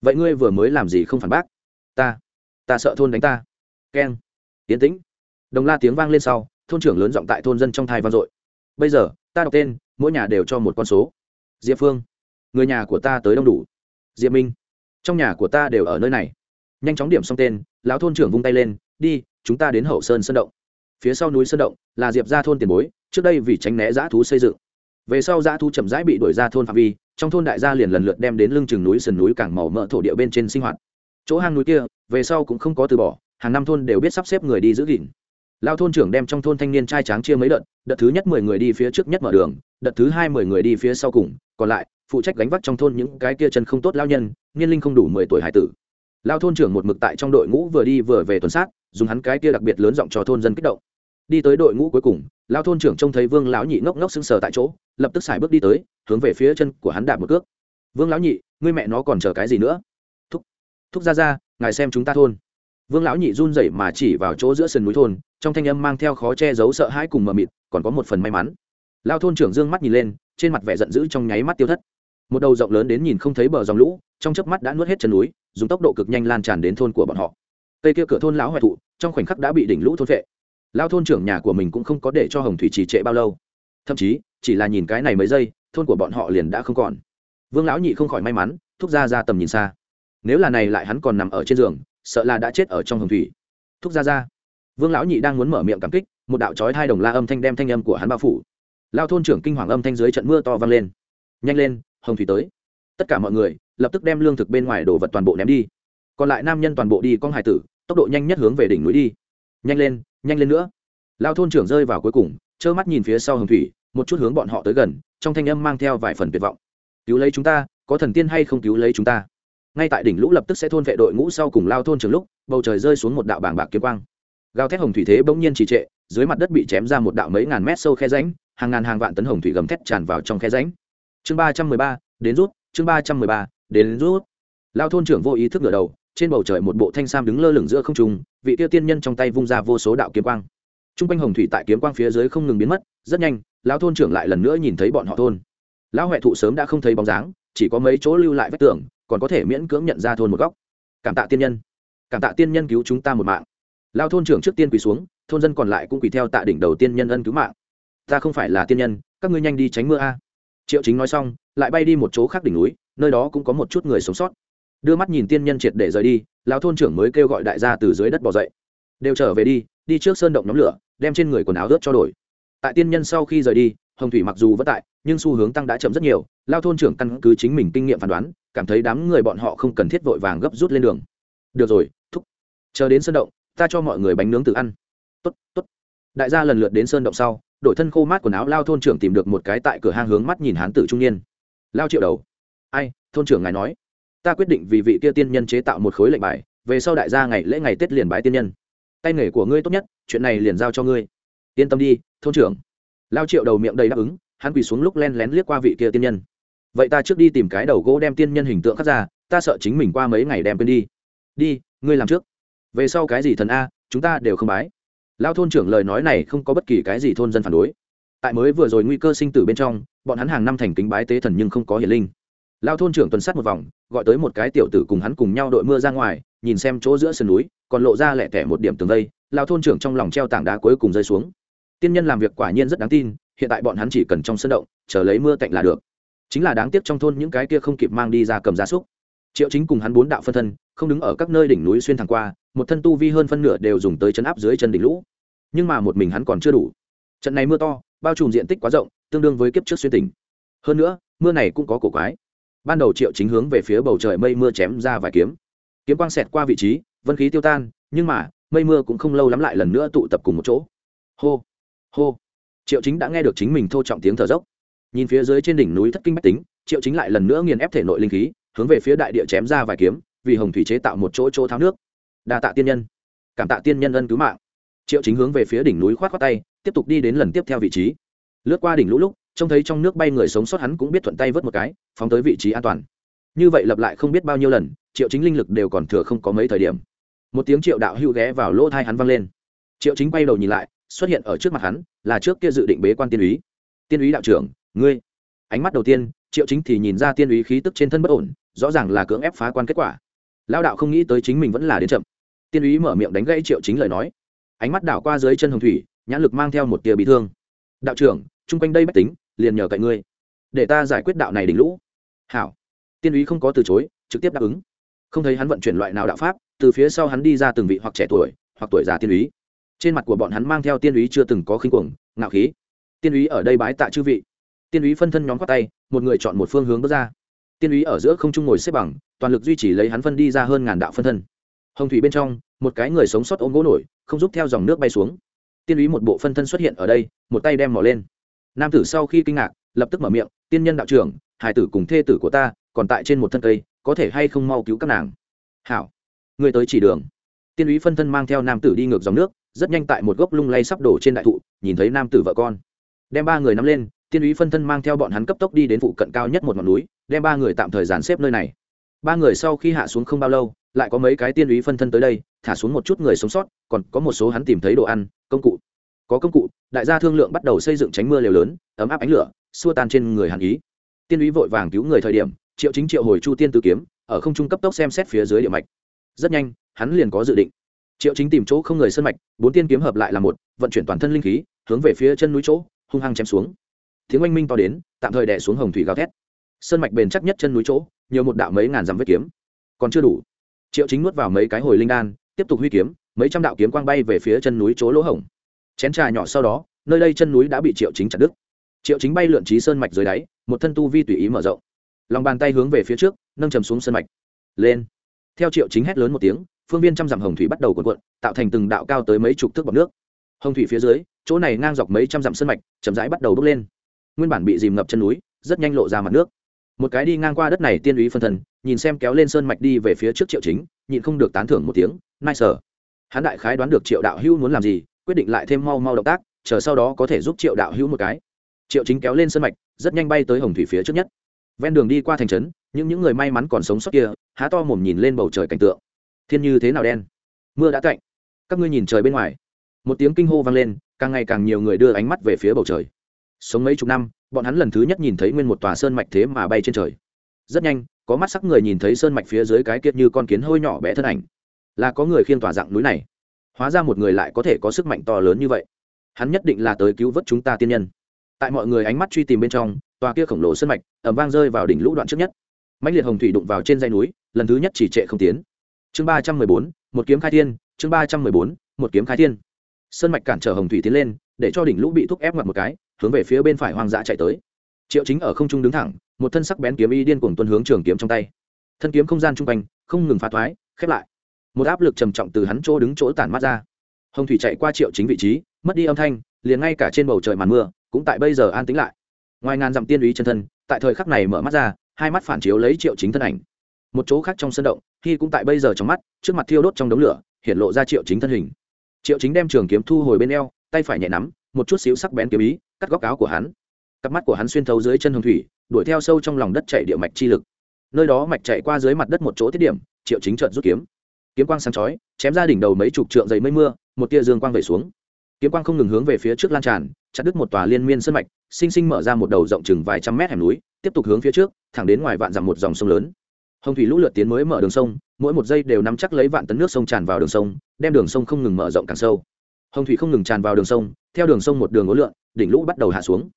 Vậy ngươi vừa mới làm gì không phản bác? Ta ta sợ thôn đánh ta. Keng. Tiến tĩnh. Đồng la tiếng vang lên sau, thôn trưởng lớn giọng tại thôn dân trong thai vang dội. Bây giờ, ta đọc tên, mỗi nhà đều cho một con số. Diệp phương. Người nhà của ta tới đông đủ. Diệp minh. Trong nhà của ta đều ở nơi này. Nhanh chóng điểm xong tên, lão thôn trưởng vung tay lên, đi, chúng ta đến hậu sơn sơn động phía sau núi sơn động là diệp ra thôn tiền bối, trước đây vì tránh né dã thú xây dựng. Về sau dã thú chậm rãi bị đuổi ra thôn phạm vi, trong thôn đại gia liền lần lượt đem đến lưng chừng núi sườn núi cảng màu mỡ thổ địa bên trên sinh hoạt. Chỗ hang núi kia, về sau cũng không có từ bỏ, hàng năm thôn đều biết sắp xếp người đi giữ gìn. Lao thôn trưởng đem trong thôn thanh niên trai tráng chia mấy đợt đợt thứ nhất mười người đi phía trước nhất mở đường, đợt thứ hai mười người đi phía sau cùng, còn lại, phụ trách gánh vác trong thôn những cái kia chân không tốt lao nhân, niên linh không đủ mười tuổi hải tử. Lao thôn trưởng một mực tại trong đội ngũ vừa đi vừa về tuần sát, dùng hắn cái kia đặc biệt lớn giọng cho thôn dân kích động đi tới đội ngũ cuối cùng lao thôn trưởng trông thấy vương lão nhị ngốc ngốc sững sờ tại chỗ, lập tức xài bước đi tới, hướng về phía chân của hắn đạp một cước. Vương lão nhị, ngươi mẹ nó còn chờ cái gì nữa? Thúc thúc ra ra, ngài xem chúng ta thôn. Vương lão nhị run rẩy mà chỉ vào chỗ giữa sườn núi thôn, trong thanh âm mang theo khó che giấu sợ hãi cùng mờ mịt, còn có một phần may mắn. Lao thôn trưởng dương mắt nhìn lên, trên mặt vẻ giận dữ trong nháy mắt tiêu thất. Một đầu rộng lớn đến nhìn không thấy bờ dòng lũ, trong chớp mắt đã nuốt hết chân núi, dùng tốc độ cực nhanh lan tràn đến thôn của bọn họ. Cây kia cửa thôn lão hoại thụ, trong khoảnh khắc đã bị đỉnh lũ thôn vệ lao thôn trưởng nhà của mình cũng không có để cho hồng thủy trì trệ bao lâu. Thậm chí, chỉ là nhìn cái này mấy giây, thôn của bọn họ liền đã không còn. Vương lão nhị không khỏi may mắn, thúc ra ra tầm nhìn xa. Nếu là này lại hắn còn nằm ở trên giường, sợ là đã chết ở trong hồng thủy. Thúc ra ra vương lão nhị đang muốn mở miệng cảm kích, một đạo trói hai đồng la âm thanh đem thanh âm của hắn bao phủ. Lao thôn trưởng kinh hoàng âm thanh dưới trận mưa to vang lên. Nhanh lên, hồng thủy tới. Tất cả mọi người, lập tức đem lương thực bên ngoài đồ vật toàn bộ ném đi. Còn lại nam nhân toàn bộ đi con hải tử, tốc độ nhanh nhất hướng về đỉnh núi đi. Nhanh lên nhanh lên nữa. Lao thôn trưởng rơi vào cuối cùng, trơ mắt nhìn phía sau hồng thủy, một chút hướng bọn họ tới gần, trong thanh âm mang theo vài phần tuyệt vọng. Cứu lấy chúng ta, có thần tiên hay không cứu lấy chúng ta? Ngay tại đỉnh lũ lập tức sẽ thôn vệ đội ngũ sau cùng lao thôn trường lúc, bầu trời rơi xuống một đạo bảng bạc kiếm quang. Gào thét hồng thủy thế bỗng nhiên trì trệ, dưới mặt đất bị chém ra một đạo mấy ngàn mét sâu khe ránh hàng ngàn hàng vạn tấn hồng thủy gầm thét tràn vào trong khe ránh chương ba trăm mười ba, đến rút, chương ba trăm mười ba, đến rút. Lao thôn trưởng vô ý thức ngửa đầu trên bầu trời một bộ thanh sam đứng lơ lửng giữa không trung, vị tiêu tiên nhân trong tay vung ra vô số đạo kiếm quang. T r u n g quanh hồng thủy tại kiếm quang phía dưới không ngừng biến mất, rất nhanh, lão thôn trưởng lại lần nữa nhìn thấy bọn họ thôn. Lão huệ thụ sớm đã không thấy bóng dáng, chỉ có mấy chỗ lưu lại vách tường, còn có thể miễn cưỡng nhận ra thôn một góc. Cảm tạ tiên nhân. Cảm tạ tiên nhân cứu chúng ta một mạng. Lao thôn trưởng trước tiên quỳ xuống, thôn dân còn lại cũng quỳ theo tạ đỉnh đầu tiên nhân ân cứu mạng. Ta không phải là tiên nhân, các ngươi nhanh đi tránh mưa a. Triệu chính nói xong, lại bay đi một chỗ khác đỉnh núi, nơi đó cũng có một chút người sống sót đưa mắt nhìn tiên nhân triệt để rời đi, lão thôn trưởng mới kêu gọi đại gia từ dưới đất bỏ dậy. Đều trở về đi đi trước sơn động nhóm lửa, đem trên người quần áo ướt cho đổi. Tại tiên nhân sau khi rời đi, hồng thủy mặc dù vất tại, nhưng xu hướng tăng đã chậm rất nhiều lao thôn trưởng căn cứ chính mình kinh nghiệm phán đoán, cảm thấy đám người bọn họ không cần thiết vội vàng gấp rút lên đường. Được rồi, thúc, chờ đến sơn động, ta cho mọi người bánh nướng tự ăn. Tốt tốt. Đại gia lần lượt đến sơn động sau, đổi thân khô mát quần áo lao thôn trưởng tìm được một cái tại cửa hang hướng mắt nhìn hán tử trung niên. Lao triệu đầu. Ai, thôn trưởng ngài nói ta quyết định vì vị kia tiên nhân chế tạo một khối lệnh bài, về sau đại gia ngày lễ ngày tết liền bái tiên nhân. Tay nghề của ngươi tốt nhất, chuyện này liền giao cho ngươi. Yên tâm đi, thôn trưởng. Lao triệu đầu miệng đầy đáp ứng, hắn quỳ xuống lúc len lén liếc qua vị kia tiên nhân. Vậy ta trước đi tìm cái đầu gỗ đem tiên nhân hình tượng khắc ra, ta sợ chính mình qua mấy ngày đem quên đi. Đi, ngươi làm trước. Về sau cái gì thần a, chúng ta đều không bái. Lao thôn trưởng lời nói này không có bất kỳ cái gì thôn dân phản đối. Tại mới vừa rồi nguy cơ sinh tử bên trong, bọn hắn hàng năm thành kính bái tế thần nhưng không có hiển linh lao thôn trưởng tuần sát một vòng, gọi tới một cái tiểu tử cùng hắn cùng nhau đội mưa ra ngoài, nhìn xem chỗ giữa sườn núi, còn lộ ra lẹ tẻ một điểm tường vây, lao thôn trưởng trong lòng treo tảng đá cuối cùng rơi xuống. Tiên nhân làm việc quả nhiên rất đáng tin, hiện tại bọn hắn chỉ cần trong sân động, chờ lấy mưa tạnh là được. Chính là đáng tiếc trong thôn những cái kia không kịp mang đi ra cầm gia súc. Triệu chính cùng hắn bốn đạo phân thân, không đứng ở các nơi đỉnh núi xuyên thẳng qua, một thân tu vi hơn phân nửa đều dùng tới chấn áp dưới chân đỉnh lũ. Nhưng mà một mình hắn còn chưa đủ. Trận này mưa to, bao trùm diện tích quá rộng, tương đương với kiếp trước xuyên tỉnh. Hơn nữa, mưa này cũng có cổ quái ban đầu triệu chính hướng về phía bầu trời mây mưa chém ra vài kiếm. Kiếm quang xẹt qua vị trí, vân khí tiêu tan, nhưng mà, mây mưa cũng không lâu lắm lại lần nữa tụ tập cùng một chỗ. Hô hô. Triệu chính đã nghe được chính mình thô trọng tiếng thở dốc. Nhìn phía dưới trên đỉnh núi thất kinh bách tính, triệu chính lại lần nữa nghiền ép thể nội linh khí, hướng về phía đại địa chém ra vài kiếm, vì hồng thủy chế tạo một chỗ chỗ tháo nước. Đa tạ tiên nhân. Cảm tạ tiên nhân ân cứu mạng. Triệu chính hướng về phía đỉnh núi khoát khoát tay, tiếp tục đi đến lần tiếp theo vị trí. Lướt qua đỉnh lũ lúc trông thấy trong nước bay người sống sót hắn cũng biết thuận tay vớt một cái, phóng tới vị trí an toàn. Như vậy lặp lại không biết bao nhiêu lần, triệu chính linh lực đều còn thừa không có mấy thời điểm. Một tiếng triệu đạo hữu ghé vào lỗ thai hắn văng lên. Triệu chính bay đầu nhìn lại, xuất hiện ở trước mặt hắn là trước kia dự định bế quan tiên úy. Tiên úy đạo trưởng, ngươi. Ánh mắt đầu tiên, triệu chính thì nhìn ra tiên úy khí tức trên thân bất ổn, rõ ràng là cưỡng ép phá quan kết quả. Lao đạo không nghĩ tới chính mình vẫn là đến chậm. Tiên úy mở miệng đánh gãy triệu chính lời nói. Ánh mắt đảo qua dưới chân hồng thủy, nhãn lực mang theo một tia bị thương. Đạo trưởng, chung quanh đây bách tính liền nhờ cậy ngươi, để ta giải quyết đạo này đỉnh lũ. Hảo. Tiên úy không có từ chối, trực tiếp đáp ứng. Không thấy hắn vận chuyển loại nào đạo pháp, từ phía sau hắn đi ra từng vị hoặc trẻ tuổi, hoặc tuổi già tiên úy. Trên mặt của bọn hắn mang theo tiên úy chưa từng có khinh cuồng, ngạo khí. Tiên úy ở đây bái tạ chư vị. Tiên úy phân thân nhóm khoác tay, một người chọn một phương hướng bước ra. Tiên úy ở giữa không trung ngồi xếp bằng, toàn lực duy trì lấy hắn phân đi ra hơn ngàn đạo phân thân. Hồng thủy bên trong, một cái người sống sót ôm gỗ nổi, không giúp theo dòng nước bay xuống. Tiên úy một bộ phân thân xuất hiện ở đây, một tay đem mỏ lên nam tử sau khi kinh ngạc, lập tức mở miệng, tiên nhân đạo trưởng, hải tử cùng thê tử của ta, còn tại trên một thân cây, có thể hay không mau cứu các nàng? Hảo người tới chỉ đường. Tiên úy phân thân mang theo nam tử đi ngược dòng nước, rất nhanh tại một gốc lung lay sắp đổ trên đại thụ, nhìn thấy nam tử vợ con. Đem ba người nắm lên, tiên úy phân thân mang theo bọn hắn cấp tốc đi đến vụ cận cao nhất một ngọn núi, đem ba người tạm thời dàn xếp nơi này. Ba người sau khi hạ xuống không bao lâu, lại có mấy cái tiên úy phân thân tới đây, thả xuống một chút người sống sót, còn có một số hắn tìm thấy đồ ăn, công cụ có công cụ, đại gia thương lượng bắt đầu xây dựng tránh mưa liều lớn, ấm áp ánh lửa, xua tan trên người hàn ý. Tiên úy vội vàng cứu người thời điểm, triệu chính triệu hồi chu tiên tử kiếm, ở không trung cấp tốc xem xét phía dưới địa mạch. Rất nhanh, hắn liền có dự định. Triệu chính tìm chỗ không người sân mạch, bốn tiên kiếm hợp lại là một, vận chuyển toàn thân linh khí, hướng về phía chân núi chỗ, hung hăng chém xuống. Tiếng oanh minh to đến, tạm thời đè xuống hồng thủy gào thét. Sơn mạch bền chắc nhất chân núi chỗ, nhiều một đạo mấy ngàn dặm vết kiếm. Còn chưa đủ. Triệu chính nuốt vào mấy cái hồi linh đan, tiếp tục huy kiếm, mấy trăm đạo kiếm quang bay về phía chân núi chỗ lỗ hổng chén trà nhỏ sau đó, nơi đây chân núi đã bị triệu chính chặt đứt. Triệu chính bay lượn trí sơn mạch dưới đáy, một thân tu vi tùy ý mở rộng. Lòng bàn tay hướng về phía trước, nâng trầm xuống sơn mạch. Lên. Theo triệu chính hét lớn một tiếng, phương viên trăm dặm hồng thủy bắt đầu cuộn cuộn, tạo thành từng đạo cao tới mấy chục thước bọc nước. Hồng thủy phía dưới, chỗ này ngang dọc mấy trăm dặm sơn mạch, chậm rãi bắt đầu bốc lên. Nguyên bản bị dìm ngập chân núi, rất nhanh lộ ra mặt nước. Một cái đi ngang qua đất này tiên úy phân thần, nhìn xem kéo lên sơn mạch đi về phía trước triệu chính, nhịn không được tán thưởng một tiếng nai sở hắn đại khái đoán được triệu đạo hữu muốn làm gì quyết định lại thêm mau mau động tác, chờ sau đó có thể giúp triệu đạo hữu một cái. Triệu chính kéo lên sơn mạch, rất nhanh bay tới hồng thủy phía trước nhất. Ven đường đi qua thành trấn nhưng những người may mắn còn sống sót kia, há to mồm nhìn lên bầu trời cảnh tượng. Thiên như thế nào đen? Mưa đã cạnh các ngươi nhìn trời bên ngoài. Một tiếng kinh hô vang lên, càng ngày càng nhiều người đưa ánh mắt về phía bầu trời. Sống mấy chục năm, bọn hắn lần thứ nhất nhìn thấy nguyên một tòa sơn mạch thế mà bay trên trời. Rất nhanh, có mắt sắc người nhìn thấy sơn mạch phía dưới cái kiệt như con kiến hôi nhỏ bé thân ảnh. Là có người khiêng tòa dạng núi này hóa ra một người lại có thể có sức mạnh to lớn như vậy. Hắn nhất định là tới cứu vớt chúng ta tiên nhân. Tại mọi người ánh mắt truy tìm bên trong, tòa kia khổng lồ sơn mạch ẩm vang rơi vào đỉnh lũ đoạn trước nhất. Mạnh liệt hồng thủy đụng vào trên dây núi, lần thứ nhất chỉ trệ không tiến. Chương ba trăm mười bốn, một kiếm khai thiên, chương ba trăm mười bốn, một kiếm khai thiên. Sơn mạch cản trở hồng thủy tiến lên, để cho đỉnh lũ bị thúc ép ngoặt một cái, hướng về phía bên phải hoang dã chạy tới. Triệu chính ở không trung đứng thẳng, một thân sắc bén kiếm y điên cuồng tuân hướng trường kiếm trong tay. Thân kiếm không gian chung quanh, không ngừng phá thoái, khép lại một áp lực trầm trọng từ hắn chỗ đứng chỗ tản mắt ra. Hồng thủy chạy qua triệu chính vị trí, mất đi âm thanh, liền ngay cả trên bầu trời màn mưa, cũng tại bây giờ an tĩnh lại. Ngoài ngàn dặm tiên úy chân thân, tại thời khắc này mở mắt ra, hai mắt phản chiếu lấy triệu chính thân ảnh. Một chỗ khác trong sân động, khi cũng tại bây giờ trong mắt, trước mặt thiêu đốt trong đống lửa, hiện lộ ra triệu chính thân hình. Triệu chính đem trường kiếm thu hồi bên eo, tay phải nhẹ nắm, một chút xíu sắc bén kiếm ý, cắt góc áo của hắn. Cặp mắt của hắn xuyên thấu dưới chân hồng thủy, đuổi theo sâu trong lòng đất chạy địa mạch chi lực. Nơi đó mạch chạy qua dưới mặt đất một chỗ tiết điểm, triệu chính trợn rút kiếm kiếm quang sáng chói, chém ra đỉnh đầu mấy chục trượng dày mây mưa, một tia dương quang về xuống. Kiếm quang không ngừng hướng về phía trước lan tràn, chặt đứt một tòa liên miên sân mạch, sinh sinh mở ra một đầu rộng chừng vài trăm mét hẻm núi, tiếp tục hướng phía trước, thẳng đến ngoài vạn dặm một dòng sông lớn. Hồng thủy lũ lượt tiến mới mở đường sông, mỗi một giây đều nắm chắc lấy vạn tấn nước sông tràn vào đường sông, đem đường sông không ngừng mở rộng càng sâu. Hồng thủy không ngừng tràn vào đường sông, theo đường sông một đường ố lượn, đỉnh lũ bắt đầu hạ xuống.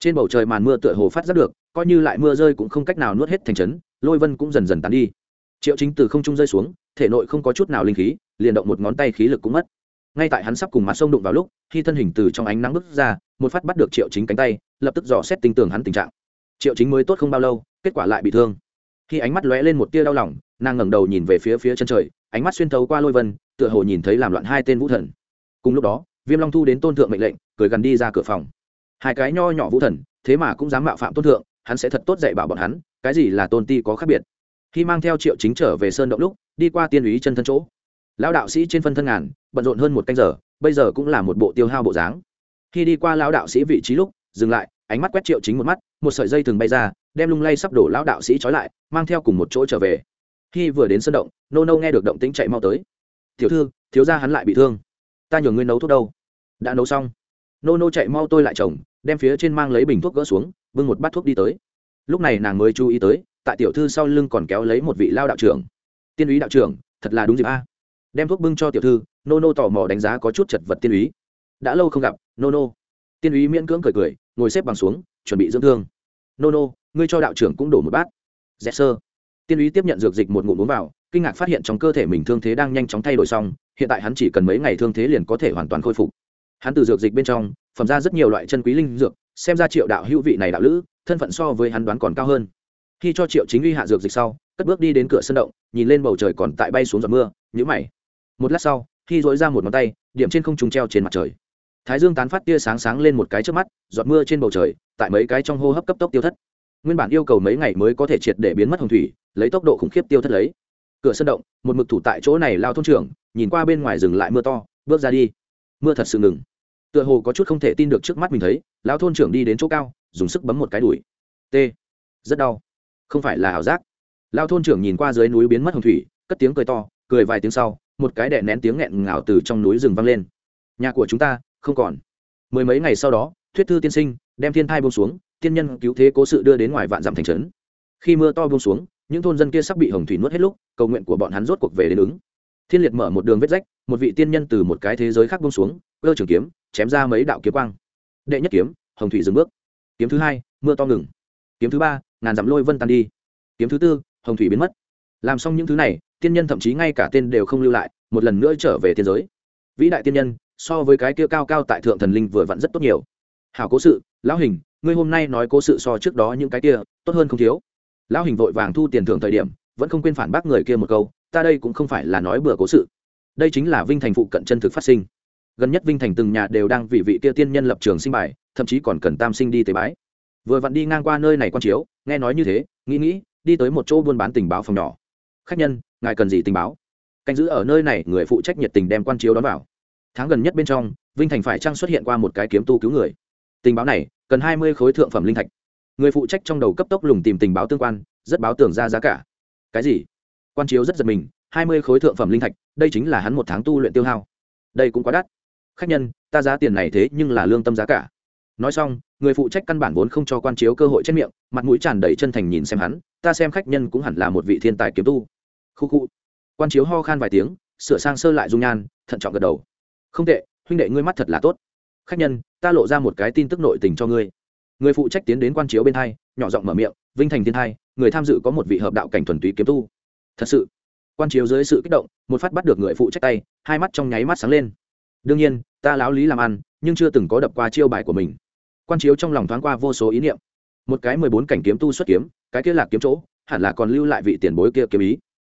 Trên bầu trời màn mưa tựa hồ phát giác được, coi như lại mưa rơi cũng không cách nào nuốt hết thành trấn, lôi vân cũng dần dần tán đi triệu chính từ không trung rơi xuống, thể nội không có chút nào linh khí, liền động một ngón tay khí lực cũng mất. Ngay tại hắn sắp cùng mặt sông đụng vào lúc, khi thân hình từ trong ánh nắng bước ra, một phát bắt được triệu chính cánh tay, lập tức dò xét tinh tường hắn tình trạng. Triệu chính mới tốt không bao lâu, kết quả lại bị thương. Khi ánh mắt lóe lên một tia đau lòng, nàng ngẩng đầu nhìn về phía phía chân trời, ánh mắt xuyên thấu qua lôi vân, tựa hồ nhìn thấy làm loạn hai tên vũ thần. Cùng lúc đó, viêm long thu đến tôn thượng mệnh lệnh, cười gần đi ra cửa phòng. Hai cái nho nhỏ vũ thần, thế mà cũng dám mạo phạm tôn thượng, hắn sẽ thật tốt dạy bảo bọn hắn, cái gì là tôn ti có khác biệt? Khi mang theo triệu chính trở về sơn động lúc, đi qua tiên úy chân thân chỗ. Lão đạo sĩ trên phân thân ngàn, bận rộn hơn một canh giờ, bây giờ cũng là một bộ tiêu hao bộ dáng. Khi đi qua lão đạo sĩ vị trí lúc, dừng lại, ánh mắt quét triệu chính một mắt, một sợi dây thường bay ra, đem lung lay sắp đổ lão đạo sĩ trói lại, mang theo cùng một chỗ trở về. Khi vừa đến sân động, nô nô nghe được động tính chạy mau tới. Tiểu thư, thiếu ra hắn lại bị thương. Ta nhường ngươi nấu thuốc đâu? Đã nấu xong. Nô nô chạy mau tôi lại chồng, đem phía trên mang lấy bình thuốc gỡ xuống, bưng một bát thuốc đi tới. Lúc này nàng mới chú ý tới tại tiểu thư sau lưng còn kéo lấy một vị lao đạo trưởng. Tiên úy đạo trưởng, thật là đúng dịp a. Đem thuốc bưng cho tiểu thư nô nô tò mò đánh giá có chút chật vật tiên úy. Đã lâu không gặp nô nô tiên úy miễn cưỡng cười cười, ngồi xếp bằng xuống, chuẩn bị dưỡng thương. Nô nô ngươi cho đạo trưởng cũng đổ một bát. Dẹp sơ. Tiên úy tiếp nhận dược dịch một ngụm uống vào, kinh ngạc phát hiện trong cơ thể mình thương thế đang nhanh chóng thay đổi xong, hiện tại hắn chỉ cần mấy ngày thương thế liền có thể hoàn toàn khôi phục. Hắn từ dược dịch bên trong, phẩm ra rất nhiều loại chân quý linh dược, xem ra triệu đạo hữu vị này đạo lữ, thân phận so với hắn đoán còn cao hơn khi cho triệu chính uy hạ dược dịch sau, cất bước đi đến cửa sân động, nhìn lên bầu trời còn tại bay xuống giọt mưa nhữ mày. Một lát sau, khi dối ra một ngón tay, điểm trên không trùng treo trên mặt trời. Thái dương tán phát tia sáng sáng lên một cái trước mắt, giọt mưa trên bầu trời, tại mấy cái trong hô hấp cấp tốc tiêu thất. Nguyên bản yêu cầu mấy ngày mới có thể triệt để biến mất hồng thủy, lấy tốc độ khủng khiếp tiêu thất lấy. Cửa sân động, một mực thủ tại chỗ này lao thôn trưởng, nhìn qua bên ngoài rừng lại mưa to, bước ra đi. Mưa thật sự ngừng. Tựa hồ có chút không thể tin được trước mắt mình thấy lão thôn trưởng đi đến chỗ cao, dùng sức bấm một cái đùi. T. Rất đau không phải là ảo giác. Lao thôn trưởng nhìn qua dưới núi biến mất hồng thủy, cất tiếng cười to, cười vài tiếng sau, một cái đẻ nén tiếng nghẹn ngào từ trong núi rừng vang lên. Nhà của chúng ta không còn. Mười mấy ngày sau đó, thuyết thư tiên sinh đem thiên thai bông xuống, tiên nhân cứu thế cố sự đưa đến ngoài vạn dặm thành trấn. Khi mưa to bông xuống, những thôn dân kia sắp bị hồng thủy nuốt hết lúc, cầu nguyện của bọn hắn rốt cuộc về đến ứng. Thiên liệt mở một đường vết rách, một vị tiên nhân từ một cái thế giới khác bông xuống, cơ trường kiếm, chém ra mấy đạo kiếm quang. Đệ nhất kiếm, hồng thủy dừng bước. Kiếm thứ hai, mưa to ngừng. Kiếm thứ ba ngàn dặm lôi vân tan đi. Kiếm thứ tư, hồng thủy biến mất. Làm xong những thứ này, tiên nhân thậm chí ngay cả tên đều không lưu lại, một lần nữa trở về tiên giới. Vĩ đại tiên nhân, so với cái kia cao cao tại thượng thần linh vừa vặn rất tốt nhiều. Hảo cố sự, lão hình, ngươi hôm nay nói cố sự so trước đó những cái kia, tốt hơn không thiếu. Lão hình vội vàng thu tiền thưởng thời điểm, vẫn không quên phản bác người kia một câu, ta đây cũng không phải là nói bừa cố sự. Đây chính là vinh thành phụ cận chân thực phát sinh. Gần nhất vinh thành từng nhà đều đang vì vị kia tiên nhân lập trường sinh bài, thậm chí còn cần tam sinh đi tế bái vừa vặn đi ngang qua nơi này quan chiếu, nghe nói như thế, nghĩ nghĩ, đi tới một chỗ buôn bán tình báo phòng nhỏ. Khách nhân, ngài cần gì tình báo? Canh giữ ở nơi này, người phụ trách nhiệt tình đem quan chiếu đón vào. Tháng gần nhất bên trong, vinh thành phải trang xuất hiện qua một cái kiếm tu cứu người? Tình báo này, cần hai mươi khối thượng phẩm linh thạch. Người phụ trách trong đầu cấp tốc lùng tìm tình báo tương quan, rất báo tưởng ra giá cả. Cái gì? Quan chiếu rất giật mình, hai mươi khối thượng phẩm linh thạch, đây chính là hắn một tháng tu luyện tiêu hao. Đây cũng quá đắt. Khách nhân, ta giá tiền này thế nhưng là lương tâm giá cả nói xong, người phụ trách căn bản vốn không cho quan chiếu cơ hội chết miệng, mặt mũi tràn đầy chân thành nhìn xem hắn, ta xem khách nhân cũng hẳn là một vị thiên tài kiếm tu. Khu khu. Quan chiếu ho khan vài tiếng, sửa sang sơ lại dung nhan, thận trọng gật đầu. Không tệ, huynh đệ ngươi mắt thật là tốt. Khách nhân, ta lộ ra một cái tin tức nội tình cho ngươi. Người phụ trách tiến đến quan chiếu bên hai, nhỏ giọng mở miệng, vinh thành thiên hai người tham dự có một vị hợp đạo cảnh thuần túy kiếm tu. Thật sự? Quan chiếu dưới sự kích động, một phát bắt được người phụ trách tay, hai mắt trong nháy mắt sáng lên. Đương nhiên, ta láo lý làm ăn, nhưng chưa từng có đập qua chiêu bài của mình quan chiếu trong lòng thoáng qua vô số ý niệm. Một cái mười bốn cảnh kiếm tu xuất kiếm, cái kia là kiếm chỗ, hẳn là còn lưu lại vị tiền bối kia kiếm ý.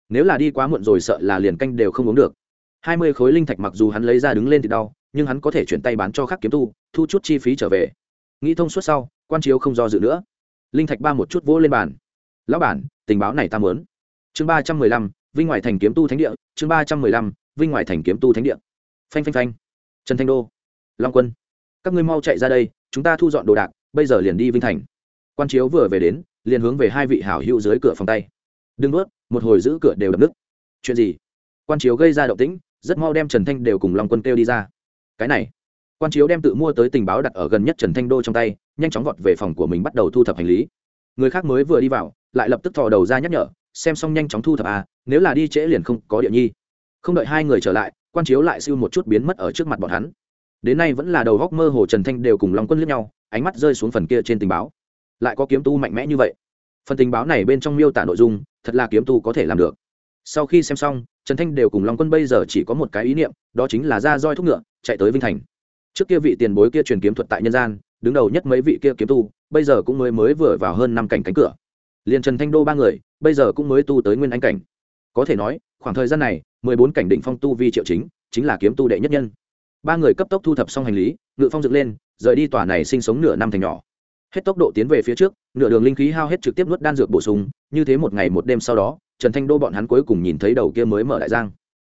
Nếu là đi quá muộn rồi sợ là liền canh đều không uống được. Hai mươi khối linh thạch mặc dù hắn lấy ra đứng lên thì đau, nhưng hắn có thể chuyển tay bán cho khác kiếm tu, thu chút chi phí trở về. Nghĩ thông suốt sau, quan chiếu không do dự nữa. Linh thạch ba một chút vỗ lên bàn. Lão bản, tình báo này ta mớn chương ba trăm mười lăm, vinh ngoại thành kiếm tu thánh địa. Chương ba trăm mười lăm, vinh ngoại thành kiếm tu thánh địa. Phanh phanh phanh. Trần thanh đô. Long quân, các ngươi mau chạy ra đây chúng ta thu dọn đồ đạc bây giờ liền đi vinh thành. Quan chiếu vừa về đến liền hướng về hai vị hảo hữu dưới cửa phòng tay. Đừng bước, một hồi giữ cửa đều đập nứt. Chuyện gì? Quan chiếu gây ra động tĩnh rất mau đem trần thanh đều cùng long quân kêu đi ra. Cái này. Quan chiếu đem tự mua tới tình báo đặt ở gần nhất trần thanh đô trong tay nhanh chóng vọt về phòng của mình bắt đầu thu thập hành lý. Người khác mới vừa đi vào lại lập tức thò đầu ra nhắc nhở xem xong nhanh chóng thu thập à nếu là đi trễ liền không có địa nhi. Không đợi hai người trở lại quan chiếu lại siêu một chút biến mất ở trước mặt bọn hắn đến nay vẫn là đầu góc mơ hồ trần thanh đều cùng long quân lướt nhau, ánh mắt rơi xuống phần kia trên tình báo. Lại có kiếm tu mạnh mẽ như vậy. Phần tình báo này bên trong miêu tả nội dung, thật là kiếm tu có thể làm được. Sau khi xem xong, trần thanh đều cùng long quân bây giờ chỉ có một cái ý niệm, đó chính là ra roi thúc ngựa, chạy tới vinh thành. Trước kia vị tiền bối kia truyền kiếm thuật tại nhân gian, đứng đầu nhất mấy vị kia kiếm tu, bây giờ cũng mới mới vừa vào hơn năm cảnh cánh cửa. Liền trần thanh đô ba người, bây giờ cũng mới tu tới nguyên anh cảnh. Có thể nói, khoảng thời gian này, mười bốn cảnh định phong tu vi triệu chính chính là kiếm tu đệ nhất nhân ba người cấp tốc thu thập xong hành lý, ngự phong dựng lên, rời đi tòa này sinh sống nửa năm thành nhỏ. Hết tốc độ tiến về phía trước, nửa đường linh khí hao hết trực tiếp nuốt đan dược bổ sung, như thế một ngày một đêm sau đó, trần thanh đô bọn hắn cuối cùng nhìn thấy đầu kia mới mở đại giang.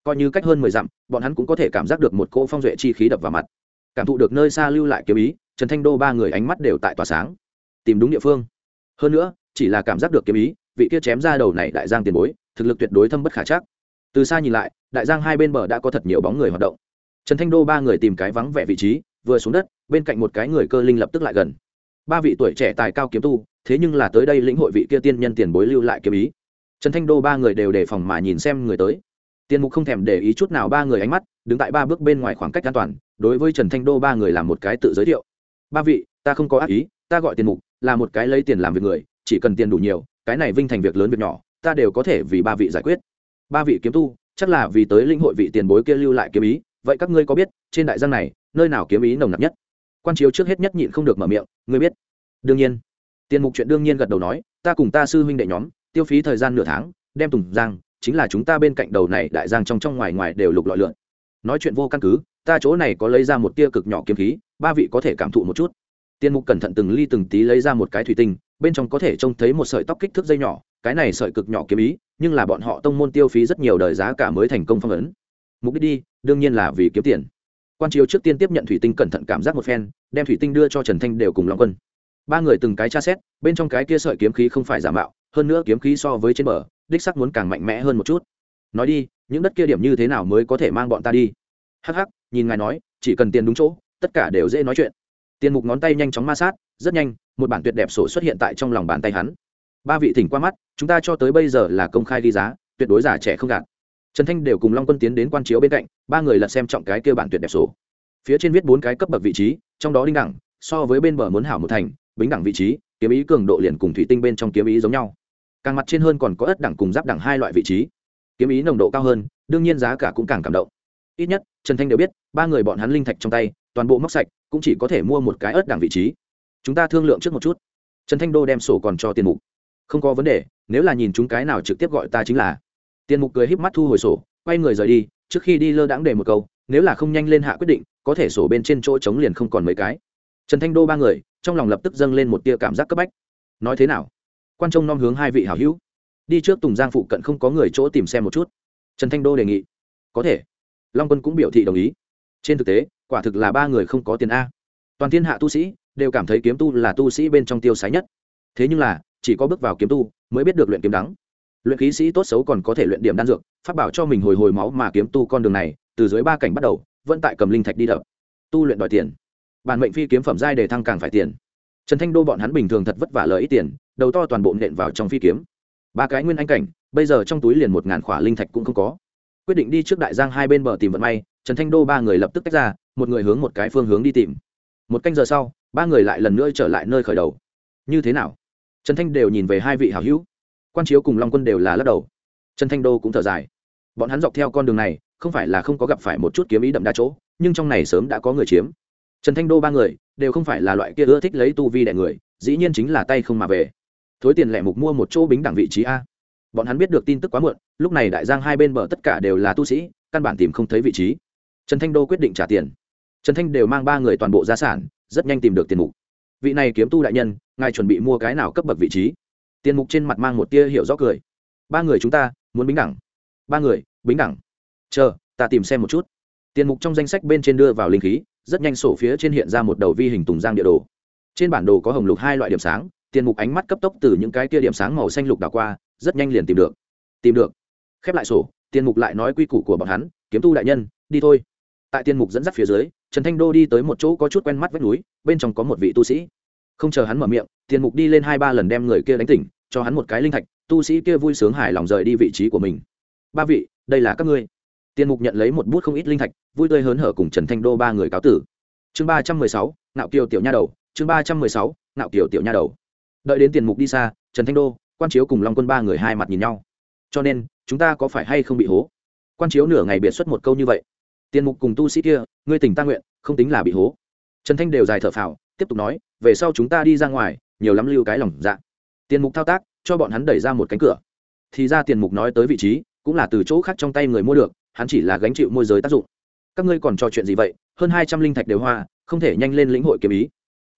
Coi như cách hơn mười dặm, bọn hắn cũng có thể cảm giác được một cỗ phong duệ chi khí đập vào mặt. Cảm thụ được nơi xa lưu lại kiếm ý, trần thanh đô ba người ánh mắt đều tại tỏa sáng. Tìm đúng địa phương. Hơn nữa, chỉ là cảm giác được kiếm ý, vị kia chém ra đầu này đại giang tiền bối, thực lực tuyệt đối thâm bất khả chắc. Từ xa nhìn lại, đại giang hai bên bờ đã có thật nhiều bóng người hoạt động trần thanh đô ba người tìm cái vắng vẻ vị trí, vừa xuống đất, bên cạnh một cái người cơ linh lập tức lại gần. Ba vị tuổi trẻ tài cao kiếm tu, thế nhưng là tới đây lĩnh hội vị kia tiên nhân tiền bối lưu lại kiếm ý. Trần thanh đô ba người đều đề phòng mà nhìn xem người tới. Tiền mục không thèm để ý chút nào ba người ánh mắt, đứng tại ba bước bên ngoài khoảng cách an toàn, đối với trần thanh đô ba người làm một cái tự giới thiệu. Ba vị, ta không có ác ý, ta gọi tiền mục, là một cái lấy tiền làm việc người, chỉ cần tiền đủ nhiều, cái này vinh thành việc lớn việc nhỏ, ta đều có thể vì ba vị giải quyết. Ba vị kiếm tu, chắc là vì tới linh hội vị tiền bối kia lưu lại kiếm ý vậy các ngươi có biết, trên đại giang này, nơi nào kiếm ý nồng nặc nhất? Quan chiếu trước hết nhất nhịn không được mở miệng, ngươi biết. Đương nhiên. Tiền mục chuyện đương nhiên gật đầu nói, ta cùng ta sư huynh đệ nhóm, tiêu phí thời gian nửa tháng, đem tùng giang, chính là chúng ta bên cạnh đầu này đại giang trong trong ngoài ngoài đều lục lọi lượn. Nói chuyện vô căn cứ, ta chỗ này có lấy ra một tia cực nhỏ kiếm khí, ba vị có thể cảm thụ một chút. Tiên mục cẩn thận từng ly từng tí lấy ra một cái thủy tinh, bên trong có thể trông thấy một sợi tóc kích thước dây nhỏ, cái này sợi cực nhỏ kiếm ý, nhưng là bọn họ tông môn tiêu phí rất nhiều đời giá cả mới thành công phong ấn. Mục đích đi đương nhiên là vì kiếm tiền. Quan triều trước tiên tiếp nhận thủy tinh cẩn thận cảm giác một phen, đem thủy tinh đưa cho trần thanh đều cùng long quân. Ba người từng cái tra xét, bên trong cái kia sợi kiếm khí không phải giả mạo, hơn nữa kiếm khí so với trên bờ, đích sắc muốn càng mạnh mẽ hơn một chút. Nói đi, những đất kia điểm như thế nào mới có thể mang bọn ta đi? Hắc hắc, nhìn ngài nói, chỉ cần tiền đúng chỗ, tất cả đều dễ nói chuyện. Tiền mục ngón tay nhanh chóng ma sát, rất nhanh, một bản tuyệt đẹp sổ xuất hiện tại trong lòng bàn tay hắn. Ba vị thỉnh qua mắt, chúng ta cho tới bây giờ là công khai ghi giá, tuyệt đối giả trẻ không gạt trần thanh đều cùng long quân tiến đến quan chiếu bên cạnh, ba người lật xem trọng cái kia bản tuyệt đẹp sổ. Phía trên viết bốn cái cấp bậc vị trí, trong đó đinh đẳng, so với bên bờ muốn hảo một thành, bính đẳng vị trí, kiếm ý cường độ liền cùng thủy tinh bên trong kiếm ý giống nhau. Càng mặt trên hơn còn có ất đẳng cùng giáp đẳng hai loại vị trí. Kiếm ý nồng độ cao hơn, đương nhiên giá cả cũng càng cảm động. Ít nhất, trần thanh đều biết, ba người bọn hắn linh thạch trong tay, toàn bộ móc sạch, cũng chỉ có thể mua một cái ớt đẳng vị trí. Chúng ta thương lượng trước một chút. Trần thanh đô đem sổ còn cho tiền mục. Không có vấn đề, nếu là nhìn chúng cái nào trực tiếp gọi ta chính là tiền mục cười híp mắt thu hồi sổ, quay người rời đi, trước khi đi lơ đãng để một câu, nếu là không nhanh lên hạ quyết định, có thể sổ bên trên chỗ trống liền không còn mấy cái. Trần thanh đô ba người, trong lòng lập tức dâng lên một tia cảm giác cấp bách. Nói thế nào? Quan trông nom hướng hai vị hảo hữu. Đi trước tùng giang phụ cận không có người chỗ tìm xem một chút. Trần thanh đô đề nghị. Có thể. Long quân cũng biểu thị đồng ý. Trên thực tế, quả thực là ba người không có tiền a. Toàn thiên hạ tu sĩ đều cảm thấy kiếm tu là tu sĩ bên trong tiêu sái nhất. Thế nhưng là, chỉ có bước vào kiếm tu mới biết được luyện kiếm đắng luyện khí sĩ tốt xấu còn có thể luyện điểm đan dược phát bảo cho mình hồi hồi máu mà kiếm tu con đường này, từ dưới ba cảnh bắt đầu, vẫn tại cầm linh thạch đi đập. Tu luyện đòi tiền. Bản mệnh phi kiếm phẩm giai để thăng càng phải tiền. Trần thanh đô bọn hắn bình thường thật vất vả lợi ít tiền, đầu to toàn bộ nện vào trong phi kiếm. Ba cái nguyên anh cảnh, bây giờ trong túi liền một ngàn khỏa linh thạch cũng không có. Quyết định đi trước đại giang hai bên bờ tìm vận may, trần thanh đô ba người lập tức tách ra, một người hướng một cái phương hướng đi tìm. Một canh giờ sau, ba người lại lần nữa trở lại nơi khởi đầu. Như thế nào? Trần thanh đều nhìn về hai vị hảo hữu quan chiếu cùng long quân đều là lắc đầu. Trần thanh đô cũng thở dài. Bọn hắn dọc theo con đường này, không phải là không có gặp phải một chút kiếm ý đậm đa chỗ, nhưng trong này sớm đã có người chiếm. Trần thanh đô ba người, đều không phải là loại kia ưa thích lấy tu vi đẻ người, dĩ nhiên chính là tay không mà về. Thối tiền lẻ mục mua một chỗ bính đẳng vị trí a. Bọn hắn biết được tin tức quá muộn, lúc này đại giang hai bên bờ tất cả đều là tu sĩ, căn bản tìm không thấy vị trí. Trần thanh đô quyết định trả tiền. Trần thanh đều mang ba người toàn bộ gia sản, rất nhanh tìm được tiền mục. Vị này kiếm tu đại nhân, ngài chuẩn bị mua cái nào cấp bậc vị trí? Tiền mục trên mặt mang một tia hiểu rõ cười. Ba người chúng ta, muốn bính đẳng. Ba người, bính đẳng. Chờ, ta tìm xem một chút. Tiền mục trong danh sách bên trên đưa vào linh khí, rất nhanh sổ phía trên hiện ra một đầu vi hình tùng giang địa đồ. Trên bản đồ có hồng lục hai loại điểm sáng tiền mục ánh mắt cấp tốc từ những cái tia điểm sáng màu xanh lục đảo qua, rất nhanh liền tìm được. Tìm được. Khép lại sổ tiền mục lại nói quy củ của bọn hắn, kiếm tu đại nhân, đi thôi. Tại tiền mục dẫn dắt phía dưới, trần thanh đô đi tới một chỗ có chút quen mắt vách núi, bên trong có một vị tu sĩ không chờ hắn mở miệng, tiền mục đi lên hai ba lần đem người kia đánh tỉnh, cho hắn một cái linh thạch, tu sĩ kia vui sướng hài lòng rời đi vị trí của mình. Ba vị, đây là các ngươi. Tiền mục nhận lấy một bút không ít linh thạch, vui tươi hớn hở cùng trần thanh đô ba người cáo tử. Chương ba trăm mười sáu nạo kiều tiểu nha đầu, chương ba trăm mười sáu nạo kiều tiểu nha đầu. Đợi đến tiền mục đi xa, trần thanh đô, quan chiếu cùng long quân ba người hai mặt nhìn nhau. Cho nên, chúng ta có phải hay không bị hố? Quan chiếu nửa ngày biệt xuất một câu như vậy. Tiền mục cùng tu sĩ kia, ngươi tỉnh ta nguyện, không tính là bị hố. Trần thanh đều dài thở phào tiếp tục nói, về sau chúng ta đi ra ngoài, nhiều lắm lưu cái lòng dạ. Tiền mục thao tác, cho bọn hắn đẩy ra một cánh cửa. Thì ra tiền mục nói tới vị trí, cũng là từ chỗ khác trong tay người mua được, hắn chỉ là gánh chịu môi giới tác dụng. Các ngươi còn trò chuyện gì vậy? Hơn hai trăm linh thạch đều hoa, không thể nhanh lên lĩnh hội kiếm ý.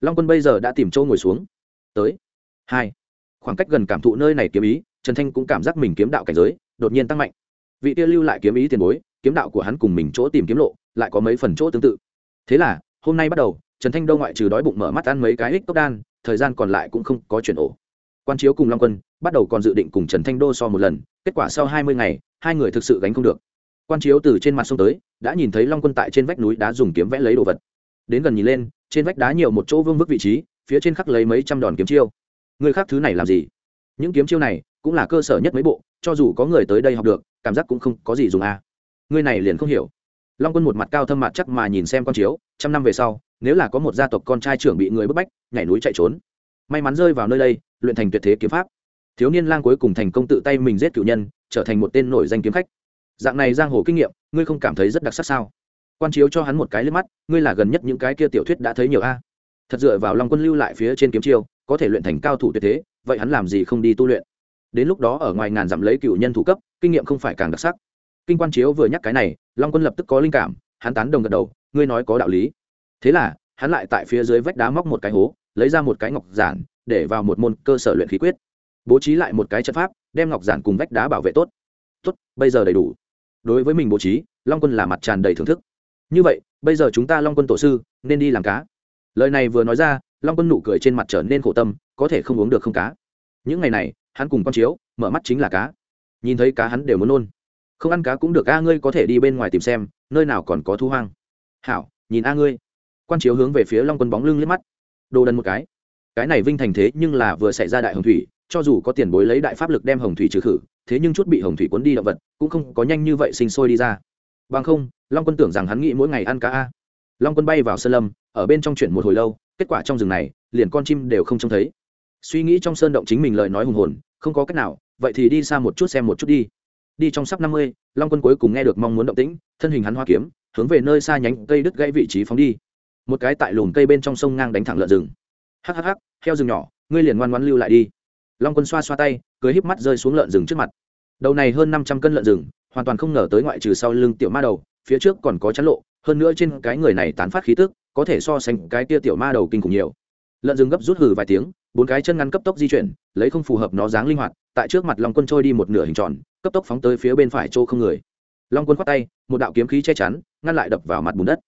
Long quân bây giờ đã tìm chỗ ngồi xuống. Tới. Hai. Khoảng cách gần cảm thụ nơi này kiếm ý, trần thanh cũng cảm giác mình kiếm đạo cảnh giới đột nhiên tăng mạnh. Vị kia lưu lại kiếm ý tiền bối, kiếm đạo của hắn cùng mình chỗ tìm kiếm lộ, lại có mấy phần chỗ tương tự. Thế là, hôm nay bắt đầu trần thanh Đô ngoại trừ đói bụng mở mắt ăn mấy cái ích cốc đan, thời gian còn lại cũng không có chuyển ổ. Quan chiếu cùng long quân bắt đầu còn dự định cùng trần thanh đô so một lần, kết quả sau hai mươi ngày, hai người thực sự gánh không được. Quan chiếu từ trên mặt sông tới, đã nhìn thấy long quân tại trên vách núi đá dùng kiếm vẽ lấy đồ vật. Đến gần nhìn lên, trên vách đá nhiều một chỗ vương vức vị trí, phía trên khắc lấy mấy trăm đòn kiếm chiêu. Người khác thứ này làm gì? Những kiếm chiêu này cũng là cơ sở nhất mấy bộ, cho dù có người tới đây học được, cảm giác cũng không có gì dùng à. người này liền không hiểu. Long quân một mặt cao thâm mặt chắc mà nhìn xem Quan chiếu, trăm năm về sau nếu là có một gia tộc con trai trưởng bị người bức bách, nhảy núi chạy trốn. May mắn rơi vào nơi đây, luyện thành tuyệt thế kiếm pháp. Thiếu niên lang cuối cùng thành công tự tay mình giết cựu nhân, trở thành một tên nổi danh kiếm khách. Dạng này giang hồ kinh nghiệm, ngươi không cảm thấy rất đặc sắc sao? Quan chiếu cho hắn một cái lên mắt, ngươi là gần nhất những cái kia tiểu thuyết đã thấy nhiều a. Thật dựa vào long quân lưu lại phía trên kiếm chiêu, có thể luyện thành cao thủ tuyệt thế, vậy hắn làm gì không đi tu luyện? Đến lúc đó ở ngoài ngàn dặm lấy cựu nhân thủ cấp, kinh nghiệm không phải càng đặc sắc. Kinh quan chiếu vừa nhắc cái này, long quân lập tức có linh cảm, hắn tán đồng gật đầu, ngươi nói có đạo lý thế là, hắn lại tại phía dưới vách đá móc một cái hố, lấy ra một cái ngọc giản, để vào một môn cơ sở luyện khí quyết. Bố trí lại một cái trận pháp, đem ngọc giản cùng vách đá bảo vệ tốt. Tốt, bây giờ đầy đủ. Đối với mình bố trí, long quân là mặt tràn đầy thưởng thức. Như vậy, bây giờ chúng ta long quân tổ sư, nên đi làm cá. Lời này vừa nói ra, long quân nụ cười trên mặt trở nên khổ tâm, có thể không uống được không cá. Những ngày này, hắn cùng con chiếu, mở mắt chính là cá. Nhìn thấy cá hắn đều muốn nôn. Không ăn cá cũng được, a ngươi có thể đi bên ngoài tìm xem, nơi nào còn có thu hoang. Hảo, nhìn a ngươi quan chiếu hướng về phía long quân bóng lưng liếc mắt. Đồ đần một cái. Cái này vinh thành thế nhưng là vừa xảy ra đại hồng thủy, cho dù có tiền bối lấy đại pháp lực đem hồng thủy trừ khử, thế nhưng chút bị hồng thủy cuốn đi động vật, cũng không có nhanh như vậy sinh sôi đi ra. Bằng không, long quân tưởng rằng hắn nghĩ mỗi ngày ăn cá a. Long quân bay vào sơn lâm, ở bên trong chuyển một hồi lâu, kết quả trong rừng này, liền con chim đều không trông thấy. Suy nghĩ trong sơn động chính mình lời nói hùng hồn, không có cách nào, vậy thì đi xa một chút xem một chút đi. Đi trong sắp năm mươi, long quân cuối cùng nghe được mong muốn động tĩnh, thân hình hắn hoa kiếm, hướng về nơi xa nhánh cây đứt gãy vị trí phóng đi một cái tại lùm cây bên trong sông ngang đánh thẳng lợn rừng. Hắc hắc hắc, heo rừng nhỏ, ngươi liền ngoan ngoan lưu lại đi. Long quân xoa xoa tay, cưới híp mắt rơi xuống lợn rừng trước mặt. Đầu này hơn năm trăm cân lợn rừng, hoàn toàn không ngờ tới ngoại trừ sau lưng tiểu ma đầu, phía trước còn có chắn lộ, hơn nữa trên cái người này tán phát khí tức, có thể so sánh cái tia tiểu ma đầu kinh khủng nhiều. Lợn rừng gấp rút hừ vài tiếng, bốn cái chân ngăn cấp tốc di chuyển, lấy không phù hợp nó dáng linh hoạt, tại trước mặt long quân trôi đi một nửa hình tròn, cấp tốc phóng tới phía bên phải chỗ không người. Long quân khoát tay, một đạo kiếm khí che chắn, ngăn lại đập vào mặt bùn đất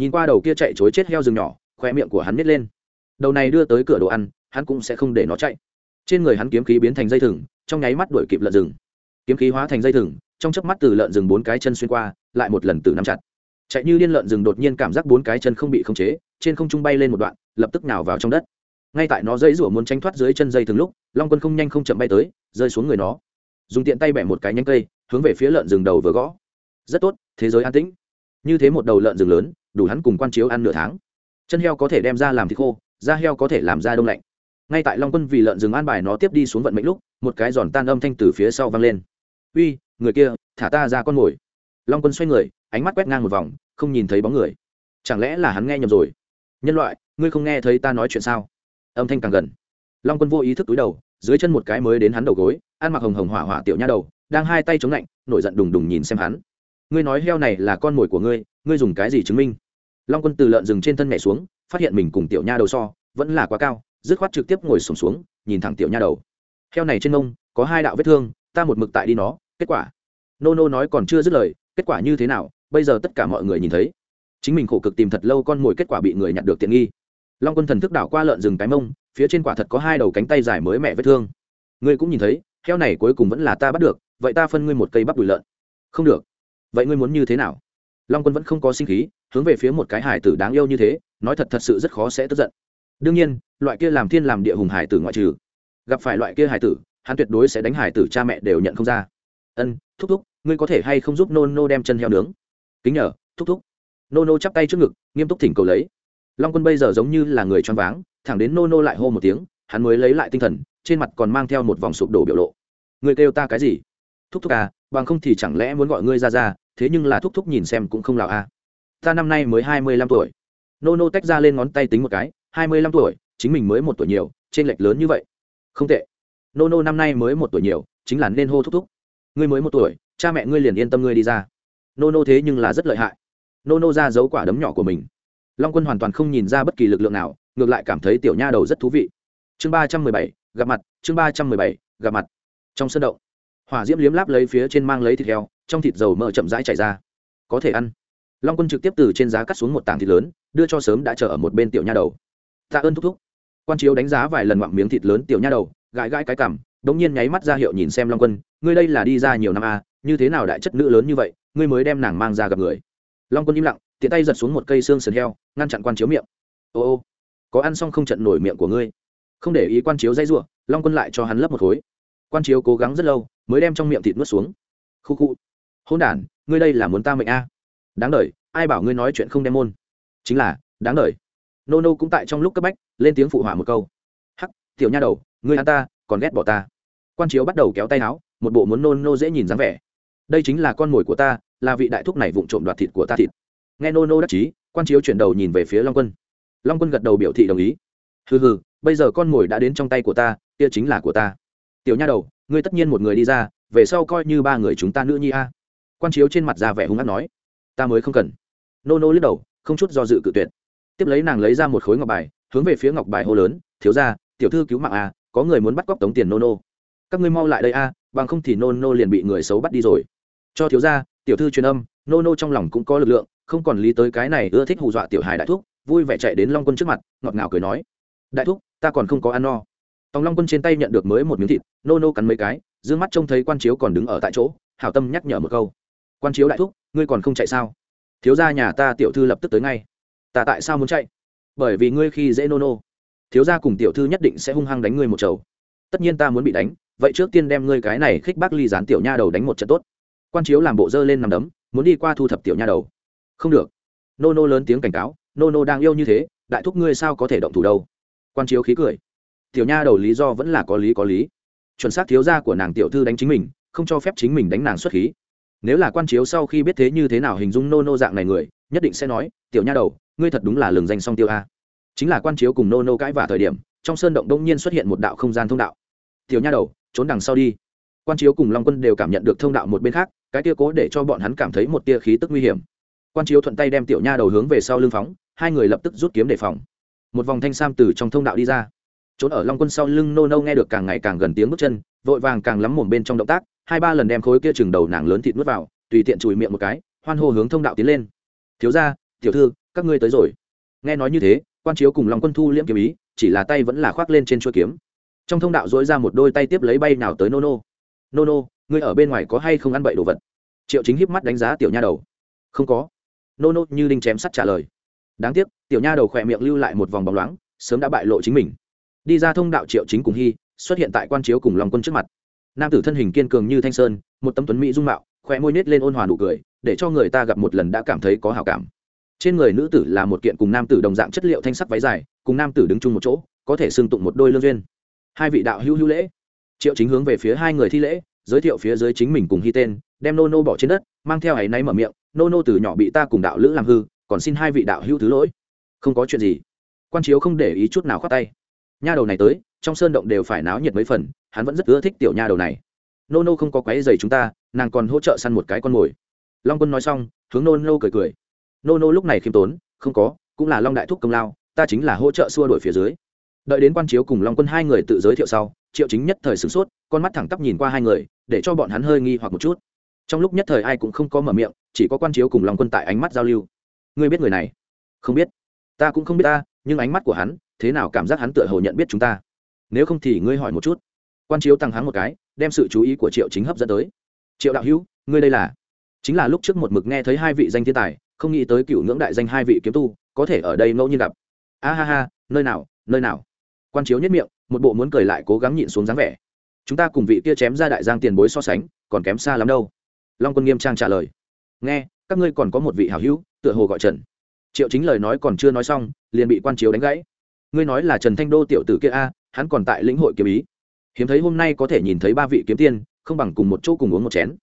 nhìn qua đầu kia chạy chối chết heo rừng nhỏ khoe miệng của hắn nít lên. Đầu này đưa tới cửa đồ ăn, hắn cũng sẽ không để nó chạy. Trên người hắn kiếm khí biến thành dây thừng, trong nháy mắt đuổi kịp lợn rừng. Kiếm khí hóa thành dây thừng, trong chớp mắt từ lợn rừng bốn cái chân xuyên qua, lại một lần từ nắm chặt. Chạy như điên lợn rừng đột nhiên cảm giác bốn cái chân không bị khống chế, trên không trung bay lên một đoạn, lập tức nào vào trong đất. Ngay tại nó dãy rủa muốn tranh thoát dưới chân dây thừng lúc, long quân không nhanh không chậm bay tới, rơi xuống người nó. Dùng tiện tay bẻ một cái nhánh cây, hướng về phía lợn rừng đầu vừa gõ. Rất tốt, thế giới an tĩnh. Như thế một đầu lợn rừng lớn đủ hắn cùng quan chiếu ăn nửa tháng. Chân heo có thể đem ra làm thịt khô, da heo có thể làm ra đông lạnh. Ngay tại long quân vì lợn rừng an bài nó tiếp đi xuống vận mệnh lúc, một cái giòn tan âm thanh từ phía sau vang lên. Uy, người kia, thả ta ra con mồi. Long quân xoay người, ánh mắt quét ngang một vòng, không nhìn thấy bóng người. Chẳng lẽ là hắn nghe nhầm rồi? Nhân loại, ngươi không nghe thấy ta nói chuyện sao? Âm thanh càng gần. Long quân vô ý thức túi đầu, dưới chân một cái mới đến hắn đầu gối, ăn mặc hồng hồng hỏa hỏa tiểu nha đầu, đang hai tay chống lạnh, nổi giận đùng đùng nhìn xem hắn ngươi nói heo này là con mồi của ngươi ngươi dùng cái gì chứng minh? Long quân từ lợn rừng trên thân nhảy xuống phát hiện mình cùng tiểu nha đầu so vẫn là quá cao dứt khoát trực tiếp ngồi sùng xuống, xuống nhìn thẳng tiểu nha đầu. Heo này trên mông có hai đạo vết thương ta một mực tại đi nó kết quả. Nô nô nói còn chưa dứt lời kết quả như thế nào bây giờ tất cả mọi người nhìn thấy. Chính mình khổ cực tìm thật lâu con mồi kết quả bị người nhặt được tiện nghi. Long quân thần thức đảo qua lợn rừng cái mông phía trên quả thật có hai đầu cánh tay dài mới mẹ vết thương. Ngươi cũng nhìn thấy heo này cuối cùng vẫn là ta bắt được vậy ta phân ngươi một cây bắp đùi lợn. Không được vậy ngươi muốn như thế nào? Long quân vẫn không có sinh khí, hướng về phía một cái hải tử đáng yêu như thế, nói thật thật sự rất khó sẽ tức giận. Đương nhiên, loại kia làm thiên làm địa hùng hải tử ngoại trừ, gặp phải loại kia hải tử, hắn tuyệt đối sẽ đánh hải tử cha mẹ đều nhận không ra. Ân, thúc thúc, ngươi có thể hay không giúp nô nô đem chân heo nướng? Kính nhờ, thúc thúc. Nô nô chắp tay trước ngực, nghiêm túc thỉnh cầu lấy. Long quân bây giờ giống như là người choáng váng, thẳng đến nô nô lại hô một tiếng, hắn mới lấy lại tinh thần, trên mặt còn mang theo một vòng sụp đổ biểu lộ. Người kêu ta cái gì? Thúc thúc à bằng không thì chẳng lẽ muốn gọi ngươi ra ra, thế nhưng là thúc thúc nhìn xem cũng không lào à. Ta năm nay mới hai mươi lăm tuổi. Nô nô tách ra lên ngón tay tính một cái, hai mươi lăm tuổi, chính mình mới một tuổi nhiều, trên lệch lớn như vậy. Không tệ. Nô nô năm nay mới một tuổi nhiều, chính là nên hô thúc thúc. Ngươi mới một tuổi, cha mẹ ngươi liền yên tâm ngươi đi ra. Nô nô thế nhưng là rất lợi hại. Nô nô ra giấu quả đấm nhỏ của mình. Long quân hoàn toàn không nhìn ra bất kỳ lực lượng nào, ngược lại cảm thấy tiểu nha đầu rất thú vị. Chương ba trăm mười bảy, gặp mặt, chương ba trăm mười bảy, gặp mặt. Trong sân động hỏa diễm liếm láp lấy phía trên mang lấy thịt heo trong thịt dầu mỡ chậm rãi chảy ra. Có thể ăn. Long quân trực tiếp từ trên giá cắt xuống một tảng thịt lớn đưa cho sớm đã chờ ở một bên tiểu nha đầu. Tạ ơn thúc thúc. Quan chiếu đánh giá vài lần ngoạm miếng thịt lớn tiểu nha đầu gãi gãi cái cảm, đống nhiên nháy mắt ra hiệu nhìn xem long quân ngươi đây là đi ra nhiều năm à, như thế nào đại chất nữ lớn như vậy ngươi mới đem nàng mang ra gặp người. Long quân im lặng tiện tay giật xuống một cây xương sườn heo ngăn chặn quan chiếu miệng. Ô ô có ăn xong không trận nổi miệng của ngươi? Không để ý quan chiếu dây ruộng long quân lại cho hắn lấp một khối. Quan chiếu cố gắng rất lâu mới đem trong miệng thịt nuốt xuống. Khu khu. Hôn đản ngươi đây là muốn ta mệnh a? Đáng đ ai bảo ngươi nói chuyện không đem môn? Chính là, đáng đ nô nô cũng tại trong lúc cấp bách, lên tiếng phụ hỏa một câu. Hắc, tiểu nha đầu, ngươi ăn ta, còn ghét bỏ ta. Quan chiếu bắt đầu kéo tay áo, một bộ muốn nôn nô dễ nhìn dáng vẻ. Đây chính là con mồi của ta, là vị đại thúc này vụng trộm đoạt thịt của ta thịt. Nghe nô nô đắc chí, quan chiếu chuyển đầu nhìn về phía long quân. Long quân gật đầu biểu thị đồng ý. Hừ hừ, bây giờ con mồi đã đến trong tay của ta, kia chính là của ta tiểu nha đầu, ngươi tất nhiên một người đi ra, về sau coi như ba người chúng ta nữ nhi a. Quan chiếu trên mặt ra vẻ hung hát nói. Ta mới không cần. Nô nô lướt đầu, không chút do dự cự tuyệt. Tiếp lấy nàng lấy ra một khối ngọc bài, hướng về phía ngọc bài hô lớn, thiếu ra tiểu thư cứu mạng a, có người muốn bắt cóc tống tiền nô nô. Các ngươi mau lại đây a, bằng không thì nô nô liền bị người xấu bắt đi rồi. Cho thiếu ra tiểu thư truyền âm. Nô nô trong lòng cũng có lực lượng, không còn lý tới cái này ưa thích hù dọa tiểu hài đại thúc, vui vẻ chạy đến long quân trước mặt, ngọt ngào cười nói. Đại thúc, ta còn không có ăn no tòng long quân trên tay nhận được mới một miếng thịt, nô nô cắn mấy cái d ư ơ n g mắt trông thấy quan chiếu còn đứng ở tại chỗ hảo tâm nhắc nhở một câu. Quan chiếu đại thúc, ngươi còn không chạy sao? Thiếu gia nhà ta tiểu thư lập tức tới ngay. Ta tại sao muốn chạy? Bởi vì ngươi khi dễ nô nô. Thiếu gia cùng tiểu thư nhất định sẽ hung hăng đánh ngươi một chầu. Tất nhiên ta muốn bị đánh, vậy trước tiên đem ngươi cái này khích bác ly dán tiểu nha đầu đánh một trận tốt. Quan chiếu làm bộ dơ lên nằm đấm, muốn đi qua thu thập tiểu nha đầu. Không được. Nô nô lớn tiếng cảnh cáo, nô nô đang yêu như thế, đại thúc ngươi sao có thể động thủ đâu? Quan chiếu khí cười tiểu nha đầu lý do vẫn là có lý có lý. Chuẩn xác thiếu gia của nàng tiểu thư đánh chính mình, không cho phép chính mình đánh nàng xuất khí. Nếu là quan chiếu sau khi biết thế như thế nào hình dung nô nô dạng này người, nhất định sẽ nói, tiểu nha đầu, ngươi thật đúng là lường danh song tiêu a. Chính là quan chiếu cùng nô nô cãi vả thời điểm, trong sơn động đông nhiên xuất hiện một đạo không gian thông đạo. Tiểu nha đầu, trốn đằng sau đi. Quan chiếu cùng long quân đều cảm nhận được thông đạo một bên khác, cái tia cố để cho bọn hắn cảm thấy một tia khí tức nguy hiểm. Quan chiếu thuận tay đem tiểu nha đầu hướng về sau lưng phóng, hai người lập tức rút kiếm đề phòng. Một vòng thanh sam từ trong thông đạo đi ra trốn ở long quân sau lưng nô nâu nghe được càng ngày càng gần tiếng bước chân, vội vàng càng lắm mồm bên trong động tác, hai ba lần đem khối kia chừng đầu nàng lớn thịt nuốt vào, tùy tiện chùi miệng một cái, hoan hô hướng thông đạo tiến lên. Thiếu ra tiểu thư, các ngươi tới rồi. Nghe nói như thế, quan chiếu cùng long quân thu liễm kiếm ý, chỉ là tay vẫn là khoác lên trên chuôi kiếm. Trong thông đạo dỗi ra một đôi tay tiếp lấy bay nào tới nô nô. Nô nô, ngươi ở bên ngoài có hay không ăn bậy đồ vật? Triệu chính híp mắt đánh giá tiểu nha đầu. Không có. Nô nô như đinh chém sắt trả lời. Đáng tiếc, tiểu nha đầu khỏe miệng lưu lại một vòng bóng loáng, sớm đã bại lộ chính mình đi ra thông đạo triệu chính cùng hy, xuất hiện tại quan chiếu cùng lòng quân trước mặt. Nam tử thân hình kiên cường như thanh sơn, một tấm tuấn mỹ dung mạo khỏe môi nết lên ôn hòa nụ cười, để cho người ta gặp một lần đã cảm thấy có hào cảm. Trên người nữ tử là một kiện cùng nam tử đồng dạng chất liệu thanh sắc váy dài, cùng nam tử đứng chung một chỗ, có thể xưng tụng một đôi lương duyên. Hai vị đạo hữu hữu lễ. Triệu chính hướng về phía hai người thi lễ, giới thiệu phía dưới chính mình cùng hy tên, đem nô nô bỏ trên đất, mang theo áy náy mở miệng, nô nô từ nhỏ bị ta cùng đạo lữ làm hư, còn xin hai vị đạo hữu thứ lỗi. Không có chuyện gì. Quan chiếu không để ý chút nào khoát tay nha đầu này tới, trong sơn động đều phải náo nhiệt mấy phần, hắn vẫn rất ưa thích tiểu nha đầu này. Nô nô không có quái dày chúng ta, nàng còn hỗ trợ săn một cái con mồi. Long quân nói xong, hướng nô nô cười cười. Nô nô lúc này khiêm tốn, không có, cũng là long đại thúc công lao, ta chính là hỗ trợ xua đổi phía dưới. Đợi đến quan chiếu cùng long quân hai người tự giới thiệu sau, triệu chính nhất thời sửng sốt, con mắt thẳng tắp nhìn qua hai người, để cho bọn hắn hơi nghi hoặc một chút. Trong lúc nhất thời ai cũng không có mở miệng, chỉ có quan chiếu cùng long quân tại ánh mắt giao lưu. Ngươi biết người này? Không biết. Ta cũng không biết ta, nhưng ánh mắt của hắn thế nào cảm giác hắn tựa hồ nhận biết chúng ta? Nếu không thì ngươi hỏi một chút. Quan chiếu tăng hắn một cái, đem sự chú ý của triệu chính hấp dẫn tới. Triệu đạo hữu, ngươi đây là? Chính là lúc trước một mực nghe thấy hai vị danh thiên tài, không nghĩ tới cựu ngưỡng đại danh hai vị kiếm tu, có thể ở đây ngẫu nhiên gặp. A ha ha, nơi nào nơi nào? Quan chiếu nhất miệng, một bộ muốn cười lại cố gắng nhịn xuống dáng vẻ. Chúng ta cùng vị kia chém ra đại giang tiền bối so sánh, còn kém xa lắm đâu. Long quân nghiêm trang trả lời. Nghe, các ngươi còn có một vị hảo hữu, tựa hồ gọi trần. Triệu chính lời nói còn chưa nói xong, liền bị quan chiếu đánh gãy ngươi nói là trần thanh đô tiểu tử kia a, hắn còn tại lĩnh hội kiếm ý. Hiếm thấy hôm nay có thể nhìn thấy ba vị kiếm tiên, không bằng cùng một chỗ cùng uống một chén.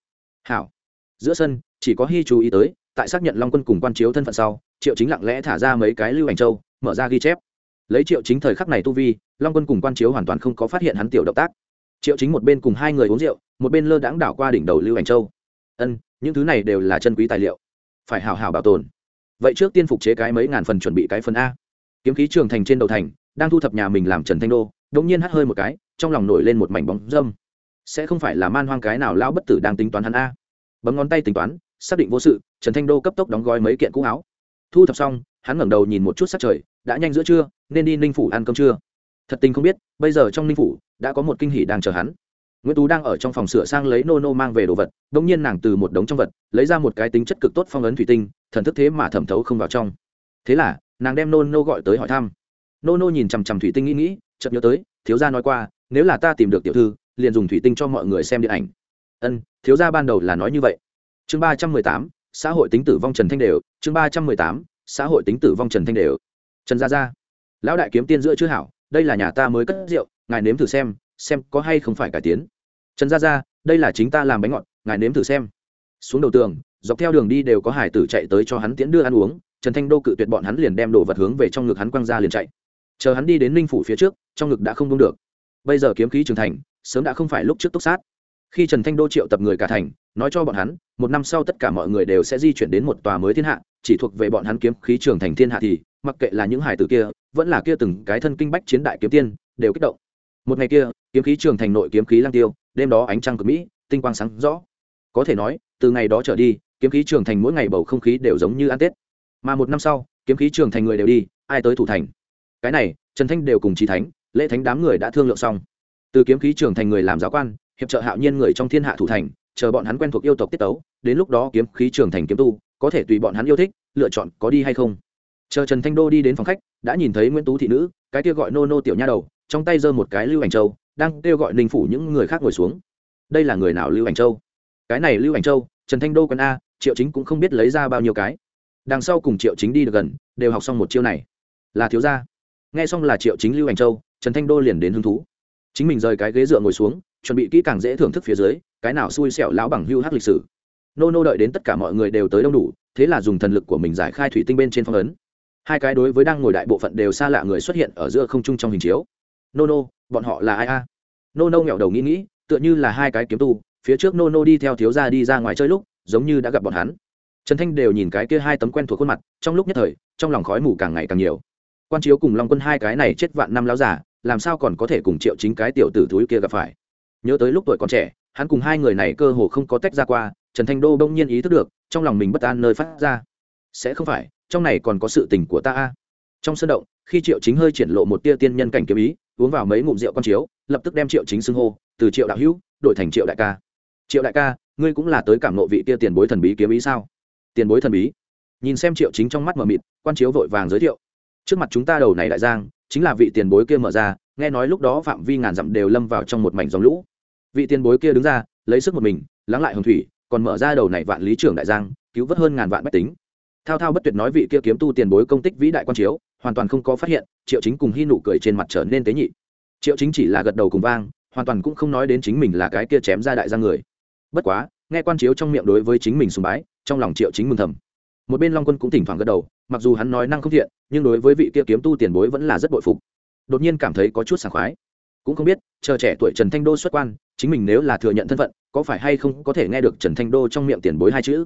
Hảo. Giữa sân, chỉ có hy chú ý tới, tại xác nhận long quân cùng quan chiếu thân phận sau, triệu chính lặng lẽ thả ra mấy cái lưu ảnh châu, mở ra ghi chép. Lấy triệu chính thời khắc này tu vi, long quân cùng quan chiếu hoàn toàn không có phát hiện hắn tiểu động tác. Triệu chính một bên cùng hai người uống rượu, một bên lơ đãng đảo qua đỉnh đầu lưu ảnh châu. Ân, những thứ này đều là chân quý tài liệu. Phải hào hào bảo tồn. Vậy trước tiên phục chế cái mấy ngàn phần chuẩn bị cái phần a kiếm khí trường thành trên đầu thành, đang thu thập nhà mình làm trần thanh đô đống nhiên hắt hơi một cái, trong lòng nổi lên một mảnh bóng dâm. Sẽ không phải là man hoang cái nào lão bất tử đang tính toán hắn a. Bấm ngón tay tính toán, xác định vô sự, trần thanh đô cấp tốc đóng gói mấy kiện cũ áo. Thu thập xong, hắn ngẩng đầu nhìn một chút sắc trời, đã nhanh giữa trưa, nên đi ninh phủ ăn cơm trưa. Thật tình không biết, bây giờ trong ninh phủ, đã có một kinh hỷ đang chờ hắn. Nguyễn tú đang ở trong phòng sửa sang lấy nô nô mang về đồ vật đ ỗ n g nhiên nàng từ một đống trong vật, lấy ra một cái tính chất cực tốt phong ấn thủy tinh, thần thức thế mà thẩm thấu không vào trong. Thế là nàng đem nô nô gọi tới hỏi thăm. Nô nô nhìn chằm chằm thủy tinh nghĩ nghĩ chậm nhớ tới, thiếu gia nói qua, nếu là ta tìm được tiểu thư, liền dùng thủy tinh cho mọi người xem điện ảnh. Ân, thiếu gia ban đầu là nói như vậy. Chương ba trăm mười tám, xã hội tính tử vong trần thanh đều. Chương ba trăm mười tám, xã hội tính tử vong trần thanh đều. Trần gia gia, lão đại kiếm tiên giữa chưa hảo, đây là nhà ta mới cất rượu, ngài nếm thử xem xem có hay không phải cải tiến. Trần gia gia, đây là chính ta làm bánh ngọt, ngài nếm thử xem. Xuống đầu tường, dọc theo đường đi đều có hải tử chạy tới cho hắn tiễn đưa ăn uống trần thanh đô cự tuyệt bọn hắn liền đem đồ vật hướng về trong ngực hắn quăng ra liền chạy. Chờ hắn đi đến ninh phủ phía trước, trong ngực đã không đông được. Bây giờ kiếm khí trưởng thành, sớm đã không phải lúc trước túc sát. Khi trần thanh đô triệu tập người cả thành, nói cho bọn hắn, một năm sau tất cả mọi người đều sẽ di chuyển đến một tòa mới thiên hạ, chỉ thuộc về bọn hắn kiếm khí trưởng thành thiên hạ thì, mặc kệ là những hải tử kia, vẫn là kia từng cái thân kinh bách chiến đại kiếm tiên, đều kích động. Một ngày kia, kiếm khí trưởng thành nội kiếm khí lang tiêu, đêm đó ánh trăng cực mỹ, tinh quang sáng rõ. Có thể nói, từ ngày đó trở đi, kiếm khí trưởng thành mỗi ngày bầu không khí đều giống như ăn tết mà một năm sau, kiếm khí trường thành người đều đi, ai tới thủ thành? Cái này, trần thanh đều cùng trí thánh, lễ thánh đám người đã thương lượng xong. Từ kiếm khí trường thành người làm giáo quan, hiệp trợ hạo nhiên người trong thiên hạ thủ thành, chờ bọn hắn quen thuộc yêu tộc tiết tấu, đến lúc đó kiếm khí trường thành kiếm tu, có thể tùy bọn hắn yêu thích, lựa chọn có đi hay không. Chờ trần thanh đô đi đến phòng khách, đã nhìn thấy nguyễn tú thị nữ, cái kia gọi nô nô tiểu nha đầu, trong tay giơ một cái lưu ảnh châu, đang kêu gọi ninh phủ những người khác ngồi xuống. Đây là người nào lưu ảnh châu? Cái này lưu ảnh châu, trần thanh đô quân a, triệu chính cũng không biết lấy ra bao nhiêu cái đằng sau cùng triệu chính đi được gần, đều học xong một chiêu này. Là thiếu gia. Nghe xong là triệu chính lưu ảnh châu, trần thanh đô liền đến hứng thú. Chính mình rời cái ghế dựa ngồi xuống, chuẩn bị kỹ càng dễ thưởng thức phía dưới, cái nào xui xẻo lão bằng hưu hát lịch sử. Nô nô đợi đến tất cả mọi người đều tới đông đủ, thế là dùng thần lực của mình giải khai thủy tinh bên trên phong ấn. Hai cái đối với đang ngồi đại bộ phận đều xa lạ người xuất hiện ở giữa không trung trong hình chiếu. Nô nô, bọn họ là ai a? Nô nô nghẹo đầu nghĩ nghĩ, tựa như là hai cái kiếm tu, phía trước nô nô đi theo thiếu gia đi ra ngoài chơi lúc, giống như đã gặp bọn hắn trần thanh đều nhìn cái kia hai tấm quen thuộc khuôn mặt, trong lúc nhất thời, trong lòng khói mù càng ngày càng nhiều. Quan chiếu cùng long quân hai cái này chết vạn năm láo giả làm sao còn có thể cùng triệu chính cái tiểu tử thúi kia gặp phải? Nhớ tới lúc tuổi còn trẻ, hắn cùng hai người này cơ hồ không có tách ra qua, trần thanh đô bỗng nhiên ý thức được, trong lòng mình bất an nơi phát ra. Sẽ không phải, trong này còn có sự tình của ta a. Trong sân động, khi triệu chính hơi triển lộ một tia tiên nhân cảnh kiếm ý, uống vào mấy ngụm rượu con chiếu, lập tức đem triệu chính xưng hô, từ triệu đạo hữu, đổi thành triệu đại ca. Triệu đại ca, ngươi cũng là tới cảm nộ vị tia tiền bối thần bí kiếm ý sao? Tiền bối thần bí. Nhìn xem triệu chính trong mắt mờ mịt, quan chiếu vội vàng giới thiệu. Trước mặt chúng ta đầu này đại giang, chính là vị tiền bối kia mở ra, nghe nói lúc đó phạm vi ngàn dặm đều lâm vào trong một mảnh dòng lũ. Vị tiền bối kia đứng ra, lấy sức một mình, lắng lại hồng thủy, còn mở ra đầu này vạn lý trưởng đại giang, cứu vớt hơn ngàn vạn bách tính. Thao thao bất tuyệt nói vị kia kiếm tu tiền bối công tích vĩ đại quan chiếu, hoàn toàn không có phát hiện, triệu chính cùng hy nụ cười trên mặt trở nên tế nhị. Triệu chính chỉ là gật đầu cùng vang, hoàn toàn cũng không nói đến chính mình là cái kia chém ra đại giang người. Bất quá, nghe quan chiếu trong miệng đối với chính mình sùng bái trong lòng triệu chính mừng thầm. Một bên long quân cũng thỉnh thoảng gật đầu, mặc dù hắn nói năng không thiện, nhưng đối với vị kia kiếm tu tiền bối vẫn là rất bội phục. Đột nhiên cảm thấy có chút sảng khoái. Cũng không biết, chờ trẻ tuổi trần thanh đô xuất quan, chính mình nếu là thừa nhận thân phận, có phải hay không có thể nghe được trần thanh đô trong miệng tiền bối hai chữ?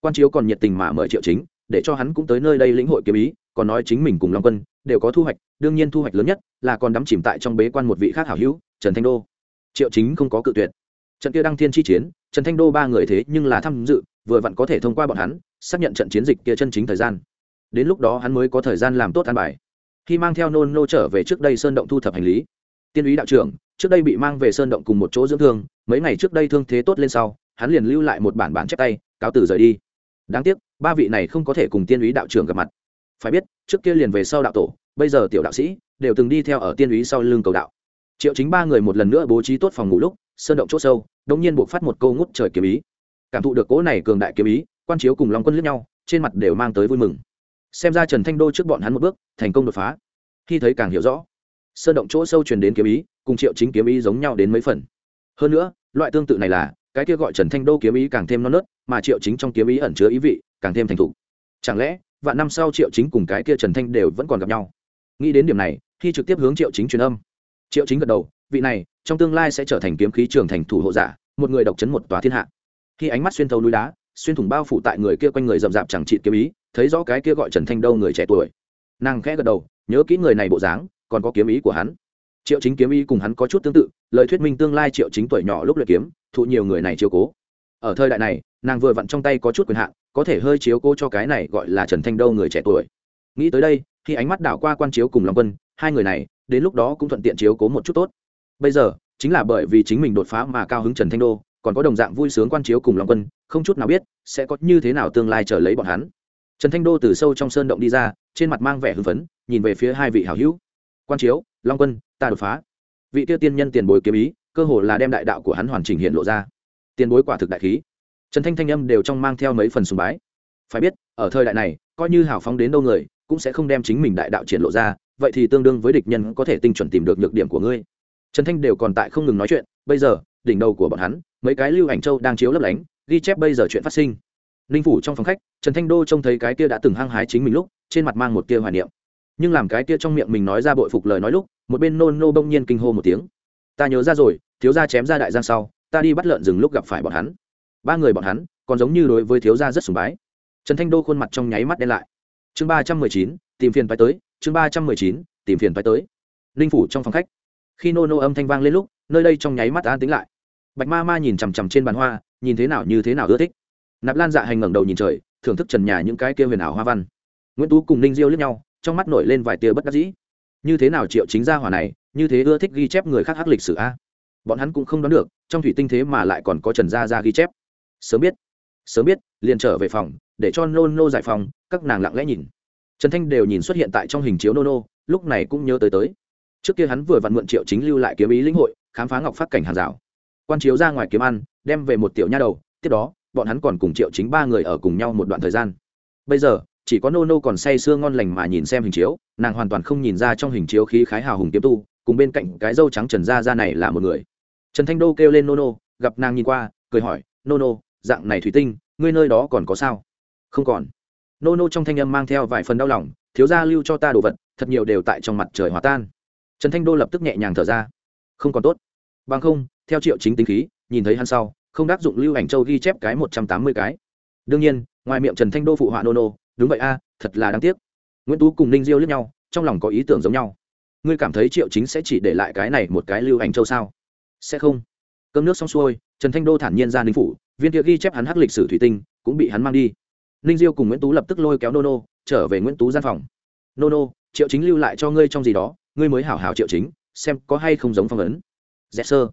Quan chiếu còn nhiệt tình mà mời triệu chính, để cho hắn cũng tới nơi đây lĩnh hội kiếm ý, còn nói chính mình cùng long quân đều có thu hoạch, đương nhiên thu hoạch lớn nhất là còn đắm chìm tại trong bế quan một vị khác hảo hữu, trần thanh đô. Triệu chính không có cự tuyệt. Trận kia đăng thiên chi chiến, trần thanh đô ba người thế nhưng là tham dự vừa vặn có thể thông qua bọn hắn, xác nhận trận chiến dịch kia chân chính thời gian. Đến lúc đó hắn mới có thời gian làm tốt an bài. Khi mang theo nôn nô trở về trước đây sơn động thu thập hành lý, tiên úy đạo trưởng, trước đây bị mang về sơn động cùng một chỗ dưỡng thương, mấy ngày trước đây thương thế tốt lên sau, hắn liền lưu lại một bản bản chép tay, cáo từ rời đi. Đáng tiếc, ba vị này không có thể cùng tiên úy đạo trưởng gặp mặt. Phải biết, trước kia liền về sau đạo tổ, bây giờ tiểu đạo sĩ, đều từng đi theo ở tiên úy sau lưng cầu đạo. Triệu chính ba người một lần nữa bố trí tốt phòng ngủ lúc, sơn động c h ỗ sâu đ ỗ n g nhiên buộc phát một câu ngút trời kiếm ý cảm thụ được cỗ này cường đại kiếm ý, quan chiếu cùng long quân lướt nhau, trên mặt đều mang tới vui mừng. Xem ra trần thanh đô trước bọn hắn một bước, thành công đột phá. Khi thấy càng hiểu rõ, sơn động chỗ sâu truyền đến kiếm ý, cùng triệu chính kiếm ý giống nhau đến mấy phần. Hơn nữa, loại tương tự này là, cái kia gọi trần thanh đô kiếm ý càng thêm non nớt, mà triệu chính trong kiếm ý ẩn chứa ý vị, càng thêm thành thục. Chẳng lẽ, vạn năm sau triệu chính cùng cái kia trần thanh đều vẫn còn gặp nhau? Nghĩ đến điểm này, khi trực tiếp hướng triệu chính truyền âm, triệu chính gật đầu, vị này, trong tương lai sẽ trở thành kiếm khí trường thành thủ hộ giả, một người độc chấn một tòa thiên hạ khi ánh mắt xuyên thấu núi đá, xuyên thủng bao phủ tại người kia quanh người rậm rạp chẳng trị kiếm ý, thấy rõ cái kia gọi trần thanh đâu người trẻ tuổi. Nàng khẽ gật đầu, nhớ kỹ người này bộ dáng, còn có kiếm ý của hắn. Triệu chính kiếm ý cùng hắn có chút tương tự, lời thuyết minh tương lai triệu chính tuổi nhỏ lúc luyện kiếm, thụ nhiều người này chiếu cố. Ở thời đại này, nàng vừa vặn trong tay có chút quyền hạn, có thể hơi chiếu cố cho cái này gọi là trần thanh đâu người trẻ tuổi. Nghĩ tới đây, khi ánh mắt đảo qua quan chiếu cùng long quân, hai người này, đến lúc đó cũng thuận tiện chiếu cố một chút tốt. Bây giờ, chính là bởi vì chính mình đột phá mà cao hứng trần thanh đô còn có đồng dạng vui sướng quan chiếu cùng long quân, không chút nào biết sẽ có như thế nào tương lai trở lấy bọn hắn. Trần thanh đô từ sâu trong sơn động đi ra, trên mặt mang vẻ hưng phấn, nhìn về phía hai vị hảo hữu. Quan chiếu, long quân, ta đột phá. Vị tiêu tiên nhân tiền bối kiếm ý, cơ hồ là đem đại đạo của hắn hoàn chỉnh hiện lộ ra. Tiền bối quả thực đại khí. Trần thanh thanh âm đều trong mang theo mấy phần sùng bái. Phải biết, ở thời đại này, coi như hào phóng đến đâu người, cũng sẽ không đem chính mình đại đạo triển lộ ra, vậy thì tương đương với địch nhân có thể tinh chuẩn tìm được nhược điểm của ngươi. Trần thanh đều còn tại không ngừng nói chuyện, bây giờ đỉnh đầu của bọn hắn, mấy cái lưu ảnh châu đang chiếu lấp lánh, ghi chép bây giờ chuyện phát sinh. Ninh phủ trong phòng khách, trần thanh đô trông thấy cái kia đã từng hăng hái chính mình lúc, trên mặt mang một tia hoài niệm. Nhưng làm cái kia trong miệng mình nói ra bội phục lời nói lúc, một bên nôn nô bỗng nhiên kinh hô một tiếng. Ta nhớ ra rồi, thiếu gia chém ra đại giang sau, ta đi bắt lợn rừng lúc gặp phải bọn hắn. Ba người bọn hắn, còn giống như đối với thiếu gia rất sùng bái. Trần thanh đô khuôn mặt trong nháy mắt đen lại. Chương ba trăm mười chín, tìm phiền phải tới, chương ba trăm mười chín, tìm phiền phải tới. Ninh phủ trong phòng khách, khi nô nô âm thanh vang lên lúc, nơi đây trong nháy mắt an tính lại bạch ma ma nhìn chằm chằm trên bàn hoa, nhìn thế nào như thế nào ưa thích. Nạp lan dạ hành ngẩng đầu nhìn trời, thưởng thức trần nhà những cái kia huyền ảo hoa văn. Nguyễn tú cùng ninh diêu lướt nhau, trong mắt nổi lên vài tia bất đắc dĩ. Như thế nào triệu chính gia hỏa này, như thế ưa thích ghi chép người khác hắc lịch sử a? Bọn hắn cũng không đoán được, trong thủy tinh thế mà lại còn có trần gia ra ghi chép. Sớm biết sớm biết, liền trở về phòng, để cho nô nô giải phòng, các nàng lặng lẽ nhìn. Trần thanh đều nhìn xuất hiện tại trong hình chiếu nô nô, lúc này cũng nhớ tới tới. Trước kia hắn vừa vặn mượn triệu chính lưu lại kiếm ý lĩnh hội, khám phá ngọc phát cảnh hàng rào quan chiếu ra ngoài kiếm ăn, đem về một tiểu nha đầu, tiếp đó, bọn hắn còn cùng triệu chính ba người ở cùng nhau một đoạn thời gian. Bây giờ, chỉ có nô nô còn say sưa ngon lành mà nhìn xem hình chiếu, nàng hoàn toàn không nhìn ra trong hình chiếu khí khái hào hùng kiếm tu, cùng bên cạnh cái dâu trắng trần gia ra này là một người. Trần thanh đô kêu lên nô nô, gặp nàng nhìn qua, cười hỏi, nô nô, dạng này thủy tinh, ngươi nơi đó còn có sao? Không còn. Nô nô trong thanh âm mang theo vài phần đau lòng, thiếu gia lưu cho ta đồ vật, thật nhiều đều tại trong mặt trời hòa tan. Trần thanh đô lập tức nhẹ nhàng thở ra. Không còn tốt. Bằng không theo triệu chính tính khí, nhìn thấy hắn sau, không đáp dụng lưu ảnh châu ghi chép cái một trăm tám mươi cái. Đương nhiên, ngoài miệng trần thanh đô phụ họa nô nô đúng vậy a, thật là đáng tiếc. Nguyễn tú cùng ninh diêu lướt nhau, trong lòng có ý tưởng giống nhau. Ngươi cảm thấy triệu chính sẽ chỉ để lại cái này một cái lưu ảnh châu sao? Sẽ không. Cơm nước xong xuôi, trần thanh đô thản nhiên ra ninh phủ, viên kia ghi chép hắn hắc lịch sử thủy tinh, cũng bị hắn mang đi. Ninh diêu cùng nguyễn tú lập tức lôi kéo nô nô trở về nguyễn tú gian phòng. Nô nô triệu chính lưu lại cho ngươi trong gì đó, ngươi mới hảo hảo triệu chính, xem có hay không giống phong ấn. Dẹp sơ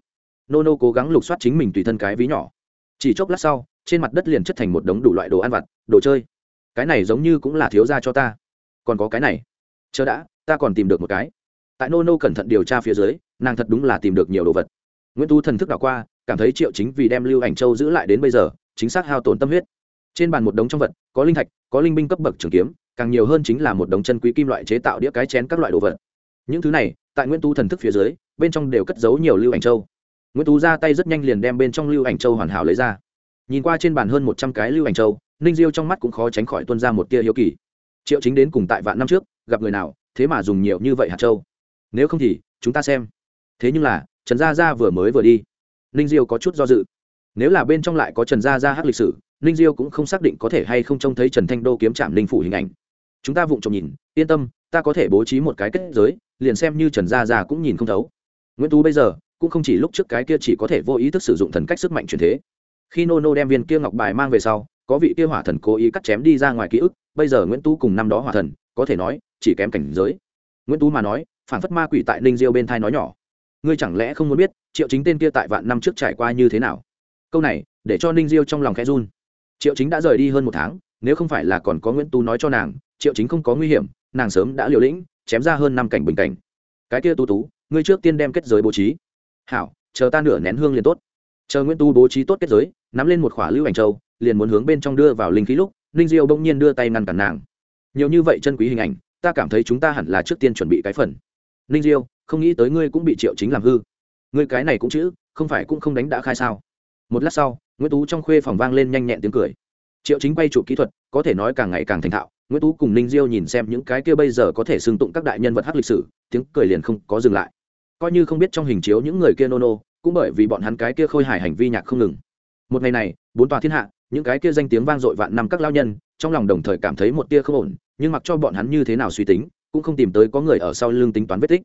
nô nô cố gắng lục soát chính mình tùy thân cái ví nhỏ. Chỉ chốc lát sau, trên mặt đất liền chất thành một đống đủ loại đồ ăn vặt, đồ chơi. Cái này giống như cũng là thiếu ra cho ta. Còn có cái này. Chờ đã, ta còn tìm được một cái. Tại nô nô cẩn thận điều tra phía dưới, nàng thật đúng là tìm được nhiều đồ vật. Nguyễn Tu thần thức đảo qua, cảm thấy triệu chính vì đem lưu ảnh châu giữ lại đến bây giờ, chính xác hao tổn tâm huyết. Trên bàn một đống trong vật, có linh thạch, có linh binh cấp bậc trường kiếm, càng nhiều hơn chính là một đống chân quý kim loại chế tạo đĩa cái chén các loại đồ vật. Những thứ này, tại nguyễn Tu thần thức phía dưới, bên trong đều cất giấu nhiều lưu ảnh châu nguyễn tú ra tay rất nhanh liền đem bên trong lưu ảnh châu hoàn hảo lấy ra. Nhìn qua trên bàn hơn một trăm cái lưu ảnh châu, ninh diêu trong mắt cũng khó tránh khỏi tuân ra một tia hiếu kỳ. Triệu chính đến cùng tại vạn năm trước, gặp người nào, thế mà dùng nhiều như vậy hạt châu? Nếu không thì, chúng ta xem. Thế nhưng là, trần gia gia vừa mới vừa đi. Ninh diêu có chút do dự. Nếu là bên trong lại có trần gia gia hát lịch sử, ninh diêu cũng không xác định có thể hay không trông thấy trần thanh đô kiếm trạm ninh phủ hình ảnh. Chúng ta vụng trộm nhìn, yên tâm, ta có thể bố trí một cái kết giới, liền xem như trần gia gia cũng nhìn không thấu. Nguyễn tú bây giờ cũng không chỉ lúc trước cái kia chỉ có thể vô ý thức sử dụng thần cách sức mạnh truyền thế. Khi nô nô đem viên kia ngọc bài mang về sau, có vị kia hỏa thần cố ý cắt chém đi ra ngoài ký ức, bây giờ nguyễn tú cùng năm đó hỏa thần, có thể nói, chỉ kém cảnh giới. Nguyễn tú mà nói, phản phất ma quỷ tại ninh diêu bên thai nói nhỏ. Ngươi chẳng lẽ không muốn biết, triệu chính tên kia tại vạn năm trước trải qua như thế nào? Câu này, để cho ninh diêu trong lòng khẽ run. Triệu chính đã rời đi hơn một tháng, nếu không phải là còn có nguyễn tú nói cho nàng, triệu chính không có nguy hiểm, nàng sớm đã liều lĩnh, chém ra hơn năm cảnh bình cảnh. Cái kia tú tú, ngươi trước tiên đem kết giới bố trí hảo, chờ ta nửa nén hương liền tốt. Chờ nguyễn tu bố trí tốt kết giới, nắm lên một khỏa lưu ảnh châu, liền muốn hướng bên trong đưa vào linh khí lúc, ninh diêu bỗng nhiên đưa tay ngăn cản nàng. Nhiều như vậy chân quý hình ảnh, ta cảm thấy chúng ta hẳn là trước tiên chuẩn bị cái phần. Ninh diêu, không nghĩ tới ngươi cũng bị triệu chính làm hư. Ngươi cái này cũng chữ, không phải cũng không đánh đã khai sao? Một lát sau, nguyễn tú trong khuê phòng vang lên nhanh nhẹn tiếng cười. Triệu chính quay chụp kỹ thuật, có thể nói càng ngày càng thành thạo. Nguyễn tú cùng ninh diêu nhìn xem những cái kia bây giờ có thể xưng tụng các đại nhân vật hắc lịch sử, tiếng cười liền không có dừng lại coi như không biết trong hình chiếu những người kia nô nô cũng bởi vì bọn hắn cái kia khôi hài hành vi nhạc không ngừng. Một ngày này, bốn tòa thiên hạ, những cái kia danh tiếng vang dội vạn năm các lao nhân, trong lòng đồng thời cảm thấy một tia không ổn, nhưng mặc cho bọn hắn như thế nào suy tính, cũng không tìm tới có người ở sau lưng tính toán vết tích.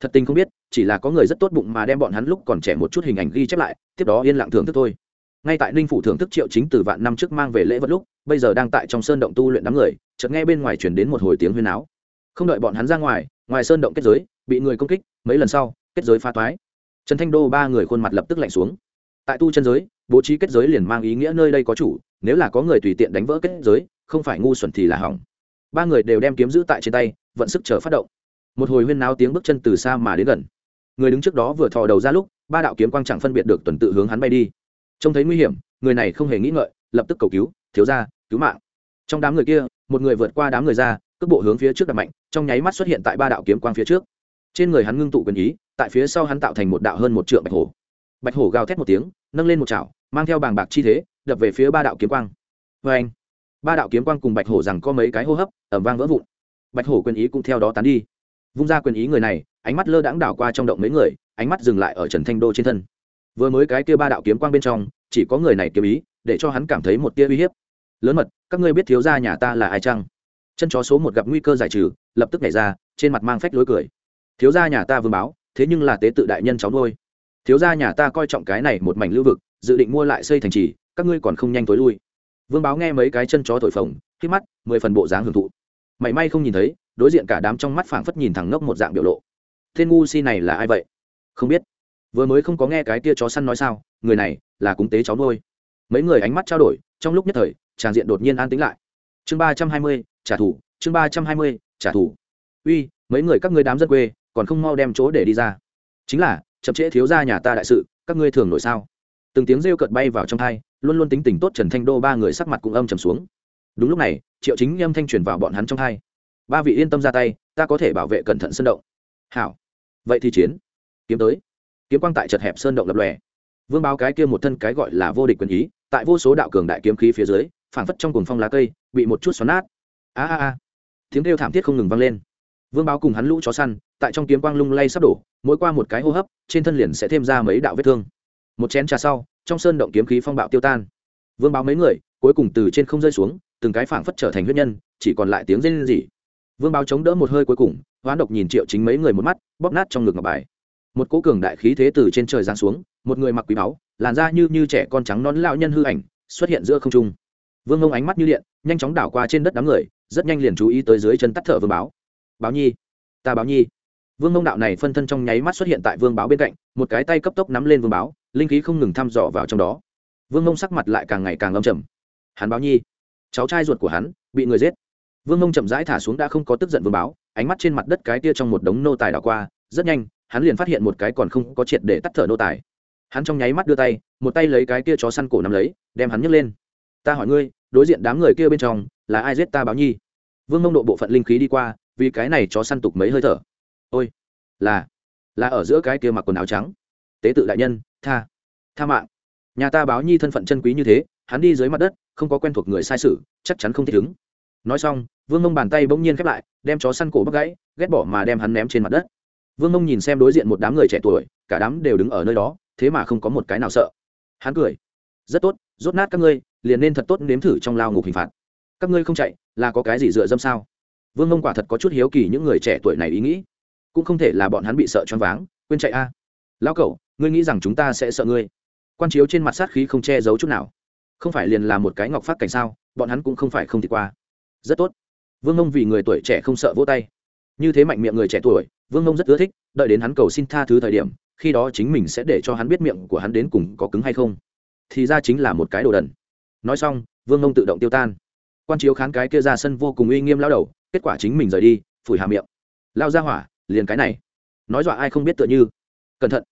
Thật tình không biết, chỉ là có người rất tốt bụng mà đem bọn hắn lúc còn trẻ một chút hình ảnh ghi chép lại, tiếp đó yên lặng thưởng thức thôi. Ngay tại ninh phủ thưởng thức triệu chính từ vạn năm trước mang về lễ vật lúc, bây giờ đang tại trong sơn động tu luyện đám người, chợt nghe bên ngoài chuyển đến một hồi tiếng huyên áo không đợi bọn hắn ra ngoài ngoài sơn động kết giới bị người công kích, mấy lần sau, kết giới pha toái. Trần thanh đô ba người khuôn mặt lập tức lạnh xuống. Tại tu chân giới, bố trí kết giới liền mang ý nghĩa nơi đây có chủ, nếu là có người tùy tiện đánh vỡ kết giới, không phải ngu xuẩn thì là hỏng. Ba người đều đem kiếm giữ tại trên tay, vận sức chờ phát động. Một hồi huyên náo tiếng bước chân từ xa mà đến gần. Người đứng trước đó vừa thò đầu ra lúc, ba đạo kiếm quang chẳng phân biệt được tuần tự hướng hắn bay đi. Trông thấy nguy hiểm, người này không hề nghĩ ngợi, lập tức cầu cứu, thiếu ra cứu mạng. Trong đám người kia, một người vượt qua đám người ra, cước bộ hướng phía trước đập mạnh, trong nháy mắt xuất hiện tại ba đạo kiếm quang phía trước trên người hắn ngưng tụ quyền ý, tại phía sau hắn tạo thành một đạo hơn một trượng bạch hổ. Bạch hổ gào thét một tiếng, nâng lên một chảo, mang theo bàng bạc chi thế, đập về phía ba đạo kiếm quang. Vê anh ba đạo kiếm quang cùng bạch hổ rằng có mấy cái hô hấp ẩm vang vỡ vụn. Bạch hổ quyền ý cũng theo đó tán đi. Vung ra quyền ý người này, ánh mắt lơ đãng đảo qua trong động mấy người, ánh mắt dừng lại ở trần thanh đô trên thân. Vừa mới cái kia ba đạo kiếm quang bên trong, chỉ có người này kiếm ý, để cho hắn cảm thấy một tia uy hiếp. Lớn mật, các ngươi biết thiếu gia nhà ta là ai chăng? Chân chó số một gặp nguy cơ giải trừ, lập tức nhảy ra, trên mặt mang phách lối cười thiếu gia nhà ta vương báo, thế nhưng là tế tự đại nhân cháu nuôi. Thiếu gia nhà ta coi trọng cái này một mảnh lưu vực, dự định mua lại xây thành trì, các ngươi còn không nhanh tối lui. Vương báo nghe mấy cái chân chó thổi phồng, khi mắt, mười phần bộ dáng hưởng thụ. Mảy may không nhìn thấy, đối diện cả đám trong mắt phảng phất nhìn thẳng ngốc một dạng biểu lộ. Tên ngu si này là ai vậy? Không biết. Vừa mới không có nghe cái tia chó săn nói sao, người này là cúng tế cháu nuôi. Mấy người ánh mắt trao đổi, trong lúc nhất thời, tràng diện đột nhiên an tĩnh lại. Chương ba trăm hai mươi, trả thù, chương ba trăm hai mươi, trả thù. Uy, mấy người các ngươi đám dân quê còn không mau đem chỗ để đi ra. Chính là, chậm trễ thiếu gia nhà ta đại sự, các ngươi thường nổi sao? Từng tiếng rêu cợt bay vào trong thai luôn luôn tính tình tốt trần thanh đô ba người sắc mặt cũng âm trầm xuống. Đúng lúc này, triệu chính âm thanh truyền vào bọn hắn trong thai ba vị yên tâm ra tay, ta có thể bảo vệ cẩn thận sơn động. Hảo. Vậy thì chiến. Kiếm tới. Kiếm quang tại chật hẹp sơn động lập lòe. Vương báo cái kia một thân cái gọi là vô địch quyền ý, tại vô số đạo cường đại kiếm khí phía dưới, phảng phất trong cùng phong lá cây, bị một chút xoắn nát. A a a. Tiếng kêu thảm thiết không ngừng vang lên vương báo cùng hắn lũ chó săn, tại trong kiếm quang lung lay sắp đổ, mỗi qua một cái hô hấp, trên thân liền sẽ thêm ra mấy đạo vết thương. Một chén trà sau, trong sơn động kiếm khí phong bạo tiêu tan. Vương báo mấy người, cuối cùng từ trên không rơi xuống, từng cái phảng phất trở thành huyết nhân, chỉ còn lại tiếng rên rỉ. Vương báo chống đỡ một hơi cuối cùng, hoán độc nhìn triệu chính mấy người một mắt, bóp nát trong ngực ngọc bài. Một cỗ cường đại khí thế từ trên trời giáng xuống, một người mặc quý báu, làn da như như trẻ con trắng nón lão nhân hư ảnh, xuất hiện giữa không trung. Vương ngông ánh mắt như điện, nhanh chóng đảo qua trên đất đám người, rất nhanh liền chú ý tới dưới chân tắt thở vương báo báo nhi, ta báo nhi. Vương Mông đạo này phân thân trong nháy mắt xuất hiện tại vương báo bên cạnh, một cái tay cấp tốc nắm lên vương báo, linh khí không ngừng thăm dò vào trong đó. Vương Mông sắc mặt lại càng ngày càng âm trầm. Hắn báo nhi, cháu trai ruột của hắn, bị người giết. Vương Mông chậm rãi thả xuống đã không có tức giận vương báo, ánh mắt trên mặt đất cái tia trong một đống nô tài đảo qua, rất nhanh, hắn liền phát hiện một cái còn không có triệt để tắt thở nô tài. Hắn trong nháy mắt đưa tay, một tay lấy cái kia chó săn cổ nắm lấy, đem hắn nhấc lên. Ta hỏi ngươi, đối diện đám người kia bên trong, là ai giết ta báo nhi? Vương mông độ bộ phận linh khí đi qua vì cái này chó săn tục mấy hơi thở. Ôi, là là ở giữa cái kia mặc quần áo trắng. Tế tự đại nhân, tha tha mạng. Nhà ta báo nhi thân phận chân quý như thế, hắn đi dưới mặt đất, không có quen thuộc người sai sự, chắc chắn không thể đứng nói xong, vương mông bàn tay bỗng nhiên khép lại, đem chó săn cổ bắt gãy, ghét bỏ mà đem hắn ném trên mặt đất. Vương mông nhìn xem đối diện một đám người trẻ tuổi, cả đám đều đứng ở nơi đó, thế mà không có một cái nào sợ. Hắn cười. Rất tốt, rốt nát các ngươi, liền nên thật tốt nếm thử trong lao ngục hình phạt. Các ngươi không chạy, là có cái gì dựa dâm sao? Vương mông quả thật có chút hiếu kỳ những người trẻ tuổi này ý nghĩ. Cũng không thể là bọn hắn bị sợ choáng váng. Quên chạy a. À. lão cậu ngươi nghĩ rằng chúng ta sẽ sợ ngươi? Quan chiếu trên mặt sát khí không che giấu chút nào. Không phải liền là một cái ngọc phát cảnh sao? Bọn hắn cũng không phải không thì qua. Rất tốt. Vương mông vì người tuổi trẻ không sợ vỗ tay. Như thế mạnh miệng người trẻ tuổi, vương mông rất ưa thích, đợi đến hắn cầu xin tha thứ thời điểm, khi đó chính mình sẽ để cho hắn biết miệng của hắn đến cùng có cứng hay không. Thì ra chính là một cái đồ đần. Nói xong, vương mông tự động tiêu tan quan chiếu khán cái kia ra sân vô cùng uy nghiêm lao đầu, kết quả chính mình rời đi, phủi hà miệng. Lao ra hỏa, liền cái này. Nói dọa ai không biết tựa như. Cẩn thận.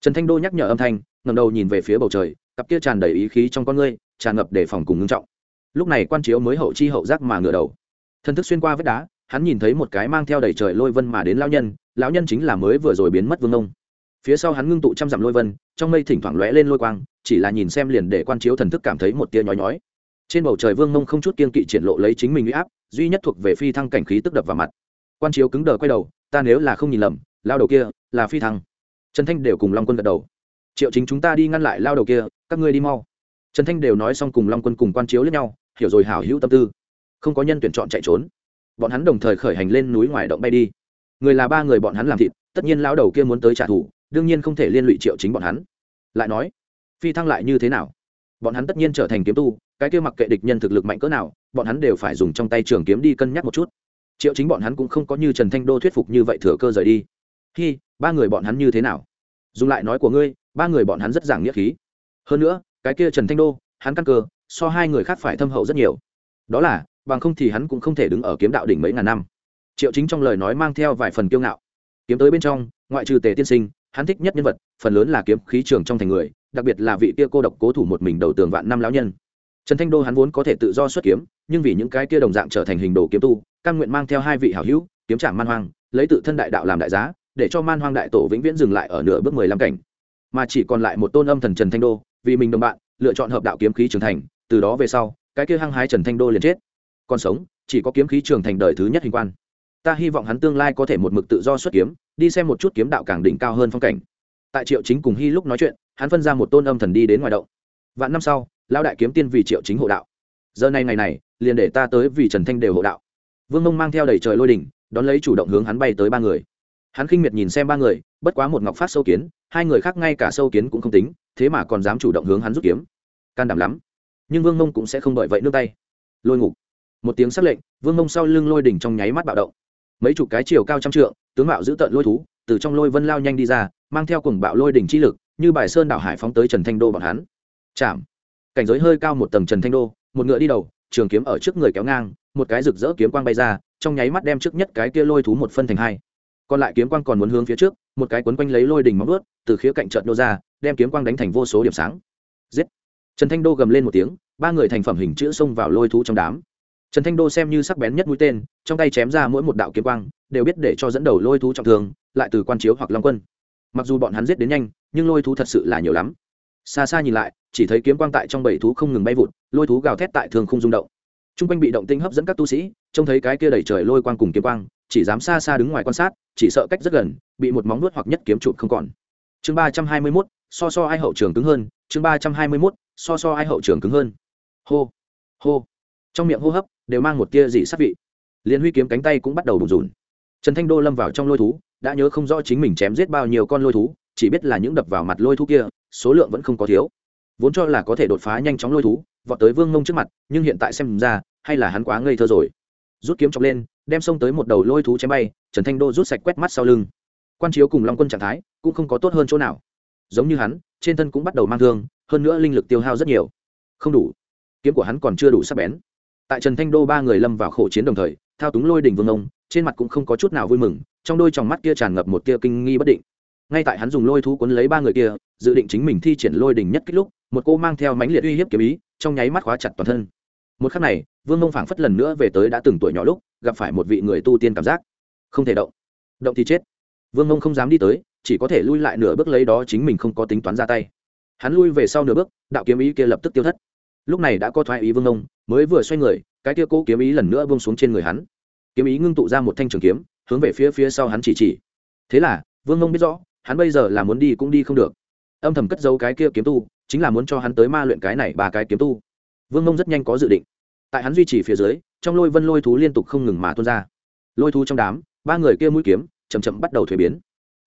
Trần thanh đô nhắc nhở âm thanh ngầm đầu nhìn về phía bầu trời, cặp kia tràn đầy ý khí trong con ngươi, tràn ngập đề phòng cùng ngưng trọng. Lúc này quan chiếu mới hậu chi hậu giác mà ngửa đầu. Thân thức xuyên qua vết đá, hắn nhìn thấy một cái mang theo đầy trời lôi vân mà đến lão nhân lão nhân chính là mới vừa rồi biến mất vương ông. Phía sau hắn ngưng tụ trăm dặm lôi vân, trong mây thỉnh thoảng lóe lên lôi quang, chỉ là nhìn xem liền để quan chiếu thần thức cảm thấy một tia nhói nhói trên bầu trời vương mông không chút kiên kỵ triển lộ lấy chính mình uy áp, duy nhất thuộc về phi thăng cảnh khí tức đập vào mặt. Quan chiếu cứng đờ quay đầu, ta nếu là không nhìn lầm, lao đầu kia là phi thăng. Trần thanh đều cùng long quân gật đầu. Triệu chính chúng ta đi ngăn lại lao đầu kia, các ngươi đi mau. Trần thanh đều nói xong cùng long quân cùng quan chiếu lẫn nhau, hiểu rồi hảo hữu tâm tư. Không có nhân tuyển chọn chạy trốn. Bọn hắn đồng thời khởi hành lên núi ngoài động bay đi. Người là ba người bọn hắn làm thịt, tất nhiên lao đầu kia muốn tới trả thù, đương nhiên không thể liên lụy triệu chính bọn hắn. Lại nói, phi thăng lại như thế nào? Bọn hắn tất nhiên trở thành kiếm tu cái kia mặc kệ địch nhân thực lực mạnh cỡ nào, bọn hắn đều phải dùng trong tay trường kiếm đi cân nhắc một chút. Triệu chính bọn hắn cũng không có như trần thanh đô thuyết phục như vậy thừa cơ rời đi. Hi, ba người bọn hắn như thế nào? Dùng lại nói của ngươi, ba người bọn hắn rất giảng nghĩa khí. Hơn nữa, cái kia trần thanh đô, hắn căn cơ, so hai người khác phải thâm hậu rất nhiều. Đó là, bằng không thì hắn cũng không thể đứng ở kiếm đạo đỉnh mấy ngàn năm. Triệu chính trong lời nói mang theo vài phần kiêu ngạo. Kiếm tới bên trong, ngoại trừ tề tiên sinh, hắn thích nhất nhân vật, phần lớn là kiếm khí trường trong thành người, đặc biệt là vị kia cô độc cố thủ một mình đầu tường vạn năm lão nhân trần thanh đô hắn vốn có thể tự do xuất kiếm, nhưng vì những cái kia đồng dạng trở thành hình đồ kiếm tu căn nguyện mang theo hai vị hảo hữu, kiếm trạng man hoang, lấy tự thân đại đạo làm đại giá, để cho man hoang đại tổ vĩnh viễn dừng lại ở nửa bước mười lăm cảnh. Mà chỉ còn lại một tôn âm thần trần thanh đô, vì mình đồng bạn, lựa chọn hợp đạo kiếm khí trưởng thành, từ đó về sau, cái kia hăng hái trần thanh đô liền chết. Còn sống, chỉ có kiếm khí trưởng thành đời thứ nhất hình quan. Ta hy vọng hắn tương lai có thể một mực tự do xuất kiếm, đi xem một chút kiếm đạo càng đỉnh cao hơn phong cảnh. Tại triệu chính cùng hy lúc nói chuyện, hắn phân ra một tôn âm thần đi đến ngoài động. Vạn năm sau lao đại kiếm tiên vì triệu chính hộ đạo. Giờ này ngày này, liền để ta tới vì trần thanh đều hộ đạo. Vương mông mang theo đầy trời lôi đỉnh đón lấy chủ động hướng hắn bay tới ba người. Hắn khinh miệt nhìn xem ba người, bất quá một ngọc phát sâu kiến, hai người khác ngay cả sâu kiến cũng không tính, thế mà còn dám chủ động hướng hắn rút kiếm. Can đảm lắm. Nhưng vương mông cũng sẽ không đợi vậy nước tay. Lôi ngục. Một tiếng s lệnh, vương mông sau lưng lôi đỉnh trong nháy mắt bạo động. Mấy chục cái chiều cao trăm trượng, tướng mạo giữ tợn lôi thú, từ trong lôi vân lao nhanh đi ra, mang theo cùng bạo lôi đỉnh chi lực, như bài sơn đảo hải phóng tới trần thanh đô bọn hắn. Chạm cảnh giới hơi cao một tầng trần thanh đô, một ngựa đi đầu, trường kiếm ở trước người kéo ngang, một cái rực rỡ kiếm quang bay ra, trong nháy mắt đem trước nhất cái kia lôi thú một phân thành hai. Còn lại kiếm quang còn muốn hướng phía trước, một cái quấn quanh lấy lôi đỉnh móng ướt từ khía cạnh trợn đô ra, đem kiếm quang đánh thành vô số điểm sáng. Giết! Trần thanh đô gầm lên một tiếng, ba người thành phẩm hình chữ xông vào lôi thú trong đám. Trần thanh đô xem như sắc bén nhất mũi tên, trong tay chém ra mỗi một đạo kiếm quang, đều biết để cho dẫn đầu lôi thú trọng thương, lại từ quan chiếu hoặc long quân. Mặc dù bọn hắn giết đến nhanh, nhưng lôi thú thật sự là nhiều lắm xa xa nhìn lại, chỉ thấy kiếm quang tại trong bảy thú không ngừng bay vụt, lôi thú gào thét tại thường không rung động. T r u n g quanh bị động tinh hấp dẫn các tu sĩ, trông thấy cái kia đẩy trời lôi quang cùng kiếm quang, chỉ dám xa xa đứng ngoài quan sát, chỉ sợ cách rất gần, bị một móng nuốt hoặc nhất kiếm chụp không còn. Chương ba trăm hai mươi mốt, so so ai hậu trường cứng hơn, chương ba trăm hai mươi mốt, so so ai hậu trường cứng hơn. Hô hô. Trong miệng hô hấp, đều mang một tia dị sát vị. Liền huy kiếm cánh tay cũng bắt đầu bùn rùn. Trần thanh đô lâm vào trong lôi thú, đã nhớ không rõ chính mình chém giết bao nhiêu con lôi thú chỉ biết là những đập vào mặt lôi thú kia, số lượng vẫn không có thiếu. Vốn cho là có thể đột phá nhanh chóng lôi thú, vọt tới vương ngông trước mặt, nhưng hiện tại xem ra, hay là hắn quá ngây thơ rồi. Rút kiếm chọc lên, đem xông tới một đầu lôi thú chém bay, trần thanh đô rút sạch quét mắt sau lưng. Quan chiếu cùng long quân trạng thái cũng không có tốt hơn chỗ nào. Giống như hắn, trên thân cũng bắt đầu mang thương, hơn nữa linh lực tiêu hao rất nhiều. Không đủ. Kiếm của hắn còn chưa đủ sắc bén. Tại trần thanh đô ba người lâm vào khổ chiến đồng thời, thao túng lôi đỉnh vương ông trên mặt cũng không có chút nào vui mừng, trong đôi tròng mắt kia tràn ngập một tia kinh nghi bất định ngay tại hắn dùng lôi thú cuốn lấy ba người kia, dự định chính mình thi triển lôi đỉnh nhất kích lúc, một cô mang theo mãnh liệt uy hiếp kiếm ý, trong nháy mắt khóa chặt toàn thân. Một khắc này, vương mông phảng phất lần nữa về tới đã từng tuổi nhỏ lúc, gặp phải một vị người tu tiên cảm giác. Không thể động. Động thì chết. Vương mông không dám đi tới, chỉ có thể lui lại nửa bước lấy đó chính mình không có tính toán ra tay. Hắn lui về sau nửa bước, đạo kiếm ý kia lập tức tiêu thất. Lúc này đã có thoái ý vương mông, mới vừa xoay người, cái kia cố kiếm ý lần nữa vương xuống trên người hắn. Kiếm ý ngưng tụ ra một thanh trường kiếm, hướng về phía phía sau hắn chỉ chỉ. Thế là, vương mông biết rõ hắn bây giờ là muốn đi cũng đi không được. Âm thầm cất giấu cái kia kiếm tu, chính là muốn cho hắn tới ma luyện cái này ba cái kiếm tu. Vương mông rất nhanh có dự định. Tại hắn duy trì phía dưới, trong lôi vân lôi thú liên tục không ngừng mà tuôn ra. Lôi thú trong đám, ba người kia mũi kiếm chầm chậm bắt đầu thuế biến.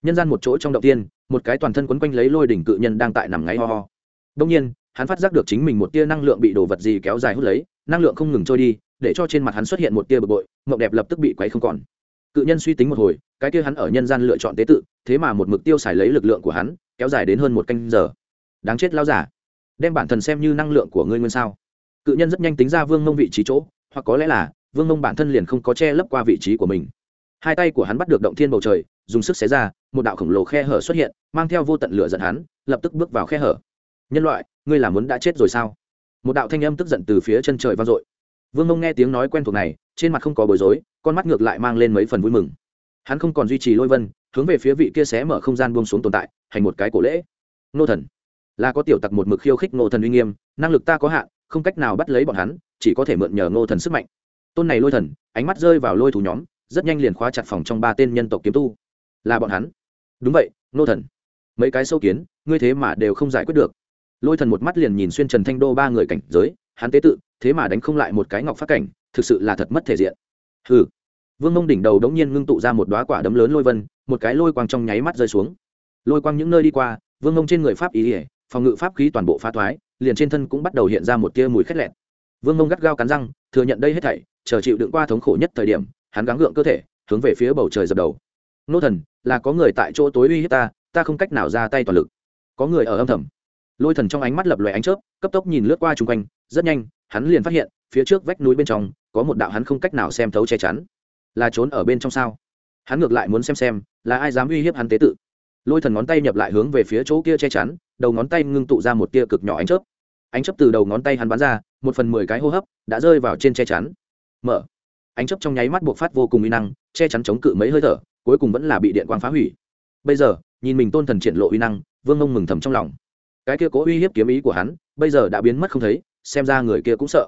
Nhân gian một chỗ trong động tiên, một cái toàn thân quấn quanh lấy lôi đỉnh cự nhân đang tại nằm ngáy ho ho. Đông nhiên, hắn phát giác được chính mình một tia năng lượng bị đồ vật gì kéo dài hút lấy, năng lượng không ngừng trôi đi, để cho trên mặt hắn xuất hiện một tia bực bội, mộng đẹp lập tức bị quấy không còn cự nhân suy tính một hồi, cái kia hắn ở nhân gian lựa chọn tế tự, thế mà một mực tiêu xài lấy lực lượng của hắn, kéo dài đến hơn một canh giờ. Đáng chết lao giả. Đem bản thân xem như năng lượng của ngươi nguyên sao. Cự nhân rất nhanh tính ra vương mông vị trí chỗ, hoặc có lẽ là, vương mông bản thân liền không có che lấp qua vị trí của mình. Hai tay của hắn bắt được động thiên bầu trời, dùng sức xé ra, một đạo khổng lồ khe hở xuất hiện, mang theo vô tận lửa giận hắn, lập tức bước vào khe hở. Nhân loại, ngươi là muốn đã chết rồi sao? Một đạo thanh âm tức giận từ phía chân trời vang dội vương mông nghe tiếng nói quen thuộc này, trên mặt không có bối rối, con mắt ngược lại mang lên mấy phần vui mừng. Hắn không còn duy trì lôi vân, hướng về phía vị kia xé mở không gian buông xuống tồn tại thành một cái cổ lễ. Nô thần. Là có tiểu tặc một mực khiêu khích nô thần uy nghiêm, năng lực ta có hạn, không cách nào bắt lấy bọn hắn, chỉ có thể mượn nhờ nô thần sức mạnh. Tôn này lôi thần, ánh mắt rơi vào lôi thủ nhóm, rất nhanh liền khóa chặt phòng trong ba tên nhân tộc kiếm tu. Là bọn hắn. Đúng vậy nô thần. Mấy cái sâu kiến, ngươi thế mà đều không giải quyết được. Lôi thần một mắt liền nhìn xuyên trần thanh đô ba người cảnh giới, hắn tế tự thế mà đánh không lại một cái ngọc phát cảnh, thực sự là thật mất thể diện. Hừ. Vương mông đỉnh đầu đống nhiên ngưng tụ ra một đoá quả đấm lớn lôi vân, một cái lôi quang trong nháy mắt rơi xuống. Lôi quang những nơi đi qua, vương mông trên người pháp ý ỉa phòng ngự pháp khí toàn bộ phá thoái, liền trên thân cũng bắt đầu hiện ra một tia mùi khét lẹt. Vương mông gắt gao cắn răng, thừa nhận đây hết thảy, chờ chịu đựng qua thống khổ nhất thời điểm, hắn gắng gượng cơ thể, hướng về phía bầu trời dập đầu. Nô thần, là có người tại chỗ tối uy hiếp ta ta không cách nào ra tay toàn lực. Có người ở âm thầm. Lôi thần trong ánh mắt lập loè ánh chớp, cấp tốc nhìn lướt qua chung quanh, rất nhanh hắn liền phát hiện, phía trước vách núi bên trong, có một đạo hắn không cách nào xem thấu che chắn. Là trốn ở bên trong sao? Hắn ngược lại muốn xem xem, là ai dám uy hiếp hắn tế tự. Lôi thần ngón tay nhập lại hướng về phía chỗ kia che chắn, đầu ngón tay ngưng tụ ra một tia cực nhỏ ánh chớp. Ánh chớp từ đầu ngón tay hắn bắn ra, một phần mười cái hô hấp đã rơi vào trên che chắn. Mở. Ánh chớp trong nháy mắt buộc phát vô cùng uy năng, che chắn chống cự mấy hơi thở, cuối cùng vẫn là bị điện quang phá hủy. Bây giờ, nhìn mình tôn thần triển lộ uy năng, vương ông mừng thầm trong lòng. Cái kia cố uy hiếp kiếm ý của hắn, bây giờ đã biến mất không thấy xem ra người kia cũng sợ.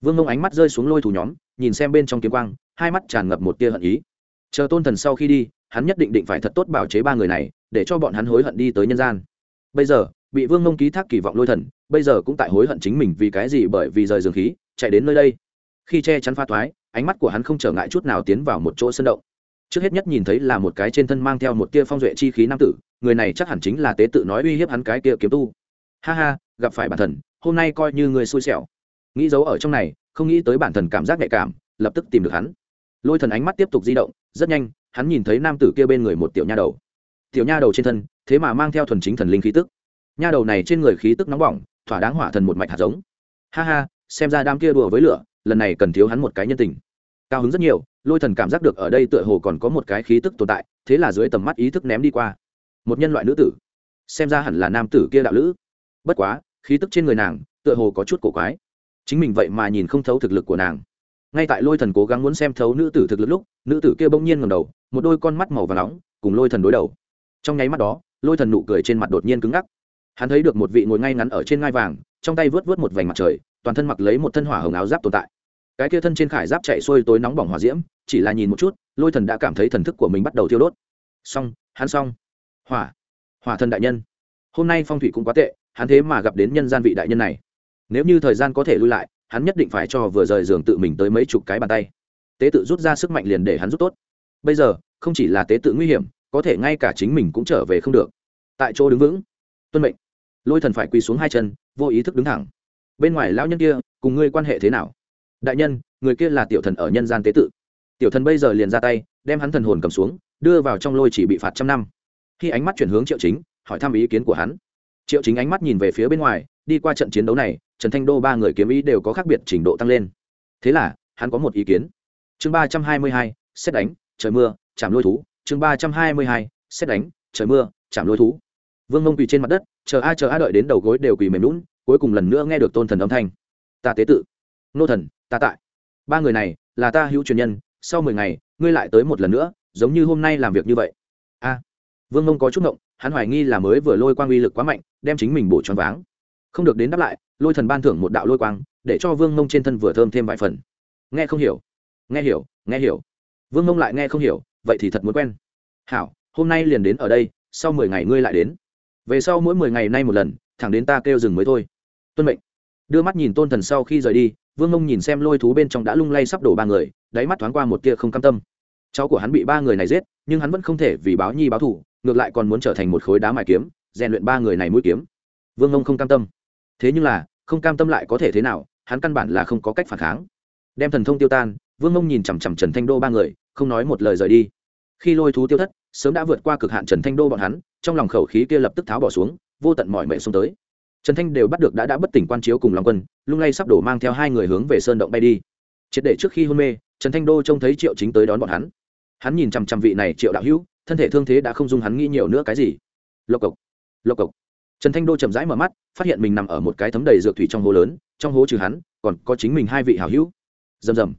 Vương mông ánh mắt rơi xuống lôi thủ nhóm, nhìn xem bên trong kiếm quang, hai mắt tràn ngập một tia hận ý. Chờ tôn thần sau khi đi, hắn nhất định định phải thật tốt bảo chế ba người này, để cho bọn hắn hối hận đi tới nhân gian. Bây giờ, bị vương mông ký thác kỳ vọng lôi thần, bây giờ cũng tại hối hận chính mình vì cái gì bởi vì rời dường khí, chạy đến nơi đây. Khi che chắn pha thoái, ánh mắt của hắn không trở ngại chút nào tiến vào một chỗ sân động. Trước hết nhất nhìn thấy là một cái trên thân mang theo một tia phong duệ chi khí nam tử, người này chắc hẳn chính là tế tự nói uy hiếp hắn cái kia kiếm tu. Ha ha gặp phải bản thần hôm nay coi như người xui xẻo. Nghĩ giấu ở trong này, không nghĩ tới bản thần cảm giác nhạy cảm, lập tức tìm được hắn. Lôi thần ánh mắt tiếp tục di động, rất nhanh, hắn nhìn thấy nam tử kia bên người một tiểu nha đầu. Tiểu nha đầu trên thân, thế mà mang theo thuần chính thần linh khí tức. Nha đầu này trên người khí tức nóng bỏng, thỏa đáng hỏa thần một mạch hạt giống. Ha ha, xem ra đám kia đùa với lửa, lần này cần thiếu hắn một cái nhân tình. Cao hứng rất nhiều, lôi thần cảm giác được ở đây tựa hồ còn có một cái khí tức tồn tại, thế là dưới tầm mắt ý thức ném đi qua. Một nhân loại nữ tử. Xem ra hẳn là nam tử kia đạo lữ. Bất quá khí tức trên người nàng tựa hồ có chút cổ quái. Chính mình vậy mà nhìn không thấu thực lực của nàng. Ngay tại lôi thần cố gắng muốn xem thấu nữ tử thực lực lúc, nữ tử kia bỗng nhiên ngầm đầu, một đôi con mắt màu và nóng cùng lôi thần đối đầu. Trong nháy mắt đó, lôi thần nụ cười trên mặt đột nhiên cứng ngắc. Hắn thấy được một vị ngồi ngay ngắn ở trên ngai vàng, trong tay vớt vớt một vành mặt trời, toàn thân mặc lấy một thân hỏa hồng áo giáp tồn tại. Cái kia thân trên khải giáp chạy xuôi tối nóng bỏng hỏa diễm, chỉ là nhìn một chút, lôi thần đã cảm thấy thần thức của mình bắt đầu thiêu đốt. Xong, hắn xong. Hỏa hỏa thần đại nhân. Hôm nay phong thủy cũng quá tệ hắn thế mà gặp đến nhân gian vị đại nhân này. Nếu như thời gian có thể lui lại, hắn nhất định phải cho vừa rời giường tự mình tới mấy chục cái bàn tay. Tế tự rút ra sức mạnh liền để hắn rút tốt. Bây giờ, không chỉ là tế tự nguy hiểm, có thể ngay cả chính mình cũng trở về không được. Tại chỗ đứng vững, tuân mệnh. Lôi thần phải quỳ xuống hai chân, vô ý thức đứng thẳng. Bên ngoài lão nhân kia, cùng ngươi quan hệ thế nào? Đại nhân, người kia là tiểu thần ở nhân gian tế tự. Tiểu thần bây giờ liền ra tay, đem hắn thần hồn cầm xuống, đưa vào trong lôi chỉ bị phạt trăm năm. Khi ánh mắt chuyển hướng triệu chính, hỏi thăm ý kiến của hắn triệu chính ánh mắt nhìn về phía bên ngoài, đi qua trận chiến đấu này, trần thanh đô ba người kiếm ý đều có khác biệt trình độ tăng lên. Thế là, hắn có một ý kiến. Chương ba trăm hai mươi hai, xét đánh, trời mưa, chạm lôi thú. Chương ba trăm hai mươi hai, xét đánh, trời mưa, chạm lôi thú. Vương mông quỳ trên mặt đất, chờ a chờ a đợi đến đầu gối đều quỳ mềm lún cuối cùng lần nữa nghe được tôn thần âm thanh. Ta tế tự. Nô thần, ta tại. Ba người này, là ta hữu truyền nhân, sau mười ngày, ngươi lại tới một lần nữa, giống như hôm nay làm việc như vậy. A. Vương mông có chút ngộng hắn hoài nghi là mới vừa lôi quang uy lực quá mạnh, đem chính mình bổ tròn váng. Không được đến đáp lại, lôi thần ban thưởng một đạo lôi quang, để cho vương mông trên thân vừa thơm thêm vài phần. Nghe không hiểu. Nghe hiểu nghe hiểu. Vương mông lại nghe không hiểu, vậy thì thật muốn quen. Hảo, hôm nay liền đến ở đây, sau mười ngày ngươi lại đến. Về sau mỗi mười ngày nay một lần, thẳng đến ta kêu dừng mới thôi. Tuân mệnh. Đưa mắt nhìn tôn thần sau khi rời đi, vương mông nhìn xem lôi thú bên trong đã lung lay sắp đổ ba người, đáy mắt thoáng qua một tia không cam tâm cháu của hắn bị ba người này giết, nhưng hắn vẫn không thể vì báo nhi báo thủ ngược lại còn muốn trở thành một khối đá mài kiếm, rèn luyện ba người này mũi kiếm. Vương mông không cam tâm. Thế nhưng là, không cam tâm lại có thể thế nào, hắn căn bản là không có cách phản kháng. Đem thần thông tiêu tan, vương mông nhìn chằm chằm trần thanh đô ba người, không nói một lời rời đi. Khi lôi thú tiêu thất, sớm đã vượt qua cực hạn trần thanh đô bọn hắn, trong lòng khẩu khí kia lập tức tháo bỏ xuống, vô tận mọi mệnh xuống tới. Trần thanh đều bắt được đã đã bất tỉnh quan chiếu cùng lòng quân, lung lay sắp đổ mang theo hai người hướng về sơn động bay đi. Triệt để trước khi hôn mê, trần thanh đô trông thấy triệu chính tới đón bọn hắn hắn nhìn chằm chằm vị này triệu đạo hữu, thân thể thương thế đã không dung hắn nghĩ nhiều nữa cái gì. Lộc cộc lộc cộc. Trần thanh đô chậm rãi mở mắt, phát hiện mình nằm ở một cái thấm đầy dược thủy trong hố lớn, trong hố trừ hắn, còn có chính mình hai vị hảo hữu. Rầm rầm.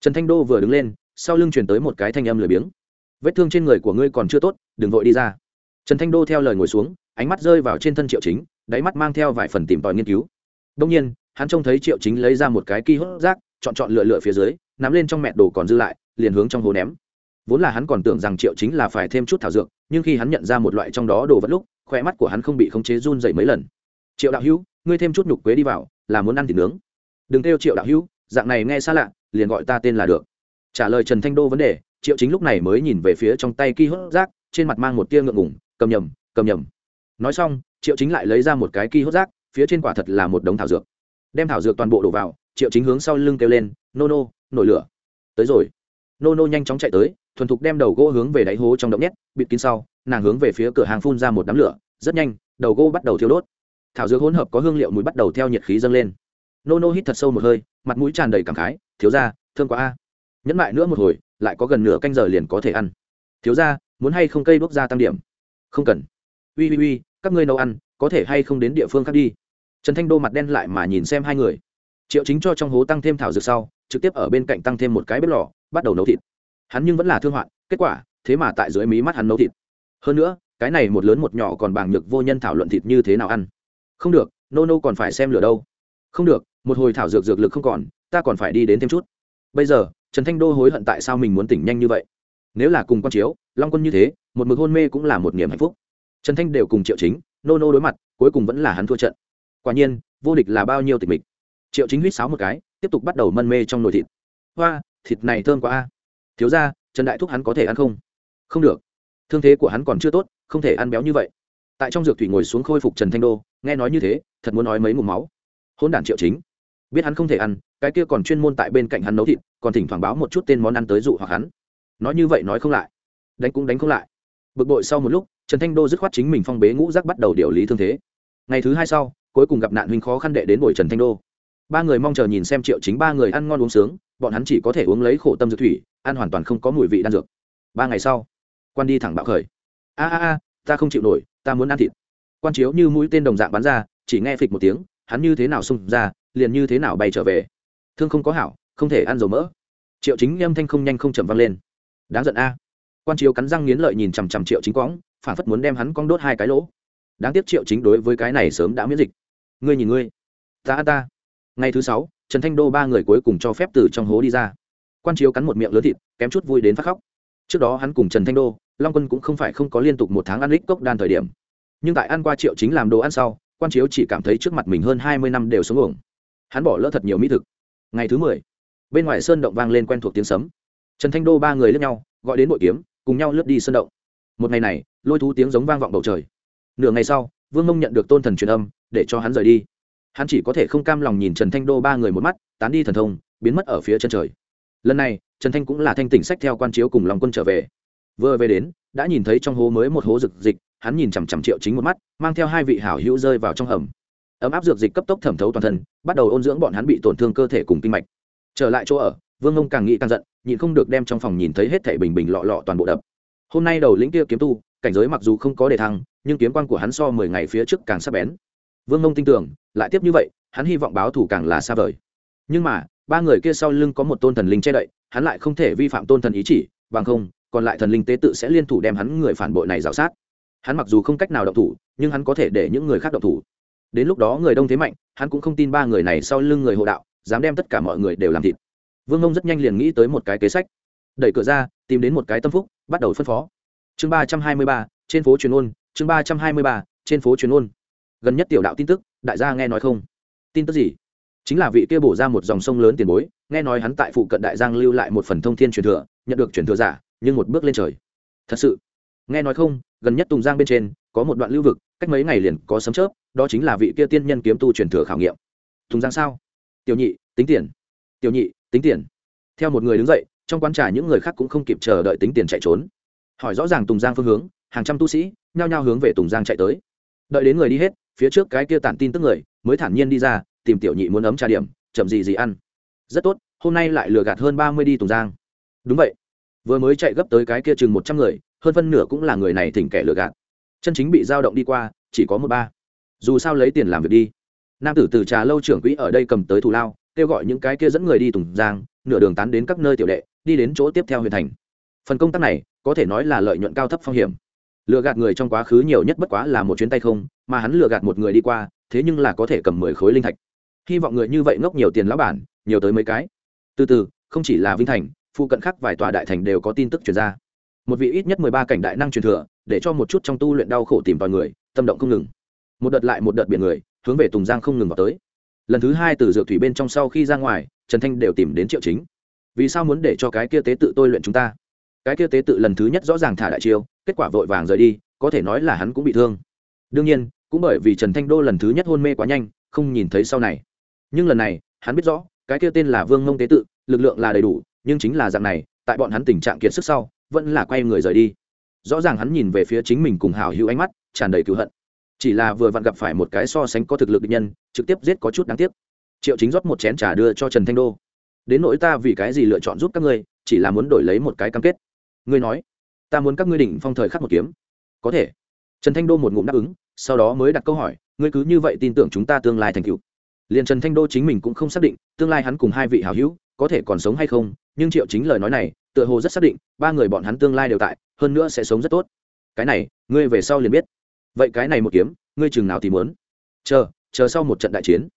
Trần thanh đô vừa đứng lên, sau lưng chuyển tới một cái thanh âm lười biếng. Vết thương trên người của ngươi còn chưa tốt, đừng vội đi ra. Trần thanh đô theo lời ngồi xuống, ánh mắt rơi vào trên thân triệu chính, đáy mắt mang theo vài phần tìm tòi nghiên cứu. Đông nhiên, hắn trông thấy triệu chính lấy ra một cái ki hốt rác, chọn chọn lựa lựa phía dưới, nắm lên trong mẹ đồ còn dư lại, liền hướng trong hố ném vốn là hắn còn tưởng rằng triệu chính là phải thêm chút thảo dược, nhưng khi hắn nhận ra một loại trong đó đồ vật lúc khoe mắt của hắn không bị khống chế run dậy mấy lần. Triệu đạo hữu, ngươi thêm chút nhục quế đi vào, là muốn ăn thịt nướng. Đừng kêu triệu đạo hữu, dạng này nghe xa lạ, liền gọi ta tên là được. Trả lời trần thanh đô vấn đề, triệu chính lúc này mới nhìn về phía trong tay ki hốt rác, trên mặt mang một tia ngượng ngủng cầm nhầm cầm nhầm. Nói xong, triệu chính lại lấy ra một cái ki hốt rác, phía trên quả thật là một đống thảo dược. Đem thảo dược toàn bộ đổ vào, triệu chính hướng sau lưng kêu lên, nô nô, nổi lửa. Tới rồi. Nô nô nhanh chóng chạy tới thuần thục đem đầu gỗ hướng về đáy hố trong động nhét, bịt kín sau, nàng hướng về phía cửa hàng phun ra một đám lửa, rất nhanh, đầu gỗ bắt đầu thiêu đốt. Thảo dược hỗn hợp có hương liệu mùi bắt đầu theo nhiệt khí dâng lên. Nô nô hít thật sâu một hơi, mặt mũi tràn đầy cảm khái, thiếu ra thương quá a. Nhẫn mại nữa một hồi, lại có gần nửa canh giờ liền có thể ăn. Thiếu ra muốn hay không cây đốt ra tăng điểm? Không cần. Ui ui ui các ngươi nấu ăn, có thể hay không đến địa phương khác đi. Trần thanh đô mặt đen lại mà nhìn xem hai người. Triệu chính cho trong hố tăng thêm thảo dược sau, trực tiếp ở bên cạnh tăng thêm một cái bếp lò, bắt đầu nấu thịt hắn nhưng vẫn là thương hoạn, kết quả, thế mà tại dưới mí mắt hắn nấu thịt. Hơn nữa, cái này một lớn một nhỏ còn bàng nhược vô nhân thảo luận thịt như thế nào ăn. Không được, nô nô còn phải xem lửa đâu. Không được, một hồi thảo dược dược lực không còn, ta còn phải đi đến thêm chút. Bây giờ, trần thanh đô hối hận tại sao mình muốn tỉnh nhanh như vậy? Nếu là cùng con chiếu, long quân như thế, một mực hôn mê cũng là một niềm hạnh phúc. Trần thanh đều cùng triệu chính, nô nô đối mặt, cuối cùng vẫn là hắn thua trận. Quả nhiên, vô địch là bao nhiêu tịch mịch. Triệu chính huýt sáo một cái, tiếp tục bắt đầu mân mê trong nồi thịt. Hoa, thịt này thơm quá a thiếu ra, trần đại thúc hắn có thể ăn không? Không được. Thương thế của hắn còn chưa tốt, không thể ăn béo như vậy. Tại trong dược thủy ngồi xuống khôi phục trần thanh đô, nghe nói như thế, thật muốn nói mấy mùng máu. Hôn đản triệu chính. Biết hắn không thể ăn, cái kia còn chuyên môn tại bên cạnh hắn nấu thịt, còn thỉnh thoảng báo một chút tên món ăn tới dụ hoặc hắn. Nói như vậy nói không lại. Đánh cũng đánh không lại. Bực bội sau một lúc, trần thanh đô dứt khoát chính mình phong bế ngũ rác bắt đầu điều lý thương thế. Ngày thứ hai sau, cuối cùng gặp nạn huynh khó khăn đệ đến bồi trần thanh đô. Ba người mong chờ nhìn xem triệu chính, ba người ăn ngon uống sướng bọn hắn chỉ có thể uống lấy khổ tâm dược thủy, ăn hoàn toàn không có mùi vị đan dược. Ba ngày sau, quan đi thẳng bạo khởi. A a a, ta không chịu nổi, ta muốn ăn thịt. Quan chiếu như mũi tên đồng dạng bắn ra, chỉ nghe phịch một tiếng, hắn như thế nào xung ra, liền như thế nào bay trở về. Thương không có hảo, không thể ăn dầu mỡ. Triệu chính âm thanh không nhanh không chậm vang lên. Đáng giận a. Quan chiếu cắn răng nghiến lợi nhìn chằm chằm triệu chính quõng, phản phất muốn đem hắn cong đốt hai cái lỗ. Đáng tiếc triệu chính đối với cái này sớm đã miễn dịch. Ngươi nhìn ngươi. Ta ta ngày thứ sáu, trần thanh đô ba người cuối cùng cho phép từ trong hố đi ra. Quan chiếu cắn một miệng lớn thịt, kém chút vui đến phát khóc. Trước đó hắn cùng trần thanh đô, long quân cũng không phải không có liên tục một tháng ăn lít cốc đan thời điểm. Nhưng tại ăn qua triệu chính làm đồ ăn sau, quan chiếu chỉ cảm thấy trước mặt mình hơn hai mươi năm đều sống ổng hắn bỏ lỡ thật nhiều mỹ thực. Ngày thứ mười, bên ngoài sơn động vang lên quen thuộc tiếng sấm. Trần thanh đô ba người lướt nhau, gọi đến bội kiếm, cùng nhau lướt đi sơn động. Một ngày này, lôi thú tiếng giống vang vọng bầu trời. Nửa ngày sau, vương mông nhận được tôn thần truyền âm, để cho hắn rời đi hắn chỉ có thể không cam lòng nhìn trần thanh đô ba người một mắt, tán đi thần thông, biến mất ở phía chân trời. Lần này, trần thanh cũng là thanh tỉnh sách theo quan chiếu cùng lòng quân trở về. Vừa về đến, đã nhìn thấy trong hố mới một hố rực dịch hắn nhìn chằm chằm triệu chính một mắt, mang theo hai vị hảo hữu rơi vào trong hầm. Ấm áp dược dịch cấp tốc thẩm thấu toàn thân, bắt đầu ôn dưỡng bọn hắn bị tổn thương cơ thể cùng kinh mạch. Trở lại chỗ ở, vương ông càng nghĩ càng giận, nhịn không được đem trong phòng nhìn thấy hết thảy bình bình lọ lọ toàn bộ đập. Hôm nay đầu lĩnh kia kiếm tu, cảnh giới mặc dù không có đề thăng, nhưng kiếm quan của hắn so mười ngày phía trước càng sắc bén vương mông tin tưởng, lại tiếp như vậy, hắn hy vọng báo thủ càng là xa vời. Nhưng mà, ba người kia sau lưng có một tôn thần linh che đậy, hắn lại không thể vi phạm tôn thần ý chỉ, bằng không, còn lại thần linh tế tự sẽ liên thủ đem hắn người phản bội này rào sát. Hắn mặc dù không cách nào động thủ, nhưng hắn có thể để những người khác động thủ. Đến lúc đó người đông thế mạnh, hắn cũng không tin ba người này sau lưng người hộ đạo, dám đem tất cả mọi người đều làm thịt. Vương ngông rất nhanh liền nghĩ tới một cái kế sách. Đẩy cửa ra, tìm đến một cái tâm phúc, bắt đầu phân phó. Chương ba trăm hai mươi ba, trên phố truyền ôn, chương ba trăm hai mươi ba, trên phố truyền ôn gần nhất tiểu đạo tin tức, đại gia nghe nói không? Tin tức gì? Chính là vị kia bổ ra một dòng sông lớn tiền bối, nghe nói hắn tại phụ cận đại giang lưu lại một phần thông thiên truyền thừa, nhận được truyền thừa giả, nhưng một bước lên trời. Thật sự? Nghe nói không? Gần nhất tùng giang bên trên, có một đoạn lưu vực, cách mấy ngày liền có sấm chớp, đó chính là vị kia tiên nhân kiếm tu truyền thừa khảo nghiệm. Tùng giang sao? Tiểu nhị, tính tiền. Tiểu nhị, tính tiền. Theo một người đứng dậy, trong quán trà những người khác cũng không kịp chờ đợi tính tiền chạy trốn. Hỏi rõ ràng tùng giang phương hướng, hàng trăm tu sĩ, nhao nhao hướng về tùng giang chạy tới. Đợi đến người đi hết phía trước cái kia tản tin tức người, mới thản nhiên đi ra, tìm tiểu nhị muốn ấm trà điểm, chậm gì gì ăn. Rất tốt, hôm nay lại lừa gạt hơn ba mươi đi tùng giang. Đúng vậy. Vừa mới chạy gấp tới cái kia chừng một trăm người, hơn phân nửa cũng là người này thỉnh kẻ lừa gạt. Chân chính bị giao động đi qua, chỉ có một ba. Dù sao lấy tiền làm việc đi. Nam tử từ trà lâu trưởng quỹ ở đây cầm tới thù lao, kêu gọi những cái kia dẫn người đi tùng giang, nửa đường tán đến các nơi tiểu đệ, đi đến chỗ tiếp theo huyện thành. Phần công tác này, có thể nói là lợi nhuận cao thấp phong hiểm lừa gạt người trong quá khứ nhiều nhất bất quá là một chuyến tay không, mà hắn lừa gạt một người đi qua, thế nhưng là có thể cầm mười khối linh thạch. Hy vọng người như vậy ngốc nhiều tiền lão bản, nhiều tới mấy cái. Từ từ, không chỉ là vinh thành, phụ cận khác vài tòa đại thành đều có tin tức chuyển ra. Một vị ít nhất mười ba cảnh đại năng truyền thừa, để cho một chút trong tu luyện đau khổ tìm vào người, tâm động không ngừng. Một đợt lại một đợt biển người, hướng về tùng giang không ngừng vào tới. Lần thứ hai từ dược thủy bên trong sau khi ra ngoài, trần thanh đều tìm đến triệu chính. Vì sao muốn để cho cái kia tế tự tôi luyện chúng ta? Cái kia tế tự lần thứ nhất rõ ràng thả đại chiêu, kết quả vội vàng rời đi, có thể nói là hắn cũng bị thương. Đương nhiên, cũng bởi vì trần thanh đô lần thứ nhất hôn mê quá nhanh, không nhìn thấy sau này. Nhưng lần này, hắn biết rõ, cái kia tên là vương mông tế tự, lực lượng là đầy đủ, nhưng chính là dạng này, tại bọn hắn tình trạng kiệt sức sau, vẫn là quay người rời đi. Rõ ràng hắn nhìn về phía chính mình cùng hào hữu ánh mắt, tràn đầy cựu hận. Chỉ là vừa vặn gặp phải một cái so sánh có thực lực địch nhân, trực tiếp giết có chút đáng tiếc. Triệu chính rót một chén trà đưa cho trần thanh đô. Đến nỗi ta vì cái gì lựa chọn giúp các ngươi, chỉ là muốn đổi lấy một cái cam kết ngươi nói, ta muốn các ngươi đỉnh phong thời khắc một kiếm. Có thể. Trần thanh đô một ngụm đáp ứng, sau đó mới đặt câu hỏi, ngươi cứ như vậy tin tưởng chúng ta tương lai thành cựu liền trần thanh đô chính mình cũng không xác định, tương lai hắn cùng hai vị hảo hữu có thể còn sống hay không, nhưng triệu chính lời nói này, tựa hồ rất xác định, ba người bọn hắn tương lai đều tại, hơn nữa sẽ sống rất tốt. Cái này, ngươi về sau liền biết. Vậy cái này một kiếm, ngươi chừng nào thì muốn? Chờ chờ sau một trận đại chiến.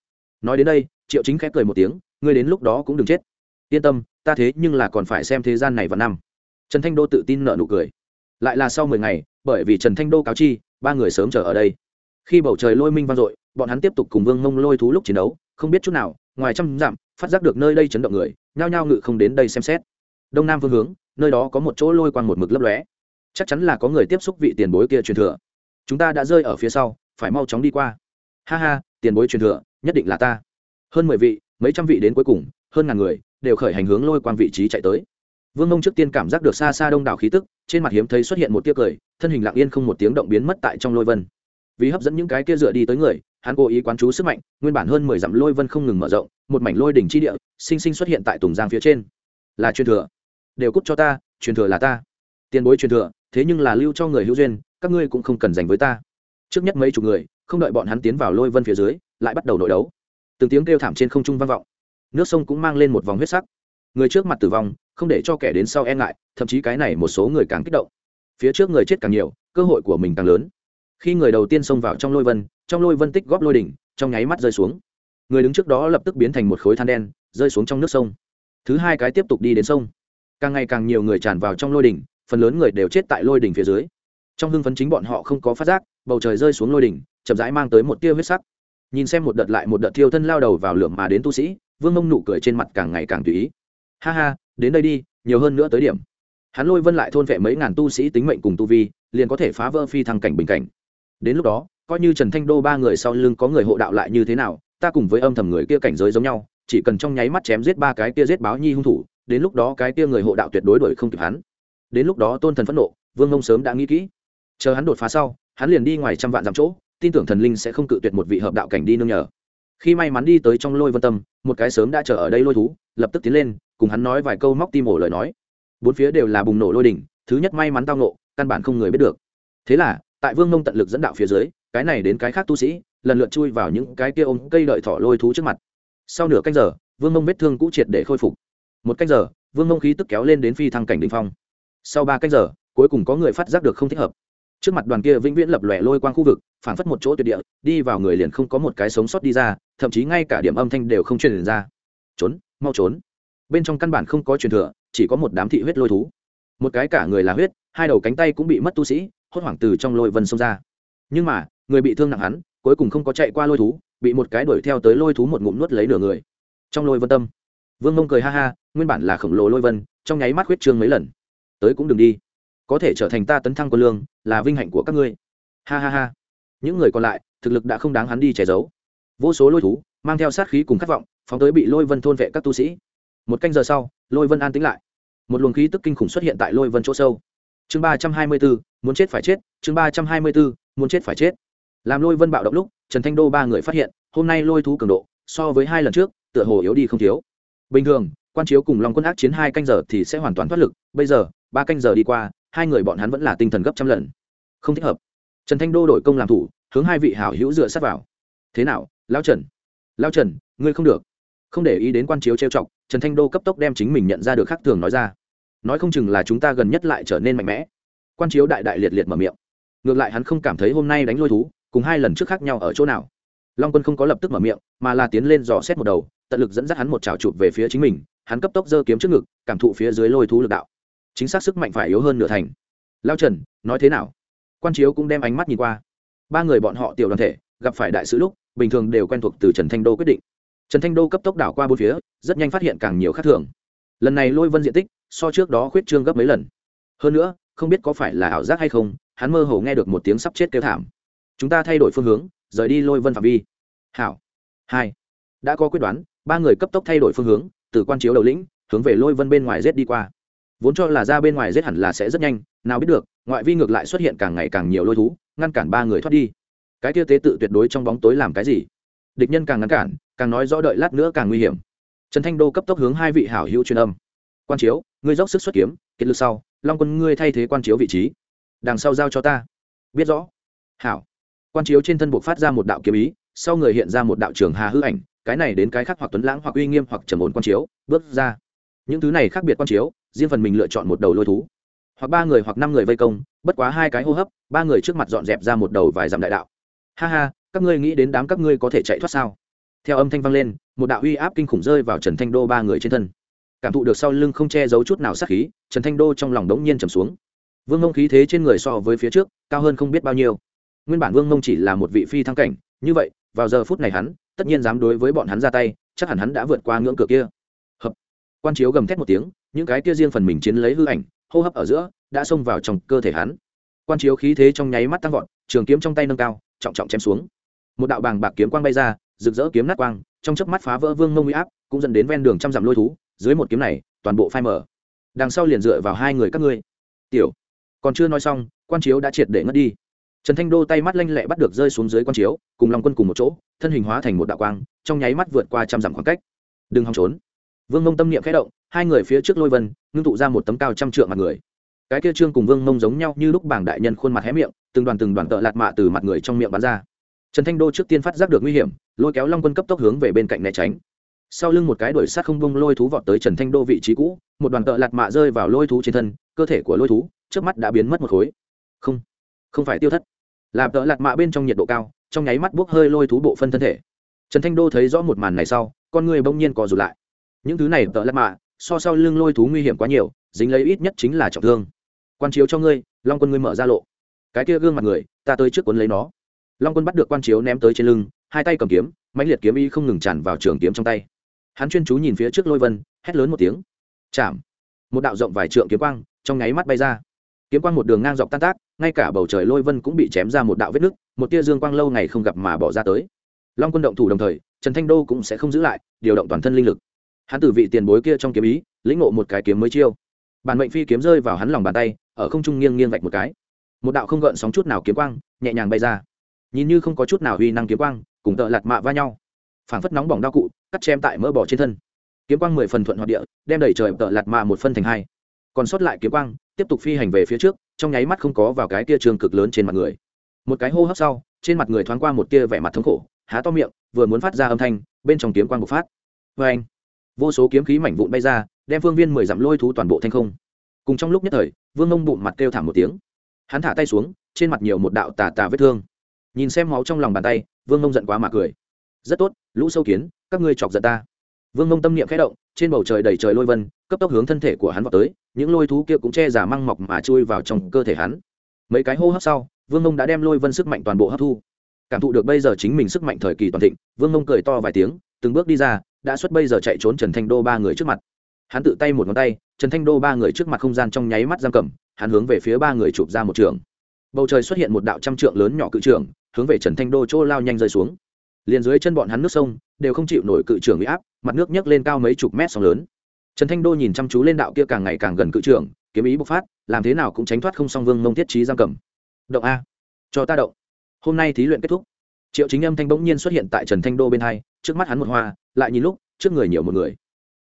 Nói đến đây, triệu chính khép cười một tiếng, ngươi đến lúc đó cũng đừng chết. Yên tâm, ta thế nhưng là còn phải xem thế gian này vào năm trần thanh đô tự tin nợ nụ cười. Lại là sau mười ngày, bởi vì trần thanh đô cáo chi, ba người sớm chờ ở đây. Khi bầu trời lôi minh vang dội, bọn hắn tiếp tục cùng vương mông lôi thú lúc chiến đấu, không biết chút nào, ngoài trăm dặm, phát giác được nơi đây chấn động người, nhao nhao ngự không đến đây xem xét. Đông nam phương hướng, nơi đó có một chỗ lôi quang một mực lấp lóe. Chắc chắn là có người tiếp xúc vị tiền bối kia truyền thừa. Chúng ta đã rơi ở phía sau, phải mau chóng đi qua. Ha ha, tiền bối truyền thừa, nhất định là ta. Hơn mười vị, mấy trăm vị đến cuối cùng, hơn ngàn người, đều khởi hành hướng lôi quang vị trí chạy tới vương mông trước tiên cảm giác được xa xa đông đảo khí tức, trên mặt hiếm thấy xuất hiện một tia cười, thân hình lặng yên không một tiếng động biến mất tại trong lôi vân. Vì hấp dẫn những cái kia dựa đi tới người, hắn cố ý quán chú sức mạnh, nguyên bản hơn mười dặm lôi vân không ngừng mở rộng, một mảnh lôi đỉnh chi địa, sinh sinh xuất hiện tại tùng giang phía trên. Là truyền thừa. Đều cút cho ta, truyền thừa là ta. Tiền bối truyền thừa, thế nhưng là lưu cho người hữu duyên, các ngươi cũng không cần dành với ta. Trước nhất mấy chục người, không đợi bọn hắn tiến vào lôi vân phía dưới, lại bắt đầu nội đấu. Từng tiếng kêu thảm trên không trung vang vọng. Nước sông cũng mang lên một vòng huyết sắc. Người trước mặt tử vong không để cho kẻ đến sau e ngại, thậm chí cái này một số người càng kích động. Phía trước người chết càng nhiều, cơ hội của mình càng lớn. Khi người đầu tiên xông vào trong lôi vân, trong lôi vân tích góp lôi đỉnh, trong nháy mắt rơi xuống. Người đứng trước đó lập tức biến thành một khối than đen, rơi xuống trong nước sông. Thứ hai cái tiếp tục đi đến sông. Càng ngày càng nhiều người tràn vào trong lôi đỉnh, phần lớn người đều chết tại lôi đỉnh phía dưới. Trong hưng phấn chính bọn họ không có phát giác, bầu trời rơi xuống lôi đỉnh, chậm rãi mang tới một tia huyết sắc. Nhìn xem một đợt lại một đợt thiêu thân lao đầu vào lượm mà đến tu sĩ, vương mông nụ cười trên mặt càng ngày càng tùy ý. Ha ha đến đây đi, nhiều hơn nữa tới điểm. Hắn lôi vân lại thôn vệ mấy ngàn tu sĩ tính mệnh cùng tu vi, liền có thể phá vỡ phi thăng cảnh bình cảnh. Đến lúc đó, coi như trần thanh đô ba người sau lưng có người hộ đạo lại như thế nào, ta cùng với âm thầm người kia cảnh giới giống nhau, chỉ cần trong nháy mắt chém giết ba cái kia giết báo nhi hung thủ, đến lúc đó cái kia người hộ đạo tuyệt đối đuổi không kịp hắn. Đến lúc đó tôn thần phẫn nộ, vương mông sớm đã nghĩ kỹ. Chờ hắn đột phá sau, hắn liền đi ngoài trăm vạn dặm chỗ, tin tưởng thần linh sẽ không cự tuyệt một vị hợp đạo cảnh đi nương nhờ. Khi may mắn đi tới trong lôi vân tâm, một cái sớm đã chờ ở đây lôi thú, lập tức tiến lên cùng hắn nói vài câu móc tim ổ lời nói. Bốn phía đều là bùng nổ lôi đỉnh thứ nhất may mắn tao nộ căn bản không người biết được. Thế là, tại vương mông tận lực dẫn đạo phía dưới, cái này đến cái khác tu sĩ, lần lượt chui vào những cái kia ôm cây đợi thỏ lôi thú trước mặt. Sau nửa canh giờ, vương mông vết thương cũ triệt để khôi phục. Một canh giờ, vương mông khí tức kéo lên đến phi thăng cảnh đ ỉ n h phong. Sau ba canh giờ, cuối cùng có người phát giác được không thích hợp. Trước mặt đoàn kia vĩnh viễn lập lòe lôi quang khu vực phản phất một chỗ tuyệt địa, đi vào người liền không có một cái sống sót đi ra, thậm chí ngay cả điểm âm thanh đều không truyền ra. Trốn, mau trốn bên trong căn bản không có truyền thừa, chỉ có một đám thị huyết lôi thú. Một cái cả người là huyết, hai đầu cánh tay cũng bị mất tu sĩ, hốt hoảng từ trong lôi vân xông ra. Nhưng mà, người bị thương nặng hắn, cuối cùng không có chạy qua lôi thú, bị một cái đuổi theo tới lôi thú một ngụm nuốt lấy nửa người. Trong lôi vân tâm, vương mông cười ha ha, nguyên bản là khổng lồ lôi vân, trong nháy mắt huyết trương mấy lần. Tới cũng đừng đi. Có thể trở thành ta tấn thăng quân lương, là vinh hạnh của các ngươi. Ha ha ha. Những người còn lại, thực lực đã không đáng hắn đi che giấu. Vô số lôi thú, mang theo sát khí cùng khát vọng, phóng tới bị lôi vân thôn vệ các tu sĩ một canh giờ sau, lôi vân an tính lại. Một luồng khí tức kinh khủng xuất hiện tại lôi vân chỗ sâu. Chương ba trăm hai mươi bốn, muốn chết phải chết, chương ba trăm hai mươi bốn, muốn chết phải chết. Làm lôi vân bạo động lúc, trần thanh đô ba người phát hiện, hôm nay lôi thú cường độ, so với hai lần trước, tựa hồ yếu đi không thiếu. Bình thường, quan chiếu cùng lòng quân ác chiến hai canh giờ thì sẽ hoàn toàn thoát lực, bây giờ, ba canh giờ đi qua, hai người bọn hắn vẫn là tinh thần gấp trăm lần. Không thích hợp. Trần thanh đô đổi công làm thủ, hướng hai vị hảo hữu dựa sát vào. Thế nào lao trần? Lao trần, ngươi không được. Không để ý đến quan chiếu trêu chọc trần thanh đô cấp tốc đem chính mình nhận ra được khác thường nói ra. Nói không chừng là chúng ta gần nhất lại trở nên mạnh mẽ. Quan chiếu đại đại liệt liệt mở miệng. Ngược lại hắn không cảm thấy hôm nay đánh lôi thú, cùng hai lần trước khác nhau ở chỗ nào. Long quân không có lập tức mở miệng, mà là tiến lên dò xét một đầu, tận lực dẫn dắt hắn một trào chụp về phía chính mình, hắn cấp tốc giơ kiếm trước ngực, cảm thụ phía dưới lôi thú lực đạo. Chính xác sức mạnh phải yếu hơn nửa thành. Lao trần, nói thế nào? Quan chiếu cũng đem ánh mắt nhìn qua. Ba người bọn họ tiểu đoàn thể, gặp phải đại sứ lúc, bình thường đều quen thuộc từ trần thanh đô quyết định trần thanh đô cấp tốc đảo qua bốn phía, rất nhanh phát hiện càng nhiều khác thường. Lần này lôi vân diện tích, so trước đó khuyết trương gấp mấy lần. Hơn nữa, không biết có phải là ảo giác hay không, hắn mơ hồ nghe được một tiếng sắp chết kêu thảm. Chúng ta thay đổi phương hướng, rời đi lôi vân phạm vi. Hảo. Hai. Đã có quyết đoán, ba người cấp tốc thay đổi phương hướng, từ quan chiếu đầu lĩnh, hướng về lôi vân bên ngoài rết đi qua. Vốn cho là ra bên ngoài rết hẳn là sẽ rất nhanh, nào biết được, ngoại vi ngược lại xuất hiện càng ngày càng nhiều lôi thú, ngăn cản ba người thoát đi. Cái kia tế tự tuyệt đối trong bóng tối làm cái gì? Địch nhân càng ngăn cản, càng nói rõ đợi lát nữa càng nguy hiểm. Trần thanh đô cấp tốc hướng hai vị hảo hữu truyền âm. Quan chiếu, ngươi dốc sức xuất kiếm kiệt lực sau, long quân ngươi thay thế quan chiếu vị trí. Đằng sau giao cho ta. Biết rõ. Hảo. Quan chiếu trên thân buộc phát ra một đạo kiếm ý, sau người hiện ra một đạo trường hà hư ảnh, cái này đến cái khác hoặc tuấn lãng hoặc uy nghiêm hoặc trầm ổn quan chiếu, bước ra. Những thứ này khác biệt quan chiếu, riêng phần mình lựa chọn một đầu lôi thú. Hoặc ba người hoặc năm người vây công, bất quá hai cái hô hấp, ba người trước mặt dọn dẹp ra một đầu vài dặm đại đạo. Ha ha các ngươi nghĩ đến đám các ngươi có thể chạy thoát sao? Theo âm thanh vang lên, một đạo uy áp kinh khủng rơi vào trần thanh đô ba người trên thân. Cảm thụ được sau lưng không che giấu chút nào sát khí, trần thanh đô trong lòng đống nhiên trầm xuống. Vương mông khí thế trên người so với phía trước, cao hơn không biết bao nhiêu. Nguyên bản vương mông chỉ là một vị phi thăng cảnh, như vậy, vào giờ phút này hắn, tất nhiên dám đối với bọn hắn ra tay, chắc hẳn hắn đã vượt qua ngưỡng cửa kia. Hợp. Quan chiếu gầm thét một tiếng, những cái kia riêng phần mình chiến lấy hư ảnh, hô hấp ở giữa, đã xông vào trong cơ thể hắn. Quan chiếu khí thế trong nháy mắt tăng vọt, trường kiếm trong tay nâng cao, trọng trọng chém xuống một đạo bàng bạc kiếm quang bay ra, rực rỡ kiếm nát quang, trong chớp mắt phá vỡ vương mông uy áp, cũng dẫn đến ven đường trăm dặm lôi thú, dưới một kiếm này, toàn bộ phai mở đằng sau liền dựa vào hai người các ngươi. Tiểu, còn chưa nói xong, quan chiếu đã triệt để ngất đi. Trần thanh đô tay mắt lanh lẹ bắt được rơi xuống dưới quan chiếu, cùng lòng quân cùng một chỗ, thân hình hóa thành một đạo quang, trong nháy mắt vượt qua trăm dặm khoảng cách. Đừng hòng trốn. Vương mông tâm niệm khẽ động, hai người phía trước lôi vân, ngưng tụ ra một tấm cao trăm trượng mặt người. Cái kia trương cùng vương mông giống nhau như lúc bảng đại nhân khuôn mặt hé miệng, từng đoàn từng đoàn tợ lạt mạ từ mặt người trong miệng bắn ra trần thanh đô trước tiên phát giác được nguy hiểm, lôi kéo long quân cấp tốc hướng về bên cạnh né tránh. Sau lưng một cái đuổi sát không bông lôi thú vọt tới trần thanh đô vị trí cũ, một đoàn tợ lạt mạ rơi vào lôi thú trên thân, cơ thể của lôi thú trước mắt đã biến mất một khối. Không không phải tiêu thất. Làm tợ lạt mạ bên trong nhiệt độ cao, trong nháy mắt bốc hơi lôi thú bộ phân thân thể. Trần thanh đô thấy rõ một màn này sau, con người bỗng nhiên co rụt lại. Những thứ này tợ lạt mạ, so sau lưng lôi thú nguy hiểm quá nhiều, dính lấy ít nhất chính là trọng thương. Quan chiếu cho ngươi, long quân ngươi mở ra lộ. Cái kia gương mặt người, ta tới trước cuốn lấy nó long quân bắt được quan chiếu ném tới trên lưng, hai tay cầm kiếm, mãnh liệt kiếm y không ngừng tràn vào trường kiếm trong tay. Hắn chuyên chú nhìn phía trước lôi vân, hét lớn một tiếng. Chạm! Một đạo rộng vài trượng kiếm quang trong nháy mắt bay ra. Kiếm quang một đường ngang dọc tan tác, ngay cả bầu trời lôi vân cũng bị chém ra một đạo vết nứt, một tia dương quang lâu ngày không gặp mà bỏ ra tới. Long quân động thủ đồng thời, trần thanh đô cũng sẽ không giữ lại, điều động toàn thân linh lực. Hắn từ vị tiền bối kia trong kiếm ý, lĩnh ngộ một cái kiếm mới chiêu. Bản mệnh phi kiếm rơi vào hắn lòng bàn tay, ở không trung nghiêng nghiêng vạch một cái. Một đạo không gợn sóng chút nào kiếm quang nhẹ nhàng bay ra nhìn như không có chút nào huy năng kiếm quang, cùng tợ lạt mạ va nhau. Phảng phất nóng bỏng đao cụ, cắt chém tại mỡ bỏ trên thân. Kiếm quang mười phần thuận hoạt địa, đem đẩy trời tợ lạt mạ một phân thành hai. Còn sót lại kiếm quang, tiếp tục phi hành về phía trước, trong nháy mắt không có vào cái tia trường cực lớn trên mặt người. Một cái hô hấp sau, trên mặt người thoáng qua một tia vẻ mặt thống khổ, há to miệng, vừa muốn phát ra âm thanh, bên trong kiếm quang bộc phát. Vê anh vô số kiếm khí mảnh vụn bay ra, đem phương viên mười dặm lôi thú toàn bộ thanh không. Cùng trong lúc nhất thời, vương mông bụng mặt kêu thảm một tiếng. Hắn thả tay xuống, trên mặt nhiều một đạo tà tà vết thương nhìn xem máu trong lòng bàn tay, vương mông giận quá mà cười. Rất tốt, lũ sâu kiến, các ngươi chọc giận ta. Vương mông tâm niệm khẽ động, trên bầu trời đầy trời lôi vân, cấp tốc hướng thân thể của hắn vào tới, những lôi thú kia cũng che giả măng mọc mà chui vào trong cơ thể hắn. Mấy cái hô hấp sau, vương mông đã đem lôi vân sức mạnh toàn bộ hấp thu. Cảm thụ được bây giờ chính mình sức mạnh thời kỳ toàn thịnh, vương mông cười to vài tiếng, từng bước đi ra, đã xuất bây giờ chạy trốn trần thanh đô ba người trước mặt. Hắn tự tay một ngón tay, trần thanh đô ba người trước mặt không gian trong nháy mắt giam cầm, hắn hướng về phía ba người chụp ra một trường. Bầu trời xuất hiện một đạo trăm trượng lớn nhỏ cự trường hướng về trần thanh đô chỗ lao nhanh rơi xuống. Liền dưới chân bọn hắn nước sông đều không chịu nổi cự trường bị áp, mặt nước nhấc lên cao mấy chục mét sóng lớn. Trần thanh đô nhìn chăm chú lên đạo kia càng ngày càng gần cự trưởng, kiếm ý bộc phát, làm thế nào cũng tránh thoát không song vương mông thiết trí giam cầm. Động a. Cho ta động. Hôm nay thí luyện kết thúc. Triệu chính âm thanh bỗng nhiên xuất hiện tại trần thanh đô bên hai, trước mắt hắn một hoa, lại nhìn lúc, trước người nhiều một người.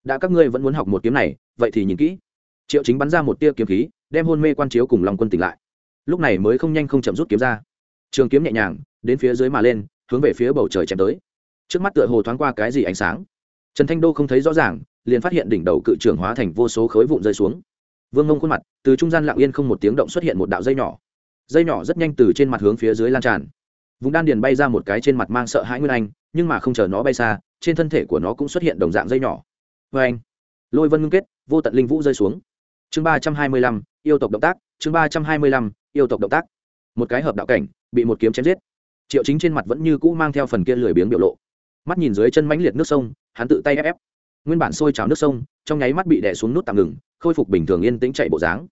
Đã các ngươi vẫn muốn học một kiếm này, vậy thì nhìn kỹ. Triệu chính bắn ra một tia kiếm khí, đem hôn mê quan chiếu cùng lòng quân tỉnh lại. Lúc này mới không nhanh không chậm rút kiếm ra trường kiếm nhẹ nhàng, đến phía dưới mà lên, hướng về phía bầu trời chém tới. Trước mắt tựa hồ thoáng qua cái gì ánh sáng. Trần thanh đô không thấy rõ ràng, liền phát hiện đỉnh đầu cự trường hóa thành vô số khối vụn rơi xuống. Vương ngông khuôn mặt, từ trung gian lặng yên không một tiếng động xuất hiện một đạo dây nhỏ. Dây nhỏ rất nhanh từ trên mặt hướng phía dưới lan tràn. Vùng đan điền bay ra một cái trên mặt mang sợ hãi nguyên anh, nhưng mà không chờ nó bay xa, trên thân thể của nó cũng xuất hiện đồng dạng dây nhỏ. Vê anh, lôi vân ngưng kết, vô tận linh vũ rơi xuống. Chương ba trăm hai mươi lăm, yêu tộc động tác, chương ba trăm hai mươi lăm, yêu tộc động tác một cái hợp đạo cảnh, bị một kiếm chém giết. Triệu chính trên mặt vẫn như cũ mang theo phần kia lười biếng biểu lộ. Mắt nhìn dưới chân mãnh liệt nước sông, hắn tự tay ép ép. Nguyên bản sôi trào nước sông, trong nháy mắt bị đè xuống nút tạm ngừng, khôi phục bình thường yên tĩnh chạy bộ dáng.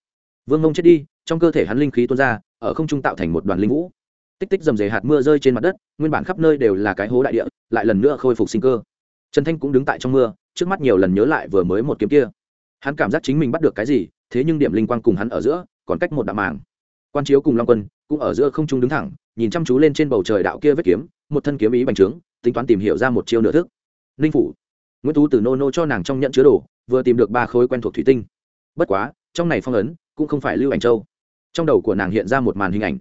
Vương mông chết đi, trong cơ thể hắn linh khí tuôn ra, ở không trung tạo thành một đoàn linh vũ. Tích tích dầm dề hạt mưa rơi trên mặt đất, nguyên bản khắp nơi đều là cái hố đại địa, lại lần nữa khôi phục sinh cơ. Trần thanh cũng đứng tại trong mưa, trước mắt nhiều lần nhớ lại vừa mới một kiếm kia. Hắn cảm giác chính mình bắt được cái gì, thế nhưng điểm linh quang cùng hắn ở giữa, còn cách một đạo màng quan chiếu cùng long quân cũng ở giữa không trung đứng thẳng, nhìn chăm chú lên trên bầu trời đạo kia vết kiếm, một thân kiếm ý bành trướng, tính toán tìm hiểu ra một chiêu nửa thức. Ninh phủ, nguyễn tú từ nô nô cho nàng trong nhận chứa đồ, vừa tìm được ba khối quen thuộc thủy tinh. Bất quá, trong này phong ấn cũng không phải lưu ảnh châu. Trong đầu của nàng hiện ra một màn hình ảnh.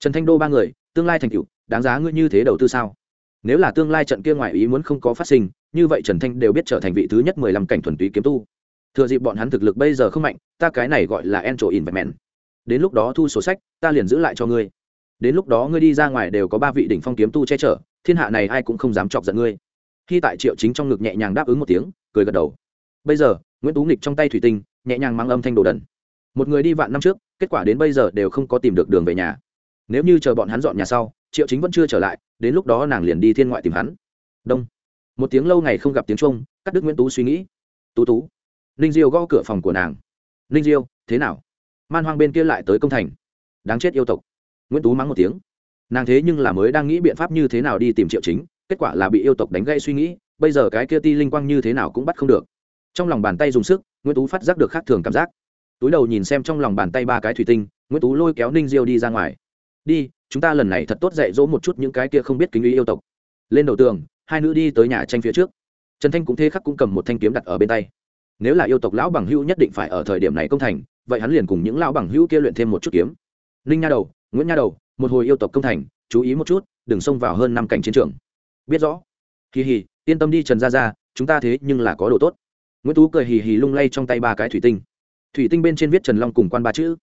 Trần thanh đô ba người, tương lai thành cựu đáng giá ngươi như thế đầu tư sao? Nếu là tương lai trận kia ngoài ý muốn không có phát sinh, như vậy trần thanh đều biết trở thành vị thứ nhất mười lăm cảnh thuần túy kiếm tu. Thừa dịp bọn hắn thực lực bây giờ không mạnh, ta cái này gọi là en trổ in vẹn mẹn đến lúc đó thu sổ sách, ta liền giữ lại cho ngươi. Đến lúc đó ngươi đi ra ngoài đều có ba vị đỉnh phong kiếm tu che chở, thiên hạ này ai cũng không dám chọc giận ngươi. Khi tại triệu chính trong ngực nhẹ nhàng đáp ứng một tiếng, cười gật đầu. Bây giờ, nguyễn tú nghịch trong tay thủy tinh, nhẹ nhàng mang âm thanh đồ đần. Một người đi vạn năm trước, kết quả đến bây giờ đều không có tìm được đường về nhà. Nếu như chờ bọn hắn dọn nhà sau, triệu chính vẫn chưa trở lại, đến lúc đó nàng liền đi thiên ngoại tìm hắn. Đông. Một tiếng lâu ngày không gặp tiếng trung cắt đứt nguyễn tú suy nghĩ. Tú tú, ninh diêu gõ cửa phòng của nàng. Ninh diêu, thế nào? Man hoang bên kia lại tới công thành. Đáng chết yêu tộc. Nguyễn tú mắng một tiếng. Nàng thế nhưng là mới đang nghĩ biện pháp như thế nào đi tìm triệu chính, kết quả là bị yêu tộc đánh gây suy nghĩ, bây giờ cái kia ti linh quang như thế nào cũng bắt không được. Trong lòng bàn tay dùng sức, nguyễn tú phát giác được khác thường cảm giác. Túi đầu nhìn xem trong lòng bàn tay ba cái thủy tinh, nguyễn tú lôi kéo ninh diêu đi ra ngoài. Đi, chúng ta lần này thật tốt dạy dỗ một chút những cái kia không biết kính ý yêu tộc. Lên đầu tường, hai nữ đi tới nhà tranh phía trước. Trần thanh cũng thế khắc cũng cầm một thanh kiếm đặt ở bên tay. Nếu là yêu tộc lão bằng hữu nhất định phải ở thời điểm này công thành vậy hắn liền cùng những lão bằng hữu kia luyện thêm một chút kiếm. Ninh nha đầu, nguyễn nha đầu, một hồi yêu tộc công thành, chú ý một chút, đừng xông vào hơn năm cảnh chiến trường. Biết rõ. Kỳ hì, yên tâm đi trần gia gia, chúng ta thế nhưng là có đồ tốt. Nguyễn tú cười hì hì lung lay trong tay ba cái thủy tinh. Thủy tinh bên trên viết trần long cùng quan ba chữ.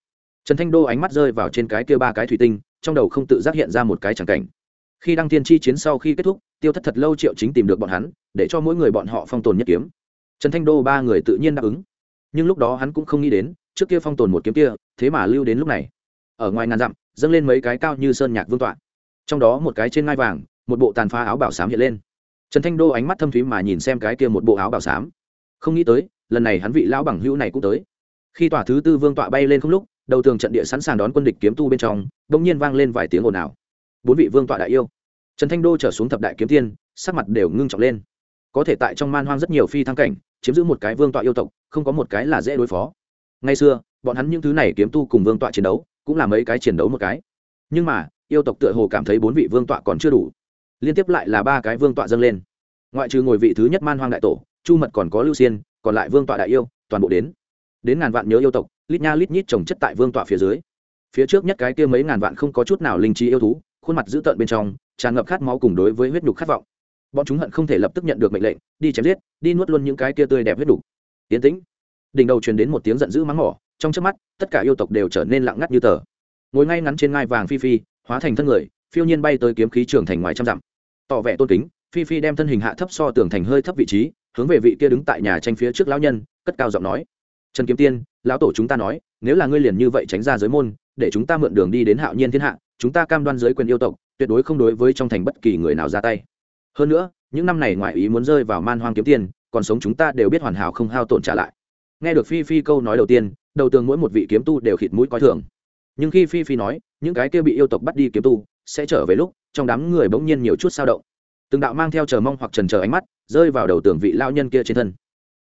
Trần thanh đô ánh mắt rơi vào trên cái kia ba cái thủy tinh, trong đầu không tự giác hiện ra một cái chẳng cảnh. Khi đăng tiên chi chiến sau khi kết thúc, tiêu thất thật lâu triệu chính tìm được bọn hắn, để cho mỗi người bọn họ phong tồn nhất kiếm. Trần thanh đô ba người tự nhiên đáp ứng. Nhưng lúc đó hắn cũng không nghĩ đến trước kia phong tồn một kiếm kia, thế mà lưu đến lúc này. Ở ngoài ngàn dặm, dâng lên mấy cái cao như sơn nhạc vương tọa. Trong đó một cái trên ngai vàng, một bộ tàn phá áo bảo sám hiện lên. Trần thanh đô ánh mắt thâm thúy mà nhìn xem cái kia một bộ áo bảo sám. Không nghĩ tới, lần này hắn vị lão bằng hữu này cũng tới. Khi tòa thứ tư vương tọa bay lên không lúc, đầu tường trận địa sẵn sàng đón quân địch kiếm tu bên trong đ ỗ n g nhiên vang lên vài tiếng ồn ào. Bốn vị vương tọa đại yêu. Trần thanh đô trở xuống thập đại kiếm tiên, sắc mặt đều ngưng trọng lên. Có thể tại trong man hoang rất nhiều phi thăng cảnh, chiếm giữ một cái vương tọa yêu tộc, không có một cái là dễ đối phó ngay xưa, bọn hắn những thứ này kiếm tu cùng vương tọa chiến đấu, cũng là mấy cái chiến đấu một cái. Nhưng mà, yêu tộc tựa hồ cảm thấy bốn vị vương tọa còn chưa đủ. Liên tiếp lại là ba cái vương tọa dâng lên. Ngoại trừ ngồi vị thứ nhất man hoang đại tổ, chu mật còn có lưu xiên, còn lại vương tọa đại yêu, toàn bộ đến. Đến ngàn vạn nhớ yêu tộc, lít nha lít nhít trồng chất tại vương tọa phía dưới. Phía trước nhất cái kia mấy ngàn vạn không có chút nào linh trí yêu thú, khuôn mặt dữ tợn bên trong, tràn ngập khát máu cùng đối với huyết nhục khát vọng. Bọn chúng hận không thể lập tức nhận được mệnh lệnh, đi chém giết, đi nuốt luôn những cái kia tươi đẹp huyết nhục. Tiến tĩnh đỉnh đầu truyền đến một tiếng giận dữ mắng mỏ, trong trước mắt, tất cả yêu tộc đều trở nên lặng ngắt như tờ. Ngồi ngay ngắn trên ngai vàng phi phi, hóa thành thân người, phiêu nhiên bay tới kiếm khí trường thành ngoài trăm dặm. Tỏ vẻ tôn kính, phi phi đem thân hình hạ thấp so tường thành hơi thấp vị trí, hướng về vị kia đứng tại nhà tranh phía trước lão nhân, cất cao giọng nói. Trần kiếm tiên, lão tổ chúng ta nói, nếu là ngươi liền như vậy tránh ra giới môn, để chúng ta mượn đường đi đến hạo nhiên thiên hạ, chúng ta cam đoan giới quyền yêu tộc, tuyệt đối không đối với trong thành bất kỳ người nào ra tay. Hơn nữa, những năm này ngoại ý muốn rơi vào man hoang kiếm tiền còn sống chúng ta đều biết hoàn hảo không hao tổn trả lại nghe được phi phi câu nói đầu tiên, đầu tường mỗi một vị kiếm tu đều khịt mũi coi thường. Nhưng khi phi phi nói, những cái kia bị yêu tộc bắt đi kiếm tu, sẽ trở về lúc, trong đám người bỗng nhiên nhiều chút sao động. Từng đạo mang theo chờ mong hoặc trần chờ ánh mắt, rơi vào đầu tường vị lao nhân kia trên thân.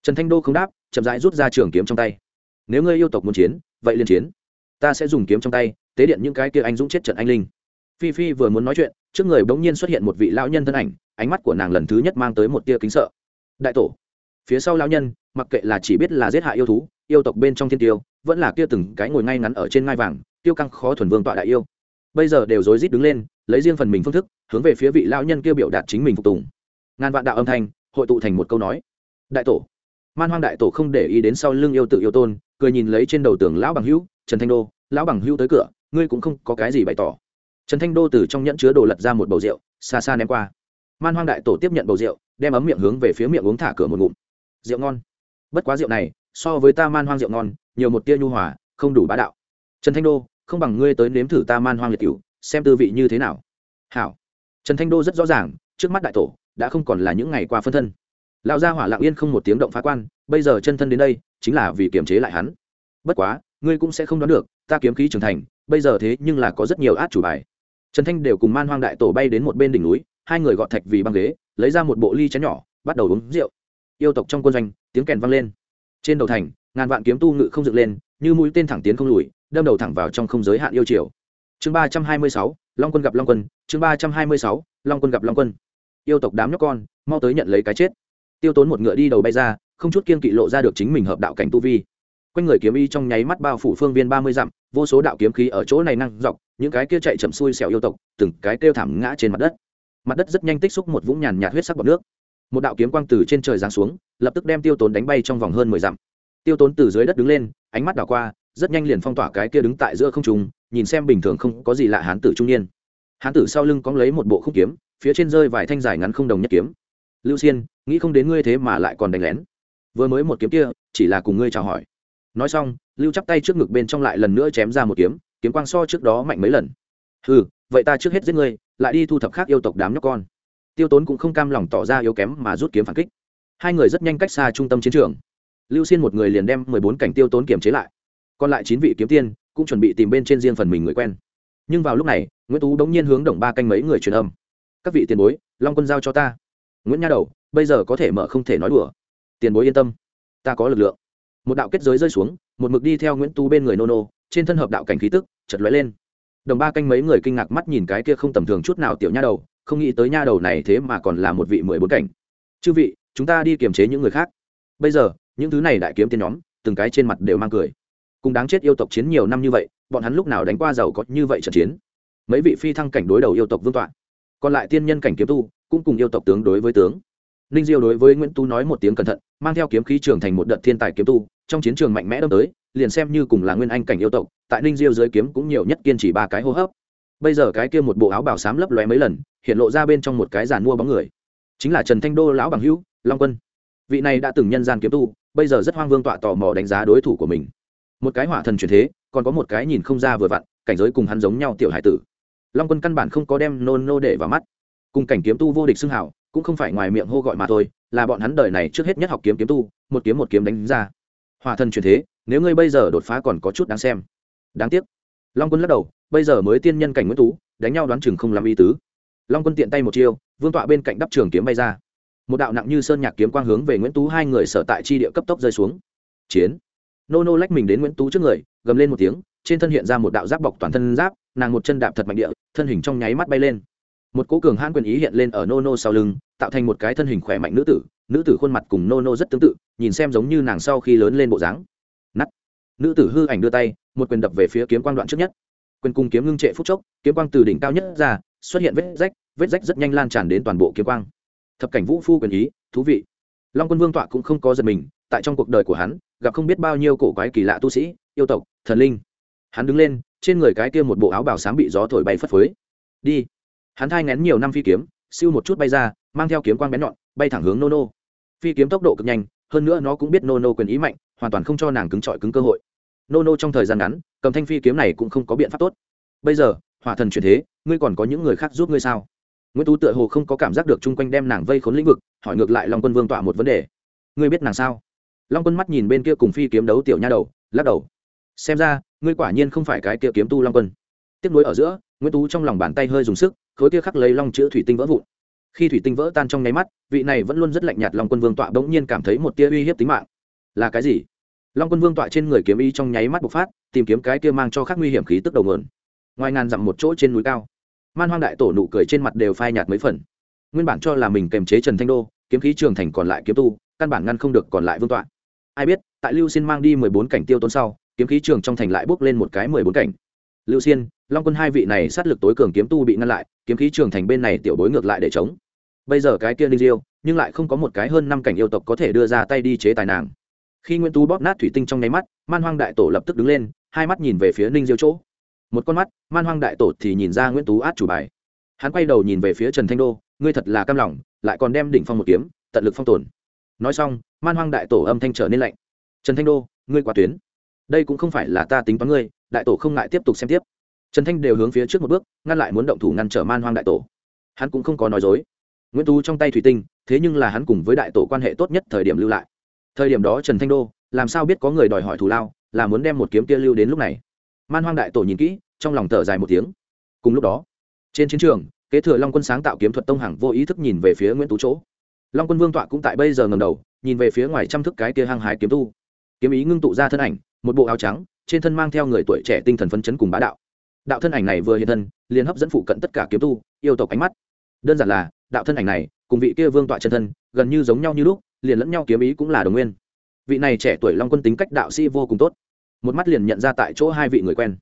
Trần thanh đô không đáp, chậm rãi rút ra trường kiếm trong tay. Nếu ngươi yêu tộc muốn chiến, vậy liền chiến. Ta sẽ dùng kiếm trong tay, tế điện những cái kia anh dũng chết trận anh linh. Phi phi vừa muốn nói chuyện, trước người bỗng nhiên xuất hiện một vị lão nhân thân ảnh, ánh mắt của nàng lần thứ nhất mang tới một tia kính sợ. Đại tổ phía sau lão nhân, mặc kệ là chỉ biết là giết hạ yêu thú, yêu tộc bên trong thiên tiêu, vẫn là kia từng cái ngồi ngay ngắn ở trên ngai vàng, tiêu căng khó thuần vương tọa đại yêu. Bây giờ đều rối rít đứng lên, lấy riêng phần mình phương thức, hướng về phía vị lão nhân kia biểu đạt chính mình phục tùng. Ngàn vạn đạo âm thanh, hội tụ thành một câu nói. Đại tổ. Man hoang đại tổ không để ý đến sau lưng yêu tự yêu tôn, cười nhìn lấy trên đầu tường lão bằng hữu, trần thanh đô, lão bằng hữu tới cửa, ngươi cũng không có cái gì bày tỏ. Trần thanh đô từ trong nhẫn chứa đồ lật ra một bầu rượu, xa xa ném qua. Man hoang đại tổ tiếp nhận bầu rượu, đem ấm miệng hướng về phía miệng uống thả cửa một ngụm rượu ngon. Bất quá rượu này, so với ta man hoang rượu ngon, nhiều một tia nhu hòa, không đủ bá đạo. Trần thanh đô, không bằng ngươi tới nếm thử ta man hoang liệt cựu xem tư vị như thế nào. Hảo. Trần thanh đô rất rõ ràng, trước mắt đại tổ đã không còn là những ngày qua phân thân. Lão gia hỏa lặng yên không một tiếng động phá quan, bây giờ chân thân đến đây, chính là vì kiềm chế lại hắn. Bất quá, ngươi cũng sẽ không đoán được, ta kiếm khí trưởng thành, bây giờ thế nhưng là có rất nhiều át chủ bài. Trần thanh đều cùng man hoang đại tổ bay đến một bên đỉnh núi, hai người gọt thạch vì băng ghế, lấy ra một bộ ly chén nhỏ, bắt đầu uống rượu yêu tộc trong quân doanh, tiếng kèn vang lên. Trên đầu thành, ngàn vạn kiếm tu ngự không dựng lên, như mũi tên thẳng tiến không lùi, đâm đầu thẳng vào trong không giới hạn yêu triều. Chương ba trăm hai mươi sáu, long quân gặp long quân, chương ba trăm hai mươi sáu, long quân gặp long quân. Yêu tộc đám nhóc con, mau tới nhận lấy cái chết. Tiêu tốn một ngựa đi đầu bay ra, không chút kiên kỵ lộ ra được chính mình hợp đạo cảnh tu vi. Quanh người kiếm y trong nháy mắt bao phủ phương viên ba mươi dặm, vô số đạo kiếm khí ở chỗ này năng dọc, những cái kia chạy chậm xuôi xẻo yêu tộc, từng cái kêu thảm ngã trên mặt đất. Mặt đất rất nhanh tích xúc một vũng nhàn nhạt huyết sắc bọt nước một đạo kiếm quang từ trên trời giáng xuống, lập tức đem tiêu tốn đánh bay trong vòng hơn mười dặm. Tiêu tốn từ dưới đất đứng lên, ánh mắt đảo qua, rất nhanh liền phong tỏa cái kia đứng tại giữa không trung, nhìn xem bình thường không có gì lạ hán tử trung niên. Hán tử sau lưng có lấy một bộ khung kiếm, phía trên rơi vài thanh dài ngắn không đồng nhất kiếm. Lưu xiên, nghĩ không đến ngươi thế mà lại còn đánh lén. Vừa mới một kiếm kia, chỉ là cùng ngươi chào hỏi. Nói xong, lưu chắp tay trước ngực bên trong lại lần nữa chém ra một kiếm kiếm quang so trước đó mạnh mấy lần. Ừ vậy ta trước hết giết ngươi, lại đi thu thập khác yêu tộc đám nhóc con tiêu tốn cũng không cam lòng tỏ ra yếu kém mà rút kiếm phản kích. Hai người rất nhanh cách xa trung tâm chiến trường. Lưu Xuyên một người liền đem mười bốn cảnh tiêu tốn kiểm chế lại. Còn lại chín vị kiếm tiên cũng chuẩn bị tìm bên trên riêng phần mình người quen. Nhưng vào lúc này, nguyễn tú đống nhiên hướng đồng ba canh mấy người truyền âm. Các vị tiền bối, long quân giao cho ta. Nguyễn nha đầu, bây giờ có thể mở không thể nói đùa. Tiền bối yên tâm, ta có lực lượng. Một đạo kết giới rơi xuống, một mực đi theo nguyễn tú bên người nô nô, trên thân hợp đạo cảnh khí tức chật lóe lên. Đồng ba canh mấy người kinh ngạc mắt nhìn cái kia không tầm thường chút nào tiểu nha đầu không nghĩ tới nha đầu này thế mà còn là một vị mười bốn cảnh. Chư vị, chúng ta đi kiềm chế những người khác. Bây giờ, những thứ này đại kiếm tiên nhóm, từng cái trên mặt đều mang cười. Cùng đáng chết yêu tộc chiến nhiều năm như vậy, bọn hắn lúc nào đánh qua giàu có như vậy trận chiến? Mấy vị phi thăng cảnh đối đầu yêu tộc vương tọa, còn lại tiên nhân cảnh kiếm tu, cũng cùng yêu tộc tướng đối với tướng. Ninh diêu đối với nguyễn tu nói một tiếng cẩn thận, mang theo kiếm khí trưởng thành một đợt thiên tài kiếm tu, trong chiến trường mạnh mẽ đâm tới, liền xem như cùng là nguyên anh cảnh yêu tộc, tại ninh diêu dưới kiếm cũng nhiều nhất kiên trì ba cái hô hấp bây giờ cái kia một bộ áo bảo sám lấp lóe mấy lần, hiện lộ ra bên trong một cái giàn mua bóng người. Chính là trần thanh đô lão bằng hữu, long quân. Vị này đã từng nhân gian kiếm tu, bây giờ rất hoang vương tọa tò mò đánh giá đối thủ của mình. Một cái hỏa thần truyền thế, còn có một cái nhìn không ra vừa vặn, cảnh giới cùng hắn giống nhau tiểu hải tử. Long quân căn bản không có đem nôn nô để vào mắt. Cùng cảnh kiếm tu vô địch xưng hảo, cũng không phải ngoài miệng hô gọi mà thôi, là bọn hắn đời này trước hết nhất học kiếm kiếm tu, một kiếm một kiếm đánh ra. Hỏa thần truyền thế, nếu ngươi bây giờ đột phá còn có chút đáng xem. Đáng tiếc. Long quân lắc đầu bây giờ mới tiên nhân cảnh nguyễn tú, đánh nhau đoán chừng không làm y tứ. Long quân tiện tay một chiêu, vương tọa bên cạnh đắp trường kiếm bay ra. Một đạo nặng như sơn nhạc kiếm quang hướng về nguyễn tú hai người sở tại chi địa cấp tốc rơi xuống. Chiến. Nô nô lách mình đến nguyễn tú trước người, gầm lên một tiếng, trên thân hiện ra một đạo giáp bọc toàn thân giáp, nàng một chân đạp thật mạnh địa, thân hình trong nháy mắt bay lên. Một cố cường hãn quyền ý hiện lên ở nô nô sau lưng, tạo thành một cái thân hình khỏe mạnh nữ tử nữ tử khuôn mặt cùng nô nô rất tương tự, nhìn xem giống như nàng sau khi lớn lên bộ dáng. Nắt nữ tử hư ảnh đưa tay, một quyền đập về phía kiếm quang đoạn trước nhất quyền cung kiếm ngưng trệ phút chốc, kiếm quang từ đỉnh cao nhất ra, xuất hiện vết rách vết rách rất nhanh lan tràn đến toàn bộ kiếm quang. Thập cảnh vũ phu quyền ý, thú vị. Long quân vương tọa cũng không có giật mình, tại trong cuộc đời của hắn, gặp không biết bao nhiêu cổ quái kỳ lạ tu sĩ, yêu tộc, thần linh. Hắn đứng lên, trên người cái kia một bộ áo bào sáng bị gió thổi bay phất phới. Đi. Hắn thai ngén nhiều năm phi kiếm, siêu một chút bay ra, mang theo kiếm quang bén nhọn, bay thẳng hướng nô nô phi kiếm tốc độ cực nhanh, hơn nữa nó cũng biết nô nô quyền ý mạnh, hoàn toàn không cho nàng cứng trọi cứng cơ hội nô nô trong thời gian ngắn, cầm thanh phi kiếm này cũng không có biện pháp tốt. Bây giờ, hỏa thần chuyển thế, ngươi còn có những người khác giúp ngươi sao? Nguyễn tú tựa hồ không có cảm giác được chung quanh đem nàng vây khốn lĩnh vực, hỏi ngược lại long quân vương tọa một vấn đề. Ngươi biết nàng sao? Long quân mắt nhìn bên kia cùng phi kiếm đấu tiểu nha đầu, lắc đầu. Xem ra, ngươi quả nhiên không phải cái kia kiếm tu long quân. Tiếp nối ở giữa, nguyễn tú trong lòng bàn tay hơi dùng sức, khối kia khắc lấy long chữ thủy tinh vỡ vụn. Khi thủy tinh vỡ tan trong nháy mắt, vị này vẫn luôn rất lạnh nhạt long quân vương tọa bỗng nhiên cảm thấy một tia uy hiếp tính mạng. Là cái gì? Long quân vương tọa trên người kiếm ý trong nháy mắt bộc phát, tìm kiếm cái kia mang cho khác nguy hiểm khí tức đầu nguồn. Ngoài ngàn dặm một chỗ trên núi cao, man hoang đại tổ nụ cười trên mặt đều phai nhạt mấy phần. Nguyên bản cho là mình kềm chế trần thanh đô, kiếm khí trường thành còn lại kiếm tu, căn bản ngăn không được còn lại vương tọa. Ai biết, tại lưu xin mang đi mười bốn cảnh tiêu tốn sau, kiếm khí trường trong thành lại bước lên một cái mười bốn cảnh. Lưu xiên long quân hai vị này sát lực tối cường kiếm tu bị ngăn lại, kiếm khí trường thành bên này tiểu bối ngược lại để chống. Bây giờ cái kia linh diêu, nhưng lại không có một cái hơn năm cảnh yêu tộc có thể đưa ra tay đi chế tài nàng khi nguyễn tú bóp nát thủy tinh trong nháy mắt, man hoang đại tổ lập tức đứng lên, hai mắt nhìn về phía ninh diêu chỗ. Một con mắt, man hoang đại tổ thì nhìn ra nguyễn tú át chủ bài. Hắn quay đầu nhìn về phía trần thanh đô, ngươi thật là cam lòng, lại còn đem đỉnh phong một kiếm, tận lực phong tồn. Nói xong, man hoang đại tổ âm thanh trở nên lạnh. Trần thanh đô, ngươi quá tuyến. Đây cũng không phải là ta tính toán ngươi, đại tổ không ngại tiếp tục xem tiếp. Trần thanh đều hướng phía trước một bước, ngăn lại muốn động thủ ngăn trở man hoang đại tổ. Hắn cũng không có nói dối. Nguyễn tú trong tay thủy tinh, thế nhưng là hắn cùng với đại tổ quan hệ tốt nhất thời điểm lưu lại thời điểm đó trần thanh đô, làm sao biết có người đòi hỏi thù lao, là muốn đem một kiếm kia lưu đến lúc này? Man hoang đại tổ nhìn kỹ, trong lòng thở dài một tiếng. Cùng lúc đó, trên chiến trường, kế thừa long quân sáng tạo kiếm thuật tông hằng vô ý thức nhìn về phía nguyễn tú chỗ. Long quân vương tọa cũng tại bây giờ ngầm đầu, nhìn về phía ngoài trăm thức cái kia hăng hái kiếm tu. Kiếm ý ngưng tụ ra thân ảnh, một bộ áo trắng, trên thân mang theo người tuổi trẻ tinh thần phấn chấn cùng bá đạo. Đạo thân ảnh này vừa hiện thân, liền hấp dẫn phụ cận tất cả kiếm tu, yêu tộc ánh mắt. Đơn giản là, đạo thân ảnh này, cùng vị kia vương tọa chân thân, gần như giống nhau như lúc liền lẫn nhau kiếm ý cũng là đồng nguyên. Vị này trẻ tuổi long quân tính cách đạo sĩ vô cùng tốt. Một mắt liền nhận ra tại chỗ hai vị người quen.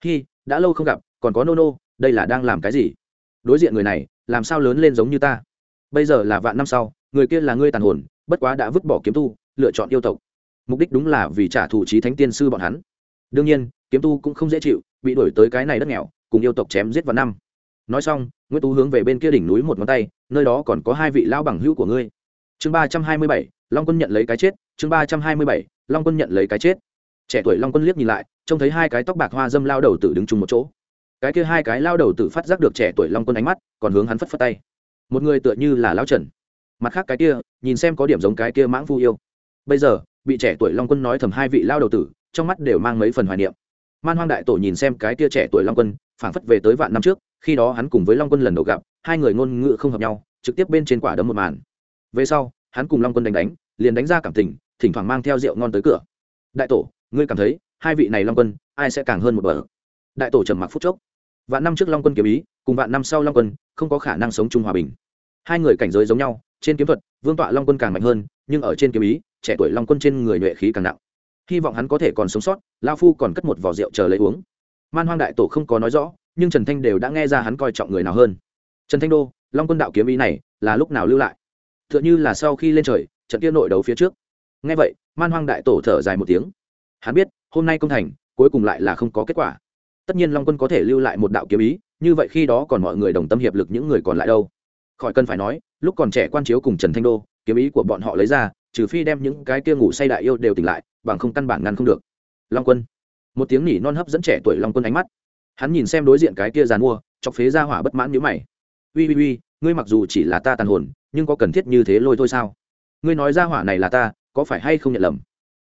Khi đã lâu không gặp, còn có nô nô đây là đang làm cái gì? Đối diện người này, làm sao lớn lên giống như ta? Bây giờ là vạn năm sau, người kia là ngươi tàn hồn, bất quá đã vứt bỏ kiếm tu, lựa chọn yêu tộc. Mục đích đúng là vì trả thù trí thánh tiên sư bọn hắn. Đương nhiên, kiếm tu cũng không dễ chịu, bị đổi tới cái này đất nghèo, cùng yêu tộc chém giết vào năm. Nói xong, nguyễn tú hướng về bên kia đỉnh núi một ngón tay, nơi đó còn có hai vị lão bằng hữu của ngươi chương ba trăm hai mươi bảy, long quân nhận lấy cái chết. Chương ba trăm hai mươi bảy, long quân nhận lấy cái chết. Trẻ tuổi long quân liếc nhìn lại, trông thấy hai cái tóc bạc hoa dâm lao đầu tử đứng chung một chỗ. Cái kia hai cái lao đầu tử phát giác được trẻ tuổi long quân ánh mắt, còn hướng hắn phất phất tay. Một người tựa như là lao trần. Mặt khác cái kia, nhìn xem có điểm giống cái kia mãng phu yêu. Bây giờ, bị trẻ tuổi long quân nói thầm hai vị lao đầu tử, trong mắt đều mang mấy phần hoài niệm. Man hoang đại tổ nhìn xem cái kia trẻ tuổi long quân, phảng phất về tới vạn năm trước, khi đó hắn cùng với long quân lần đầu gặp, hai người ngôn ngữ không hợp nhau, trực tiếp bên trên quả đấm một màn về sau, hắn cùng long quân đánh đánh, liền đánh ra cảm tình, thỉnh thoảng mang theo rượu ngon tới cửa. Đại tổ, ngươi cảm thấy, hai vị này long quân, ai sẽ càng hơn một bờ đại tổ trầm mặc phút chốc. Vạn năm trước long quân kiếm ý, cùng vạn năm sau long quân, không có khả năng sống chung hòa bình. Hai người cảnh giới giống nhau, trên kiếm thuật, vương tọa long quân càng mạnh hơn, nhưng ở trên kiếm ý, trẻ tuổi long quân trên người nhuệ khí càng nặng. Hy vọng hắn có thể còn sống sót, lao phu còn cất một vỏ rượu chờ lấy uống. Man hoang đại tổ không có nói rõ, nhưng trần thanh đều đã nghe ra hắn coi trọng người nào hơn. Trần thanh đô, long quân đạo kiếm ý này là lúc nào lưu lại? T h ư ợ n h ư là sau khi lên trời, trận kia nội đấu phía trước. Ngay vậy, man hoang đại tổ thở dài một tiếng. Hắn biết, hôm nay công thành, cuối cùng lại là không có kết quả. Tất nhiên long quân có thể lưu lại một đạo kiếm ý, như vậy khi đó còn mọi người đồng tâm hiệp lực những người còn lại đâu? Khỏi cần phải nói, lúc còn trẻ quan chiếu cùng trần thanh đô, kiếm ý của bọn họ lấy ra, trừ phi đem những cái kia ngủ say đại yêu đều tỉnh lại, bằng không căn bản ngăn không được. Long quân. Một tiếng nỉ non hấp dẫn trẻ tuổi long quân ánh mắt. Hắn nhìn xem đối diện cái kia dàn mua, chọc phế ra hỏa bất mãn nhữ mày. Uy uy uy ngươi mặc dù chỉ là ta tàn hồn, nhưng có cần thiết như thế lôi thôi sao? Ngươi nói ra hỏa này là ta, có phải hay không nhận lầm?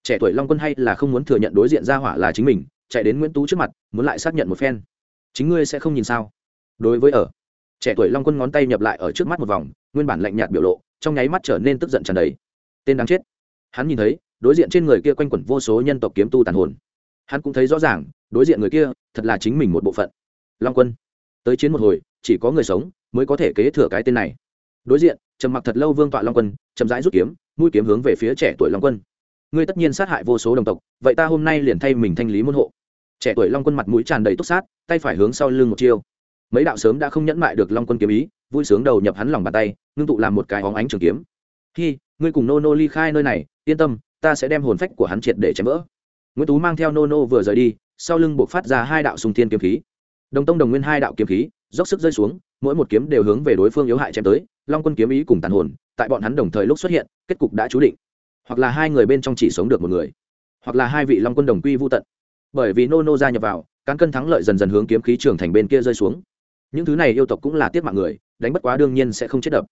Trẻ tuổi long quân hay là không muốn thừa nhận đối diện ra hỏa là chính mình, chạy đến nguyễn tú trước mặt, muốn lại xác nhận một phen. Chính ngươi sẽ không nhìn sao? Đối với ở, trẻ tuổi long quân ngón tay nhập lại ở trước mắt một vòng, nguyên bản lạnh nhạt biểu lộ, trong nháy mắt trở nên tức giận tràn đầy. Tên đáng chết. Hắn nhìn thấy, đối diện trên người kia quanh quẩn vô số nhân tộc kiếm tu tàn hồn. Hắn cũng thấy rõ ràng, đối diện người kia, thật là chính mình một bộ phận. Long quân, tới chiến một hồi chỉ có người sống mới có thể kế thừa cái tên này. Đối diện, trầm mặc thật lâu vương tọa long quân, chậm rãi rút kiếm, mũi kiếm hướng về phía trẻ tuổi long quân. Ngươi tất nhiên sát hại vô số đồng tộc, vậy ta hôm nay liền thay mình thanh lý môn hộ. Trẻ tuổi long quân mặt mũi tràn đầy túc sát, tay phải hướng sau lưng một chiêu. Mấy đạo sớm đã không nhẫn mại được long quân kiếm ý, vui sướng đầu nhập hắn lòng bàn tay, ngưng tụ làm một cái hóng ánh trường kiếm. Khi ngươi cùng nô nô ly khai nơi này, yên tâm, ta sẽ đem hồn phách của hắn triệt để chém vỡ. Nguyễn tú mang theo nô nô vừa rời đi, sau lưng buộc phát ra hai đạo sùng thiên kiếm khí. Đồng tông đồng nguyên hai đạo kiếm khí dốc sức rơi xuống, mỗi một kiếm đều hướng về đối phương yếu hại chém tới, long quân kiếm ý cùng tàn hồn, tại bọn hắn đồng thời lúc xuất hiện, kết cục đã chú định. Hoặc là hai người bên trong chỉ sống được một người, hoặc là hai vị long quân đồng quy vô tận. Bởi vì nô nô gia nhập vào, cán cân thắng lợi dần dần hướng kiếm khí trường thành bên kia rơi xuống. Những thứ này yêu tộc cũng là tiết mạng người, đánh bất quá đương nhiên sẽ không chết đập.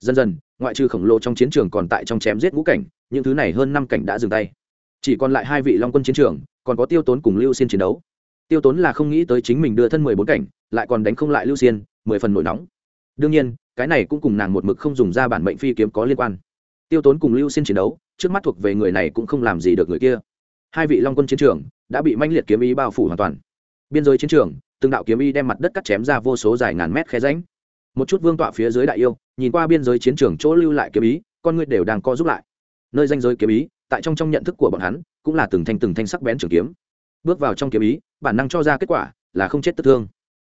Dần dần, ngoại trừ khổng lồ trong chiến trường còn tại trong chém giết ngũ cảnh, những thứ này hơn năm cảnh đã dừng tay. Chỉ còn lại hai vị long quân chiến trường, còn có tiêu tốn cùng lưu xiên chiến đấu. Tiêu tốn là không nghĩ tới chính mình đưa thân mười bốn cảnh lại còn đánh không lại lưu xiên, mười phần nổi nóng. Đương nhiên, cái này cũng cùng nàng một mực không dùng ra bản mệnh phi kiếm có liên quan. Tiêu tốn cùng lưu xin chiến đấu, trước mắt thuộc về người này cũng không làm gì được người kia. Hai vị long quân chiến trường đã bị manh liệt kiếm ý bao phủ hoàn toàn. Biên giới chiến trường, từng đạo kiếm ý đem mặt đất cắt chém ra vô số dài ngàn mét khe ránh một chút vương tọa phía dưới đại yêu, nhìn qua biên giới chiến trường chỗ lưu lại kiếm ý, con người đều đang co giúp lại. Nơi danh giới kiếm ý, tại trong trong nhận thức của bọn hắn, cũng là từng thanh từng thanh sắc bén trường kiếm. Bước vào trong kiếm ý, bản năng cho ra kết quả là không chết tức thương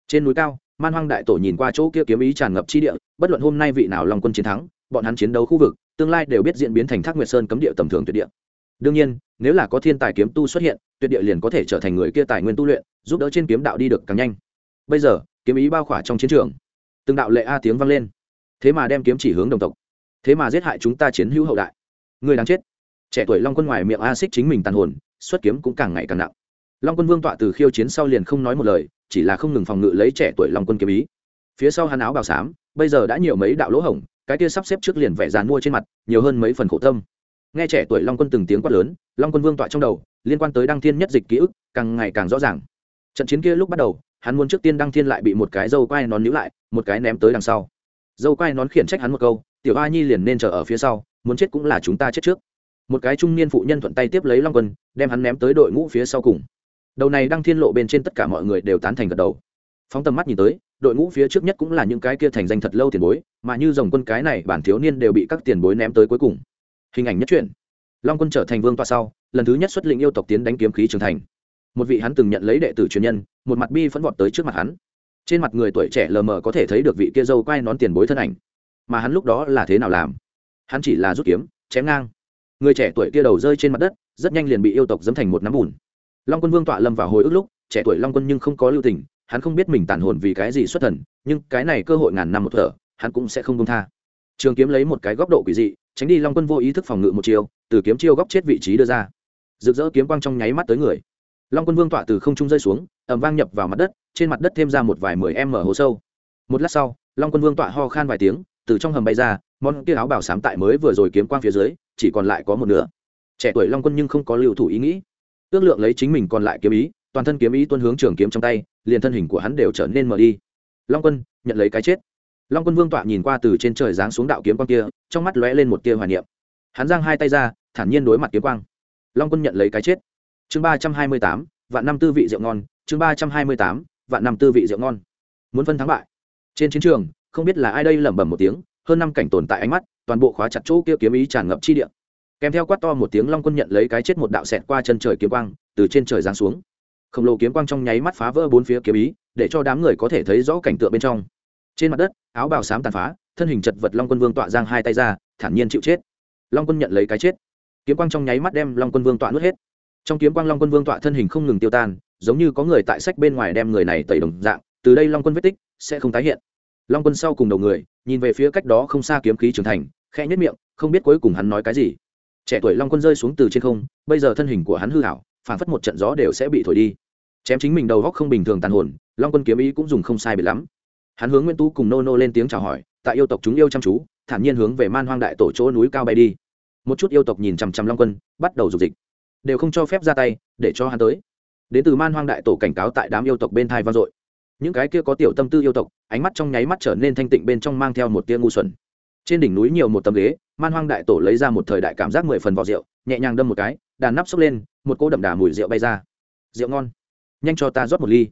trên núi cao, man hoang đại tổ nhìn qua chỗ kia kiếm ý tràn ngập chi địa, bất luận hôm nay vị nào long quân chiến thắng, bọn hắn chiến đấu khu vực, tương lai đều biết diễn biến thành thác nguyệt sơn cấm địa tầm thường tuyệt địa. Đương nhiên, nếu là có thiên tài kiếm tu xuất hiện, tuyệt địa liền có thể trở thành người kia tài nguyên tu luyện, giúp đỡ trên kiếm đạo đi được càng nhanh. Bây giờ, kiếm ý bao khỏa trong chiến trường. Từng đạo lệ a tiếng vang lên. Thế mà đem kiếm chỉ hướng đồng tộc. Thế mà giết hại chúng ta chiến hữu hậu đại. Người đáng chết. Trẻ tuổi long quân ngoài miệng a xích chính mình tàn hồn, xuất kiếm cũng càng ngày càng nặng. Long quân vương tọa từ khiêu chiến sau liền không nói một lời chỉ là không ngừng phòng ngự lấy trẻ tuổi long quân kiếm ý. Phía sau hắn áo bào xám, bây giờ đã nhiều mấy đạo lỗ hổng, cái kia sắp xếp trước liền vẻ dàn mua trên mặt, nhiều hơn mấy phần khổ tâm. Nghe trẻ tuổi long quân từng tiếng quát lớn, long quân vương tọa trong đầu, liên quan tới đăng thiên nhất dịch ký ức, càng ngày càng rõ ràng. Trận chiến kia lúc bắt đầu, hắn muốn trước tiên đăng thiên lại bị một cái dâu quai nón níu lại, một cái ném tới đằng sau. Dâu quai nón khiển trách hắn một câu, tiểu a nhi liền nên chờ ở phía sau, muốn chết cũng là chúng ta chết trước. Một cái trung niên phụ nhân thuận tay tiếp lấy long quân, đem hắn ném tới đội ngũ phía sau cùng đầu này đăng thiên lộ bên trên tất cả mọi người đều tán thành gật đầu. Phóng tầm mắt nhìn tới, đội ngũ phía trước nhất cũng là những cái kia thành danh thật lâu tiền bối, mà như dòng quân cái này bản thiếu niên đều bị các tiền bối ném tới cuối cùng. Hình ảnh nhất truyện. Long quân trở thành vương tọa sau, lần thứ nhất xuất lĩnh yêu tộc tiến đánh kiếm khí trưởng thành. Một vị hắn từng nhận lấy đệ tử truyền nhân, một mặt bi phẫn vọt tới trước mặt hắn. Trên mặt người tuổi trẻ lờ mờ có thể thấy được vị kia dâu quay nón tiền bối thân ảnh. Mà hắn lúc đó là thế nào làm? Hắn chỉ là rút kiếm, chém ngang. Người trẻ tuổi kia đầu rơi trên mặt đất, rất nhanh liền bị yêu tộc dấm thành một nắm bùn long quân vương tọa lâm vào hồi ức lúc, trẻ tuổi long quân nhưng không có lưu tình, hắn không biết mình tàn hồn vì cái gì xuất thần, nhưng cái này cơ hội ngàn năm một thở, hắn cũng sẽ không công tha. Trường kiếm lấy một cái góc độ quỷ dị, tránh đi long quân vô ý thức phòng ngự một chiều từ kiếm chiêu góc chết vị trí đưa ra. Rực rỡ kiếm quang trong nháy mắt tới người. Long quân vương tọa từ không trung rơi xuống ẩm vang nhập vào mặt đất, trên mặt đất thêm ra một vài mười em mở hố sâu. Một lát sau, long quân vương tọa ho khan vài tiếng, từ trong hầm bay ra, món kia áo bảo sám tại mới vừa rồi kiếm quang phía dưới, chỉ còn lại có một nửa. Trẻ tuổi long quân nhưng không có lưu thủ ý nghĩ ước lượng lấy chính mình còn lại kiếm ý, toàn thân kiếm ý tuân hướng trường kiếm trong tay, liền thân hình của hắn đều trở nên mờ đi. Long quân, nhận lấy cái chết. Long quân vương tọa nhìn qua từ trên trời giáng xuống đạo kiếm quang kia, trong mắt lóe lên một tia hoài niệm. Hắn giang hai tay ra, thản nhiên đối mặt kiếm quang. Long quân nhận lấy cái chết. Chương ba trăm hai mươi tám, vạn năm tư vị rượu ngon. Chương ba trăm hai mươi tám, vạn năm tư vị rượu ngon. Muốn phân thắng bại. Trên chiến trường, không biết là ai đây lẩm bẩm một tiếng, hơn năm cảnh tồn tại ánh mắt, toàn bộ khóa chặt chỗ kia kiếm ý tràn ngập chi địa kèm theo quát to một tiếng long quân nhận lấy cái chết một đạo xẹt qua chân trời kiếm quang, từ trên trời giáng xuống. Khổng lồ kiếm quang trong nháy mắt phá vỡ bốn phía kiếm ý, để cho đám người có thể thấy rõ cảnh tượng bên trong. Trên mặt đất, áo bào xám tàn phá, thân hình chật vật long quân vương tọa giang hai tay ra, thản nhiên chịu chết. Long quân nhận lấy cái chết. Kiếm quang trong nháy mắt đem long quân vương tọa nuốt hết. Trong kiếm quang long quân vương tọa thân hình không ngừng tiêu tan, giống như có người tại sách bên ngoài đem người này tẩy đồng dạng, từ đây long quân vết tích sẽ không tái hiện. Long quân sau cùng đầu người, nhìn về phía cách đó không xa kiếm khí trưởng thành, khẽ nhất miệng, không biết cuối cùng hắn nói cái gì trẻ tuổi long quân rơi xuống từ trên không, bây giờ thân hình của hắn hư hảo phản phất một trận gió đều sẽ bị thổi đi. Chém chính mình đầu góc không bình thường tàn hồn, long quân kiếm ý cũng dùng không sai biệt lắm. Hắn hướng nguyễn tu cùng nô nô lên tiếng chào hỏi, tại yêu tộc chúng yêu chăm chú, thản nhiên hướng về man hoang đại tổ chỗ núi cao bay đi. Một chút yêu tộc nhìn chằm chằm long quân, bắt đầu dục dịch. Đều không cho phép ra tay, để cho hắn tới. Đến từ man hoang đại tổ cảnh cáo tại đám yêu tộc bên thai vang dội. Những cái kia có tiểu tâm tư yêu tộc, ánh mắt trong nháy mắt trở nên thanh tịnh bên trong mang theo một tia ngu xuẩn. Trên đỉnh núi nhiều một tấm ghế man hoang đại tổ lấy ra một thời đại cảm giác mười phần vỏ rượu, nhẹ nhàng đâm một cái, đàn nắp xốc lên, một cỗ đậm đà mùi rượu bay ra. Rượu ngon. Nhanh cho ta rót một ly.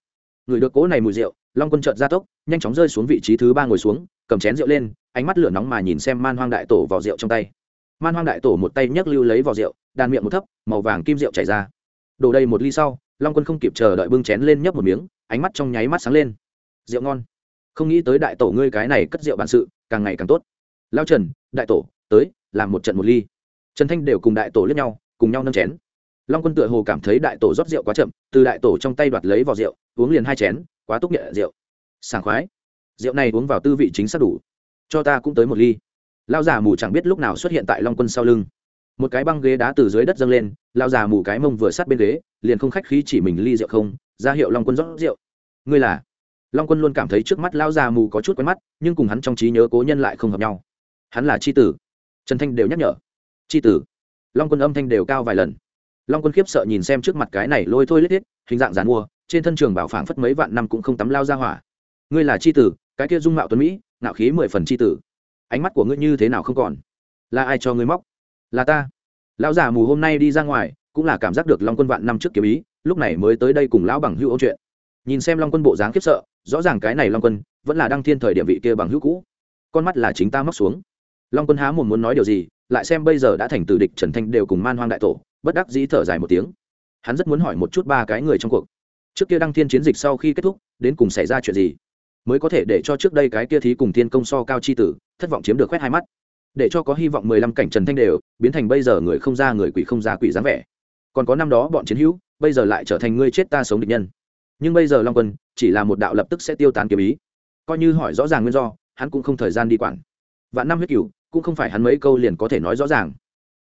Người được cỗ này mùi rượu, long quân trợt ra tốc, nhanh chóng rơi xuống vị trí thứ ba ngồi xuống, cầm chén rượu lên, ánh mắt lửa nóng mà nhìn xem man hoang đại tổ vỏ rượu trong tay. Man hoang đại tổ một tay nhấc lưu lấy vỏ rượu, đàn miệng một thấp, màu vàng kim rượu chảy ra. Đổ đầy một ly sau, long quân không kịp chờ đợi bưng chén lên nhấp một miếng, ánh mắt trong nháy mắt sáng lên. Rượu ngon. Không nghĩ tới đại tổ ngươi cái này cất rượu bản sự, càng ngày càng tốt. Lao trần, đại tổ tới, làm một trận một ly. Trần thanh đều cùng đại tổ lướt nhau, cùng nhau nâng chén. Long quân tựa hồ cảm thấy đại tổ rót rượu quá chậm, từ đại tổ trong tay đoạt lấy vỏ rượu, uống liền hai chén, quá túc nhẹ rượu. Sảng khoái. Rượu này uống vào tư vị chính xác đủ. Cho ta cũng tới một ly. Lao già mù chẳng biết lúc nào xuất hiện tại long quân sau lưng. Một cái băng ghế đá từ dưới đất dâng lên lao già mù cái mông vừa sát bên ghế, liền không khách khí chỉ mình ly rượu không, ra hiệu long quân rót rượu. Ngươi là? Long quân luôn cảm thấy trước mắt lao già mù có chút quen mắt, nhưng cùng hắn trong trí nhớ cố nhân lại không hợp nhau. Hắn là c h i tử trần thanh đều nhắc nhở. C h i tử. Long quân âm thanh đều cao vài lần. Long quân khiếp sợ nhìn xem trước mặt cái này lôi thôi lết hết hình dạng dàn mua, trên thân trường bảo phảng phất mấy vạn năm cũng không tắm lao ra hỏa. Ngươi là c h i tử, cái kia dung mạo tuấn mỹ, ngạo khí mười phần c h i tử. Ánh mắt của ngươi như thế nào không còn? Là ai cho ngươi móc? Là ta. Lão già mù hôm nay đi ra ngoài, cũng là cảm giác được long quân vạn năm trước kiếm ý, lúc này mới tới đây cùng lão bằng hữu ôn chuyện. Nhìn xem long quân bộ dáng khiếp sợ, rõ ràng cái này long quân vẫn là đăng thiên thời địa vị kia bằng hữu cũ. Con mắt là chính ta móc xuống long quân há một muốn nói điều gì, lại xem bây giờ đã thành tử địch trần thanh đều cùng man hoang đại tổ, bất đắc dĩ thở dài một tiếng. Hắn rất muốn hỏi một chút ba cái người trong cuộc. Trước kia đăng thiên chiến dịch sau khi kết thúc, đến cùng xảy ra chuyện gì? Mới có thể để cho trước đây cái kia thí cùng thiên công so cao chi tử, thất vọng chiếm được khoét hai mắt. Để cho có hy vọng mười lăm cảnh trần thanh đều, biến thành bây giờ người không ra người quỷ không ra quỷ dáng vẻ. Còn có năm đó bọn chiến hữu, bây giờ lại trở thành ngươi chết ta sống địch nhân. Nhưng bây giờ long quân, chỉ là một đạo lập tức sẽ tiêu tán kiếm ý. Coi như hỏi rõ ràng nguyên do, hắn cũng không thời gian đi quản. Vạn năm huyết cửu cũng không phải hắn mấy câu liền có thể nói rõ ràng.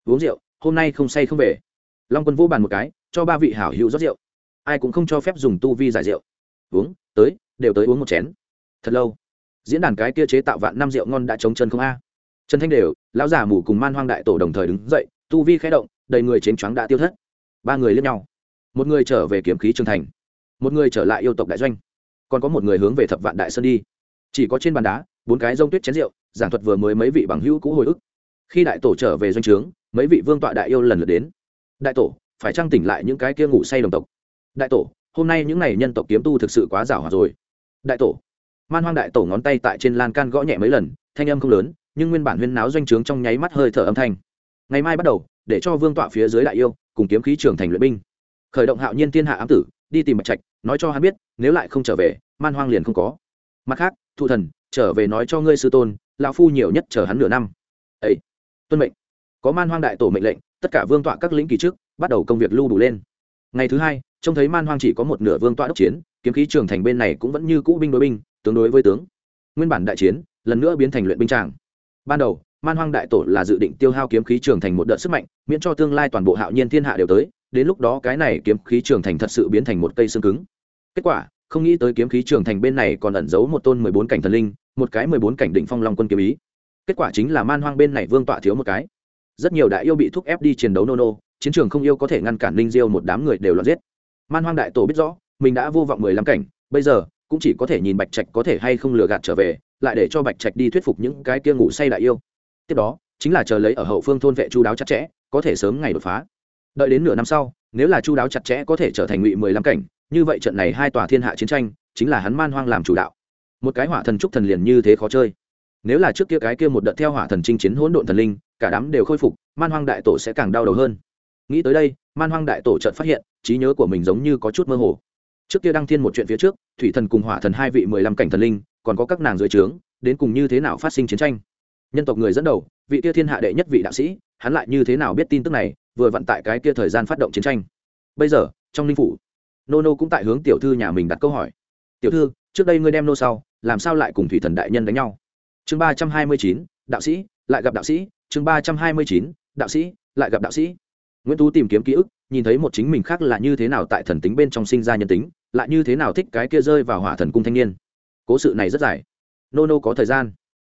Uống rượu, hôm nay không say không về. Long quân vô bàn một cái, cho ba vị hảo hữu rót rượu. Ai cũng không cho phép dùng tu vi giải rượu. Uống, tới, đều tới uống một chén. Thật lâu. Diễn đàn cái kia chế tạo vạn năm rượu ngon đã chống chân không a. Trần thanh đều, lão già mù cùng man hoang đại tổ đồng thời đứng dậy, tu vi khẽ động, đầy người chến choáng đã tiêu thất. Ba người lên nhau. Một người trở về kiếm khí trường thành, một người trở lại yêu tộc đại doanh. Còn có một người hướng về thập vạn đại sơn đi. Chỉ có trên bàn đá, bốn cái rông tuyết chén rượu giảng thuật vừa mới mấy vị bằng hữu cũ hồi ức. Khi đại tổ trở về doanh trướng, mấy vị vương tọa đại yêu lần lượt đến. Đại tổ, phải trang tỉnh lại những cái kia ngủ say đồng tộc? Đại tổ, hôm nay những n à y nhân tộc kiếm tu thực sự quá giảo hòa rồi. Đại tổ, man hoang đại tổ ngón tay tại trên lan can gõ nhẹ mấy lần, thanh âm không lớn, nhưng nguyên bản huyên náo doanh trướng trong nháy mắt hơi thở âm thanh. Ngày mai bắt đầu, để cho vương tọa phía dưới đại yêu cùng kiếm khí trưởng thành luyện binh. Khởi động hạo nhiên thiên hạ ám tử, đi tìm bạch trạch, nói cho hắn biết, nếu lại không trở về, man hoang liền không có. Mặt khác, thụ thần, trở về nói cho ngươi sư tôn lão phu nhiều nhất chờ hắn nửa năm. Ấy tuân mệnh. Có man hoang đại tổ mệnh lệnh, tất cả vương tọa các lĩnh kỳ trước, bắt đầu công việc lưu đủ lên. Ngày thứ hai, trông thấy man hoang chỉ có một nửa vương tọa đốc chiến, kiếm khí trường thành bên này cũng vẫn như cũ binh đối binh, tướng đối với tướng. Nguyên bản đại chiến, lần nữa biến thành luyện binh tràng. Ban đầu, man hoang đại tổ là dự định tiêu hao kiếm khí trường thành một đợt sức mạnh, miễn cho tương lai toàn bộ hạo nhiên thiên hạ đều tới, đến lúc đó cái này kiếm khí trường thành thật sự biến thành một cây xương cứng. Kết quả, không nghĩ tới kiếm khí trường thành bên này còn ẩn giấu một tôn mười bốn cảnh thần linh một cái mười bốn cảnh định phong long quân kiếm ý. Kết quả chính là man hoang bên này vương tọa thiếu một cái. Rất nhiều đại yêu bị thúc ép đi chiến đấu nô nô chiến trường không yêu có thể ngăn cản linh diêu một đám người đều loạn giết. Man hoang đại tổ biết rõ, mình đã vô vọng mười lăm cảnh, bây giờ cũng chỉ có thể nhìn bạch trạch có thể hay không lừa gạt trở về, lại để cho bạch trạch đi thuyết phục những cái kia ngủ say đại yêu. Tiếp đó, chính là chờ lấy ở hậu phương thôn vệ chu đáo chặt chẽ, có thể sớm ngày đột phá. Đợi đến nửa năm sau, nếu là chu đáo chặt chẽ có thể trở thành ngụy mười lăm cảnh, như vậy trận này hai tòa thiên hạ chiến tranh, chính là hắn man hoang làm chủ đạo một cái hỏa thần trúc thần liền như thế khó chơi. Nếu là trước kia cái kia một đợt theo hỏa thần chinh chiến hỗn độn thần linh, cả đám đều khôi phục, man hoang đại tổ sẽ càng đau đầu hơn. Nghĩ tới đây, man hoang đại tổ chợt phát hiện, trí nhớ của mình giống như có chút mơ hồ. Trước kia đăng thiên một chuyện phía trước, thủy thần cùng hỏa thần hai vị mười lăm cảnh thần linh, còn có các nàng dưới trướng, đến cùng như thế nào phát sinh chiến tranh? Nhân tộc người dẫn đầu, vị kia thiên hạ đệ nhất vị đạo sĩ, hắn lại như thế nào biết tin tức này, vừa vận tại cái kia thời gian phát động chiến tranh. Bây giờ, trong linh phủ nô nô cũng tại hướng tiểu thư nhà mình đặt câu hỏi. Tiểu thư, trước đây ngươi đem nô sau làm sao lại cùng thủy thần đại nhân đánh nhau? Chương ba trăm hai mươi chín, đạo sĩ, lại gặp đạo sĩ. Chương ba trăm hai mươi chín, đạo sĩ, lại gặp đạo sĩ. Nguyễn tú tìm kiếm ký ức, nhìn thấy một chính mình khác là như thế nào tại thần tính bên trong sinh ra nhân tính, lại như thế nào thích cái kia rơi vào hỏa thần cung thanh niên. Cố sự này rất dài. Nô nô có thời gian.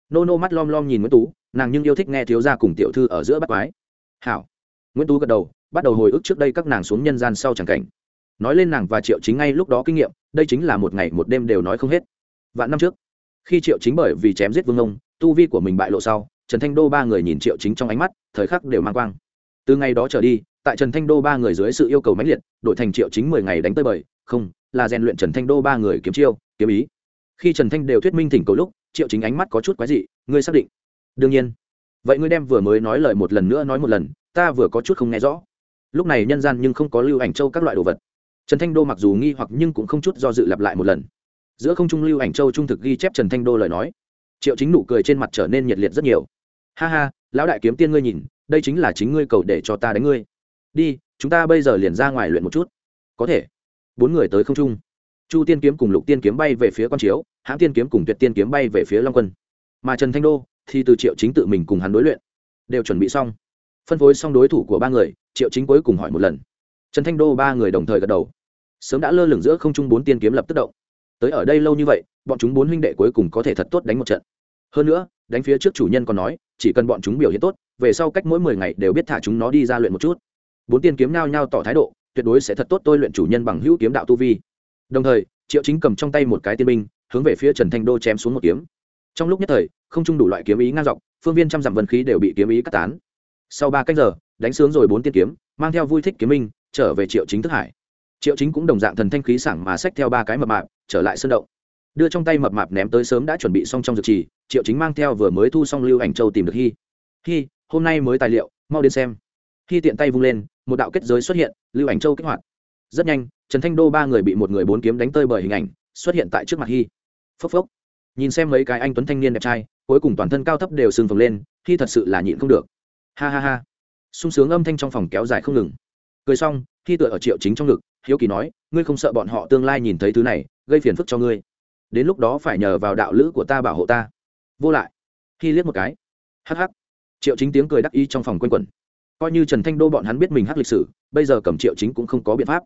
Nô nô mắt lom lom nhìn nguyễn tú, nàng nhưng yêu thích nghe thiếu gia cùng tiểu thư ở giữa bắt quái. Hảo. Nguyễn tú gật đầu, bắt đầu hồi ức trước đây các nàng xuống nhân gian sau chẳng cảnh. Nói lên nàng và triệu chính ngay lúc đó kinh nghiệm, đây chính là một ngày một đêm đều nói không hết vạn năm trước. Khi triệu chính bởi vì chém giết vương ông tu vi của mình bại lộ sau, trần thanh đô ba người nhìn triệu chính trong ánh mắt, thời khắc đều mang quang. Từ ngày đó trở đi, tại trần thanh đô ba người dưới sự yêu cầu mãnh liệt, đổi thành triệu chính mười ngày đánh tới bời, không, là rèn luyện trần thanh đô ba người kiếm chiêu, kiếm ý. Khi trần thanh đều thuyết minh thỉnh cầu lúc, triệu chính ánh mắt có chút quái dị, ngươi xác định? Đương nhiên. Vậy ngươi đem vừa mới nói lời một lần nữa nói một lần, ta vừa có chút không nghe rõ. Lúc này nhân gian nhưng không có lưu ảnh châu các loại đồ vật. Trần thanh đô mặc dù nghi hoặc nhưng cũng không chút do dự lặp lại một lần giữa không trung lưu ảnh châu trung thực ghi chép trần thanh đô lời nói. Triệu chính nụ cười trên mặt trở nên nhiệt liệt rất nhiều. Ha ha, lão đại kiếm tiên ngươi nhìn, đây chính là chính ngươi cầu để cho ta đánh ngươi. Đi, chúng ta bây giờ liền ra ngoài luyện một chút. Có thể. Bốn người tới không trung. Chu tiên kiếm cùng lục tiên kiếm bay về phía con chiếu, hãm tiên kiếm cùng tuyệt tiên kiếm bay về phía long quân. Mà trần thanh đô thì từ triệu chính tự mình cùng hắn đối luyện. Đều chuẩn bị xong. Phân phối xong đối thủ của ba người, triệu chính cuối cùng hỏi một lần. Trần thanh đô ba người đồng thời gật đầu. Sớm đã lơ lửng giữa không trung bốn tiên kiếm lập tức động tới ở đây lâu như vậy, bọn chúng bốn huynh đệ cuối cùng có thể thật tốt đánh một trận. Hơn nữa, đánh phía trước chủ nhân còn nói, chỉ cần bọn chúng biểu hiện tốt, về sau cách mỗi mười ngày đều biết thả chúng nó đi ra luyện một chút. Bốn tiên kiếm nao nhao tỏ thái độ, tuyệt đối sẽ thật tốt tôi luyện chủ nhân bằng hữu kiếm đạo tu vi. Đồng thời, triệu chính cầm trong tay một cái tiên binh, hướng về phía trần thanh đô chém xuống một kiếm. Trong lúc nhất thời, không chung đủ loại kiếm ý ngang dọc, phương viên trăm dặm vân khí đều bị kiếm ý cắt tán. Sau ba cách giờ, đánh sướng rồi bốn tiên kiếm, mang theo vui thích kiếm minh, trở về triệu chính thức hải triệu chính cũng đồng dạng thần thanh khí sảng mà xách theo ba cái mập mạp, trở lại sân động. Đưa trong tay mập mạp ném tới sớm đã chuẩn bị xong trong dược trì, triệu chính mang theo vừa mới thu xong lưu ảnh châu tìm được hy hy hôm nay mới tài liệu, mau đến xem. Hy tiện tay vung lên, một đạo kết giới xuất hiện, lưu ảnh châu kích hoạt. Rất nhanh, trần thanh đô ba người bị một người bốn kiếm đánh tơi bởi hình ảnh, xuất hiện tại trước mặt hy phốc phốc. Nhìn xem mấy cái anh tuấn thanh niên đẹp trai, cuối cùng toàn thân cao thấp đều sưng phồng lên hy thật sự là nhịn không được. Ha ha ha. Sung sướng âm thanh trong phòng kéo dài không ngừng. Cười xong hy tựa ở triệu chính trong ngực hiếu kỳ nói, ngươi không sợ bọn họ tương lai nhìn thấy thứ này, gây phiền phức cho ngươi. Đến lúc đó phải nhờ vào đạo lữ của ta bảo hộ ta. Vô lại. Khi liếc một cái hh triệu chính tiếng cười đắc ý trong phòng q u a n quẩn. Coi như trần thanh đô bọn hắn biết mình hát lịch sử, bây giờ cầm triệu chính cũng không có biện pháp.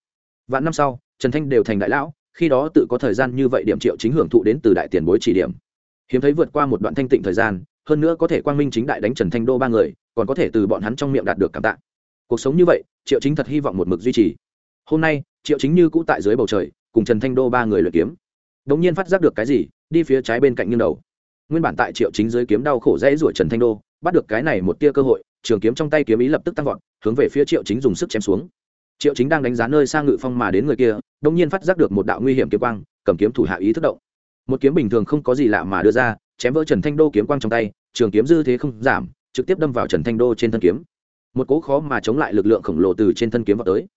Vạn năm sau, trần thanh đều thành đại lão, khi đó tự có thời gian như vậy điểm triệu chính hưởng thụ đến từ đại tiền bối chỉ điểm. Hiếm thấy vượt qua một đoạn thanh tịnh thời gian, hơn nữa có thể quang minh chính đại đánh trần thanh đô ba người, còn có thể từ bọn hắn trong miệng đạt được cảm tạ. Cuộc sống như vậy, triệu chính thật hy vọng một mực duy trì hôm nay, triệu chính như cũ tại dưới bầu trời, cùng trần thanh đô ba người luyện kiếm. Đ ỗ n g nhiên phát giác được cái gì, đi phía trái bên cạnh nghiêng đầu. Nguyên bản tại triệu chính dưới kiếm đau khổ dễ ruổi trần thanh đô, bắt được cái này một tia cơ hội, trường kiếm trong tay kiếm ý lập tức tăng vọt, hướng về phía triệu chính dùng sức chém xuống. Triệu chính đang đánh giá nơi sang ngự phong mà đến người kia đ ỗ n g nhiên phát giác được một đạo nguy hiểm kiếm quang, cầm kiếm thủ hạ ý thức động. Một kiếm bình thường không có gì lạ mà đưa ra, chém vỡ trần thanh đô kiếm quang trong tay, trường kiếm dư thế không giảm, trực tiếp đâm vào trần thanh đô trên thân kiếm. Một cố khó mà chống lại lực lượng khổng lồ từ trên thân kiếm vào tới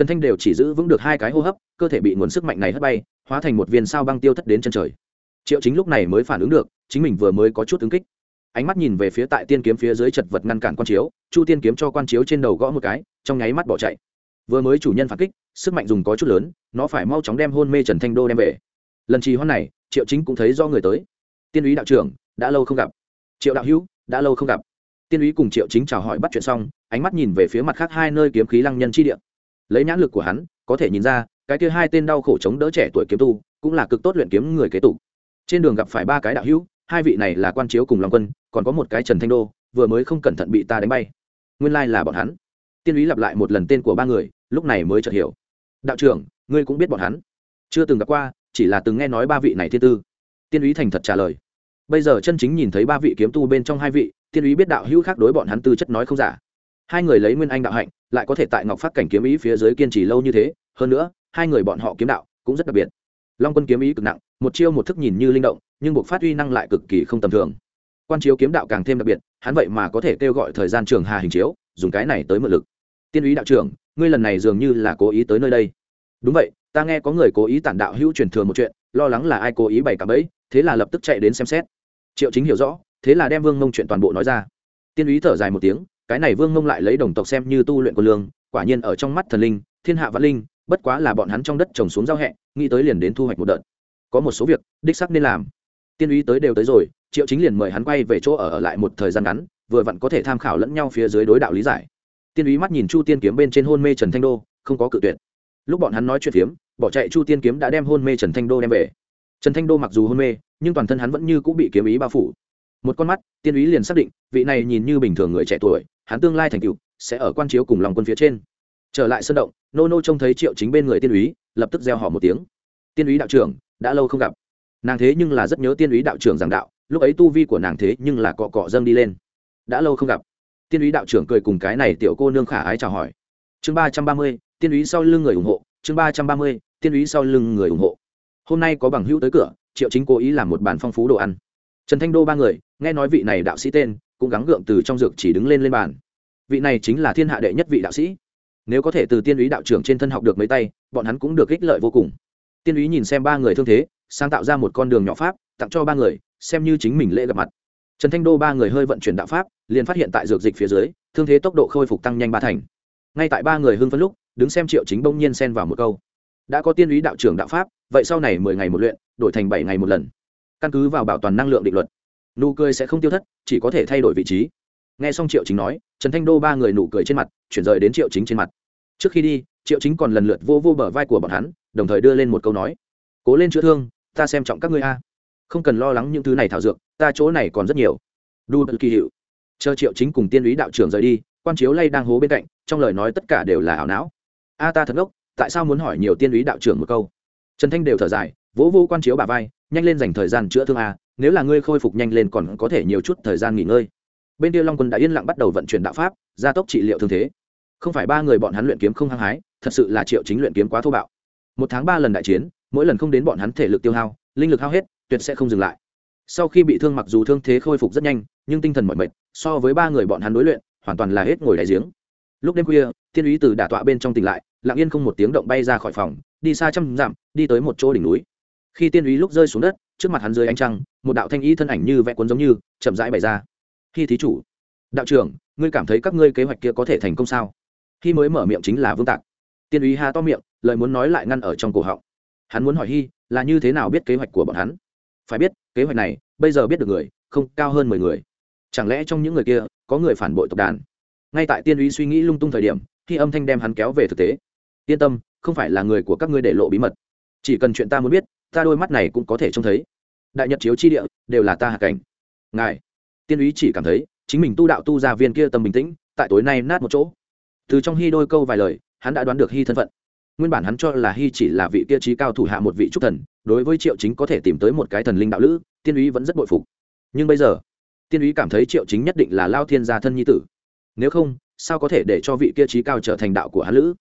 trần thanh đều chỉ giữ vững được hai cái hô hấp, cơ thể bị nguồn sức mạnh này hất bay, hóa thành một viên sao băng tiêu thất đến chân trời. Triệu chính lúc này mới phản ứng được, chính mình vừa mới có chút ứng kích. Ánh mắt nhìn về phía tại tiên kiếm phía dưới chật vật ngăn cản quan chiếu, chu tiên kiếm cho quan chiếu trên đầu gõ một cái, trong nháy mắt bỏ chạy. Vừa mới chủ nhân phản kích, sức mạnh dùng có chút lớn, nó phải mau chóng đem hôn mê trần thanh đô đem về. Lần trì hoãn này, triệu chính cũng thấy do người tới. Tiên úy đạo trưởng, đã lâu không gặp. Triệu đạo hữu, đã lâu không gặp. Tiên úy cùng triệu chính chào hỏi bắt chuyện xong, ánh mắt nhìn về phía mặt khác hai nơi kiếm khí lăng nhân chi địa lấy nhãn lực của hắn, có thể nhìn ra, cái kia hai tên đau khổ chống đỡ trẻ tuổi kiếm tu, cũng là cực tốt luyện kiếm người kế tục. Trên đường gặp phải ba cái đạo hữu, hai vị này là quan chiếu cùng long quân, còn có một cái trần thanh đô, vừa mới không cẩn thận bị ta đánh bay. Nguyên lai là bọn hắn. Tiên úy lặp lại một lần tên của ba người, lúc này mới chợt hiểu. Đạo trưởng, ngươi cũng biết bọn hắn. Chưa từng gặp qua, chỉ là từng nghe nói ba vị này thiên tư. Tiên úy thành thật trả lời. Bây giờ chân chính nhìn thấy ba vị kiếm tu bên trong hai vị, tiên úy biết đạo hữu khác đối bọn hắn tư chất nói không giả hai người lấy nguyên anh đạo hạnh, lại có thể tại ngọc phát cảnh kiếm ý phía dưới kiên trì lâu như thế, hơn nữa, hai người bọn họ kiếm đạo cũng rất đặc biệt. Long quân kiếm ý cực nặng, một chiêu một thức nhìn như linh động, nhưng buộc phát uy năng lại cực kỳ không tầm thường. Quan chiếu kiếm đạo càng thêm đặc biệt, hắn vậy mà có thể kêu gọi thời gian trường hà hình chiếu, dùng cái này tới mượn lực. Tiên ý đạo trưởng, ngươi lần này dường như là cố ý tới nơi đây. Đúng vậy, ta nghe có người cố ý tản đạo hữu truyền thừa một chuyện, lo lắng là ai cố ý bày cả bẫy, thế là lập tức chạy đến xem xét. Triệu chính hiểu rõ, thế là đem vương mông chuyện toàn bộ nói ra. Tiên ý thở dài một tiếng cái này vương mông lại lấy đồng tộc xem như tu luyện của lương quả nhiên ở trong mắt thần linh thiên hạ văn linh bất quá là bọn hắn trong đất trồng xuống giao hẹ nghĩ tới liền đến thu hoạch một đợt. Có một số việc đích sắc nên làm. Tiên úy tới đều tới rồi triệu chính liền mời hắn quay về chỗ ở, ở lại một thời gian ngắn vừa vặn có thể tham khảo lẫn nhau phía dưới đối đạo lý giải. Tiên úy mắt nhìn chu tiên kiếm bên trên hôn mê trần thanh đô không có cự tuyệt. Lúc bọn hắn nói chuyện phiếm bỏ chạy chu tiên kiếm đã đem hôn mê trần thanh đô đem về. Trần thanh đô mặc dù hôn mê nhưng toàn thân hắn vẫn như cũng bị kiếm ý bao phủ. Một con mắt tiên úy liền xác định vị này nhìn như bình thường người trẻ tuổi hắn tương lai thành cựu sẽ ở quan chiếu cùng lòng quân phía trên. Trở lại sân động, nô nô trông thấy triệu chính bên người tiên úy, lập tức gieo họ một tiếng. Tiên úy đạo trưởng, đã lâu không gặp. Nàng thế nhưng là rất nhớ tiên úy đạo trưởng giảng đạo, lúc ấy tu vi của nàng thế nhưng là cọ cọ dâng đi lên. Đã lâu không gặp. Tiên úy đạo trưởng cười cùng cái này tiểu cô nương khả ái chào hỏi. Chương ba trăm ba mươi, tiên úy sau lưng người ủng hộ, chương ba trăm ba mươi, tiên úy sau lưng người ủng hộ. Hôm nay có bằng hữu tới cửa, triệu chính cố ý làm một bàn phong phú đồ ăn. Trần thanh đô ba người, nghe nói vị này đạo sĩ tên cũng gắng gượng từ trong dược chỉ đứng lên lên bàn. Vị này chính là thiên hạ đệ nhất vị đạo sĩ. Nếu có thể từ tiên úy đạo trưởng trên thân học được mấy tay, bọn hắn cũng được ích lợi vô cùng. Tiên úy nhìn xem ba người thương thế, sáng tạo ra một con đường nhỏ pháp, tặng cho ba người, xem như chính mình lễ gặp mặt. Trần thanh đô ba người hơi vận chuyển đạo pháp, liền phát hiện tại dược dịch phía dưới, thương thế tốc độ khôi phục tăng nhanh ba thành. Ngay tại ba người hưng phân lúc, đứng xem triệu chính bỗng nhiên xen vào một câu. Đã có tiên úy đạo trưởng đạo pháp, vậy sau này mười ngày một luyện, đổi thành bảy ngày một lần. Căn cứ vào bảo toàn năng lượng định luật nụ cười sẽ không tiêu thất, chỉ có thể thay đổi vị trí. N g h e xong triệu chính nói, trần thanh đô ba người nụ cười trên mặt, chuyển rời đến triệu chính trên mặt. Trước khi đi, triệu chính còn lần lượt vô vô bờ vai của bọn hắn, đồng thời đưa lên một câu nói. Cố lên chữa thương, ta xem trọng các ngươi a. Không cần lo lắng những thứ này thảo dược, ta chỗ này còn rất nhiều. Đu bật kỳ hiệu. Chờ triệu chính cùng tiên lý đạo trưởng rời đi, quan chiếu lay đang hố bên cạnh, trong lời nói tất cả đều là ảo não. A ta thật ngốc, tại sao muốn hỏi nhiều tiên lý đạo trưởng một câu? Trần thanh đều thở dài, vỗ vô quan chiếu bà vai, nhanh lên dành thời gian chữa thương a nếu là ngươi khôi phục nhanh lên còn có thể nhiều chút thời gian nghỉ ngơi. Bên kia long quân đã yên lặng bắt đầu vận chuyển đạo pháp, gia tốc trị liệu thương thế. Không phải ba người bọn hắn luyện kiếm không hăng hái, thật sự là triệu chính luyện kiếm quá thô bạo. Một tháng ba lần đại chiến, mỗi lần không đến bọn hắn thể lực tiêu hao, linh lực hao hết, tuyệt sẽ không dừng lại. Sau khi bị thương mặc dù thương thế khôi phục rất nhanh, nhưng tinh thần mọi mệt, so với ba người bọn hắn đối luyện, hoàn toàn là hết ngồi đại giếng. Lúc đêm khuya tiên úy từ đả tọa bên trong tỉnh lại, lặng yên không một tiếng động bay ra khỏi phòng, đi xa trăm dặm, đi tới một chỗ đỉnh núi. Khi tiên úy lúc rơi xuống đất trước mặt hắn dưới ánh trăng, một đạo thanh ý thân ảnh như vẽ cuốn giống như, chậm rãi bày ra. Khi thí chủ, đạo trưởng, ngươi cảm thấy các ngươi kế hoạch kia có thể thành công sao? Khi mới mở miệng chính là vương tạc. Tiên úy ha to miệng, lời muốn nói lại ngăn ở trong cổ họng. Hắn muốn hỏi hy là như thế nào biết kế hoạch của bọn hắn? Phải biết, kế hoạch này, bây giờ biết được người, không cao hơn mười người. Chẳng lẽ trong những người kia, có người phản bội tộc đàn? Ngay tại tiên úy suy nghĩ lung tung thời điểm khi âm thanh đem hắn kéo về thực tế. Yên tâm, không phải là người của các ngươi để lộ bí mật. Chỉ cần chuyện ta muốn biết ta đôi mắt này cũng có thể trông thấy. Đại nhật chiếu chi địa, đều là ta hạ cảnh. Ngài, tiên úy chỉ cảm thấy, chính mình tu đạo tu ra viên kia tâm bình tĩnh, tại tối nay nát một chỗ. Từ trong hy đôi câu vài lời, hắn đã đoán được hy thân phận. Nguyên bản hắn cho là hy chỉ là vị kia trí cao thủ hạ một vị trúc thần, đối với triệu chính có thể tìm tới một cái thần linh đạo lữ, tiên úy vẫn rất bội phục. Nhưng bây giờ, tiên úy cảm thấy triệu chính nhất định là lao thiên gia thân nhi tử. Nếu không, sao có thể để cho vị kia trí cao trở thành đạo của hắn lữ?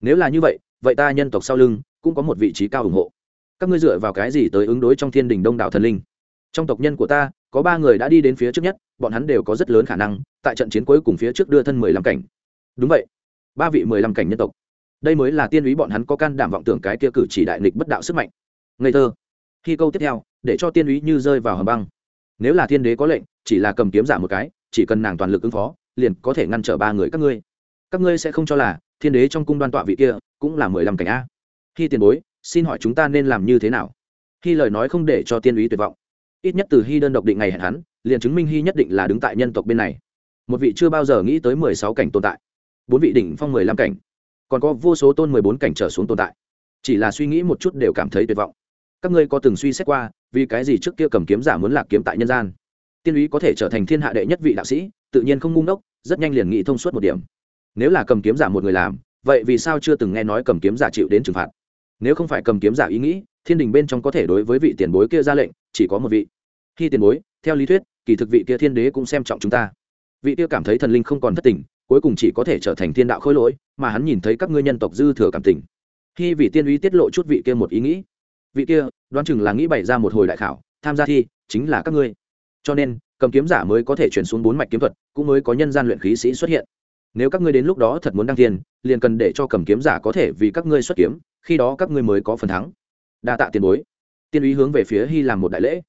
Nếu là như vậy vậy ta nhân tộc sau lưng cũng có một vị trí cao ủng hộ các ngươi dựa vào cái gì tới ứng đối trong thiên đình đông đảo thần linh? Trong tộc nhân của ta, có ba người đã đi đến phía trước nhất, bọn hắn đều có rất lớn khả năng, tại trận chiến cuối cùng phía trước đưa thân mười lăm cảnh. Đúng vậy, ba vị mười lăm cảnh nhân tộc. Đây mới là tiên úy bọn hắn có can đảm vọng tưởng cái kia cử chỉ đại nghịch bất đạo sức mạnh. Ngây thơ. Khi câu tiếp theo, để cho tiên úy như rơi vào hầm băng. Nếu là thiên đế có lệnh, chỉ là cầm kiếm giả một cái, chỉ cần nàng toàn lực ứng phó, liền có thể ngăn trở ba người các ngươi. Các ngươi sẽ không cho là thiên đế trong cung đoan tọa vị kia cũng là mười lăm cảnh a. Khi tiền bối xin hỏi chúng ta nên làm như thế nào? Khi lời nói không để cho tiên úy tuyệt vọng. Ít nhất từ hy đơn độc định ngày hẹn hắn, liền chứng minh hy nhất định là đứng tại nhân tộc bên này. Một vị chưa bao giờ nghĩ tới mười sáu cảnh tồn tại, bốn vị đỉnh phong mười lăm cảnh, còn có vô số tôn mười bốn cảnh trở xuống tồn tại. Chỉ là suy nghĩ một chút đều cảm thấy tuyệt vọng. Các ngươi có từng suy xét qua, vì cái gì trước kia cầm kiếm giả muốn lạc kiếm tại nhân gian? Tiên úy có thể trở thành thiên hạ đệ nhất vị đạo sĩ, tự nhiên không ngu ngốc, rất nhanh liền nghĩ thông suốt một điểm. Nếu là cầm kiếm giả một người làm, vậy vì sao chưa từng nghe nói cầm kiếm giả chịu đến trừng phạt? Nếu không phải cầm kiếm giả ý nghĩ, thiên đình bên trong có thể đối với vị tiền bối kia ra lệnh, chỉ có một vị. Khi tiền bối, theo lý thuyết, kỳ thực vị kia thiên đế cũng xem trọng chúng ta. Vị kia cảm thấy thần linh không còn thất tình, cuối cùng chỉ có thể trở thành thiên đạo khôi lỗi, mà hắn nhìn thấy các ngươi nhân tộc dư thừa cảm tình. Khi vị tiên uy tiết lộ chút vị kia một ý nghĩ, vị kia, đoán chừng là nghĩ bày ra một hồi đại khảo, tham gia thi, chính là các ngươi. Cho nên, cầm kiếm giả mới có thể chuyển xuống bốn mạch kiếm thuật, cũng mới có nhân gian luyện khí sĩ xuất hiện. Nếu các ngươi đến lúc đó thật muốn đăng thiên, liền cần để cho cầm kiếm giả có thể vì các ngươi xuất kiếm khi đó các ngươi mới có phần thắng. Đa tạ tiền bối. Tiên úy hướng về phía hy làm một đại lễ.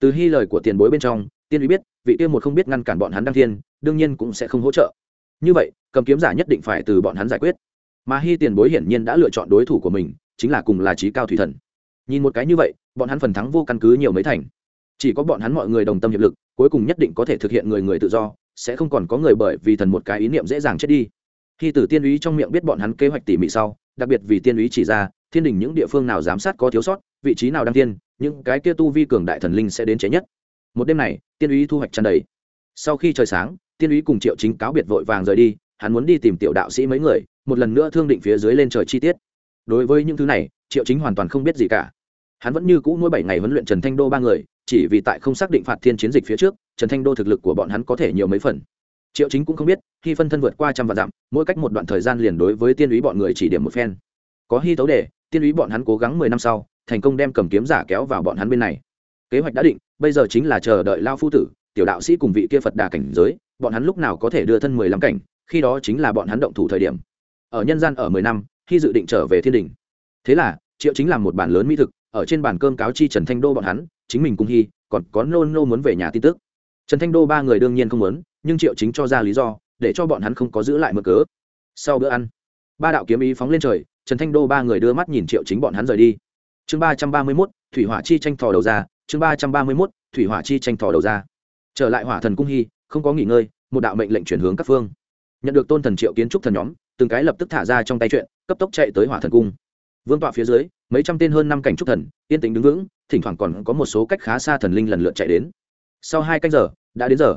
Từ hy lời của tiền bối bên trong, tiên úy biết vị tiêu một không biết ngăn cản bọn hắn đăng thiên, đương nhiên cũng sẽ không hỗ trợ. Như vậy, cầm kiếm giả nhất định phải từ bọn hắn giải quyết. Mà hy tiền bối hiển nhiên đã lựa chọn đối thủ của mình, chính là cùng là trí cao thủy thần. Nhìn một cái như vậy, bọn hắn phần thắng vô căn cứ nhiều mấy thành. Chỉ có bọn hắn mọi người đồng tâm hiệp lực, cuối cùng nhất định có thể thực hiện người người tự do, sẽ không còn có người bởi vì thần một cái ý niệm dễ dàng chết đi. Khi từ tiên úy trong miệng biết bọn hắn kế hoạch tỉ mỉ sau đặc biệt vì tiên ý chỉ ra, thiên đình những địa phương nào giám sát có thiếu sót, vị trí nào đăng tiên những cái kia tu vi cường đại thần linh sẽ đến chế nhất. Một đêm này, tiên ý thu hoạch tràn đầy. Sau khi trời sáng, tiên ý cùng triệu chính cáo biệt vội vàng rời đi, hắn muốn đi tìm tiểu đạo sĩ mấy người, một lần nữa thương định phía dưới lên trời chi tiết. Đối với những thứ này, triệu chính hoàn toàn không biết gì cả. Hắn vẫn như cũ mỗi bảy ngày huấn luyện trần thanh đô ba người, chỉ vì tại không xác định phạt thiên chiến dịch phía trước, trần thanh đô thực lực của bọn hắn có thể nhiều mấy phần. Triệu chính cũng không biết khi phân thân vượt qua trăm vạn dặm, mỗi cách một đoạn thời gian liền đối với tiên úy bọn người chỉ điểm một phen. Có hy tấu đề, tiên úy bọn hắn cố gắng mười năm sau, thành công đem cầm kiếm giả kéo vào bọn hắn bên này. Kế hoạch đã định, bây giờ chính là chờ đợi lao phu tử, tiểu đạo sĩ cùng vị kia phật đà cảnh giới, bọn hắn lúc nào có thể đưa thân mười lăm cảnh, khi đó chính là bọn hắn động thủ thời điểm. Ở nhân gian ở mười năm, khi dự định trở về thiên đình. Thế là, triệu chính làm một bản lớn mỹ thực, ở trên bàn cơm cáo chi trần thanh đô bọn hắn, chính mình cùng hy, còn có nô nô muốn về nhà tin tức. Trần thanh đô ba người đương nhiên không muốn, nhưng triệu chính cho ra lý do để cho bọn hắn không có giữ lại mơ cớ. Sau bữa ăn, ba đạo kiếm ý phóng lên trời, trần thanh đô ba người đưa mắt nhìn triệu chính bọn hắn rời đi. Chương ba trăm ba mươi mốt, thủy hỏa chi tranh thò đầu ra, chương ba trăm ba mươi mốt, thủy hỏa chi tranh thò đầu ra. Trở lại hỏa thần cung hy, không có nghỉ ngơi, một đạo mệnh lệnh chuyển hướng các phương. Nhận được tôn thần triệu kiến trúc thần nhóm, từng cái lập tức thả ra trong tay chuyện, cấp tốc chạy tới hỏa thần cung. Vương tọa phía dưới, mấy trăm tên hơn năm cảnh trúc thần, yên tĩnh đứng vững, thỉnh thoảng còn có một số cách khá xa thần linh lần lượt chạy đến. Sau hai canh giờ, đã đến giờ.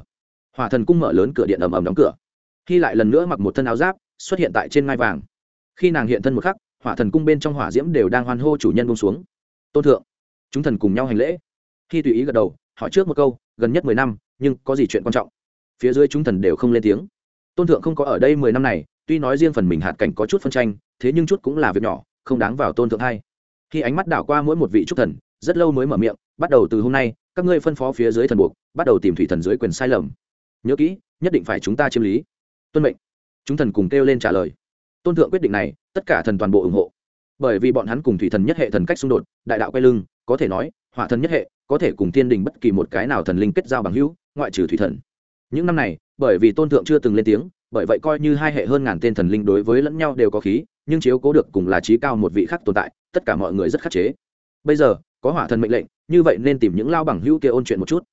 Hỏa thần cung mở lớn cửa điện ầm ầm đóng cửa hy lại lần nữa mặc một thân áo giáp, xuất hiện tại trên ngai vàng. Khi nàng hiện thân một khắc, hỏa thần cung bên trong hỏa diễm đều đang hoan hô chủ nhân bông xuống. Tôn thượng, chúng thần cùng nhau hành lễ. Khi tùy ý gật đầu, hỏi trước một câu, gần nhất mười năm, nhưng có gì chuyện quan trọng? Phía dưới chúng thần đều không lên tiếng. Tôn thượng không có ở đây mười năm này, tuy nói riêng phần mình hạt cảnh có chút phân tranh, thế nhưng chút cũng là việc nhỏ, không đáng vào tôn thượng hay. Khi ánh mắt đảo qua mỗi một vị trúc thần, rất lâu mới mở miệng, bắt đầu từ hôm nay, các ngươi phân phó phía dưới thần buộc, bắt đầu tìm thủy thần dưới quyền sai lầm. Nhớ kỹ, nhất định phải chúng ta chiêm lý tuân mệnh. Chúng thần cùng kêu lên trả lời. Tôn thượng quyết định này, tất cả thần toàn bộ ủng hộ. Bởi vì bọn hắn cùng thủy thần nhất hệ thần cách xung đột, đại đạo quay lưng, có thể nói, hỏa thần nhất hệ, có thể cùng thiên đình bất kỳ một cái nào thần linh kết giao bằng hữu, ngoại trừ thủy thần. Những năm này, bởi vì tôn thượng chưa từng lên tiếng, bởi vậy coi như hai hệ hơn ngàn tên thần linh đối với lẫn nhau đều có khí, nhưng chiếu cố được cùng là trí cao một vị khác tồn tại, tất cả mọi người rất khắc chế. Bây giờ, có hỏa thần mệnh lệnh, như vậy nên tìm những lao bằng hữu kia ôn chuyện một chút.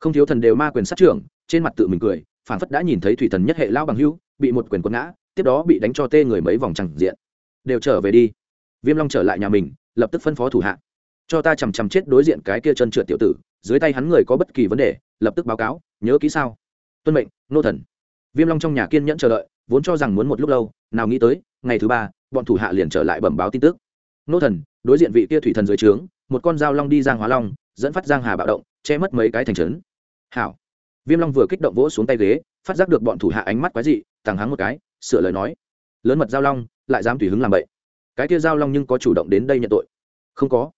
Không thiếu thần đều ma quyền sát trưởng, trên mặt tự mình cười phản phất đã nhìn thấy thủy thần nhất hệ lao bằng hưu, bị một quyền quật ngã tiếp đó bị đánh cho tê người mấy vòng chẳng diện. Đều trở về đi. Viêm long trở lại nhà mình lập tức phân phó thủ hạ. Cho ta chằm chằm chết đối diện cái kia chân trượt tiểu tử dưới tay hắn người có bất kỳ vấn đề lập tức báo cáo nhớ kỹ sao? Tuân mệnh nô thần. Viêm long trong nhà kiên nhẫn chờ đợi vốn cho rằng muốn một lúc lâu nào nghĩ tới ngày thứ ba bọn thủ hạ liền trở lại bẩm báo tin tức. Nô thần đối diện vị kia thủy thần dưới trướng một con dao long đi giang hóa long dẫn phát giang hà bạo động che mất mấy cái thành trấn. Hảo viêm long vừa kích động vỗ xuống tay ghế, phát giác được bọn thủ hạ ánh mắt quái dị tàng hắng một cái, sửa lời nói. Lớn mật giao long, lại dám tùy hứng làm vậy cái kia giao long nhưng có chủ động đến đây nhận tội. Không có.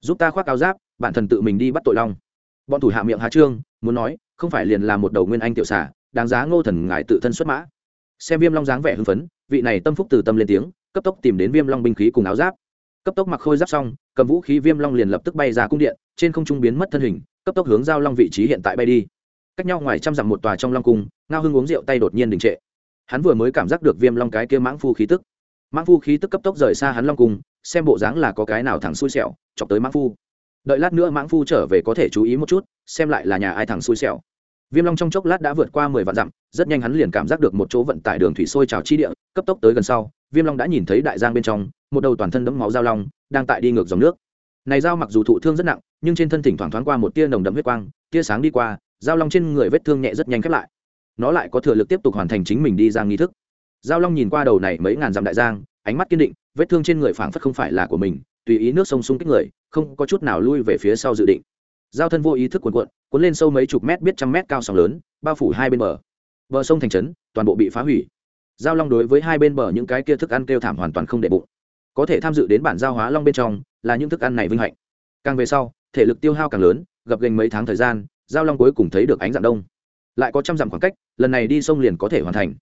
Giúp ta khoác áo giáp, bản thần tự mình đi bắt tội long. Bọn thủ hạ miệng hà trương, muốn nói, không phải liền là một đầu nguyên anh tiểu xả đáng giá ngô thần ngài tự thân xuất mã. Xem viêm long dáng vẻ hưng phấn, vị này tâm phúc từ tâm lên tiếng, cấp tốc tìm đến viêm long binh khí cùng áo giáp. Cấp tốc mặc khôi giáp xong, cầm vũ khí viêm long liền lập tức bay ra cung điện, trên không trung biến mất thân hình, cấp tốc hướng giao long vị trí hiện tại bay đi cách nhau ngoài trăm dặm một tòa trong long cung, ngao hưng uống rượu tay đột nhiên đình trệ. Hắn vừa mới cảm giác được viêm long cái kia mãng phu khí tức. Mãng phu khí tức cấp tốc rời xa hắn long cung, xem bộ dáng là có cái nào thẳng xui xẻo, chọc tới mãng phu. Đợi lát nữa mãng phu trở về có thể chú ý một chút, xem lại là nhà ai thẳng xui xẻo. Viêm long trong chốc lát đã vượt qua mười vạn dặm, rất nhanh hắn liền cảm giác được một chỗ vận tải đường thủy sôi trào chi địa, cấp tốc tới gần sau, viêm long đã nhìn thấy đại giang bên trong, một đầu toàn thân đẫm máu dao long, đang tại đi ngược dòng nước. Này dao mặc dù thụ thương rất nặng, nhưng trên thân thỉnh thoảng thoáng qua một tia nồng đậm huyết quang, tia sáng đi qua Giao long trên người vết thương nhẹ rất nhanh khép lại. Nó lại có thừa lực tiếp tục hoàn thành chính mình đi ra nghi thức. Giao long nhìn qua đầu này mấy ngàn dặm đại giang, ánh mắt kiên định, vết thương trên người phảng phất không phải là của mình, tùy ý nước sông sung kích người, không có chút nào lui về phía sau dự định. Giao thân vô ý thức cuộn cuộn, cuốn lên sâu mấy chục mét biết trăm mét cao sóng lớn, bao phủ hai bên bờ. Bờ sông thành trấn, toàn bộ bị phá hủy. Giao long đối với hai bên bờ những cái kia thức ăn kêu thảm hoàn toàn không để bụng. Có thể tham dự đến bản giao hóa long bên trong là những thức ăn này vinh hạnh. Càng về sau, thể lực tiêu hao càng lớn, gặp gành mấy tháng thời gian giao long cuối cùng thấy được ánh dạng đông. Lại có trăm dặm khoảng cách, lần này đi sông liền có thể hoàn thành.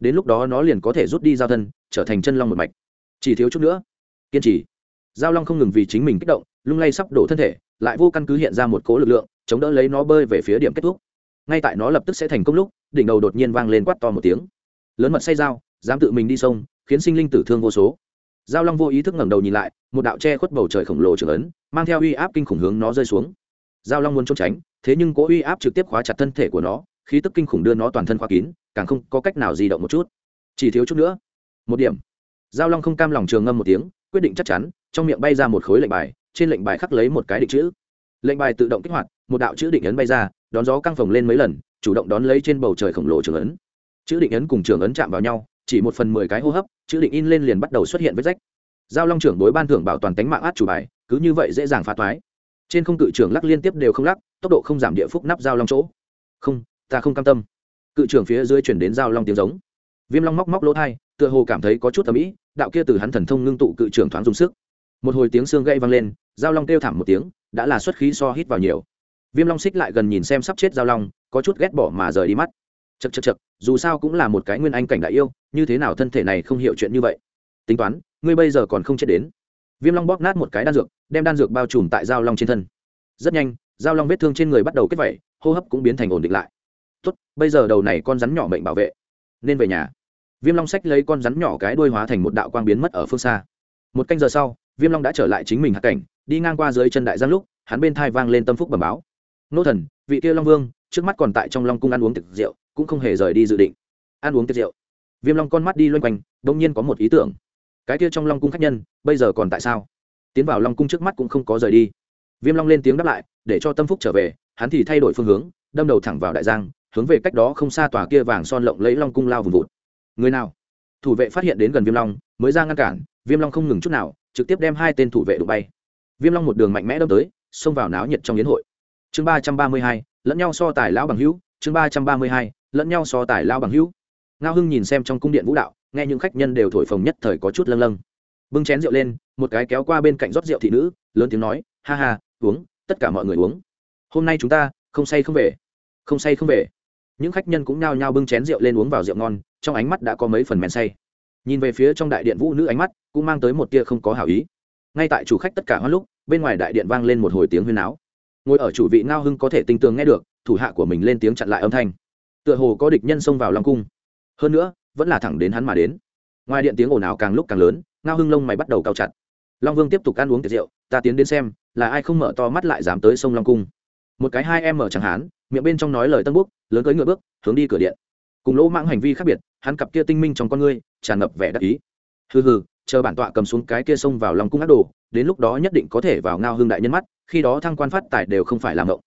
Đến lúc đó nó liền có thể rút đi giao thân, trở thành chân long một mạch. Chỉ thiếu chút nữa. Kiên trì. Giao long không ngừng vì chính mình kích động, lung lay sắp đổ thân thể, lại vô căn cứ hiện ra một cố lực lượng, chống đỡ lấy nó bơi về phía điểm kết thúc. Ngay tại nó lập tức sẽ thành công lúc, đỉnh đầu đột nhiên vang lên quát to một tiếng. Lớn mật say dao dám tự mình đi sông, khiến sinh linh tử thương vô số. Giao long vô ý thức ngẩng đầu nhìn lại, một đạo che khuất bầu trời khổng lồ trưởng ấn, mang theo uy áp kinh khủng hướng nó rơi xuống. Giao long muốn trốn tránh thế nhưng cố uy áp trực tiếp khóa chặt thân thể của nó, khí tức kinh khủng đưa nó toàn thân khóa kín, càng không có cách nào di động một chút. Chỉ thiếu chút nữa. Một điểm. Giao long không cam lòng trường ngâm một tiếng, quyết định chắc chắn, trong miệng bay ra một khối lệnh bài, trên lệnh bài khắc lấy một cái định chữ. Lệnh bài tự động kích hoạt, một đạo chữ định ấn bay ra, đón gió căng phồng lên mấy lần, chủ động đón lấy trên bầu trời khổng lồ trường ấn. Chữ định ấn cùng trường ấn chạm vào nhau, chỉ một phần mười cái hô hấp, chữ định in lên liền bắt đầu xuất hiện vết rách. Giao long trưởng đối ban thưởng bảo toàn tính mạng át chủ bài, cứ như vậy dễ dàng phá thoái trên không cự trưởng lắc liên tiếp đều không lắc, tốc độ không giảm địa phúc nắp dao long chỗ. Không, ta không cam tâm. Cự trưởng phía dưới chuyển đến dao long tiếng giống. Viêm long móc móc lỗ thai, tựa hồ cảm thấy có chút tầm ĩ đạo kia từ hắn thần thông ngưng tụ cự trưởng thoáng dùng sức. Một hồi tiếng xương gãy vang lên dao long kêu thảm một tiếng, đã là xuất khí so hít vào nhiều. Viêm long xích lại gần nhìn xem sắp chết dao long, có chút ghét bỏ mà rời đi mắt. Chật chật chật dù sao cũng là một cái nguyên anh cảnh đại yêu, như thế nào thân thể này không hiểu chuyện như vậy. Tính toán, ngươi bây giờ còn không chết đến. Viêm long bóp nát một cái đan dược đem đan dược bao trùm tại giao long trên thân. Rất nhanh, giao long vết thương trên người bắt đầu kết vẩy hô hấp cũng biến thành ổn định lại. Tốt, bây giờ đầu này con rắn nhỏ mệnh bảo vệ. Nên về nhà. Viêm long sách lấy con rắn nhỏ cái đuôi hóa thành một đạo quang biến mất ở phương xa. Một canh giờ sau, viêm long đã trở lại chính mình hạ cảnh, đi ngang qua dưới chân đại giang lúc, hắn bên thai vang lên tâm phúc bẩm báo. Nô thần, vị kia long vương, trước mắt còn tại trong long cung ăn uống tiệc rượu, cũng không hề rời đi dự định. Ăn uống tiệc rượu? Viêm long con mắt đi loanh quanh đông nhiên có một ý tưởng. Cái kia trong long cung khách nhân, bây giờ còn tại sao? Tiến vào long cung trước mắt cũng không có rời đi. Viêm long lên tiếng đáp lại, để cho tâm phúc trở về, hắn thì thay đổi phương hướng, đâm đầu thẳng vào đại giang, hướng về cách đó không xa tòa kia vàng son lộng lấy long cung lao vùng vụt. Người nào? Thủ vệ phát hiện đến gần viêm long, mới ra ngăn cản, viêm long không ngừng chút nào, trực tiếp đem hai tên thủ vệ đụng bay. Viêm long một đường mạnh mẽ đâm tới, xông vào náo nhiệt trong yến hội. Chương ba trăm ba mươi hai, lẫn nhau so tài lão bằng hữu, chương ba trăm ba mươi hai, lẫn nhau so tài lão bằng hữu. Ngao hưng nhìn xem trong cung điện vũ đạo, nghe những khách nhân đều thổi phồng nhất thời có chút lâng lâng bưng chén rượu lên, một cái kéo qua bên cạnh rót rượu thị nữ, lớn tiếng nói, ha ha, uống, tất cả mọi người uống. Hôm nay chúng ta, không say không về, không say không về. Những khách nhân cũng nhao nhao bưng chén rượu lên uống vào rượu ngon, trong ánh mắt đã có mấy phần men say. Nhìn về phía trong đại điện vũ nữ ánh mắt, cũng mang tới một tia không có hảo ý. Ngay tại chủ khách tất cả hoa lúc, bên ngoài đại điện vang lên một hồi tiếng huyên áo ngồi ở chủ vị ngao hưng có thể tinh tường nghe được, thủ hạ của mình lên tiếng chặn lại âm thanh. Tựa hồ có địch nhân xông vào long cung. Hơn nữa, vẫn là thẳng đến hắn mà đến. Ngoài điện tiếng ồn ào càng lúc càng lớn ngao hưng lông mày bắt đầu cao chặt. Long vương tiếp tục ăn uống tiệc rượu, ta tiến đến xem, là ai không mở to mắt lại dám tới sông long cung. Một cái hai em mở chẳng hán, miệng bên trong nói lời tân búc, lớn tới ngựa bước, hướng đi cửa điện. Cùng lỗ mãng hành vi khác biệt, hắn cặp kia tinh minh trong con ngươi, tràn ngập vẻ đắc ý. Hừ hừ, chờ bản tọa cầm xuống cái kia xông vào lòng cung ác đồ, đến lúc đó nhất định có thể vào ngao hương đại nhân mắt, khi đó thăng quan phát tài đều không phải làm ngộng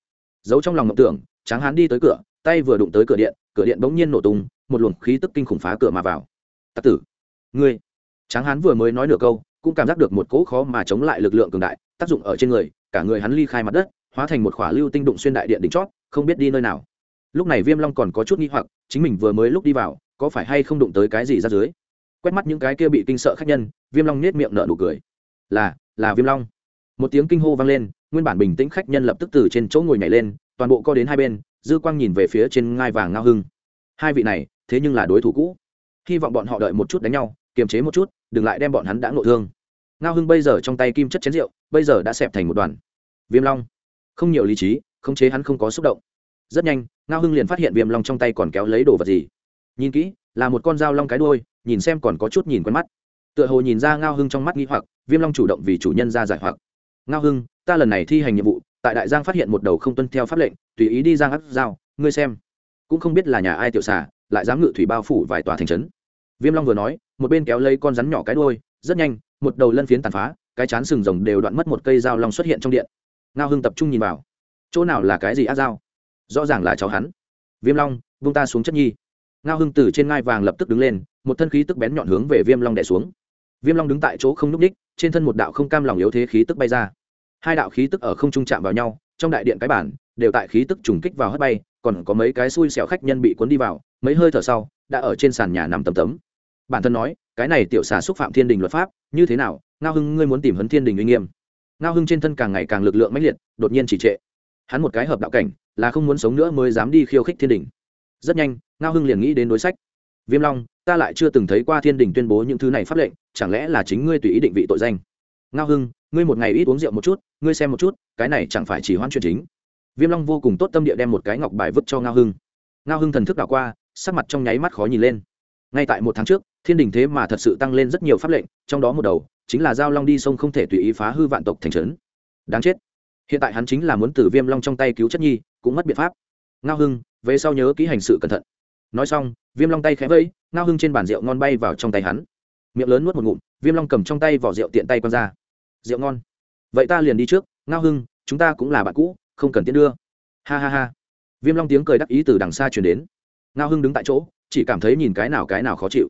giấu trong lòng ngộng tưởng, tráng hán đi tới cửa, tay vừa đụng tới cửa điện cửa điện bỗng nhiên nổ tung, một luồng khí tức kinh khủng phá cửa mà vào. Tặc tử, ngươi tráng hán vừa mới nói nửa câu, cũng cảm giác được một cỗ khó mà chống lại lực lượng cường đại tác dụng ở trên người, cả người hắn ly khai mặt đất, hóa thành một khỏa lưu tinh đụng xuyên đại điện đỉnh chót, không biết đi nơi nào. Lúc này viêm long còn có chút nghi hoặc, chính mình vừa mới lúc đi vào, có phải hay không đụng tới cái gì ra dưới? Quét mắt những cái kia bị kinh sợ khách nhân, viêm long nết miệng nở nụ cười. Là là viêm long. Một tiếng kinh hô vang lên, nguyên bản bình tĩnh khách nhân lập tức từ trên chỗ ngồi nhảy lên, toàn bộ co đến hai bên, dư quang nhìn về phía trên ngai vàng ngao hưng. Hai vị này, thế nhưng là đối thủ cũ. Hy vọng bọn họ đợi một chút đánh nhau, kiềm chế một chút đừng lại đem bọn hắn đã ngộ thương. Ngao hưng bây giờ trong tay kim chất chén rượu, bây giờ đã xẹp thành một đoàn. Viêm long. Không nhiều lý trí, khống chế hắn không có xúc động. Rất nhanh, ngao hưng liền phát hiện viêm long trong tay còn kéo lấy đồ vật gì. Nhìn kỹ, là một con dao long cái đôi nhìn xem còn có chút nhìn quen mắt. Tựa hồ nhìn ra ngao hưng trong mắt nghi hoặc, viêm long chủ động vì chủ nhân ra giải hoặc. Ngao hưng, ta lần này thi hành nhiệm vụ, tại đại giang phát hiện một đầu không tuân theo pháp lệnh, tùy ý đi giang áp dao, ngươi xem. Cũng không biết là nhà ai tiểu xả lại dám ngự thủy bao phủ vài tòa thành trấn. Viêm long vừa nói một bên kéo lấy con rắn nhỏ cái đuôi, rất nhanh một đầu lân phiến tàn phá cái chán sừng rồng đều đoạn mất một cây dao long xuất hiện trong điện. Ngao hưng tập trung nhìn vào. Chỗ nào là cái gì ác dao? Rõ ràng là cháu hắn. Viêm long vung ta xuống chất nhi. Ngao hưng từ trên ngai vàng lập tức đứng lên một thân khí tức bén nhọn hướng về viêm long đẻ xuống. Viêm long đứng tại chỗ không núp đích trên thân một đạo không cam lòng yếu thế khí tức bay ra. Hai đạo khí tức ở không trung chạm vào nhau trong đại điện cái bản đều tại khí tức trùng kích vào hất bay còn có mấy cái xui xẻo khách nhân bị cuốn đi vào mấy hơi thở sau đã ở trên sàn nhà nằm tầm tấm bản thân nói, cái này tiểu xà xúc phạm thiên đình luật pháp, như thế nào? Ngao hưng, ngươi muốn tìm hấn thiên đình uy nghiêm. Ngao hưng trên thân càng ngày càng lực lượng mãnh liệt, đột nhiên chỉ trệ. Hắn một cái hợp đạo cảnh, là không muốn sống nữa mới dám đi khiêu khích thiên đình. Rất nhanh, ngao hưng liền nghĩ đến đối sách. Viêm long, ta lại chưa từng thấy qua thiên đình tuyên bố những thứ này pháp lệnh, chẳng lẽ là chính ngươi tùy ý định vị tội danh? Ngao hưng, ngươi một ngày ít uống rượu một chút, ngươi xem một chút, cái này chẳng phải chỉ hoãn chuyện chính. Viêm long vô cùng tốt tâm địa đem một cái ngọc bài vứt cho ngao hưng. Ngao hưng thần thức đảo qua, sắc mặt trong nháy mắt khó nhìn lên ngay tại một tháng trước, thiên đình thế mà thật sự tăng lên rất nhiều pháp lệnh, trong đó một đầu chính là giao long đi sông không thể tùy ý phá hư vạn tộc thành trấn. Đáng chết. Hiện tại hắn chính là muốn từ viêm long trong tay cứu chất nhi, cũng mất biện pháp. Ngao hưng, về sau nhớ ký hành sự cẩn thận. Nói xong, viêm long tay khẽ vẫy, ngao hưng trên bàn rượu ngon bay vào trong tay hắn. Miệng lớn nuốt một ngụm, viêm long cầm trong tay vỏ rượu tiện tay quăng ra. Rượu ngon. Vậy ta liền đi trước, ngao hưng, chúng ta cũng là bạn cũ, không cần tiến đưa. Ha ha ha. Viêm long tiếng cười đắc ý từ đằng xa chuyển đến ngao hưng đứng tại chỗ, chỉ cảm thấy nhìn cái nào cái nào khó chịu.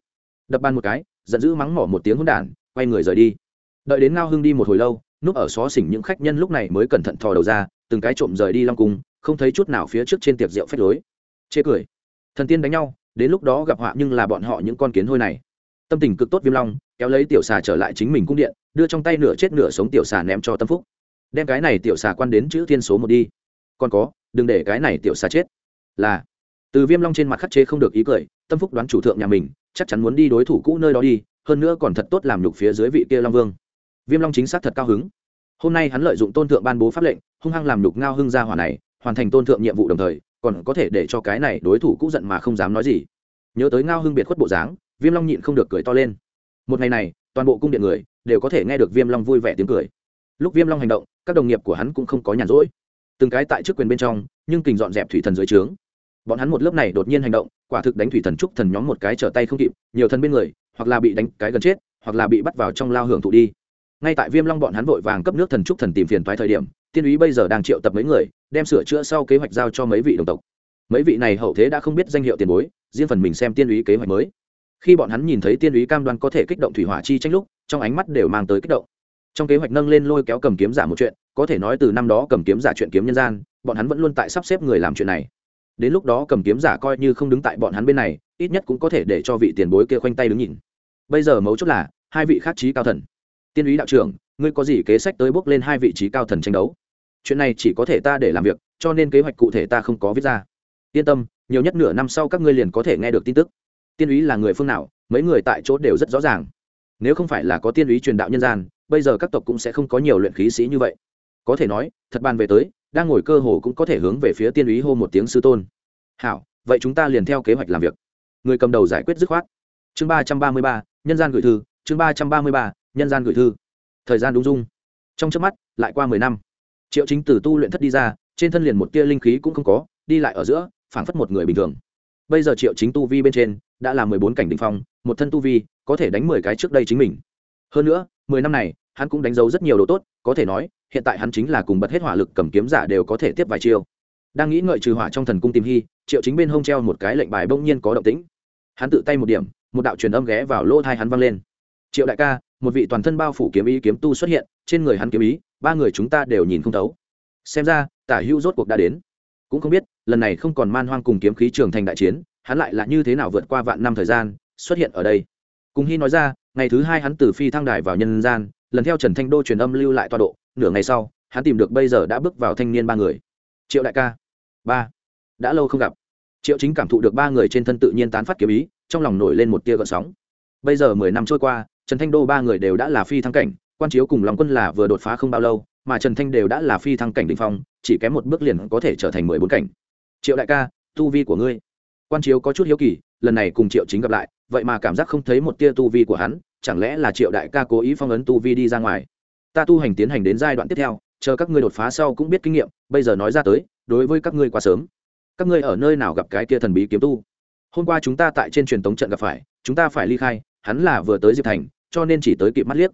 Đập bàn một cái, giận dữ mắng mỏ một tiếng hôn đản, quay người rời đi. Đợi đến ngao hưng đi một hồi lâu, núp ở xó xỉnh những khách nhân lúc này mới cẩn thận thò đầu ra, từng cái trộm rời đi long cung, không thấy chút nào phía trước trên tiệc rượu phách lối. Chê cười. Thần tiên đánh nhau, đến lúc đó gặp họa nhưng là bọn họ những con kiến hôi này. Tâm tình cực tốt viêm long, kéo lấy tiểu xà trở lại chính mình cung điện, đưa trong tay nửa chết nửa sống tiểu xà ném cho tâm phúc. Đem cái này tiểu xà quan đến chữ thiên số một đi. Còn có, đừng để cái này tiểu xà chết. Là từ viêm long trên mặt khắc chế không được ý cười, tâm phúc đoán chủ thượng nhà mình, chắc chắn muốn đi đối thủ cũ nơi đó đi, hơn nữa còn thật tốt làm nhục phía dưới vị kia long vương. Viêm long chính xác thật cao hứng. Hôm nay hắn lợi dụng tôn thượng ban bố pháp lệnh, hung hăng làm nhục ngao hưng gia hỏa này, hoàn thành tôn thượng nhiệm vụ đồng thời, còn có thể để cho cái này đối thủ cũ giận mà không dám nói gì. Nhớ tới ngao hưng biệt khuất bộ dáng, viêm long nhịn không được cười to lên. Một ngày này, toàn bộ cung điện người đều có thể nghe được viêm long vui vẻ tiếng cười. Lúc viêm long hành động, các đồng nghiệp của hắn cũng không có nhàn rỗi. Từng cái tại chức quyền bên trong, nhưng kình dọn dẹp thủy thần dưới trướng bọn hắn một lớp này đột nhiên hành động, quả thực đánh thủy thần trúc thần nhóm một cái trở tay không kịp, nhiều thần bên người, hoặc là bị đánh cái gần chết, hoặc là bị bắt vào trong lao hưởng thụ đi. Ngay tại viêm long bọn hắn vội vàng cấp nước thần trúc thần tìm phiền toái thời điểm, tiên úy bây giờ đang triệu tập mấy người, đem sửa chữa sau kế hoạch giao cho mấy vị đồng tộc. Mấy vị này hậu thế đã không biết danh hiệu tiền bối, riêng phần mình xem tiên úy kế hoạch mới. Khi bọn hắn nhìn thấy tiên úy cam đoan có thể kích động thủy hỏa chi tranh lúc, trong ánh mắt đều mang tới kích động. Trong kế hoạch nâng lên lôi kéo cầm kiếm giả một chuyện, có thể nói từ năm đó cầm kiếm giả chuyện kiếm nhân gian, bọn hắn vẫn luôn tại sắp xếp người làm chuyện này đến lúc đó cầm kiếm giả coi như không đứng tại bọn hắn bên này, ít nhất cũng có thể để cho vị tiền bối kia khoanh tay đứng nhìn. Bây giờ mấu chốt là, hai vị khác trí cao thần. Tiên úy đạo trưởng, ngươi có gì kế sách tới bước lên hai vị trí cao thần tranh đấu? Chuyện này chỉ có thể ta để làm việc, cho nên kế hoạch cụ thể ta không có viết ra. Yên tâm, nhiều nhất nửa năm sau các ngươi liền có thể nghe được tin tức. Tiên úy là người phương nào, mấy người tại chỗ đều rất rõ ràng. Nếu không phải là có tiên úy truyền đạo nhân gian, bây giờ các tộc cũng sẽ không có nhiều luyện khí sĩ như vậy. Có thể nói, thật bàn về tới đang ngồi cơ hồ cũng có thể hướng về phía tiên úy hô một tiếng sư tôn. Hảo, vậy chúng ta liền theo kế hoạch làm việc. Người cầm đầu giải quyết dứt khoát. Chương ba trăm ba mươi ba, nhân gian gửi thư, chương ba trăm ba mươi ba, nhân gian gửi thư. Thời gian đúng dung. Trong trước mắt, lại qua mười năm. Triệu chính từ tu luyện thất đi ra, trên thân liền một tia linh khí cũng không có, đi lại ở giữa, phảng phất một người bình thường. Bây giờ triệu chính tu vi bên trên, đã là mười bốn cảnh đ ỉ n h phong, một thân tu vi, có thể đánh mười cái trước đây chính mình. Hơn nữa, mười năm này, hắn cũng đánh dấu rất nhiều đồ tốt, có thể nói hiện tại hắn chính là cùng bật hết hỏa lực cầm kiếm giả đều có thể tiếp vài chiêu. Đang nghĩ ngợi trừ hỏa trong thần cung tìm hy, triệu chính bên hông treo một cái lệnh bài bỗng nhiên có động tĩnh. Hắn tự tay một điểm, một đạo truyền âm ghé vào lỗ thai hắn văng lên. Triệu đại ca, một vị toàn thân bao phủ kiếm ý kiếm tu xuất hiện, trên người hắn kiếm ý, ba người chúng ta đều nhìn không thấu. Xem ra, tả hữu rốt cuộc đã đến. Cũng không biết, lần này không còn man hoang cùng kiếm khí trường thành đại chiến, hắn lại là như thế nào vượt qua vạn năm thời gian, xuất hiện ở đây? Cùng hy nói ra, ngày thứ hai hắn từ phi thăng đài vào nhân gian lần theo trần thanh đô truyền âm lưu lại tọa độ, nửa ngày sau, hắn tìm được bây giờ đã bước vào thanh niên ba người. Triệu đại ca. Ba. Đã lâu không gặp. Triệu chính cảm thụ được ba người trên thân tự nhiên tán phát kiếm ý, trong lòng nổi lên một tia gợn sóng. Bây giờ mười năm trôi qua, trần thanh đô ba người đều đã là phi thăng cảnh, quan chiếu cùng lòng quân là vừa đột phá không bao lâu, mà trần thanh đều đã là phi thăng cảnh đ ỉ n h phong, chỉ kém một bước liền có thể trở thành mười bốn cảnh. Triệu đại ca, tu vi của ngươi. Quan chiếu có chút hiếu kỳ, lần này cùng triệu chính gặp lại, vậy mà cảm giác không thấy một tia tu vi của hắn chẳng lẽ là triệu đại ca cố ý phong ấn tu vi đi ra ngoài? Ta tu hành tiến hành đến giai đoạn tiếp theo, chờ các ngươi đột phá sau cũng biết kinh nghiệm, bây giờ nói ra tới, đối với các ngươi quá sớm. Các ngươi ở nơi nào gặp cái kia thần bí kiếm tu? Hôm qua chúng ta tại trên truyền tống trận gặp phải, chúng ta phải ly khai, hắn là vừa tới diệp thành, cho nên chỉ tới kịp mắt liếc.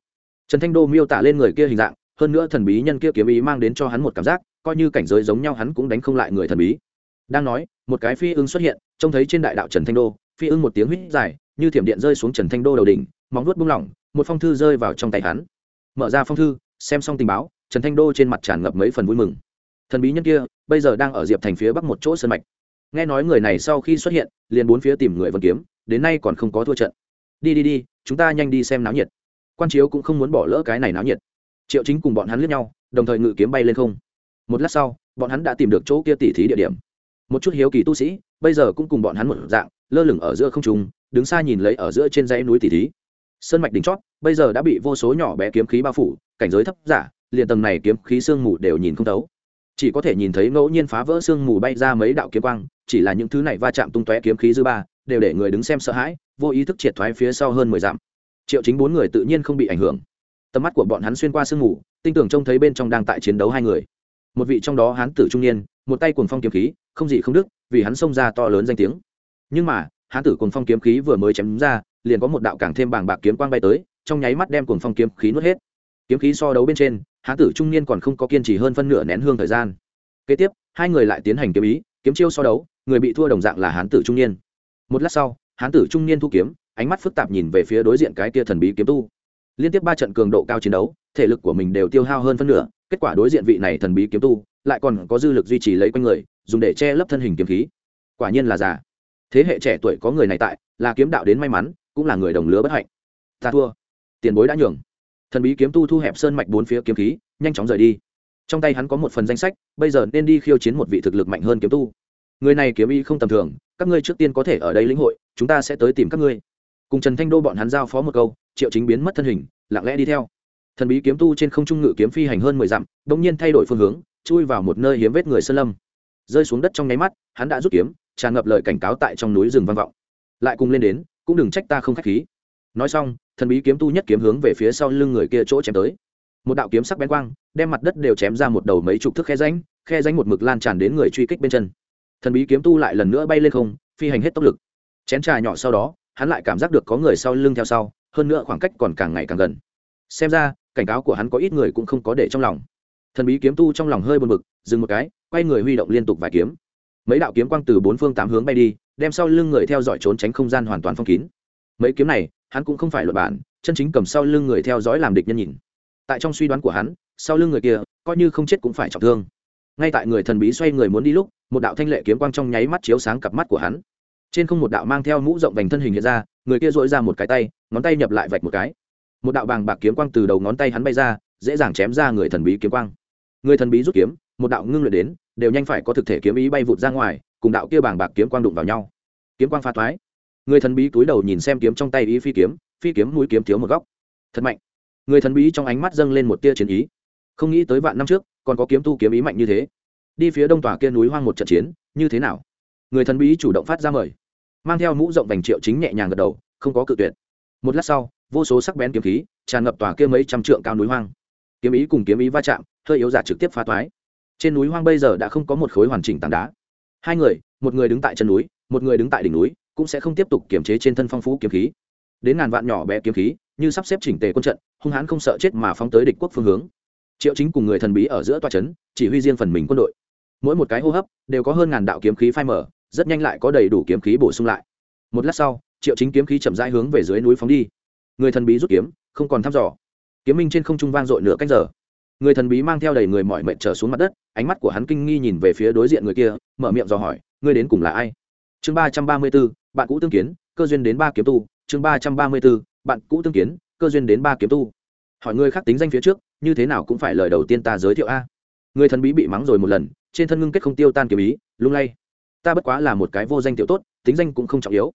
Trần thanh đô miêu tả lên người kia hình dạng, hơn nữa thần bí nhân kia kiếm ý mang đến cho hắn một cảm giác, coi như cảnh giới giống nhau hắn cũng đánh không lại người thần bí. Đang nói, một cái phi ưng xuất hiện, trông thấy trên đại đạo trần thanh đô, phi ưng một tiếng huýt dài, như thiểm điện rơi xuống trần thanh đô đầu đỉnh móng vuốt buông lỏng, một phong thư rơi vào trong tay hắn. Mở ra phong thư, xem xong tình báo, trần thanh đô trên mặt tràn ngập mấy phần vui mừng. Thần bí nhân kia, bây giờ đang ở diệp thành phía bắc một chỗ sân mạch. Nghe nói người này sau khi xuất hiện, liền bốn phía tìm người vân kiếm, đến nay còn không có thua trận. Đi đi đi, chúng ta nhanh đi xem náo nhiệt. Quan chiếu cũng không muốn bỏ lỡ cái này náo nhiệt. Triệu chính cùng bọn hắn lướt nhau, đồng thời ngự kiếm bay lên không. Một lát sau, bọn hắn đã tìm được chỗ kia tỉ thí địa điểm. Một chút hiếu kỳ tu sĩ, bây giờ cũng cùng bọn hắn một dạng, lơ lửng ở giữa không trung, đứng xa nhìn lấy ở giữa trên dãy núi tỉ thí sơn mạch đỉnh chót, bây giờ đã bị vô số nhỏ bé kiếm khí bao phủ, cảnh giới thấp giả, liền tầng này kiếm khí sương mù đều nhìn không thấu. Chỉ có thể nhìn thấy ngẫu nhiên phá vỡ sương mù bay ra mấy đạo kiếm quang, chỉ là những thứ này va chạm tung tóe kiếm khí dư ba, đều để người đứng xem sợ hãi, vô ý thức triệt thoái phía sau hơn mười dặm. Triệu chính bốn người tự nhiên không bị ảnh hưởng. Tầm mắt của bọn hắn xuyên qua sương mù, tinh tưởng trông thấy bên trong đang tại chiến đấu hai người. Một vị trong đó hán tử trung niên, một tay cuồng phong kiếm khí, không gì không đức vì hắn xông ra to lớn danh tiếng. Nhưng mà, hán tử cuồng phong kiếm khí vừa mới chém ra liền có một đạo càng thêm bàng bạc kiếm quang bay tới, trong nháy mắt đem cuồng phong kiếm khí nuốt hết. Kiếm khí so đấu bên trên hán tử trung niên còn không có kiên trì hơn phân nửa nén hương thời gian. Kế tiếp, hai người lại tiến hành kiếm ý, kiếm chiêu so đấu, người bị thua đồng dạng là hán tử trung niên. Một lát sau, hán tử trung niên thu kiếm, ánh mắt phức tạp nhìn về phía đối diện cái kia thần bí kiếm tu. Liên tiếp ba trận cường độ cao chiến đấu, thể lực của mình đều tiêu hao hơn phân nửa, kết quả đối diện vị này thần bí kiếm tu, lại còn có dư lực duy trì lấy quanh người, dùng để che lấp thân hình kiếm khí. Quả nhiên là già. Thế hệ trẻ tuổi có người này tại, là kiếm đạo đến may mắn cũng là người đồng lứa bất hạnh. Ta thua. Tiền bối đã nhường. Thần bí kiếm tu thu hẹp sơn mạch bốn phía kiếm khí, nhanh chóng rời đi. Trong tay hắn có một phần danh sách, bây giờ nên đi khiêu chiến một vị thực lực mạnh hơn kiếm tu. Người này kiếm y không tầm thường, các ngươi trước tiên có thể ở đây lĩnh hội, chúng ta sẽ tới tìm các ngươi. Cùng trần thanh đô bọn hắn giao phó một câu, triệu chính biến mất thân hình, lặng lẽ đi theo. Thần bí kiếm tu trên không trung ngự kiếm phi hành hơn mười dặm đ ỗ n g nhiên thay đổi phương hướng, chui vào một nơi hiếm vết người sơn lâm. Rơi xuống đất trong nháy mắt, hắn đã rút kiếm, tràn ngập lời cảnh cáo tại trong núi rừng vang vọng. Lại cùng lên đến cũng đừng trách ta không k h á c h khí. Nói xong, thần bí kiếm tu nhất kiếm hướng về phía sau lưng người kia chỗ chém tới. Một đạo kiếm sắc bén quang, đem mặt đất đều chém ra một đầu mấy chục thước khe ránh khe ránh một mực lan tràn đến người truy kích bên chân. Thần bí kiếm tu lại lần nữa bay lên không, phi hành hết tốc lực. Chén trà nhỏ sau đó, hắn lại cảm giác được có người sau lưng theo sau, hơn nữa khoảng cách còn càng ngày càng gần. Xem ra, cảnh cáo của hắn có ít người cũng không có để trong lòng. Thần bí kiếm tu trong lòng hơi buồn bực, dừng một cái, quay người huy động liên tục vài kiếm. Mấy đạo kiếm quang từ bốn phương tám hướng bay đi đem sau lưng người theo dõi trốn tránh không gian hoàn toàn phong kín. Mấy kiếm này, hắn cũng không phải luật bản, chân chính cầm sau lưng người theo dõi làm địch nhân nhìn. Tại trong suy đoán của hắn, sau lưng người kia, coi như không chết cũng phải trọng thương. Ngay tại người thần bí xoay người muốn đi lúc, một đạo thanh lệ kiếm quang trong nháy mắt chiếu sáng cặp mắt của hắn. Trên không một đạo mang theo mũ rộng vành thân hình hiện ra, người kia dội ra một cái tay, ngón tay nhập lại vạch một cái. Một đạo bàng bạc kiếm quang từ đầu ngón tay hắn bay ra, dễ dàng chém ra người thần bí kiếm quang. Người thần bí rút kiếm, một đạo ngưng luyện đến, đều nhanh phải có thực thể kiếm ý bay vụt ra ngoài cùng đạo kia bàng bạc kiếm quang đụng vào nhau. Kiếm quang pha thoái. Người thần bí túi đầu nhìn xem kiếm trong tay ý phi kiếm phi kiếm mũi kiếm thiếu một góc. Thật mạnh. Người thần bí trong ánh mắt dâng lên một tia chiến ý. Không nghĩ tới vạn năm trước, còn có kiếm tu kiếm ý mạnh như thế. Đi phía đông tòa kia núi hoang một trận chiến, như thế nào? Người thần bí chủ động phát ra mời. Mang theo mũ rộng vành triệu chính nhẹ nhàng gật đầu, không có cự tuyệt. Một lát sau, vô số sắc bén kiếm khí tràn ngập tòa kia mấy trăm trượng cao núi hoang. Kiếm ý cùng kiếm ý va chạm, hơi yếu giả trực tiếp phá thoái. trên núi hoang bây giờ đã không có một khối hoàn chỉnh tảng đá hai người, một người đứng tại chân núi, một người đứng tại đỉnh núi, cũng sẽ không tiếp tục kiểm chế trên thân phong phú kiếm khí. Đến ngàn vạn nhỏ bé kiếm khí, như sắp xếp chỉnh tề quân trận, hung hãn không sợ chết mà phóng tới địch quốc phương hướng. Triệu chính cùng người thần bí ở giữa tòa trấn, chỉ huy riêng phần mình quân đội. Mỗi một cái hô hấp, đều có hơn ngàn đạo kiếm khí phai mở rất nhanh lại có đầy đủ kiếm khí bổ sung lại. Một lát sau, triệu chính kiếm khí chậm rãi hướng về dưới núi phóng đi. Người thần bí rút kiếm, không còn thăm dò. Kiếm minh trên không trung vang dội nửa cách giờ. Người thần bí mang theo đầy người mọi mệnh trở xuống mặt đất ánh mắt của hắn kinh nghi nhìn về phía đối diện người kia, mở miệng dò hỏi, ngươi đến cùng là ai? Chương ba trăm ba mươi b ố bạn cũ tương kiến, cơ duyên đến ba kiếm tu. Chương ba trăm ba mươi b ố bạn cũ tương kiến, cơ duyên đến ba kiếm tu. Hỏi ngươi khác tính danh phía trước, như thế nào cũng phải lời đầu tiên ta giới thiệu a. Người thần bí bị mắng rồi một lần, trên thân ngưng kết không tiêu tan kiếm ý, lung lay. Ta bất quá là một cái vô danh tiểu tốt, tính danh cũng không trọng yếu.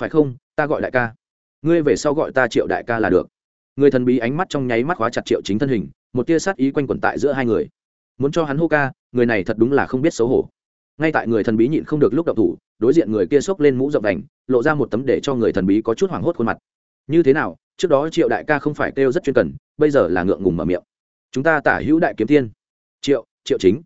Phải không, ta gọi đại ca. Ngươi về sau gọi ta triệu đại ca là được. Người thần bí ánh mắt trong nháy mắt khóa chặt triệu chính thân hình, một tia sát ý quanh quẩn tại giữa hai người muốn cho hắn hô ca, người này thật đúng là không biết xấu hổ. Ngay tại người thần bí nhịn không được lúc đậu thủ, đối diện người kia xốc lên mũ rộng đành, lộ ra một tấm để cho người thần bí có chút hoảng hốt khuôn mặt. Như thế nào, trước đó triệu đại ca không phải kêu rất chuyên cần, bây giờ là ngượng ngùng mở miệng. Chúng ta tả hữu đại kiếm tiên. Triệu triệu chính.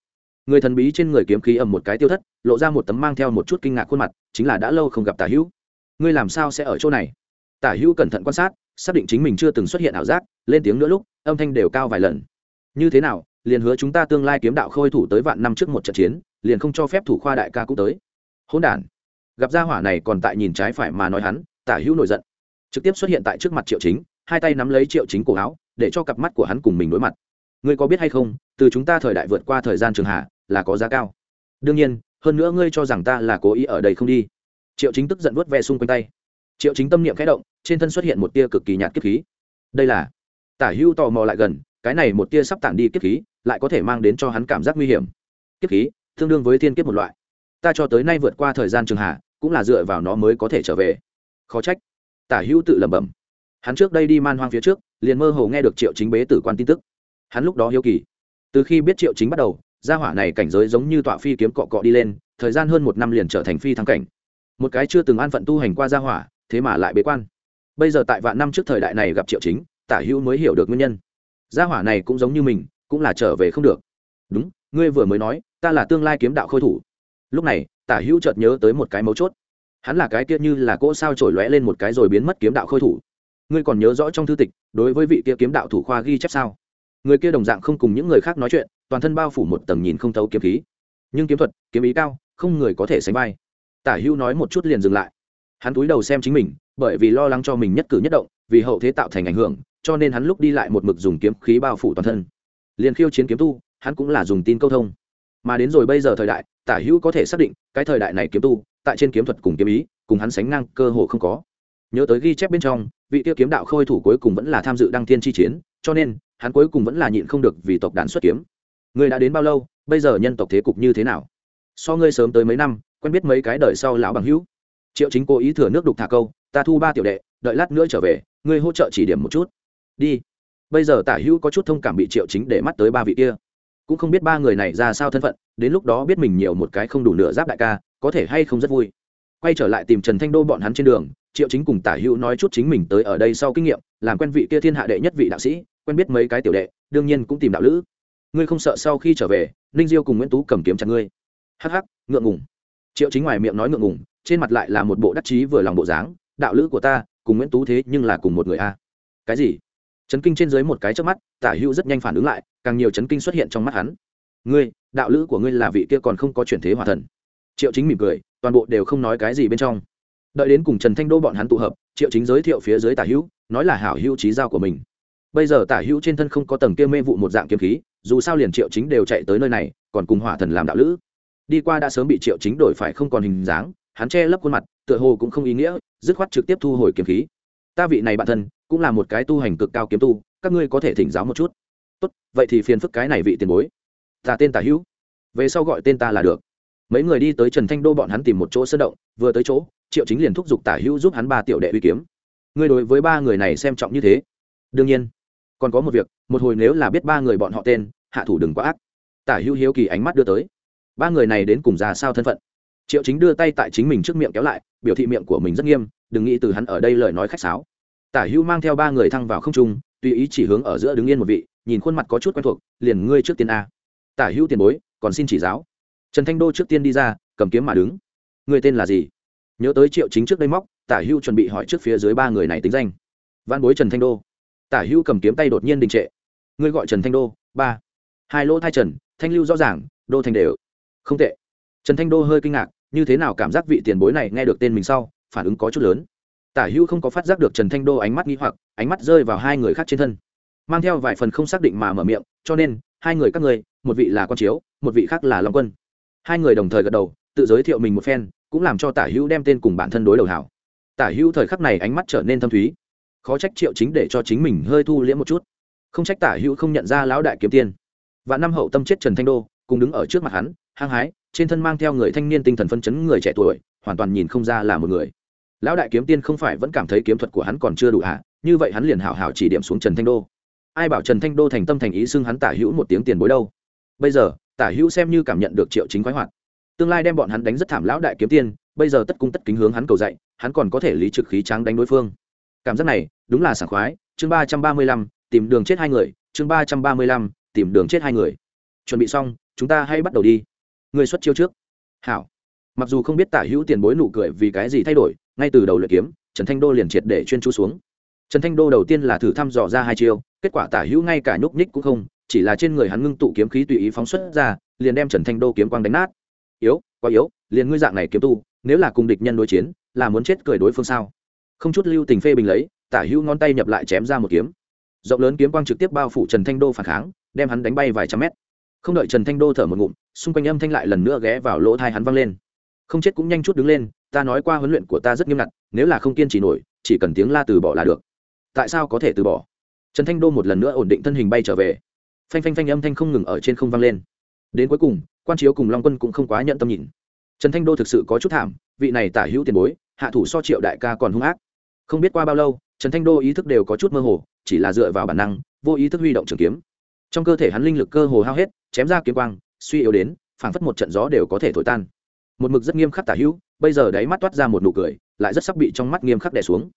Người thần bí trên người kiếm khí ầm một cái tiêu thất, lộ ra một tấm mang theo một chút kinh ngạc khuôn mặt, chính là đã lâu không gặp tả hữu. Ngươi làm sao sẽ ở chỗ này? Tả hữu cẩn thận quan sát, xác định chính mình chưa từng xuất hiện ảo giác, lên tiếng nữa lúc, âm thanh đều cao vài lần. Như thế nào liền hứa chúng ta tương lai kiếm đạo khôi thủ tới vạn năm trước một trận chiến, liền không cho phép thủ khoa đại ca cũng tới. Hỗn đản. Gặp gia hỏa này còn tại nhìn trái phải mà nói hắn, tả hữu nổi giận. Trực tiếp xuất hiện tại trước mặt triệu chính, hai tay nắm lấy triệu chính cổ áo, để cho cặp mắt của hắn cùng mình đối mặt. Ngươi có biết hay không, từ chúng ta thời đại vượt qua thời gian trường hạ, là có giá cao. Đương nhiên, hơn nữa ngươi cho rằng ta là cố ý ở đây không đi. Triệu chính tức giận vuốt ve xung quanh tay. Triệu chính tâm niệm khẽ động, trên thân xuất hiện một tia cực kỳ nhạt kiếp khí. Đây là, tả hưu tò mò lại gần cái này một tia sắp tản đi kiếp khí, lại có thể mang đến cho hắn cảm giác nguy hiểm. Kiếp khí, tương đương với thiên kiếp một loại. Ta cho tới nay vượt qua thời gian trường hạ, cũng là dựa vào nó mới có thể trở về. Khó trách. Tả hữu tự lẩm bẩm. Hắn trước đây đi man hoang phía trước, liền mơ hồ nghe được triệu chính bế tử quan tin tức. Hắn lúc đó hiếu kỳ. Từ khi biết triệu chính bắt đầu, gia hỏa này cảnh giới giống như tọa phi kiếm cọ cọ đi lên, thời gian hơn một năm liền trở thành phi thăng cảnh. Một cái chưa từng an phận tu hành qua gia hỏa, thế mà lại bế quan. Bây giờ tại vạn năm trước thời đại này gặp triệu chính, tả hữu mới hiểu được nguyên nhân gia hỏa này cũng giống như mình, cũng là trở về không được. Đúng, ngươi vừa mới nói, ta là tương lai kiếm đạo khôi thủ. Lúc này, tả hữu chợt nhớ tới một cái mấu chốt. Hắn là cái kia như là cỗ sao trổi lóe lên một cái rồi biến mất kiếm đạo khôi thủ. Ngươi còn nhớ rõ trong thư tịch, đối với vị kia kiếm đạo thủ khoa ghi chép sao? Người kia đồng dạng không cùng những người khác nói chuyện, toàn thân bao phủ một tầng nhìn không thấu kiếm khí. Nhưng kiếm thuật, kiếm ý cao, không người có thể sánh vai. Tả hữu nói một chút liền dừng lại. Hắn túi đầu xem chính mình, bởi vì lo lắng cho mình nhất cử nhất động, vì hậu thế tạo thành ảnh hưởng cho nên hắn lúc đi lại một mực dùng kiếm khí bao phủ toàn thân. Liền khiêu chiến kiếm tu, hắn cũng là dùng tin câu thông. Mà đến rồi bây giờ thời đại, tả hữu có thể xác định, cái thời đại này kiếm tu, tại trên kiếm thuật cùng kiếm ý, cùng hắn sánh ngang cơ hồ không có. Nhớ tới ghi chép bên trong, vị tiêu kiếm đạo khôi thủ cuối cùng vẫn là tham dự đăng thiên chi chiến, cho nên, hắn cuối cùng vẫn là nhịn không được vì tộc đàn xuất kiếm. Người đã đến bao lâu, bây giờ nhân tộc thế cục như thế nào? So ngươi sớm tới mấy năm, quen biết mấy cái đời sau lão bằng hữu. Triệu chính cố ý thừa nước đục thả câu, ta thu ba tiểu đệ, đợi lát nữa trở về, ngươi hỗ trợ chỉ điểm một chút đi. Bây giờ tả hữu có chút thông cảm bị triệu chính để mắt tới ba vị kia. Cũng không biết ba người này ra sao thân phận, đến lúc đó biết mình nhiều một cái không đủ nửa giáp đại ca, có thể hay không rất vui. Quay trở lại tìm trần thanh đô bọn hắn trên đường, triệu chính cùng tả hữu nói chút chính mình tới ở đây sau kinh nghiệm, làm quen vị kia thiên hạ đệ nhất vị đạo sĩ, quen biết mấy cái tiểu đệ, đương nhiên cũng tìm đạo lữ. Ngươi không sợ sau khi trở về, ninh diêu cùng nguyễn tú cầm kiếm chặt ngươi. Hắc hắc, ngượng ngùng. Triệu chính ngoài miệng nói ngượng ngùng, trên mặt lại là một bộ đắc chí vừa lòng bộ dáng, đạo lữ của ta, cùng nguyễn tú thế nhưng là cùng một người a. Cái gì? Chấn kinh trên dưới một cái trước mắt, tả hữu rất nhanh phản ứng lại, càng nhiều chấn kinh xuất hiện trong mắt hắn. Ngươi, đạo lữ của ngươi là vị kia còn không có chuyển thế hòa thần. Triệu chính mỉm cười, toàn bộ đều không nói cái gì bên trong. Đợi đến cùng trần thanh đô bọn hắn tụ hợp, triệu chính giới thiệu phía dưới tả hữu, nói là hảo hữu trí giao của mình. Bây giờ tả hữu trên thân không có tầng kia mê vụ một dạng kiếm khí, dù sao liền triệu chính đều chạy tới nơi này, còn cùng hỏa thần làm đạo lữ. Đi qua đã sớm bị triệu chính đổi phải không còn hình dáng, hắn che lấp khuôn mặt, tựa hồ cũng không ý nghĩa, dứt khoát trực tiếp thu hồi kiếm khí. Ta vị này bạn thân cũng là một cái tu hành cực cao kiếm tu, các ngươi có thể thỉnh giáo một chút. Tốt, vậy thì phiền phức cái này vị tiền bối. Ta tên tả hữu. Về sau gọi tên ta là được. Mấy người đi tới trần thanh đô bọn hắn tìm một chỗ sân động, vừa tới chỗ, triệu chính liền thúc giục tả hữu giúp hắn ba tiểu đệ uy kiếm. Ngươi đối với ba người này xem trọng như thế. Đương nhiên, còn có một việc, một hồi nếu là biết ba người bọn họ tên, hạ thủ đừng quá ác. Tả hữu hiếu kỳ ánh mắt đưa tới. Ba người này đến cùng ra sao thân phận? Triệu chính đưa tay tại chính mình trước miệng kéo lại, biểu thị miệng của mình rất nghiêm, đừng nghĩ từ hắn ở đây lời nói khách sáo tả hữu mang theo ba người thăng vào không trung, tùy ý chỉ hướng ở giữa đứng yên một vị, nhìn khuôn mặt có chút quen thuộc, liền ngươi trước tiên a. Tả hữu tiền bối, còn xin chỉ giáo. Trần thanh đô trước tiên đi ra, cầm kiếm mà đứng. Người tên là gì? Nhớ tới triệu chính trước đây móc, tả hữu chuẩn bị hỏi trước phía dưới ba người này tính danh. Văn bối trần thanh đô. Tả hữu cầm kiếm tay đột nhiên đình trệ. Ngươi gọi trần thanh đô, ba. Hai lỗ thai trần, thanh lưu rõ ràng, đô thành đều. Không tệ. Trần thanh đô hơi kinh ngạc, như thế nào cảm giác vị tiền bối này nghe được tên mình sau, phản ứng có chút lớn tả hữu không có phát giác được trần thanh đô ánh mắt nghĩ hoặc, ánh mắt rơi vào hai người khác trên thân. Mang theo vài phần không xác định mà mở miệng, cho nên, hai người các người một vị là con chiếu, một vị khác là long quân. Hai người đồng thời gật đầu, tự giới thiệu mình một phen, cũng làm cho tả hữu đem tên cùng bản thân đối đầu hảo. Tả hữu thời khắc này ánh mắt trở nên thâm thúy. Khó trách triệu chính để cho chính mình hơi thu liễm một chút. Không trách tả hữu không nhận ra lão đại kiếm tiên và năm hậu tâm chết trần thanh đô, cùng đứng ở trước mặt hắn, hăng hái, trên thân mang theo người thanh niên tinh thần phân chấn người trẻ tuổi, hoàn toàn nhìn không ra là một người lão đại kiếm tiên không phải vẫn cảm thấy kiếm thuật của hắn còn chưa đủ hạ như vậy hắn liền hảo hảo chỉ điểm xuống trần thanh đô. Ai bảo trần thanh đô thành tâm thành ý xưng hắn tả hữu một tiếng tiền bối đâu? Bây giờ, tả hữu xem như cảm nhận được triệu chính khoái hoạt. Tương lai đem bọn hắn đánh rất thảm lão đại kiếm tiên, bây giờ tất cung tất kính hướng hắn cầu dạy, hắn còn có thể lý trực khí tráng đánh đối phương. Cảm giác này, đúng là sảng khoái. Chương ba trăm ba mươi lăm, tìm đường chết hai người. Chương ba trăm ba mươi lăm, tìm đường chết hai người. Chuẩn bị xong, chúng ta hãy bắt đầu đi. Người xuất chiêu trước. Hảo mặc dù không biết tả hữu tiền bối nụ cười vì cái gì thay đổi, ngay từ đầu luyện kiếm, trần thanh đô liền triệt để chuyên chú xuống. Trần thanh đô đầu tiên là thử thăm dò ra hai chiêu, kết quả tả hữu ngay cả nhúc nhích cũng không, chỉ là trên người hắn ngưng tụ kiếm khí tùy ý phóng xuất ra, liền đem trần thanh đô kiếm quang đánh nát. Yếu, quá yếu, liền ngươi dạng này kiếm tu, nếu là cùng địch nhân đối chiến, là muốn chết cười đối phương sao? Không chút lưu tình phê bình lấy, tả hữu ngón tay nhập lại chém ra một kiếm. Rộng lớn kiếm quang trực tiếp bao phủ trần thanh đô phản kháng, đem hắn đánh bay vài trăm mét. Không đợi trần thanh đô thở một ngụm, xung quanh âm thanh lại lần nữa ghé vào lỗ thai hắn văng lên không chết cũng nhanh chút đứng lên, ta nói qua huấn luyện của ta rất nghiêm ngặt, nếu là không kiên trì nổi, chỉ cần tiếng la từ bỏ là được. Tại sao có thể từ bỏ? Trần thanh đô một lần nữa ổn định thân hình bay trở về. Phanh phanh phanh âm thanh không ngừng ở trên không vang lên. Đến cuối cùng, quan chiếu cùng long quân cũng không quá nhận tâm nhìn. Trần thanh đô thực sự có chút thảm, vị này tả hữu tiền bối, hạ thủ so triệu đại ca còn hung ác. Không biết qua bao lâu, trần thanh đô ý thức đều có chút mơ hồ, chỉ là dựa vào bản năng, vô ý thức huy động trường kiếm. Trong cơ thể hắn linh lực cơ hồ hao hết, chém ra kiếm quang, suy yếu đến, phảng phất một trận gió đều có thể thổi tan một mực rất nghiêm khắc tả hữu, bây giờ đáy mắt toát ra một nụ cười, lại rất sắc bị trong mắt nghiêm khắc đè xuống.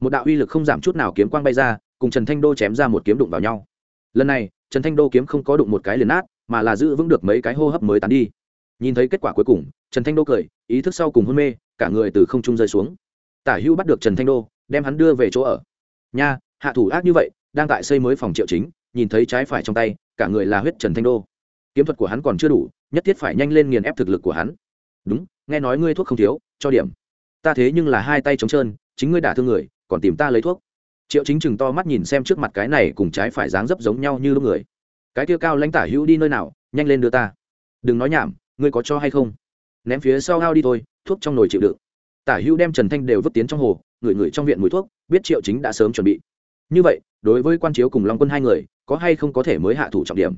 Một đạo uy lực không giảm chút nào kiếm quang bay ra, cùng trần thanh đô chém ra một kiếm đụng vào nhau. Lần này, trần thanh đô kiếm không có đụng một cái liền nát, mà là giữ vững được mấy cái hô hấp mới tán đi. Nhìn thấy kết quả cuối cùng, trần thanh đô cười, ý thức sau cùng hôn mê, cả người từ không trung rơi xuống. Tả hữu bắt được trần thanh đô, đem hắn đưa về chỗ ở. Nha, hạ thủ ác như vậy, đang tại xây mới phòng triệu chính, nhìn thấy trái phải trong tay, cả người là huyết trần thanh đô. Kiếm thuật của hắn còn chưa đủ, nhất thiết phải nhanh lên nghiền ép thực lực của hắn đúng, nghe nói ngươi thuốc không thiếu, cho điểm. Ta thế nhưng là hai tay trống trơn, chính ngươi đả thương người, còn tìm ta lấy thuốc. Triệu chính chừng to mắt nhìn xem trước mặt cái này cùng trái phải dáng dấp giống nhau như lúc người. Cái kia cao lãnh tả hữu đi nơi nào, nhanh lên đưa ta. Đừng nói nhảm, ngươi có cho hay không? Ném phía sau hao đi thôi, thuốc trong nồi chịu đựng. Tả hữu đem trần thanh đều vứt tiến trong hồ, ngửi ngửi trong viện mùi thuốc, biết triệu chính đã sớm chuẩn bị. Như vậy, đối với quan chiếu cùng long quân hai người, có hay không có thể mới hạ thủ trọng điểm?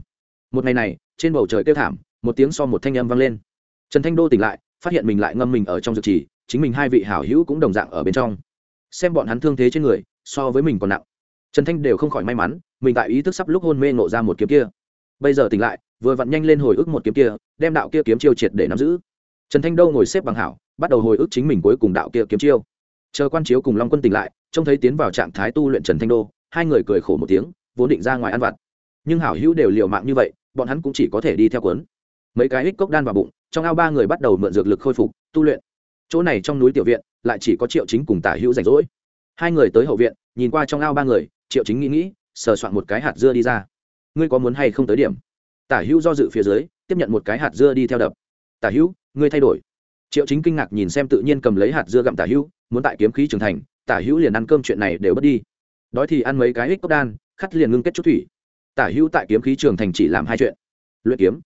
Một ngày này, trên bầu trời kêu thảm, một tiếng so một thanh âm vang lên trần thanh đô tỉnh lại, phát hiện mình lại ngâm mình ở trong dược trì, chính mình hai vị hảo hữu cũng đồng dạng ở bên trong. Xem bọn hắn thương thế trên người, so với mình còn nặng. Trần thanh đều không khỏi may mắn, mình tại ý thức sắp lúc hôn mê ngộ ra một kiếm kia. Bây giờ tỉnh lại, vừa vặn nhanh lên hồi ức một kiếm kia, đem đạo kia kiếm chiêu triệt để nắm giữ. Trần thanh đâu ngồi xếp bằng hảo, bắt đầu hồi ức chính mình cuối cùng đạo kia kiếm chiêu. Chờ quan chiếu cùng long quân tỉnh lại, trông thấy tiến vào trạng thái tu luyện trần thanh đô, hai người cười khổ một tiếng, vốn định ra ngoài ăn vặt. Nhưng hảo hữu đều liều mạng như vậy, bọn hắn cũng chỉ có thể đi theo cuốn mấy cái hích cốc đan vào bụng, trong ao ba người bắt đầu mượn dược lực khôi phục, tu luyện. Chỗ này trong núi tiểu viện, lại chỉ có triệu chính cùng tả hữu rảnh rỗi. Hai người tới hậu viện, nhìn qua trong ao ba người, triệu chính nghĩ nghĩ, sờ soạn một cái hạt dưa đi ra. Ngươi có muốn hay không tới điểm? Tả hữu do dự phía dưới, tiếp nhận một cái hạt dưa đi theo đập. Tả hữu, ngươi thay đổi. Triệu chính kinh ngạc nhìn xem tự nhiên cầm lấy hạt dưa gặm tả hữu, muốn tại kiếm khí trưởng thành, tả hữu liền ăn cơm chuyện này đều bớt đi. Đói thì ăn mấy cái ích cốc đan, khắt liền ngưng kết chút thủy. Tả hữu tại kiếm khí trường thành chỉ làm hai chuyện. Luyện kiếm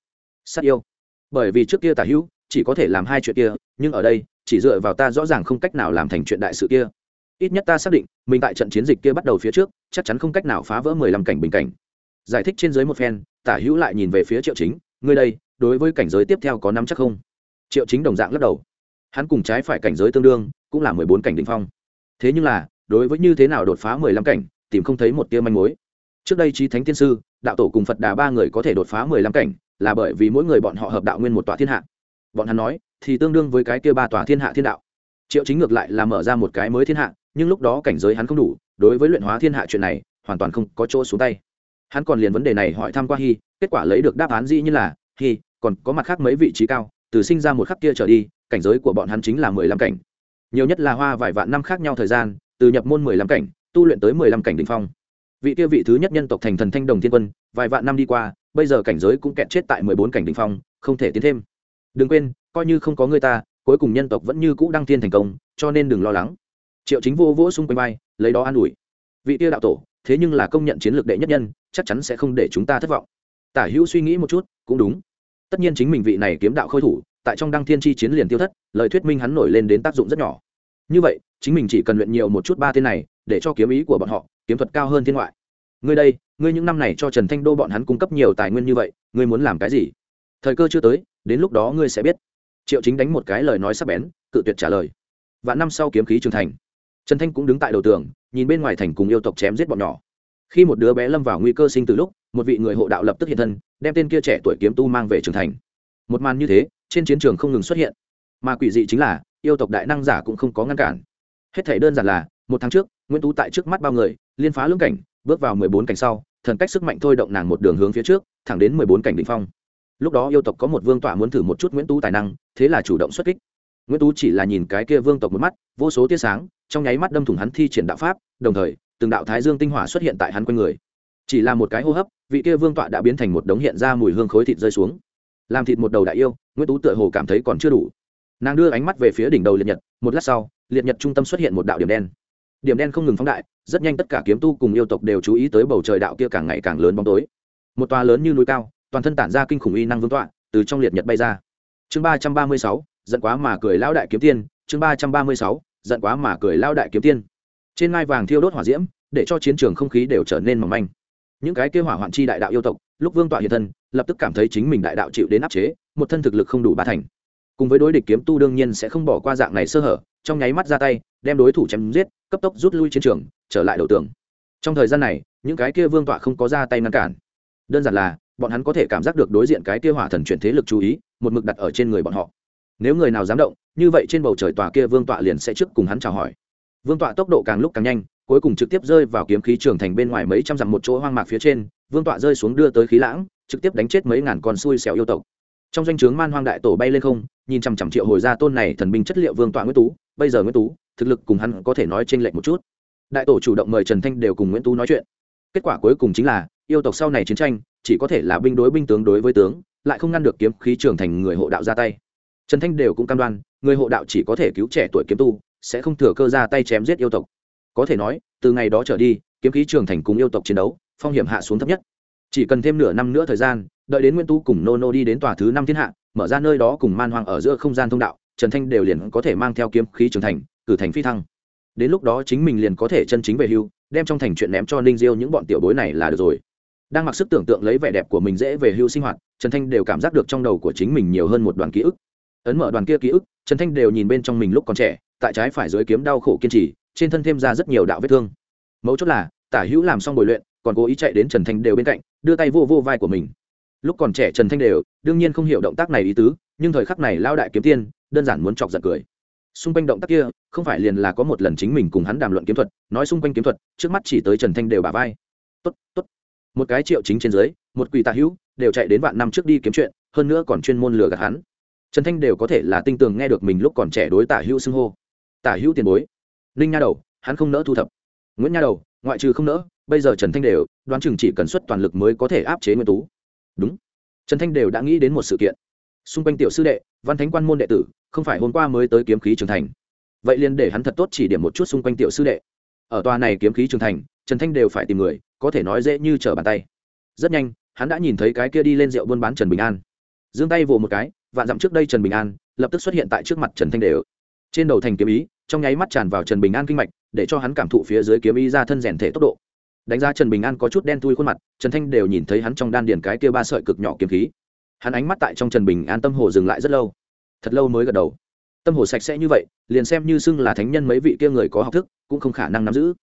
sát yêu. Bởi vì trước kia tả hữu, chỉ có thể làm hai chuyện kia, nhưng ở đây, chỉ dựa vào ta rõ ràng không cách nào làm thành chuyện đại sự kia. Ít nhất ta xác định, mình tại trận chiến dịch kia bắt đầu phía trước, chắc chắn không cách nào phá vỡ mười lăm cảnh bình cảnh. Giải thích trên dưới một phen, tả hữu lại nhìn về phía triệu chính, ngươi đây, đối với cảnh giới tiếp theo có năm chắc không? Triệu chính đồng dạng lắc đầu. Hắn cùng trái phải cảnh giới tương đương, cũng là mười bốn cảnh đ ỉ n h phong. Thế nhưng là, đối với như thế nào đột phá mười lăm cảnh, tìm không thấy một tia manh mối. Trước đây trí thánh tiên sư, đạo tổ cùng phật đà ba người có thể đột phá mười lăm cảnh là bởi vì mỗi người bọn họ hợp đạo nguyên một tòa thiên hạ. Bọn hắn nói, thì tương đương với cái kia ba tòa thiên hạ thiên đạo. Triệu chính ngược lại là mở ra một cái mới thiên hạ, nhưng lúc đó cảnh giới hắn không đủ, đối với luyện hóa thiên hạ chuyện này, hoàn toàn không có chỗ xuống tay. Hắn còn liền vấn đề này hỏi thăm qua hy kết quả lấy được đáp án dĩ như là hy còn có mặt khác mấy vị trí cao, từ sinh ra một khắc kia trở đi, cảnh giới của bọn hắn chính là mười lăm cảnh. Nhiều nhất là hoa vài vạn năm khác nhau thời gian, từ nhập môn mười lăm cảnh, tu luyện tới mười lăm cảnh đ ỉ n h phong. Vị kia vị thứ nhất nhân tộc thành thần thanh đồng thiên quân, vài vạn năm đi qua bây giờ cảnh giới cũng kẹt chết tại mười bốn cảnh đỉnh phong, không thể tiến thêm. Đừng quên, coi như không có người ta, cuối cùng nhân tộc vẫn như cũ đăng thiên thành công, cho nên đừng lo lắng. Triệu chính vô vỗ xung quanh vai, lấy đó an ủi. Vị kia đạo tổ, thế nhưng là công nhận chiến lược đệ nhất nhân, chắc chắn sẽ không để chúng ta thất vọng. Tả hữu suy nghĩ một chút, cũng đúng. Tất nhiên chính mình vị này kiếm đạo khôi thủ, tại trong đăng thiên chi chiến liền tiêu thất, lời thuyết minh hắn nổi lên đến tác dụng rất nhỏ. Như vậy, chính mình chỉ cần luyện nhiều một chút ba tên này, để cho kiếm ý của bọn họ, kiếm thuật cao hơn thiên ngoại ngươi đây, ngươi những năm này cho trần thanh đô bọn hắn cung cấp nhiều tài nguyên như vậy, ngươi muốn làm cái gì? Thời cơ chưa tới, đến lúc đó ngươi sẽ biết. Triệu chính đánh một cái lời nói sắc bén, cự tuyệt trả lời. Và năm sau kiếm khí trưởng thành. Trần thanh cũng đứng tại đầu tường, nhìn bên ngoài thành cùng yêu tộc chém giết bọn nhỏ. Khi một đứa bé lâm vào nguy cơ sinh từ lúc, một vị người hộ đạo lập tức hiện thân, đem tên kia trẻ tuổi kiếm tu mang về trưởng thành. Một màn như thế, trên chiến trường không ngừng xuất hiện. Mà quỷ dị chính là, yêu tộc đại năng giả cũng không có ngăn cản. Hết thể đơn giản là, một tháng trước, nguyễn tú tại trước mắt bao người, liên phá lưỡng cảnh bước vào mười bốn cảnh sau, thần cách sức mạnh thôi động nàng một đường hướng phía trước, thẳng đến mười bốn cảnh đ ỉ n h phong. Lúc đó yêu tộc có một vương tọa muốn thử một chút nguyễn tú tài năng, thế là chủ động xuất kích. Nguyễn tú chỉ là nhìn cái kia vương tộc một mắt, vô số tia sáng, trong nháy mắt đâm thủng hắn thi triển đạo pháp, đồng thời, từng đạo thái dương tinh hỏa xuất hiện tại hắn quanh người. Chỉ là một cái hô hấp, vị kia vương tọa đã biến thành một đống hiện ra mùi hương khối thịt rơi xuống. Làm thịt một đầu đại yêu, nguyễn tú tựa hồ cảm thấy còn chưa đủ. Nàng đưa ánh mắt về phía đỉnh đầu liệt nhật, một lát sau, liệt nhật trung tâm xuất hiện một đạo điểm đen điểm đen không ngừng phóng đại, rất nhanh tất cả kiếm tu cùng yêu tộc đều chú ý tới bầu trời đạo kia càng ngày càng lớn bóng tối. Một tòa lớn như núi cao, toàn thân tản ra kinh khủng uy năng vương tọa, từ trong liệt nhật bay ra. Chương ba trăm ba mươi sáu, giận quá mà cười lao đại kiếm tiên, chương ba trăm ba mươi sáu, giận quá mà cười lao đại kiếm tiên. Trên ngai vàng thiêu đốt hỏa diễm, để cho chiến trường không khí đều trở nên mỏng manh. Những cái kêu hỏa hoạn chi đại đạo yêu tộc, lúc vương tọa hiện thân, lập tức cảm thấy chính mình đại đạo chịu đến áp chế, một thân thực lực không đủ ba thành. Cùng với đối địch kiếm tu đương nhiên sẽ không bỏ qua dạng này sơ hở trong nháy mắt ra tay, đem đối thủ chém giết, cấp tốc rút lui chiến trường, trở lại đầu tường. Trong thời gian này, những cái kia vương tọa không có ra tay ngăn cản. Đơn giản là, bọn hắn có thể cảm giác được đối diện cái kia hỏa thần chuyển thế lực chú ý, một mực đặt ở trên người bọn họ. Nếu người nào dám động, như vậy trên bầu trời tòa kia vương tọa liền sẽ trước cùng hắn chào hỏi. Vương tọa tốc độ càng lúc càng nhanh, cuối cùng trực tiếp rơi vào kiếm khí trường thành bên ngoài mấy trăm dặm một chỗ hoang mạc phía trên, vương tọa rơi xuống đưa tới khí lãng, trực tiếp đánh chết mấy ngàn con xui xẻo yêu tộc. Trong danh o chướng man hoang đại tổ bay lên không, nhìn chằm chằm triệu hồi ra tôn này thần binh chất liệu vương tọa nguyễn tú bây giờ nguyễn tú, thực lực cùng hắn có thể nói t r ê n lệch một chút. Đại tổ chủ động mời trần thanh đều cùng nguyễn tú nói chuyện. Kết quả cuối cùng chính là, yêu tộc sau này chiến tranh, chỉ có thể là binh đối binh tướng đối với tướng, lại không ngăn được kiếm khí trưởng thành người hộ đạo ra tay. Trần thanh đều cũng cam đoan, người hộ đạo chỉ có thể cứu trẻ tuổi kiếm tu, sẽ không thừa cơ ra tay chém giết yêu tộc. Có thể nói, từ ngày đó trở đi, kiếm khí trưởng thành cùng yêu tộc chiến đấu, phong hiểm hạ xuống thấp nhất. Chỉ cần thêm nửa năm nữa thời gian, đợi đến nguyễn tu cùng nô nô đi đến tòa thứ năm thiên hạ, mở ra nơi đó cùng man hoàng ở giữa không gian thông đạo trần thanh đều liền có thể mang theo kiếm khí trưởng thành, cử thành phi thăng. Đến lúc đó chính mình liền có thể chân chính về hưu, đem trong thành chuyện ném cho ninh diêu những bọn tiểu bối này là được rồi. Đang mặc sức tưởng tượng lấy vẻ đẹp của mình dễ về hưu sinh hoạt, trần thanh đều cảm giác được trong đầu của chính mình nhiều hơn một đoàn ký ức. Ấn mở đoàn kia ký ức, trần thanh đều nhìn bên trong mình lúc còn trẻ, tại trái phải dưới kiếm đau khổ kiên trì, trên thân thêm ra rất nhiều đạo vết thương. Mấu chốt là, tả hữu làm xong bồi luyện, còn cố ý chạy đến trần thanh đều bên cạnh, đưa tay vô vô vai của mình. Lúc còn trẻ trần thanh đều, đương nhiên không hiểu động tác này ý tứ, nhưng thời khắc này lao đại kiếm tiên đơn giản muốn chọc giận cười. Xung quanh động tác kia, không phải liền là có một lần chính mình cùng hắn đàm luận kiếm thuật, nói xung quanh kiếm thuật, trước mắt chỉ tới trần thanh đều bà vai. Tốt tốt. Một cái triệu chính trên dưới, một quỳ tạ hữu, đều chạy đến vạn năm trước đi kiếm chuyện, hơn nữa còn chuyên môn lừa gạt hắn. Trần thanh đều có thể là tinh tường nghe được mình lúc còn trẻ đối tả hữu xưng hô. Tả hữu tiền bối. Ninh nha đầu, hắn không nỡ thu thập. Nguyễn nha đầu, ngoại trừ không nỡ, bây giờ trần thanh đều, đoán chừng chỉ cần xuất toàn lực mới có thể áp chế nguyên tú. Đúng. Trần thanh đều đã nghĩ đến một sự kiện xung quanh tiểu sư đệ, văn thánh quan môn đệ tử, không phải hôm qua mới tới kiếm khí trường thành. Vậy liền để hắn thật tốt chỉ điểm một chút xung quanh tiểu sư đệ. Ở tòa này kiếm khí trường thành, trần thanh đều phải tìm người, có thể nói dễ như trở bàn tay. Rất nhanh, hắn đã nhìn thấy cái kia đi lên rượu buôn bán trần bình an. Giương tay vồ một cái, vạn dặm trước đây trần bình an lập tức xuất hiện tại trước mặt trần thanh đều. Trên đầu thành kiếm ý, trong nháy mắt tràn vào trần bình an kinh mạch, để cho hắn cảm thụ phía dưới kiếm ý ra thân rèn thể tốc độ. Đánh giá trần bình an có chút đen thui khuôn mặt, trần thanh đều nhìn thấy hắn trong đan điền cái kia ba sợi cực nhỏ kiếm khí hắn ánh mắt tại trong trần bình an tâm hồ dừng lại rất lâu. Thật lâu mới gật đầu. Tâm hồ sạch sẽ như vậy, liền xem như xưng là thánh nhân mấy vị kia người có học thức, cũng không khả năng nắm giữ.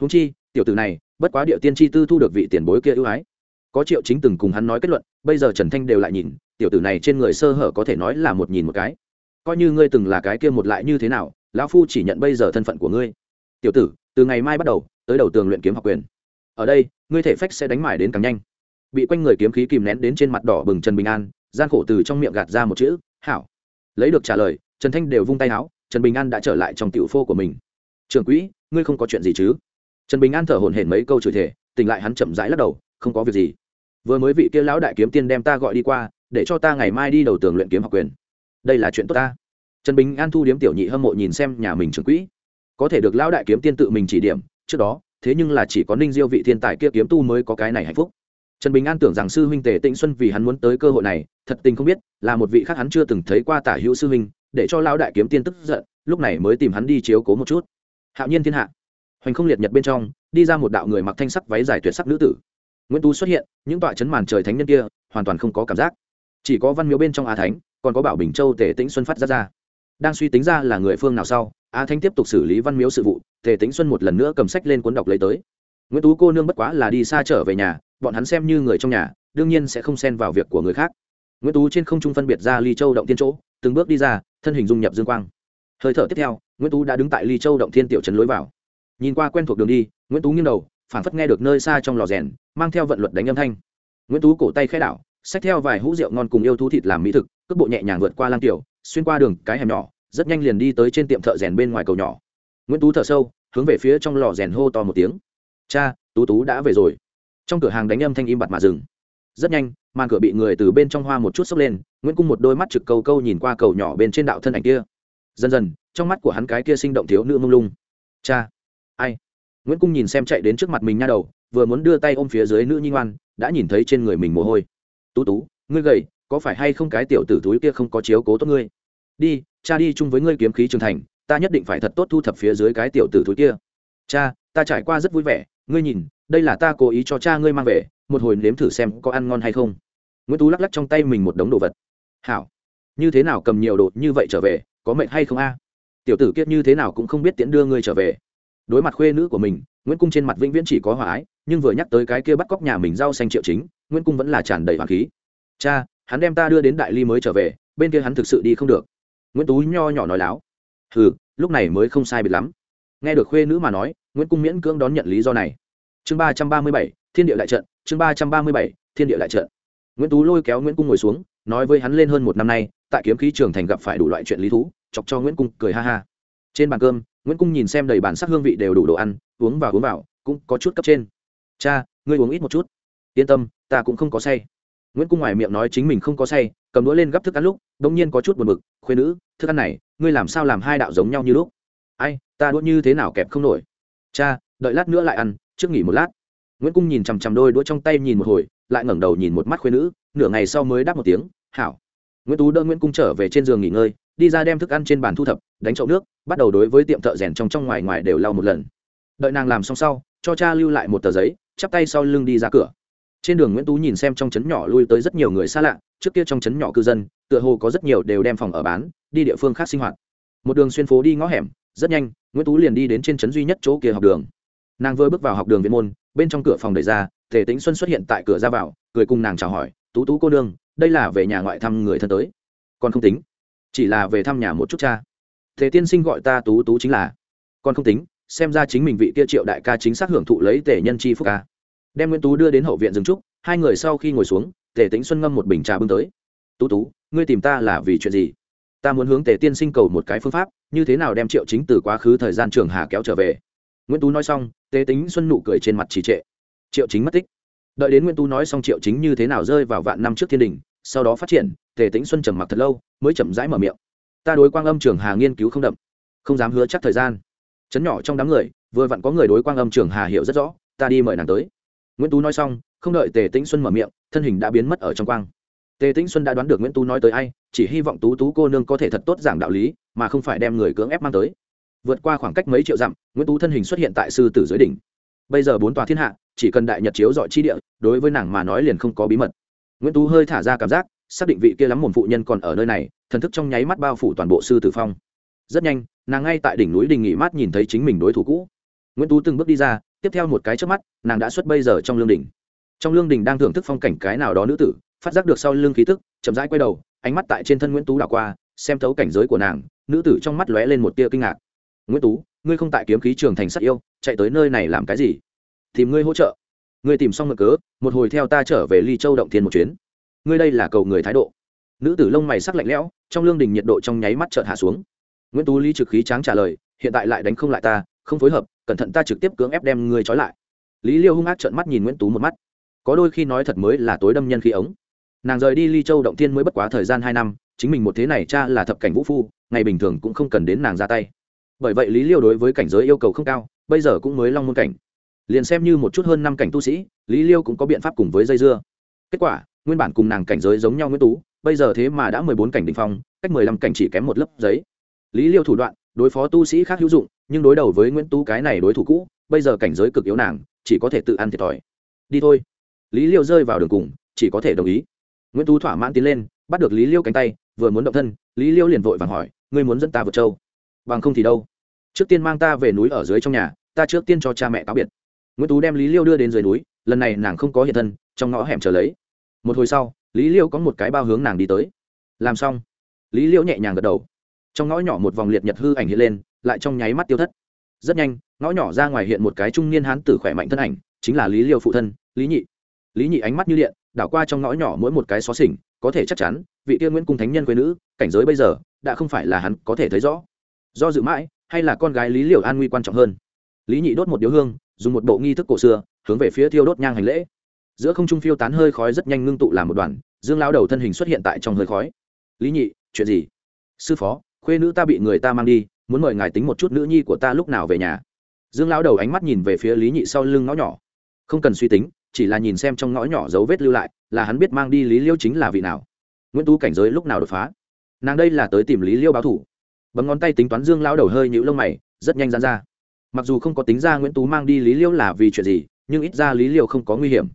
Húng chi, tiểu tử này, bất quá địa tiên chi tư thu được vị tiền bối kia ưu ái. Có triệu chính từng cùng hắn nói kết luận, bây giờ trần thanh đều lại nhìn, tiểu tử này trên người sơ hở có thể nói là một nhìn một cái. Coi như ngươi từng là cái kia một lại như thế nào, lão phu chỉ nhận bây giờ thân phận của ngươi. Tiểu tử, từ ngày mai bắt đầu, tới đầu tường luyện kiếm học quyền. Ở đây, ngươi thể phách sẽ đánh mải đến càng nhanh bị quanh người kiếm khí kìm nén đến trên mặt đỏ bừng trần bình an, gian khổ từ trong miệng gạt ra một chữ, hảo. Lấy được trả lời, trần thanh đều vung tay áo, trần bình an đã trở lại trong tiểu phô của mình. Trường quỹ, ngươi không có chuyện gì chứ? Trần bình an thở hổn hển mấy câu chửi thể tỉnh lại hắn chậm rãi lắc đầu, không có việc gì. Vừa mới vị kia lão đại kiếm tiên đem ta gọi đi qua, để cho ta ngày mai đi đầu tường luyện kiếm học quyền. Đây là chuyện tốt ta. Trần bình an thu điếm tiểu nhị hâm mộ nhìn xem nhà mình trường quỹ. Có thể được lão đại kiếm tiên tự mình chỉ điểm, trước đó, thế nhưng là chỉ có ninh diêu vị thiên tài kia kiếm tu mới có cái này hạnh phúc trần bình an tưởng rằng sư huynh tề tĩnh xuân vì hắn muốn tới cơ hội này, thật tình không biết, là một vị khác hắn chưa từng thấy qua tả hữu sư huynh, để cho lão đại kiếm tiên tức giận, lúc này mới tìm hắn đi chiếu cố một chút. Hạo nhiên thiên hạ. Hoành không liệt nhật bên trong, đi ra một đạo người mặc thanh sắc váy dài tuyệt sắc nữ tử. Nguyễn tú xuất hiện, những tọa chấn màn trời thánh nhân kia, hoàn toàn không có cảm giác. Chỉ có văn miếu bên trong á thánh, còn có bảo bình châu tề tĩnh xuân phát ra ra. Đang suy tính ra là người phương nào sau, á thánh tiếp tục xử lý văn miếu sự vụ, tề tĩnh xuân một lần nữa cầm sách lên cuốn đọc lấy tới. Nguyễn tú cô nương bất quá là đi xa trở về nhà bọn hắn xem như người trong nhà, đương nhiên sẽ không xen vào việc của người khác. Nguyễn tú trên không trung phân biệt ra ly châu động tiên chỗ, từng bước đi ra, thân hình dung nhập dương quang. Hơi thở tiếp theo, nguyễn tú đã đứng tại ly châu động thiên tiểu trấn lối vào. Nhìn qua quen thuộc đường đi, nguyễn tú nghiêng đầu, phảng phất nghe được nơi xa trong lò rèn, mang theo vận luật đánh âm thanh. Nguyễn tú cổ tay khai đảo, xách theo vài hũ rượu ngon cùng yêu thú thịt làm mỹ thực, cước bộ nhẹ nhàng vượt qua lang tiểu, xuyên qua đường, cái hẻm nhỏ, rất nhanh liền đi tới trên tiệm thợ rèn bên ngoài cầu nhỏ. Nguyễn tú thở sâu, hướng về phía trong lò rèn hô to một tiếng. Cha, tú tú đã về rồi trong cửa hàng đánh âm thanh im bặt mà dừng. Rất nhanh, màn cửa bị người từ bên trong hoa một chút sốc lên, nguyễn cung một đôi mắt trực câu câu nhìn qua cầu nhỏ bên trên đạo thân ảnh kia. Dần dần, trong mắt của hắn cái kia sinh động thiếu nữ mông lung. Cha, ai? Nguyễn cung nhìn xem chạy đến trước mặt mình nha đầu, vừa muốn đưa tay ôm phía dưới nữ nhi ngoan, đã nhìn thấy trên người mình mồ hôi. Tú tú, ngươi gầy, có phải hay không cái tiểu tử túi kia không có chiếu cố tốt ngươi? Đi, cha đi chung với ngươi kiếm khí trưởng thành, ta nhất định phải thật tốt thu thập phía dưới cái tiểu tử túi kia. Cha, ta trải qua rất vui vẻ, ngươi nhìn đây là ta cố ý cho cha ngươi mang về, một hồi nếm thử xem có ăn ngon hay không. Nguyễn tú lắc lắc trong tay mình một đống đồ vật. Hảo, như thế nào cầm nhiều đồ như vậy trở về, có mệnh hay không a? Tiểu tử kiết như thế nào cũng không biết tiễn đưa ngươi trở về. Đối mặt khuê nữ của mình, nguyễn cung trên mặt vĩnh viễn chỉ có hòa ái, nhưng vừa nhắc tới cái kia bắt cóc nhà mình rau xanh triệu chính, nguyễn cung vẫn là tràn đầy hoàng khí. Cha, hắn đem ta đưa đến đại ly mới trở về, bên kia hắn thực sự đi không được. Nguyễn tú nho nhỏ nói láo. Hừ, lúc này mới không sai biệt lắm. Nghe được khuê nữ mà nói, nguyễn cung miễn cưỡng đón nhận lý do này chương ba trăm ba mươi bảy, thiên địa đại trận, chương ba trăm ba mươi bảy, thiên địa đại trận. Nguyễn tú lôi kéo nguyễn cung ngồi xuống, nói với hắn lên hơn một năm nay, tại kiếm khí trường thành gặp phải đủ loại chuyện lý thú, chọc cho nguyễn cung cười ha ha. Trên bàn cơm, nguyễn cung nhìn xem đầy bản sắc hương vị đều đủ đồ ăn, uống vào uống vào, cũng có chút cấp trên. Cha, ngươi uống ít một chút. Yên tâm, ta cũng không có say. Nguyễn cung ngoài miệng nói chính mình không có say, cầm đũa lên gắp thức ăn lúc đ ỗ n g nhiên có chút buồn b ự c khuyên nữ, thức ăn này, ngươi làm sao làm hai đạo giống nhau như lúc? Ai, ta đũa như thế nào kẹp không nổi. Cha, đợi lát nữa lại ăn trước nghỉ một lát. Nguyễn cung nhìn chằm chằm đôi đũa trong tay nhìn một hồi, lại ngẩng đầu nhìn một mắt khuyên nữ, nửa ngày sau mới đáp một tiếng, hảo. Nguyễn tú đỡ nguyễn cung trở về trên giường nghỉ ngơi, đi ra đem thức ăn trên bàn thu thập, đánh chậu nước, bắt đầu đối với tiệm thợ rèn trong trong ngoài ngoài đều lau một lần. Đợi nàng làm xong sau, cho cha lưu lại một tờ giấy, chắp tay sau lưng đi ra cửa. Trên đường nguyễn tú nhìn xem trong trấn nhỏ lui tới rất nhiều người xa lạ, trước kia trong trấn nhỏ cư dân, tựa hồ có rất nhiều đều đem phòng ở bán, đi địa phương khác sinh hoạt. Một đường xuyên phố đi ngõ hẻm, rất nhanh, nguyễn tú liền đi đến trên trấn duy nhất chỗ kia học đường nàng vừa bước vào học đường viện môn, bên trong cửa phòng đẩy ra, tề tính xuân xuất hiện tại cửa ra vào, cười cùng nàng chào hỏi, tú tú cô nương, đây là về nhà ngoại thăm người thân tới. Còn không tính. Chỉ là về thăm nhà một chút cha. Thế tiên sinh gọi ta tú tú chính là. Còn không tính, xem ra chính mình vị kia triệu đại ca chính xác hưởng thụ lấy tể nhân chi phúc ca. Đem nguyễn tú đưa đến hậu viện dừng trúc, hai người sau khi ngồi xuống, tề tĩnh xuân ngâm một bình trà bưng tới. Tú tú, ngươi tìm ta là vì chuyện gì? Ta muốn hướng tề tiên sinh cầu một cái phương pháp, như thế nào đem triệu chính từ quá khứ thời gian trường hà kéo trở về? Nguyễn tú nói xong tề tính xuân nụ cười trên mặt trì trệ. Triệu chính mất tích. Đợi đến nguyễn tú nói xong triệu chính như thế nào rơi vào vạn năm trước thiên đình, sau đó phát triển tề tĩnh xuân trầm mặc thật lâu, mới chậm rãi mở miệng. Ta đối quang âm trường hà nghiên cứu không đậm, không dám hứa chắc thời gian. Chấn nhỏ trong đám người, vừa vặn có người đối quang âm trường hà hiểu rất rõ, ta đi mời nàng tới. Nguyễn tú nói xong, không đợi tề tĩnh xuân mở miệng, thân hình đã biến mất ở trong quang. Tề tĩnh xuân đã đoán được nguyễn tú nói tới ai, chỉ hy vọng tú tú cô nương có thể thật tốt giảng đạo lý, mà không phải đem người cưỡng ép mang tới vượt qua khoảng cách mấy triệu dặm, nguyễn tú thân hình xuất hiện tại sư tử dưới đỉnh. Bây giờ bốn tòa thiên hạ, chỉ cần đại nhật chiếu dọi chi địa, đối với nàng mà nói liền không có bí mật. Nguyễn tú hơi thả ra cảm giác, xác định vị kia lắm mồm phụ nhân còn ở nơi này, thần thức trong nháy mắt bao phủ toàn bộ sư tử phong. Rất nhanh, nàng ngay tại đỉnh núi đình nghỉ mát nhìn thấy chính mình đối thủ cũ. Nguyễn tú từng bước đi ra, tiếp theo một cái trước mắt, nàng đã xuất bây giờ trong lương đình trong lương đình đang thưởng thức phong cảnh cái nào đó nữ tử, phát giác được sau lưng khí tức, chậm rãi quay đầu, ánh mắt tại trên thân nguyễn tú đảo qua, xem thấu cảnh giới của nàng, nữ tử trong mắt lóe lên một tia kinh ngạc nguyễn tú, ngươi không tại kiếm khí trường thành sắt yêu, chạy tới nơi này làm cái gì? Tìm ngươi hỗ trợ. Ngươi tìm xong ngựa cớ, một hồi theo ta trở về ly châu động thiên một chuyến. Ngươi đây là cầu người thái độ. Nữ tử lông mày sắc lạnh lẽo, trong lương đình nhiệt độ trong nháy mắt chợt hạ xuống. Nguyễn tú ly trực khí tráng trả lời, hiện tại lại đánh không lại ta, không phối hợp, cẩn thận ta trực tiếp cưỡng ép đem ngươi trói lại. Lý liêu hung ác trợn mắt nhìn nguyễn tú một mắt. Có đôi khi nói thật mới là tối đâm nhân khí ống. Nàng rời đi ly châu động thiên mới bất quá thời gian hai năm, chính mình một thế này cha là thập cảnh vũ phu, ngày bình thường cũng không cần đến nàng ra tay bởi vậy lý liêu đối với cảnh giới yêu cầu không cao, bây giờ cũng mới long môn cảnh. Liền xem như một chút hơn năm cảnh tu sĩ, lý liêu cũng có biện pháp cùng với dây dưa. Kết quả, nguyên bản cùng nàng cảnh giới giống nhau nguyễn tú, bây giờ thế mà đã mười bốn cảnh đ ỉ n h phong, cách mười lăm cảnh chỉ kém một lớp giấy. Lý liêu thủ đoạn, đối phó tu sĩ khác hữu dụng, nhưng đối đầu với nguyễn tú cái này đối thủ cũ, bây giờ cảnh giới cực yếu nàng, chỉ có thể tự ăn thiệt thòi. Đi thôi. Lý liêu rơi vào đường cùng, chỉ có thể đồng ý. Nguyễn tú thỏa mãn tiến lên, bắt được lý liêu cánh tay, vừa muốn động thân, lý liêu liền vội vàng hỏi, ngươi muốn dẫn ta vượt châu? Bằng không thì đâu. Trước tiên mang ta về núi ở dưới trong nhà, ta trước tiên cho cha mẹ cáo biệt. Nguyễn tú đem lý liêu đưa đến dưới núi, lần này nàng không có hiện thân, trong ngõ hẻm trở lấy. Một hồi sau, lý liêu có một cái bao hướng nàng đi tới. Làm xong, lý liêu nhẹ nhàng gật đầu. Trong ngõ nhỏ một vòng liệt nhật hư ảnh hiện lên, lại trong nháy mắt tiêu thất. Rất nhanh, ngõ nhỏ ra ngoài hiện một cái trung niên hán tử khỏe mạnh thân ảnh, chính là lý liêu phụ thân, lý nhị. Lý nhị ánh mắt như điện, đảo qua trong ngõ nhỏ mỗi một cái xó xỉnh, có thể chắc chắn, vị tiên nguyễn cung thánh nhân quê nữ, cảnh giới bây giờ, đã không phải là hắn có thể thấy rõ do dự mãi, hay là con gái lý liều an nguy quan trọng hơn? Lý nhị đốt một điếu hương, dùng một bộ nghi thức cổ xưa, hướng về phía thiêu đốt nhang hành lễ. Giữa không trung phiêu tán hơi khói rất nhanh ngưng tụ làm một đoàn, dương lao đầu thân hình xuất hiện tại trong hơi khói. Lý nhị, chuyện gì? Sư phó, khuê nữ ta bị người ta mang đi, muốn mời ngài tính một chút nữ nhi của ta lúc nào về nhà. Dương lao đầu ánh mắt nhìn về phía lý nhị sau lưng ngõ nhỏ. Không cần suy tính, chỉ là nhìn xem trong ngõ nhỏ dấu vết lưu lại, là hắn biết mang đi lý liêu chính là vị nào. Nguyễn tú cảnh giới lúc nào đột phá? Nàng đây là tới tìm lý liêu báo thủ bấm ngón tay tính toán dương lao đầu hơi nhũ lông mày, rất nhanh dán ra. Mặc dù không có tính ra nguyễn tú mang đi lý liêu là vì chuyện gì, nhưng ít ra lý liêu không có nguy hiểm.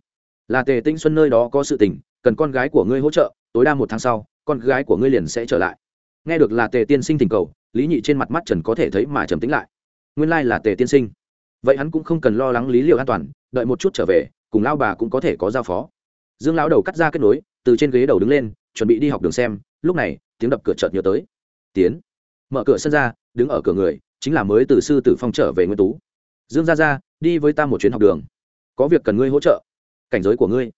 Là tề tinh xuân nơi đó có sự tình, cần con gái của ngươi hỗ trợ, tối đa một tháng sau, con gái của ngươi liền sẽ trở lại. Nghe được là tề tiên sinh thỉnh cầu, lý nhị trên mặt mắt trần có thể thấy mà trầm tính lại. Nguyên lai là tề tiên sinh. Vậy hắn cũng không cần lo lắng lý liệu an toàn, đợi một chút trở về, cùng lao bà cũng có thể có giao phó. Dương lão đầu cắt ra kết nối, từ trên ghế đầu đứng lên, chuẩn bị đi học đường xem, lúc này, tiếng đập cửa chợt nhớ tới. Tiến mở cửa sân ra, đứng ở cửa người, chính là mới từ sư tử phong trở về nguyên tú. Dương ra ra đi với ta một chuyến học đường. Có việc cần ngươi hỗ trợ. Cảnh giới của ngươi.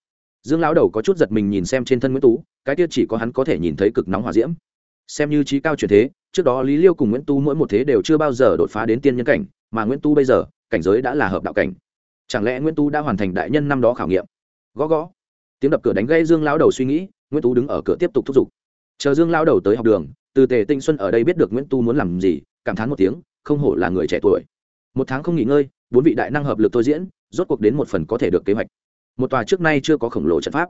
Dương lão đầu có chút giật mình nhìn xem trên thân nguyễn tú, cái tiết chỉ có hắn có thể nhìn thấy cực nóng hòa diễm. Xem như trí cao truyền thế, trước đó lý liêu cùng nguyễn tú mỗi một thế đều chưa bao giờ đột phá đến tiên nhân cảnh, mà nguyễn tú bây giờ, cảnh giới đã là hợp đạo cảnh. Chẳng lẽ nguyễn tú đã hoàn thành đại nhân năm đó khảo nghiệm? Gõ gõ. Tiếng đập cửa đánh gây dương lão đầu suy nghĩ, nguyễn tú đứng ở cửa tiếp tục thúc giục. Chờ dương lão đầu tới học đường từ tề tinh xuân ở đây biết được nguyễn tu muốn làm gì, cảm thán một tiếng, không hổ là người trẻ tuổi. Một tháng không nghỉ ngơi, bốn vị đại năng hợp lực tôi diễn, rốt cuộc đến một phần có thể được kế hoạch. Một tòa trước nay chưa có khổng lồ trận pháp.